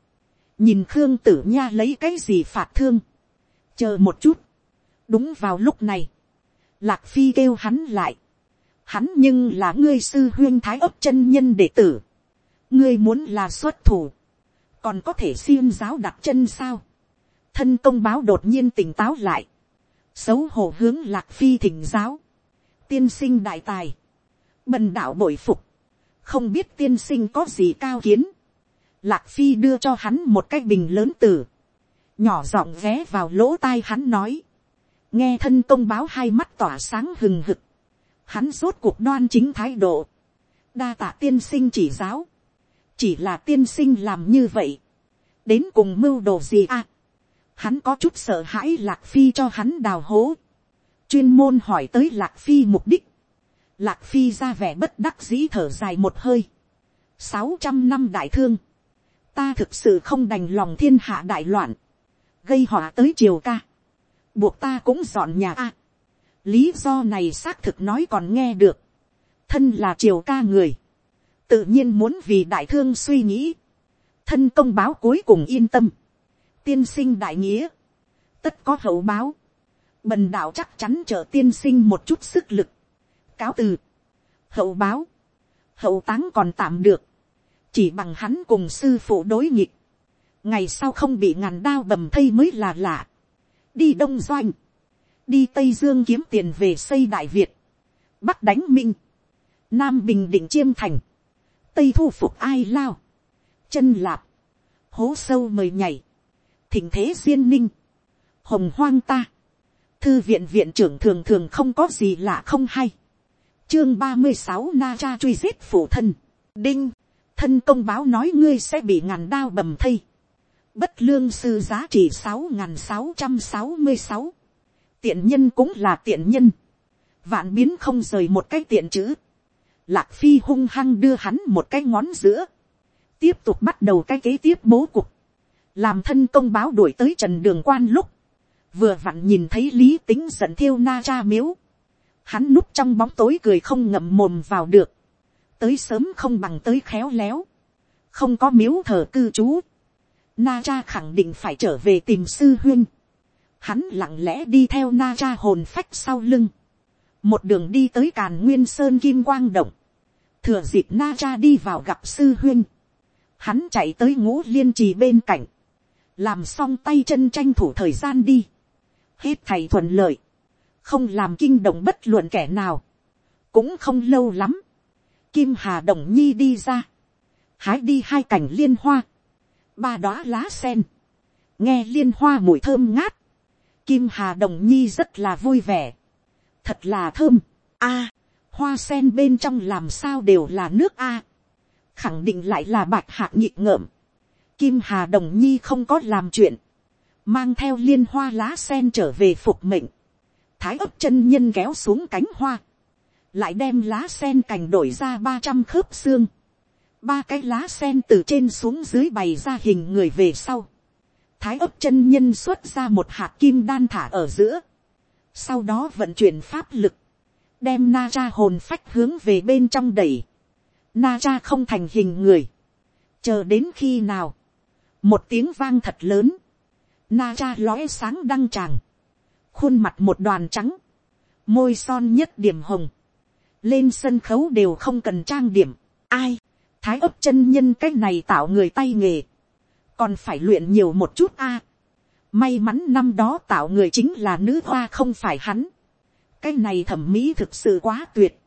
nhìn khương tử nha lấy cái gì phạt thương, chờ một chút, đúng vào lúc này, lạc phi kêu hắn lại, hắn nhưng là ngươi sư huyên thái ấp chân nhân đệ tử, ngươi muốn là xuất thủ, còn có thể xiêm giáo đặt chân sao, thân công báo đột nhiên tỉnh táo lại, xấu hổ hướng lạc phi thỉnh giáo, tiên sinh đại tài, bần đạo bội phục, không biết tiên sinh có gì cao kiến, lạc phi đưa cho hắn một cái bình lớn tử, nhỏ giọng ghé vào lỗ tai hắn nói, nghe thân công báo hai mắt tỏa sáng hừng hực, hắn rốt cuộc đoan chính thái độ, đa tạ tiên sinh chỉ giáo, chỉ là tiên sinh làm như vậy, đến cùng mưu đồ gì à, hắn có chút sợ hãi lạc phi cho hắn đào hố, chuyên môn hỏi tới lạc phi mục đích, lạc phi ra vẻ bất đắc dĩ thở dài một hơi, sáu trăm năm đại thương, ta thực sự không đành lòng thiên hạ đại loạn, gây họa tới triều ca, buộc ta cũng dọn nhà a. lý do này xác thực nói còn nghe được, thân là triều ca người, tự nhiên muốn vì đại thương suy nghĩ, thân công báo cuối cùng yên tâm, tiên sinh đại nghĩa, tất có hậu báo, bần đạo chắc chắn trợ tiên sinh một chút sức lực, cáo từ, hậu báo, hậu táng còn tạm được, chỉ bằng hắn cùng sư phụ đối nghịch, ngày sau không bị ngàn đao bầm thây mới là lạ, đi đông doanh, đi tây dương kiếm tiền về xây đại việt, bắc đánh minh, nam bình định chiêm thành, tây thu phục ai lao, chân lạp, hố sâu mời nhảy, thình thế duyên ninh, hồng hoang ta, thư viện viện trưởng thường thường không có gì lạ không hay, chương ba mươi sáu na cha truy giết phụ thân, đinh, thân công báo nói ngươi sẽ bị ngàn đao bầm thây, bất lương sư giá trị sáu n sáu trăm sáu mươi sáu, tiện nhân cũng là tiện nhân, vạn biến không rời một cái tiện chữ, lạc phi hung hăng đưa hắn một cái ngón giữa, tiếp tục bắt đầu cái kế tiếp bố cục, làm thân công báo đuổi tới trần đường quan lúc, vừa vặn nhìn thấy lý tính giận thiêu na cha miếu, hắn núp trong bóng tối cười không ngậm mồm vào được, tới sớm không bằng tới khéo léo, không có miếu thờ cư trú, na cha khẳng định phải trở về tìm sư huyên, hắn lặng lẽ đi theo na cha hồn phách sau lưng, một đường đi tới càn nguyên sơn kim quang động, thừa dịp na cha đi vào gặp sư huyên, hắn chạy tới ngũ liên trì bên cạnh, làm xong tay chân tranh thủ thời gian đi, hết thầy thuận lợi, không làm kinh động bất luận kẻ nào, cũng không lâu lắm, kim hà đồng nhi đi ra, hái đi hai cảnh liên hoa, ba đóa lá sen, nghe liên hoa mùi thơm ngát, kim hà đồng nhi rất là vui vẻ, thật là thơm, a, hoa sen bên trong làm sao đều là nước a, khẳng định lại là bạch hạ nhịp ngợm, kim hà đồng nhi không có làm chuyện, mang theo liên hoa lá sen trở về phục mệnh, thái ấp chân nhân kéo xuống cánh hoa, lại đem lá sen cành đổi ra ba trăm khớp xương, ba cái lá sen từ trên xuống dưới bày ra hình người về sau, thái ấp chân nhân xuất ra một hạt kim đan thả ở giữa, sau đó vận chuyển pháp lực, đem na ra hồn phách hướng về bên trong đẩy, na ra không thành hình người, chờ đến khi nào, một tiếng vang thật lớn, na cha lóe sáng đăng tràng, khuôn mặt một đoàn trắng, môi son nhất điểm hồng, lên sân khấu đều không cần trang điểm, ai, thái ấp chân nhân cái này tạo người tay nghề, còn phải luyện nhiều một chút a. may mắn năm đó tạo người chính là nữ hoa không phải hắn, cái này thẩm mỹ thực sự quá tuyệt,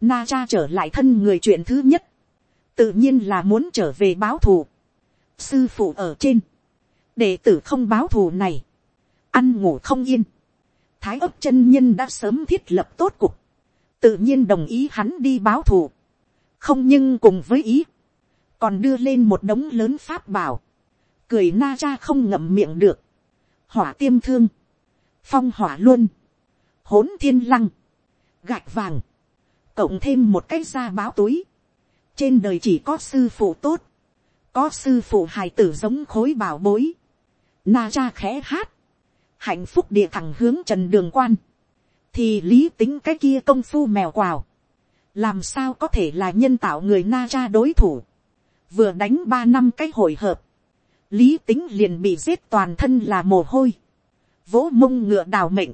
na cha trở lại thân người chuyện thứ nhất, tự nhiên là muốn trở về báo thù, sư phụ ở trên, đệ tử không báo thù này, ăn ngủ không yên, thái ấp chân nhân đã sớm thiết lập tốt cục, tự nhiên đồng ý hắn đi báo thù, không nhưng cùng với ý, còn đưa lên một đống lớn pháp bảo, cười na ra không ngậm miệng được, hỏa tiêm thương, phong hỏa luôn, hỗn thiên lăng, gạch vàng, cộng thêm một cái da báo túi, trên đời chỉ có sư phụ tốt, có sư phụ hài tử giống khối bảo bối, na cha khẽ hát, hạnh phúc địa thẳng hướng trần đường quan, thì lý tính cái kia công phu mèo quào, làm sao có thể là nhân tạo người na cha đối thủ, vừa đánh ba năm cái hồi hợp, lý tính liền bị giết toàn thân là mồ hôi, vỗ mông ngựa đào mệnh,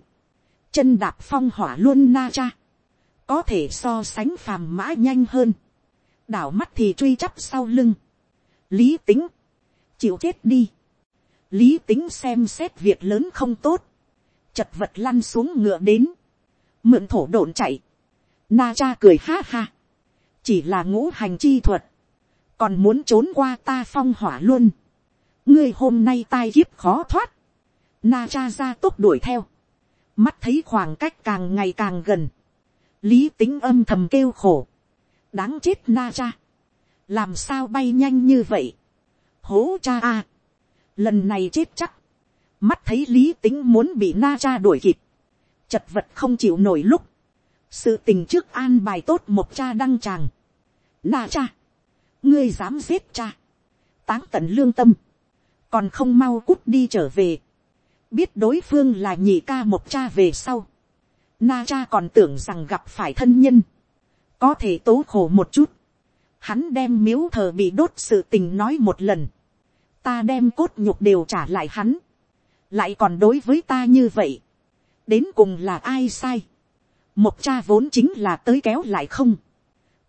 chân đạp phong hỏa luôn na cha, có thể so sánh phàm mã nhanh hơn, đảo mắt thì truy chắp sau lưng, lý tính, chịu chết đi, lý tính xem xét việc lớn không tốt, chật vật lăn xuống ngựa đến, mượn thổ độn chạy, na cha cười ha ha, chỉ là ngũ hành chi thuật, còn muốn trốn qua ta phong hỏa luôn, ngươi hôm nay tai kiếp khó thoát, na cha ra tốc đuổi theo, mắt thấy khoảng cách càng ngày càng gần, lý tính âm thầm kêu khổ, đáng chết na cha, làm sao bay nhanh như vậy, hố cha a, lần này chết chắc, mắt thấy lý tính muốn bị na cha đuổi kịp, chật vật không chịu nổi lúc, sự tình trước an bài tốt một cha đăng tràng, na cha, ngươi dám giết cha, táng tận lương tâm, còn không mau cút đi trở về, biết đối phương là nhị ca một cha về sau, na cha còn tưởng rằng gặp phải thân nhân, có thể tố khổ một chút, hắn đem miếu thờ bị đốt sự tình nói một lần, ta đem cốt nhục đều trả lại hắn, lại còn đối với ta như vậy, đến cùng là ai sai, một cha vốn chính là tới kéo lại không,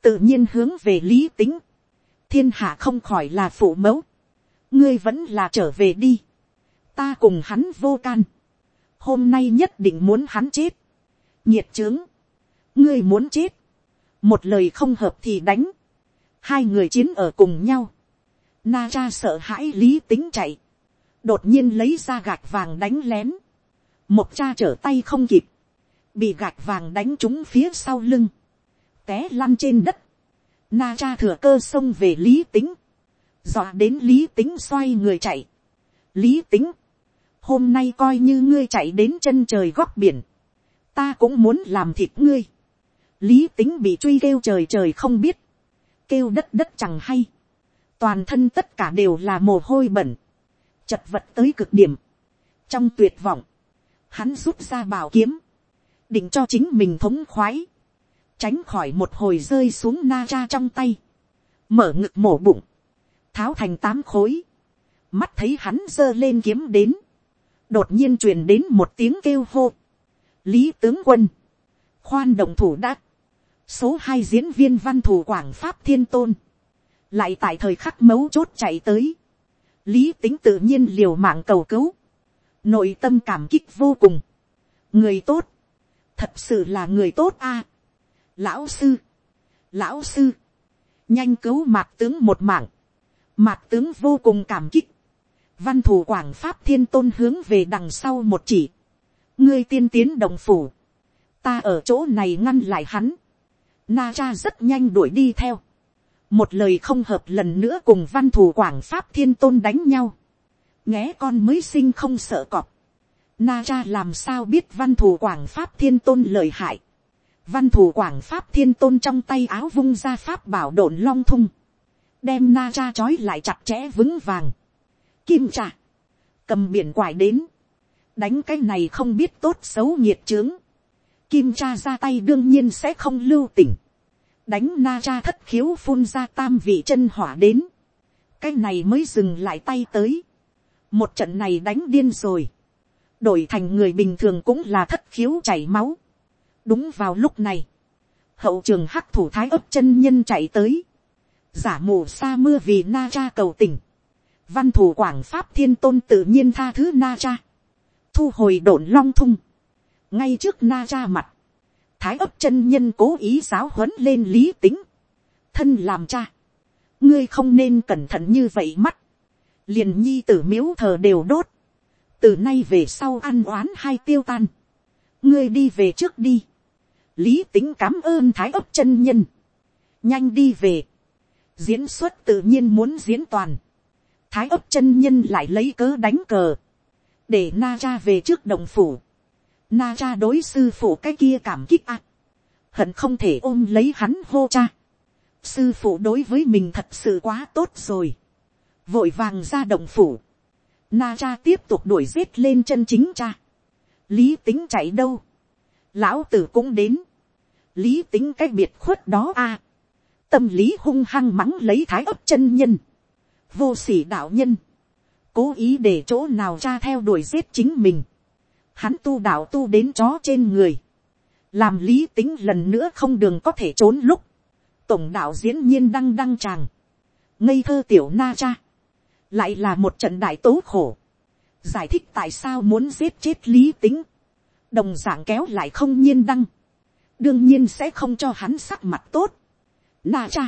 tự nhiên hướng về lý tính, thiên hạ không khỏi là phụ mẫu, ngươi vẫn là trở về đi, ta cùng hắn vô can, hôm nay nhất định muốn hắn chết, nhiệt trướng, ngươi muốn chết, một lời không hợp thì đánh, hai người chiến ở cùng nhau, na cha sợ hãi lý tính chạy, đột nhiên lấy ra gạch vàng đánh lén, một cha trở tay không kịp, bị gạch vàng đánh trúng phía sau lưng, té lăn trên đất, na cha thừa cơ xông về lý tính, dọa đến lý tính xoay người chạy, lý tính, hôm nay coi như ngươi chạy đến chân trời góc biển, ta cũng muốn làm thịt ngươi, lý tính bị truy kêu trời trời không biết, kêu đất đất chẳng hay, toàn thân tất cả đều là mồ hôi bẩn, chật vật tới cực điểm, trong tuyệt vọng, hắn rút ra bảo kiếm, định cho chính mình thống khoái, tránh khỏi một hồi rơi xuống na cha trong tay, mở ngực mổ bụng, tháo thành tám khối, mắt thấy hắn giơ lên kiếm đến, đột nhiên truyền đến một tiếng kêu hô, lý tướng quân, khoan động thủ đã, số hai diễn viên văn thủ quảng pháp thiên tôn, lại tại thời khắc mấu chốt chạy tới, lý tính tự nhiên liều mạng cầu cứu, nội tâm cảm kích vô cùng, người tốt, thật sự là người tốt a, lão sư, lão sư, nhanh cứu mạc tướng một mạng, mạc tướng vô cùng cảm kích, văn thủ quảng pháp thiên tôn hướng về đằng sau một chỉ, ngươi tiên tiến đồng phủ, ta ở chỗ này ngăn lại hắn, na cha rất nhanh đuổi đi theo, một lời không hợp lần nữa cùng văn thủ quảng pháp thiên tôn đánh nhau, nghé con mới sinh không sợ cọp, na cha làm sao biết văn thủ quảng pháp thiên tôn lời hại, văn thủ quảng pháp thiên tôn trong tay áo vung ra pháp bảo độn long thung, đem na cha trói lại chặt chẽ vững vàng, kim trà, cầm biển quải đến, đánh cái này không biết tốt xấu nhiệt trướng, kim cha ra tay đương nhiên sẽ không lưu tỉnh, đánh na cha thất khiếu phun ra tam vị chân hỏa đến, cái này mới dừng lại tay tới, một trận này đánh điên rồi, đổi thành người bình thường cũng là thất khiếu chảy máu, đúng vào lúc này, hậu trường hắc thủ thái ấp chân nhân chạy tới, giả mù sa mưa vì na cha cầu tỉnh văn thủ quảng pháp thiên tôn tự nhiên tha thứ na cha, thu hồi đồn long thung, ngay trước na cha mặt, thái ấp chân nhân cố ý giáo huấn lên lý tính, thân làm cha, ngươi không nên cẩn thận như vậy mắt, liền nhi tử miếu thờ đều đốt, từ nay về sau ăn oán hay tiêu tan, ngươi đi về trước đi, lý tính cảm ơn thái ấp chân nhân, nhanh đi về, diễn xuất tự nhiên muốn diễn toàn, thái ấp chân nhân lại lấy cớ đánh cờ, để na cha về trước đồng phủ, na cha đối sư phụ cái kia cảm kích ạ, hận không thể ôm lấy hắn hô cha, sư phụ đối với mình thật sự quá tốt rồi, vội vàng ra động phủ, na cha tiếp tục đuổi giết lên chân chính cha, lý tính chạy đâu, lão tử cũng đến, lý tính cái biệt khuất đó a, tâm lý hung hăng mắng lấy thái ấp chân nhân, vô sỉ đạo nhân, cố ý để chỗ nào cha theo đuổi giết chính mình, hắn tu đạo tu đến chó trên người, làm lý tính lần nữa không đường có thể trốn lúc, tổng đạo diễn nhiên đăng đăng tràng, ngây thơ tiểu na cha, lại là một trận đại tố khổ, giải thích tại sao muốn giết chết lý tính, đồng d ạ n g kéo lại không nhiên đăng, đương nhiên sẽ không cho hắn sắc mặt tốt. Na cha,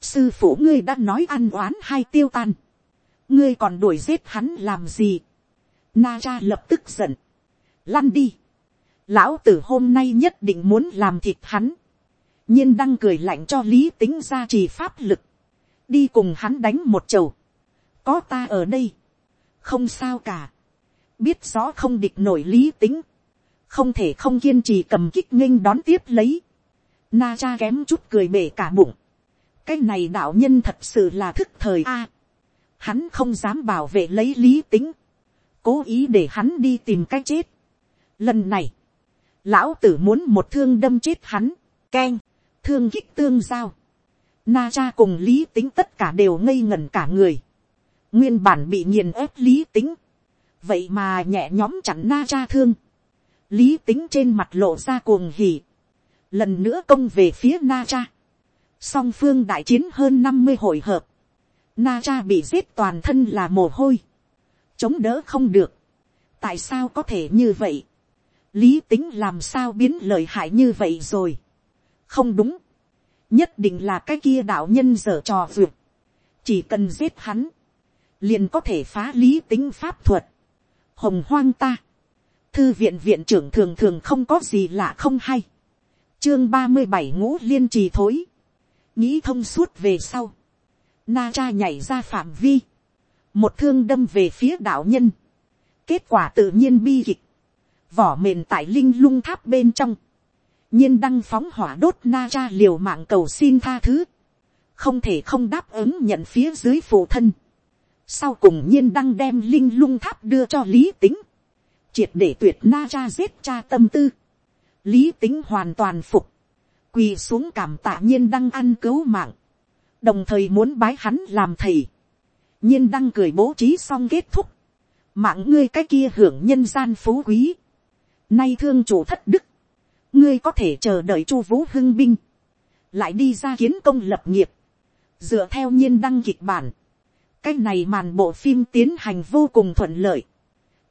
sư phụ ngươi đã nói ăn oán hay tiêu tan, ngươi còn đuổi giết hắn làm gì. Na cha lập tức giận, lăn đi, lão tử hôm nay nhất định muốn làm thịt hắn, nhiên đăng cười lạnh cho lý tính ra trì pháp lực, đi cùng hắn đánh một chầu, có ta ở đây, không sao cả, biết rõ không địch nổi lý tính, không thể không kiên trì cầm kích nghênh đón tiếp lấy, na cha kém chút cười bể cả bụng, cái này đạo nhân thật sự là thức thời a, hắn không dám bảo vệ lấy lý tính, cố ý để hắn đi tìm cách chết. Lần này, lão tử muốn một thương đâm chết hắn, keng, thương kích tương giao. Na cha cùng lý tính tất cả đều ngây ngẩn cả người. Nguyên bản bị nghiền ép lý tính. Vậy mà nhẹ nhóm chặn na cha thương. Lý tính trên mặt lộ ra cuồng hỉ. Lần nữa công về phía na cha. Song phương đại chiến hơn năm mươi hội hợp. Na cha bị giết toàn thân là mồ hôi. Chống đỡ không được. Tại sao có thể như vậy? Lý tính làm sao biến lợi hại như vậy rồi? Không đúng. Nhất định là cái kia đạo nhân dở trò vượt. Chỉ cần giết hắn. Liền có thể phá lý tính pháp thuật. Hồng hoang ta. Thư viện viện trưởng thường thường không có gì lạ không hay. Chương ba mươi bảy ngũ liên trì thối. Nghĩ thông suốt về sau Na cha nhảy ra phạm vi. Một thương đâm về phía đạo nhân. Kết quả tự nhiên bi kịch. Vỏ mền tại linh lung tháp bên trong. nhiên đăng phóng hỏa đốt na cha liều mạng cầu xin tha thứ. Không thể không đáp ứng nhận phía dưới phụ thân. Sau cùng nhiên đăng đem linh lung tháp đưa cho lý tính. Triệt để tuyệt na cha giết cha tâm tư. Lý tính hoàn toàn phục. Quỳ xuống cảm tạ nhiên đăng ăn cứu mạng đồng thời muốn bái hắn làm thầy, nhiên đăng cười bố trí xong kết thúc, mạng ngươi cái kia hưởng nhân gian phú quý, nay thương chủ thất đức, ngươi có thể chờ đợi chu vũ hưng binh, lại đi ra kiến công lập nghiệp, dựa theo nhiên đăng kịch bản, cái này màn bộ phim tiến hành vô cùng thuận lợi,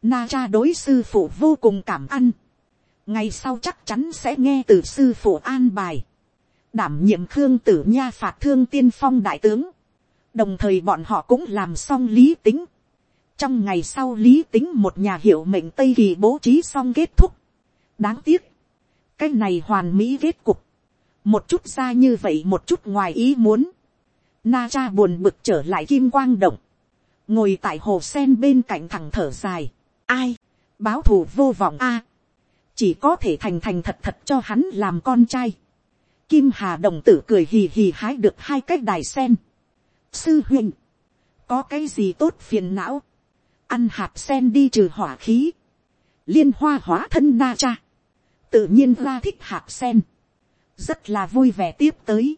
na cha đối sư phụ vô cùng cảm ăn, ngày sau chắc chắn sẽ nghe từ sư phụ an bài, đảm nhiệm khương tử nha phạt thương tiên phong đại tướng, đồng thời bọn họ cũng làm xong lý tính trong ngày sau lý tính một nhà hiệu mệnh tây kỳ bố trí xong kết thúc. đáng tiếc, cái này hoàn mỹ kết cục, một chút ra như vậy một chút ngoài ý muốn. Na cha buồn bực trở lại kim quang động, ngồi tại hồ sen bên cạnh thẳng thở dài. ai, báo thù vô vọng a, chỉ có thể thành thành thật thật cho hắn làm con trai Kim Hà đồng tử cười hì hì hái được hai cái đài sen. Sư huynh. Có cái gì tốt phiền não. Ăn hạt sen đi trừ hỏa khí. Liên hoa hóa thân na cha. Tự nhiên ra thích hạt sen. Rất là vui vẻ tiếp tới.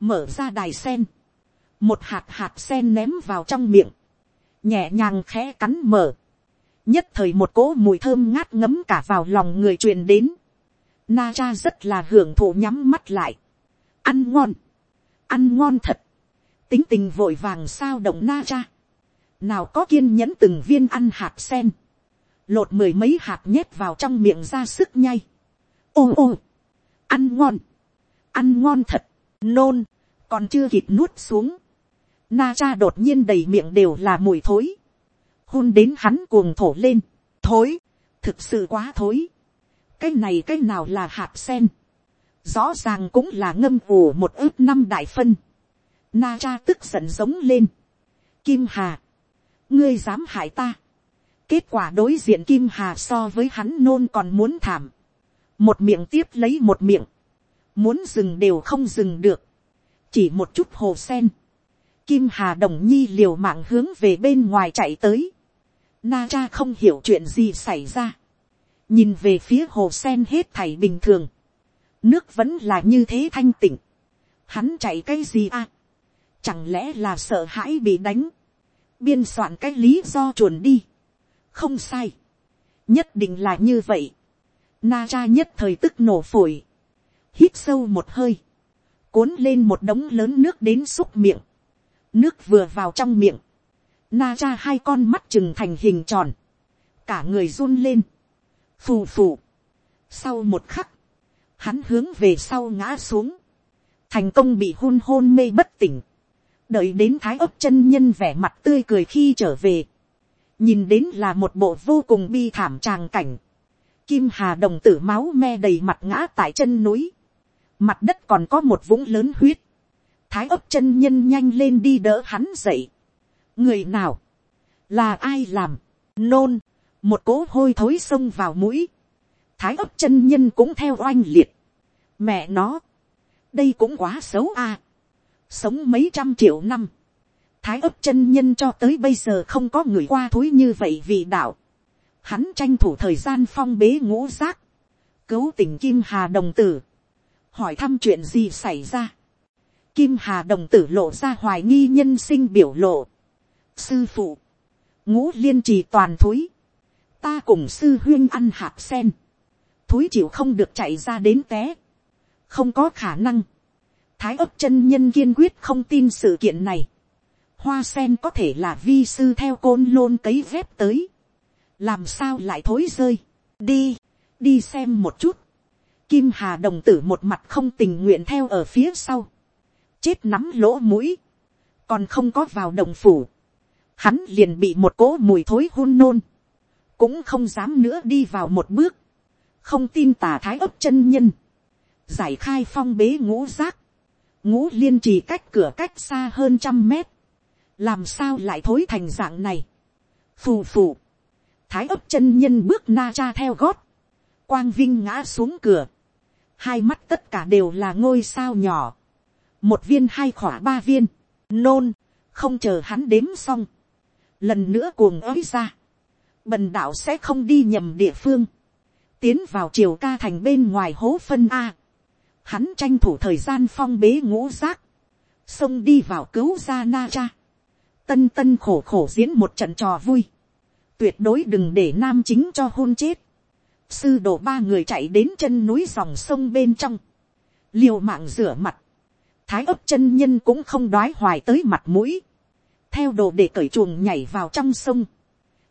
Mở ra đài sen. Một hạt hạt sen ném vào trong miệng. Nhẹ nhàng khẽ cắn mở. Nhất thời một cỗ mùi thơm ngát ngấm cả vào lòng người truyền đến Na cha rất là hưởng thụ nhắm mắt lại. Ăn ngon. Ăn ngon thật. Tính tình vội vàng sao động na cha. Nào có kiên nhẫn từng viên ăn hạt sen. Lột mười mấy hạt nhét vào trong miệng ra sức nhai. Ôm ôm, Ăn ngon. Ăn ngon thật. Nôn. Còn chưa kịp nuốt xuống. Na cha đột nhiên đầy miệng đều là mùi thối. Hôn đến hắn cuồng thổ lên. Thối. Thực sự quá thối cái này cái nào là hạt sen, rõ ràng cũng là ngâm ủ một ướp năm đại phân, na cha tức giận giống lên, kim hà, ngươi dám hại ta, kết quả đối diện kim hà so với hắn nôn còn muốn thảm, một miệng tiếp lấy một miệng, muốn dừng đều không dừng được, chỉ một chút hồ sen, kim hà đồng nhi liều mạng hướng về bên ngoài chạy tới, na cha không hiểu chuyện gì xảy ra, nhìn về phía hồ sen hết thảy bình thường, nước vẫn là như thế thanh tịnh, hắn chạy cái gì à, chẳng lẽ là sợ hãi bị đánh, biên soạn cái lý do chuồn đi, không sai, nhất định là như vậy, na cha nhất thời tức nổ phổi, hít sâu một hơi, cuốn lên một đống lớn nước đến xúc miệng, nước vừa vào trong miệng, na cha hai con mắt chừng thành hình tròn, cả người run lên, phù phù. Sau một khắc, hắn hướng về sau ngã xuống, thành công bị hôn hôn mê bất tỉnh, đợi đến thái ấp chân nhân vẻ mặt tươi cười khi trở về, nhìn đến là một bộ vô cùng bi thảm tràng cảnh, kim hà đồng tử máu me đầy mặt ngã tại chân núi, mặt đất còn có một vũng lớn huyết, thái ấp chân nhân nhanh lên đi đỡ hắn dậy, người nào, là ai làm, nôn, một cỗ hôi thối xông vào mũi, thái ấp chân nhân cũng theo oanh liệt, mẹ nó, đây cũng quá xấu a, sống mấy trăm triệu năm, thái ấp chân nhân cho tới bây giờ không có người qua thối như vậy vì đạo. Hắn tranh thủ thời gian phong bế ngũ giác, cứu tỉnh kim hà đồng tử, hỏi thăm chuyện gì xảy ra. Kim hà đồng tử lộ ra hoài nghi nhân sinh biểu lộ. Sư phụ, ngũ liên trì toàn thúi, ta cùng sư huyên ăn hạt sen, thúi chịu không được chạy ra đến té, không có khả năng, thái ấp chân nhân kiên quyết không tin sự kiện này, hoa sen có thể là vi sư theo côn lôn cấy vép tới, làm sao lại thối rơi, đi, đi xem một chút, kim hà đồng tử một mặt không tình nguyện theo ở phía sau, chết nắm lỗ mũi, còn không có vào đồng phủ, hắn liền bị một cỗ mùi thối hôn nôn, cũng không dám nữa đi vào một bước, không tin tà thái ấp chân nhân, giải khai phong bế ngũ giác, ngũ liên trì cách cửa cách xa hơn trăm mét, làm sao lại thối thành dạng này, phù phù, thái ấp chân nhân bước na cha theo gót, quang vinh ngã xuống cửa, hai mắt tất cả đều là ngôi sao nhỏ, một viên hai khỏa ba viên, nôn, không chờ hắn đếm xong, lần nữa cuồng ới ra, bần đạo sẽ không đi nhầm địa phương, tiến vào triều ca thành bên ngoài hố phân a, hắn tranh thủ thời gian phong bế ngũ giác, xông đi vào cứu ra na cha, tân tân khổ khổ diễn một trận trò vui, tuyệt đối đừng để nam chính cho hôn chết, sư đổ ba người chạy đến chân núi dòng sông bên trong, liều mạng rửa mặt, thái ấp chân nhân cũng không đoái hoài tới mặt mũi, theo đồ để cởi chuồng nhảy vào trong sông,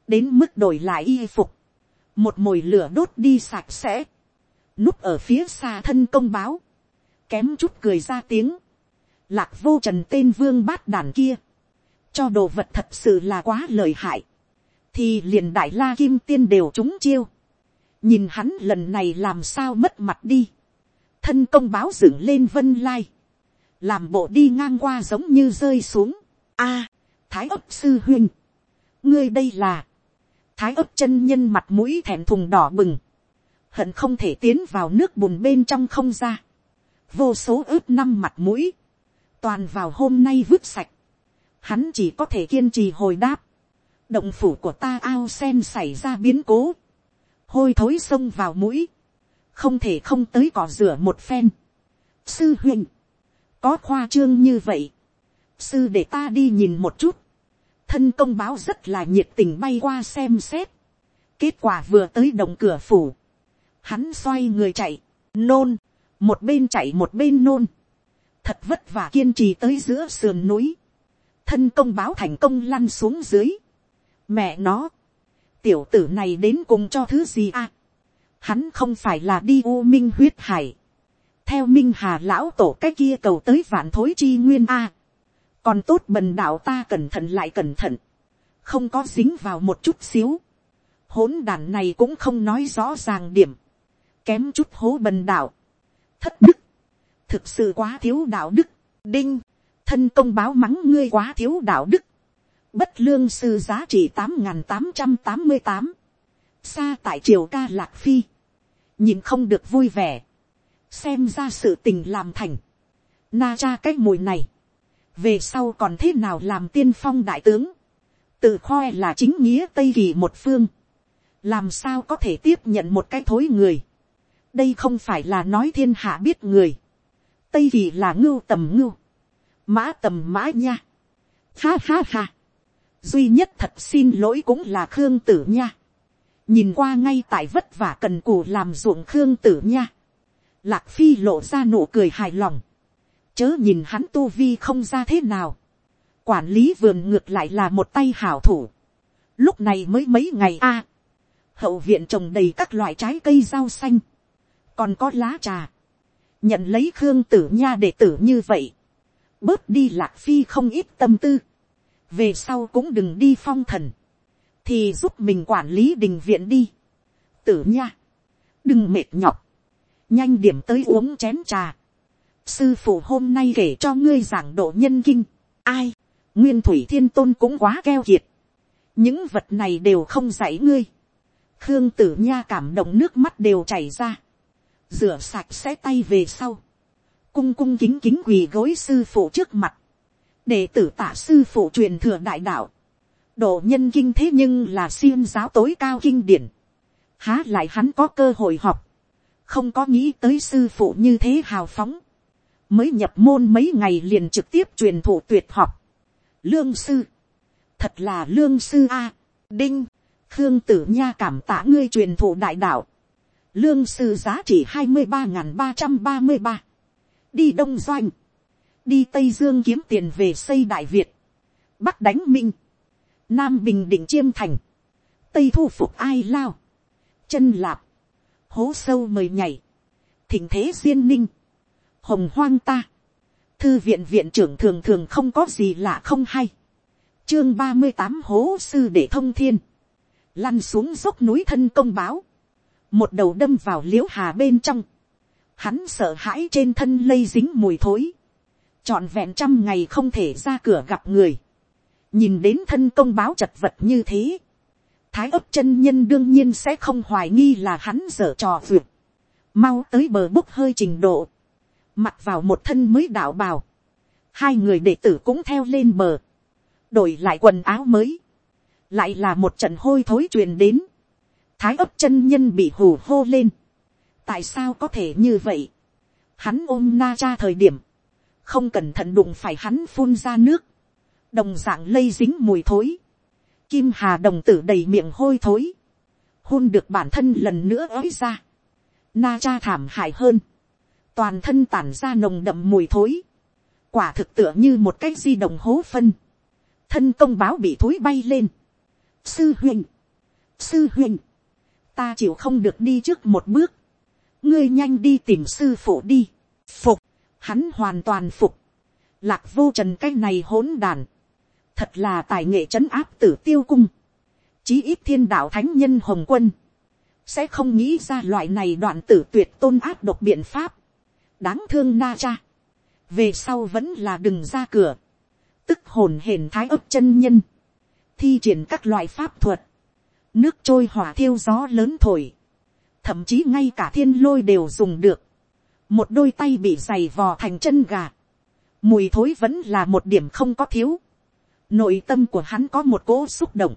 đến mức đổi lại y phục, một mồi lửa đốt đi sạch sẽ, núp ở phía xa thân công báo, kém chút cười ra tiếng, lạc vô trần tên vương bát đàn kia, cho đồ vật thật sự là quá lời hại, thì liền đại la kim tiên đều trúng chiêu, nhìn hắn lần này làm sao mất mặt đi, thân công báo dựng lên vân lai, làm bộ đi ngang qua giống như rơi xuống, a, thái ấp sư huynh, ngươi đây là, thái ấp chân nhân mặt mũi thẹn thùng đỏ bừng, hận không thể tiến vào nước bùn bên trong không ra, vô số ướp năm mặt mũi, toàn vào hôm nay vứt sạch, hắn chỉ có thể kiên trì hồi đáp, động phủ của ta ao sen xảy ra biến cố, hôi thối xông vào mũi, không thể không tới cỏ rửa một phen. Sư huynh, có khoa trương như vậy, sư để ta đi nhìn một chút, thân công báo rất là nhiệt tình bay qua xem xét, kết quả vừa tới động cửa phủ, hắn xoay người chạy, nôn, một bên chạy một bên nôn, thật vất vả kiên trì tới giữa sườn núi, thân công báo thành công lăn xuống dưới, mẹ nó, tiểu tử này đến cùng cho thứ gì à, hắn không phải là đi u minh huyết hải, theo minh hà lão tổ cái kia cầu tới vạn thối chi nguyên a, còn tốt bần đạo ta cẩn thận lại cẩn thận, không có dính vào một chút xíu, hỗn đàn này cũng không nói rõ ràng điểm, kém chút hố bần đạo, thất đức, thực sự quá thiếu đạo đức, đinh, thân công báo mắng ngươi quá thiếu đạo đức, bất lương sư giá trị tám n g h n tám trăm tám mươi tám, xa tại triều ca lạc phi, nhìn không được vui vẻ, xem ra sự tình làm thành, na cha cái mùi này, về sau còn thế nào làm tiên phong đại tướng, tự khoe là chính nghĩa tây kỳ một phương, làm sao có thể tiếp nhận một cái thối người, đây không phải là nói thiên hạ biết người, tây kỳ là ngưu tầm ngưu, mã tầm mã nha, ha ha ha, duy nhất thật xin lỗi cũng là khương tử nha. nhìn qua ngay tại vất vả cần cù làm ruộng khương tử nha. lạc phi lộ ra nụ cười hài lòng. chớ nhìn hắn tu vi không ra thế nào. quản lý vườn ngược lại là một tay hảo thủ. lúc này mới mấy ngày a. hậu viện trồng đầy các loại trái cây rau xanh còn có lá trà. nhận lấy khương tử nha để tử như vậy. bớt đi lạc phi không ít tâm tư về sau cũng đừng đi phong thần, thì giúp mình quản lý đình viện đi. tử nha, đừng mệt nhọc, nhanh điểm tới uống chén trà. sư phụ hôm nay kể cho ngươi giảng độ nhân kinh, ai, nguyên thủy thiên tôn cũng quá keo kiệt, những vật này đều không dạy ngươi. khương tử nha cảm động nước mắt đều chảy ra, rửa sạch sẽ tay về sau, cung cung kính kính quỳ gối sư phụ trước mặt, đệ tử tạ sư phụ truyền thừa đại đạo, độ nhân kinh thế nhưng là siêng giáo tối cao kinh điển, há lại hắn có cơ hội học, không có nghĩ tới sư phụ như thế hào phóng, mới nhập môn mấy ngày liền trực tiếp truyền thụ tuyệt học, lương sư, thật là lương sư a, đinh, khương tử nha cảm tạ ngươi truyền thụ đại đạo, lương sư giá trị hai mươi ba n ba trăm ba mươi ba, đi đông doanh, đi tây dương kiếm tiền về xây đại việt, bắc đánh minh, nam bình định chiêm thành, tây thu phục ai lao, chân lạp, hố sâu mời nhảy, thỉnh thế duyên ninh, hồng hoang ta, thư viện viện trưởng thường thường không có gì lạ không hay, chương ba mươi tám hố sư để thông thiên, lăn xuống dốc núi thân công báo, một đầu đâm vào l i ễ u hà bên trong, hắn sợ hãi trên thân lây dính mùi thối, trọn vẹn trăm ngày không thể ra cửa gặp người, nhìn đến thân công báo chật vật như thế, thái ấp chân nhân đương nhiên sẽ không hoài nghi là hắn dở trò vượt, mau tới bờ bốc hơi trình độ, mặc vào một thân mới đạo bào, hai người đệ tử cũng theo lên bờ, đổi lại quần áo mới, lại là một trận hôi thối truyền đến, thái ấp chân nhân bị hù hô lên. tại sao có thể như vậy. hắn ôm na cha thời điểm, không cẩn thận đụng phải hắn phun ra nước, đồng d ạ n g lây dính mùi thối, kim hà đồng tử đầy miệng hôi thối, hôn được bản thân lần nữa ói ra, na cha thảm hại hơn, toàn thân tản ra nồng đậm mùi thối, quả thực tựa như một cái di đồng hố phân, thân công báo bị thối bay lên, sư huynh, sư huynh, ta chịu không được đi trước một bước, ngươi nhanh đi tìm sư phụ đi, phục, hắn hoàn toàn phục, lạc vô trần cái này hỗn đàn, thật là tài nghệ trấn áp tử tiêu cung, chí ít thiên đạo thánh nhân hồng quân, sẽ không nghĩ ra loại này đoạn tử tuyệt tôn áp độc biện pháp, đáng thương na cha, về sau vẫn là đừng ra cửa, tức hồn hển thái ấp chân nhân, thi triển các loại pháp thuật, nước trôi hỏa thiêu gió lớn thổi, thậm chí ngay cả thiên lôi đều dùng được, một đôi tay bị giày vò thành chân gà, mùi thối vẫn là một điểm không có thiếu, nội tâm của hắn có một cỗ xúc động,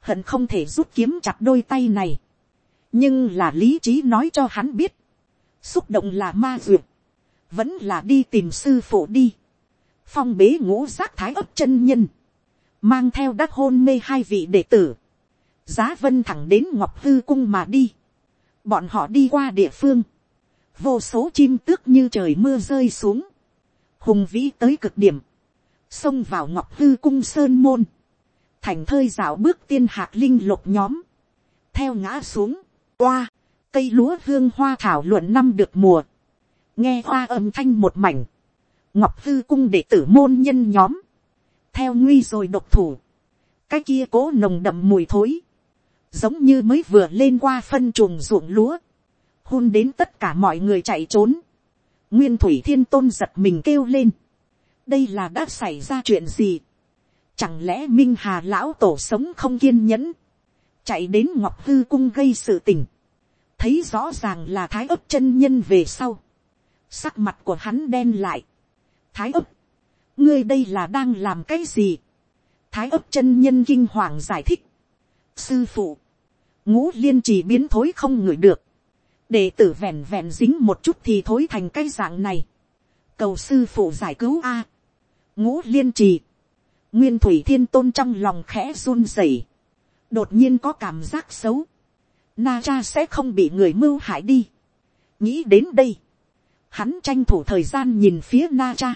hận không thể rút kiếm chặt đôi tay này, nhưng là lý trí nói cho hắn biết, xúc động là ma duyệt, vẫn là đi tìm sư phụ đi, phong bế ngũ giác thái ấp chân nhân, mang theo đắc hôn mê hai vị đệ tử, giá vân thẳng đến ngọc hư cung mà đi. bọn họ đi qua địa phương, vô số chim tước như trời mưa rơi xuống, hùng vĩ tới cực điểm, xông vào ngọc hư cung sơn môn, thành thơi dạo bước tiên hạc linh lục nhóm, theo ngã xuống, qua cây lúa hương hoa thảo luận năm được mùa, nghe hoa âm thanh một mảnh, ngọc hư cung đệ tử môn nhân nhóm, theo nguy rồi độc thủ, cái kia cố nồng đậm mùi thối, giống như mới vừa lên qua phân chuồng ruộng lúa, hôn đến tất cả mọi người chạy trốn, nguyên thủy thiên tôn giật mình kêu lên, đây là đã xảy ra chuyện gì, chẳng lẽ minh hà lão tổ sống không kiên nhẫn, chạy đến ngọc hư cung gây sự tình, thấy rõ ràng là thái ấp chân nhân về sau, sắc mặt của hắn đen lại, thái ấp, ngươi đây là đang làm cái gì, thái ấp chân nhân kinh hoàng giải thích, sư phụ, ngũ liên trì biến thối không ngửi được, để tử vẹn vẹn dính một chút thì thối thành cái dạng này, cầu sư phụ giải cứu a, ngũ liên trì, nguyên thủy thiên tôn trong lòng khẽ run rẩy, đột nhiên có cảm giác xấu, na cha sẽ không bị người mưu hại đi, nghĩ đến đây, hắn tranh thủ thời gian nhìn phía na cha,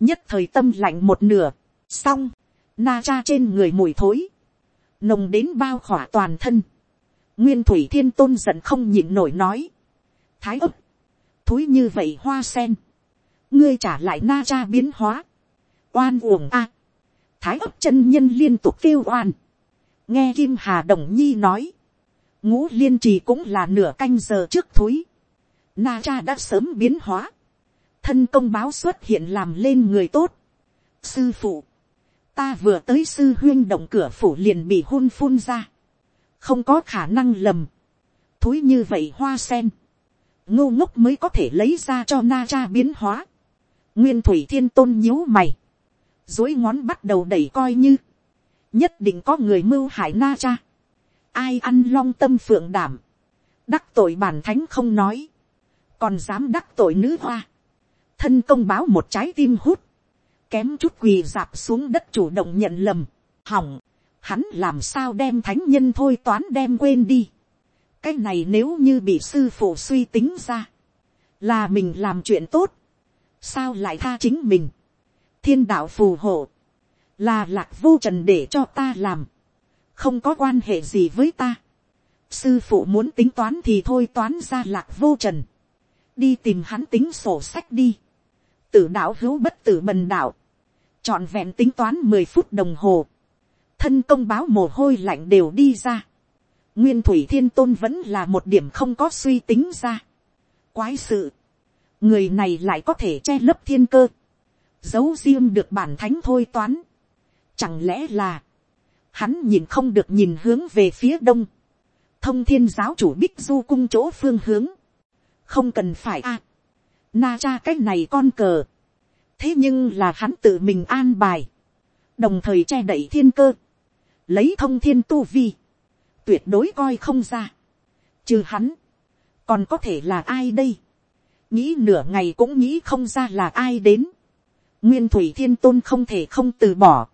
nhất thời tâm lạnh một nửa, xong, na cha trên người mùi thối, nồng đến bao khỏa toàn thân. nguyên thủy thiên tôn giận không nhịn nổi nói. thái ấp, thúi như vậy hoa sen, ngươi trả lại na cha biến hóa, oan uổng a. thái ấp chân nhân liên tục kêu oan, nghe kim hà đồng nhi nói, ngũ liên trì cũng là nửa canh giờ trước thúi, na cha đã sớm biến hóa, thân công báo xuất hiện làm lên người tốt, sư phụ, ta vừa tới sư huyên động cửa phủ liền bị hôn phun ra, không có khả năng lầm, thúi như vậy hoa sen, ngô ngốc mới có thể lấy ra cho na cha biến hóa, nguyên thủy thiên tôn nhíu mày, dối ngón bắt đầu đẩy coi như, nhất định có người mưu hại na cha, ai ăn long tâm phượng đảm, đắc tội bản thánh không nói, còn dám đắc tội nữ hoa, thân công báo một trái tim hút, kém chút quỳ dạp xuống đất chủ động nhận lầm, hỏng, hắn làm sao đem thánh nhân thôi toán đem quên đi. cái này nếu như bị sư phụ suy tính ra, là mình làm chuyện tốt, sao lại tha chính mình, thiên đạo phù hộ, là lạc vô trần để cho ta làm, không có quan hệ gì với ta. sư phụ muốn tính toán thì thôi toán ra lạc vô trần, đi tìm hắn tính sổ sách đi, tử đạo hữu bất tử bần đạo, chọn vẹn tính toán mười phút đồng hồ, thân công báo mồ hôi lạnh đều đi ra, nguyên thủy thiên tôn vẫn là một điểm không có suy tính ra. quái sự, người này lại có thể che lấp thiên cơ, giấu riêng được bản thánh thôi toán. Chẳng lẽ là, hắn nhìn không được nhìn hướng về phía đông, thông thiên giáo chủ bích du cung chỗ phương hướng, không cần phải a, na cha cái này con cờ, thế nhưng là hắn tự mình an bài, đồng thời che đậy thiên cơ, lấy thông thiên tu vi, tuyệt đối coi không ra, trừ hắn, còn có thể là ai đây, nghĩ nửa ngày cũng nghĩ không ra là ai đến, nguyên thủy thiên tôn không thể không từ bỏ,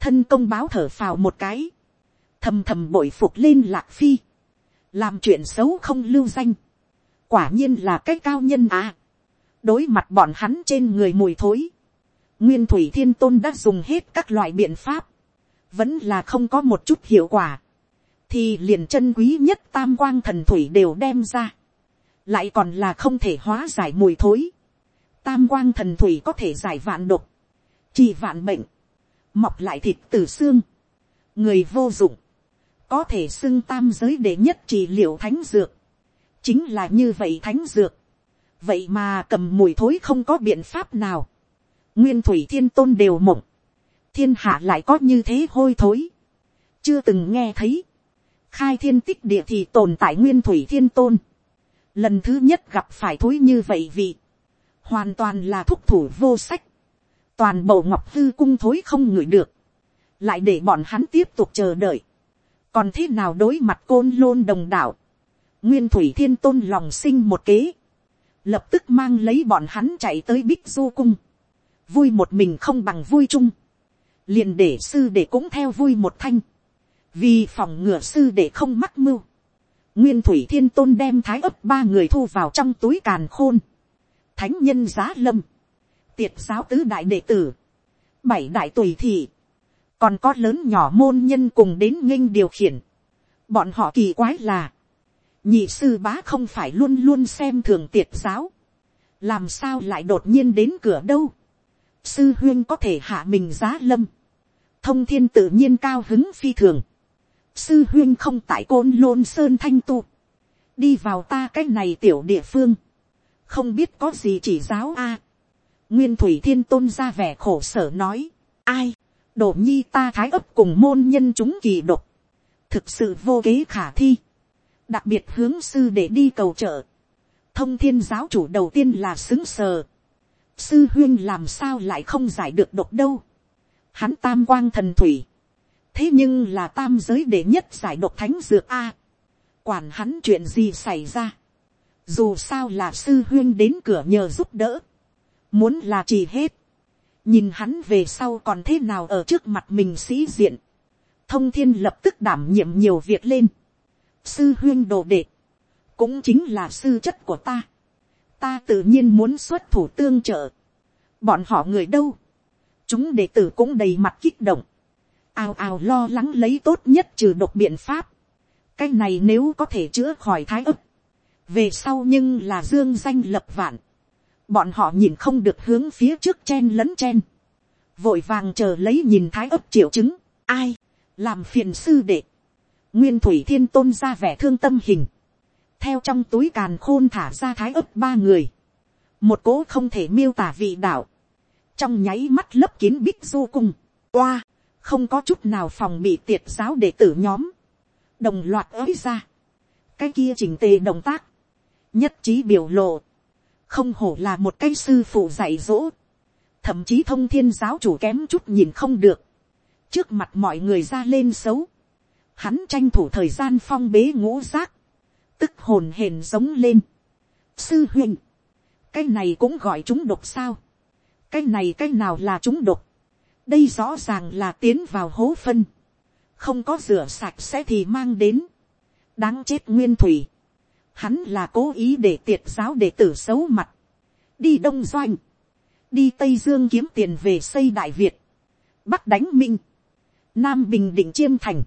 thân công báo thở phào một cái, thầm thầm bội phục lên lạc phi, làm chuyện xấu không lưu danh, quả nhiên là cái cao nhân à, đối mặt bọn hắn trên người mùi thối, nguyên thủy thiên tôn đã dùng hết các loại biện pháp, vẫn là không có một chút hiệu quả, thì liền chân quý nhất tam quang thần thủy đều đem ra, lại còn là không thể hóa giải mùi thối, tam quang thần thủy có thể giải vạn độc, chỉ vạn bệnh, mọc lại thịt từ xương, người vô dụng, có thể xưng tam giới để nhất trị liệu thánh dược, chính là như vậy thánh dược, vậy mà cầm mùi thối không có biện pháp nào, nguyên thủy thiên tôn đều mộng, thiên hạ lại có như thế hôi thối, chưa từng nghe thấy, khai thiên tích địa thì tồn tại nguyên thủy thiên tôn, lần thứ nhất gặp phải thối như vậy vì, hoàn toàn là thúc thủ vô sách, toàn bộ ngọc hư cung thối không ngửi được, lại để bọn hắn tiếp tục chờ đợi, còn thế nào đối mặt côn lôn đồng đạo, nguyên thủy thiên tôn lòng sinh một kế, lập tức mang lấy bọn hắn chạy tới bích du cung, vui một mình không bằng vui chung, liền để sư để cũng theo vui một thanh, vì phòng ngừa sư để không mắc mưu, nguyên thủy thiên tôn đem thái ấp ba người thu vào trong túi càn khôn, thánh nhân giá lâm, tiệt giáo tứ đại đệ tử, bảy đại tùy thị, còn có lớn nhỏ môn nhân cùng đến nghênh điều khiển. Bọn họ kỳ quái là, nhị sư bá không phải luôn luôn xem thường tiệt giáo, làm sao lại đột nhiên đến cửa đâu. Sư huyên có thể hạ mình giá lâm, thông thiên tự nhiên cao hứng phi thường. Sư huyên không tại côn lôn sơn thanh tu, đi vào ta cái này tiểu địa phương, không biết có gì chỉ giáo a. nguyên thủy thiên tôn ra vẻ khổ sở nói, ai, đổ nhi ta thái ấp cùng môn nhân chúng kỳ độc, thực sự vô kế khả thi, đặc biệt hướng sư để đi cầu trợ, thông thiên giáo chủ đầu tiên là xứng sờ, sư huyên làm sao lại không giải được độc đâu, hắn tam quang thần thủy, thế nhưng là tam giới để nhất giải độc thánh dược a, quản hắn chuyện gì xảy ra, dù sao là sư huyên đến cửa nhờ giúp đỡ, muốn là chỉ hết, nhìn hắn về sau còn thế nào ở trước mặt mình sĩ diện, thông thiên lập tức đảm nhiệm nhiều việc lên, sư huyên đồ đệ, cũng chính là sư chất của ta, ta tự nhiên muốn xuất thủ tương trợ, bọn họ người đâu, chúng đệ tử cũng đầy mặt kích động, ào ào lo lắng lấy tốt nhất trừ độc biện pháp, cái này nếu có thể chữa khỏi thái ức, về sau nhưng là dương danh lập vạn, bọn họ nhìn không được hướng phía trước chen lẫn chen, vội vàng chờ lấy nhìn thái ấp triệu chứng, ai, làm phiền sư đệ, nguyên thủy thiên tôn ra vẻ thương tâm hình, theo trong túi càn khôn thả ra thái ấp ba người, một cố không thể miêu tả vị đạo, trong nháy mắt lấp kín bích du cung, qua không có chút nào phòng bị tiệt giáo đệ tử nhóm, đồng loạt ới ra, cái kia chỉnh tề động tác, nhất trí biểu lộ, không hổ là một cái sư phụ dạy dỗ, thậm chí thông thiên giáo chủ kém chút nhìn không được, trước mặt mọi người ra lên xấu, hắn tranh thủ thời gian phong bế ngũ giác, tức hồn hển giống lên. sư huynh, cái này cũng gọi chúng độc sao, cái này cái nào là chúng độc, đây rõ ràng là tiến vào hố phân, không có rửa sạch sẽ thì mang đến, đáng chết nguyên thủy, hắn là cố ý để tiệt giáo đệ tử xấu mặt, đi đông doanh, đi tây dương kiếm tiền về xây đại việt, bắc đánh minh, nam bình định chiêm thành,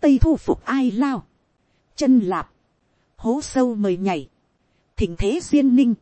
tây thu phục ai lao, chân lạp, hố sâu mời nhảy, thỉnh thế duyên ninh,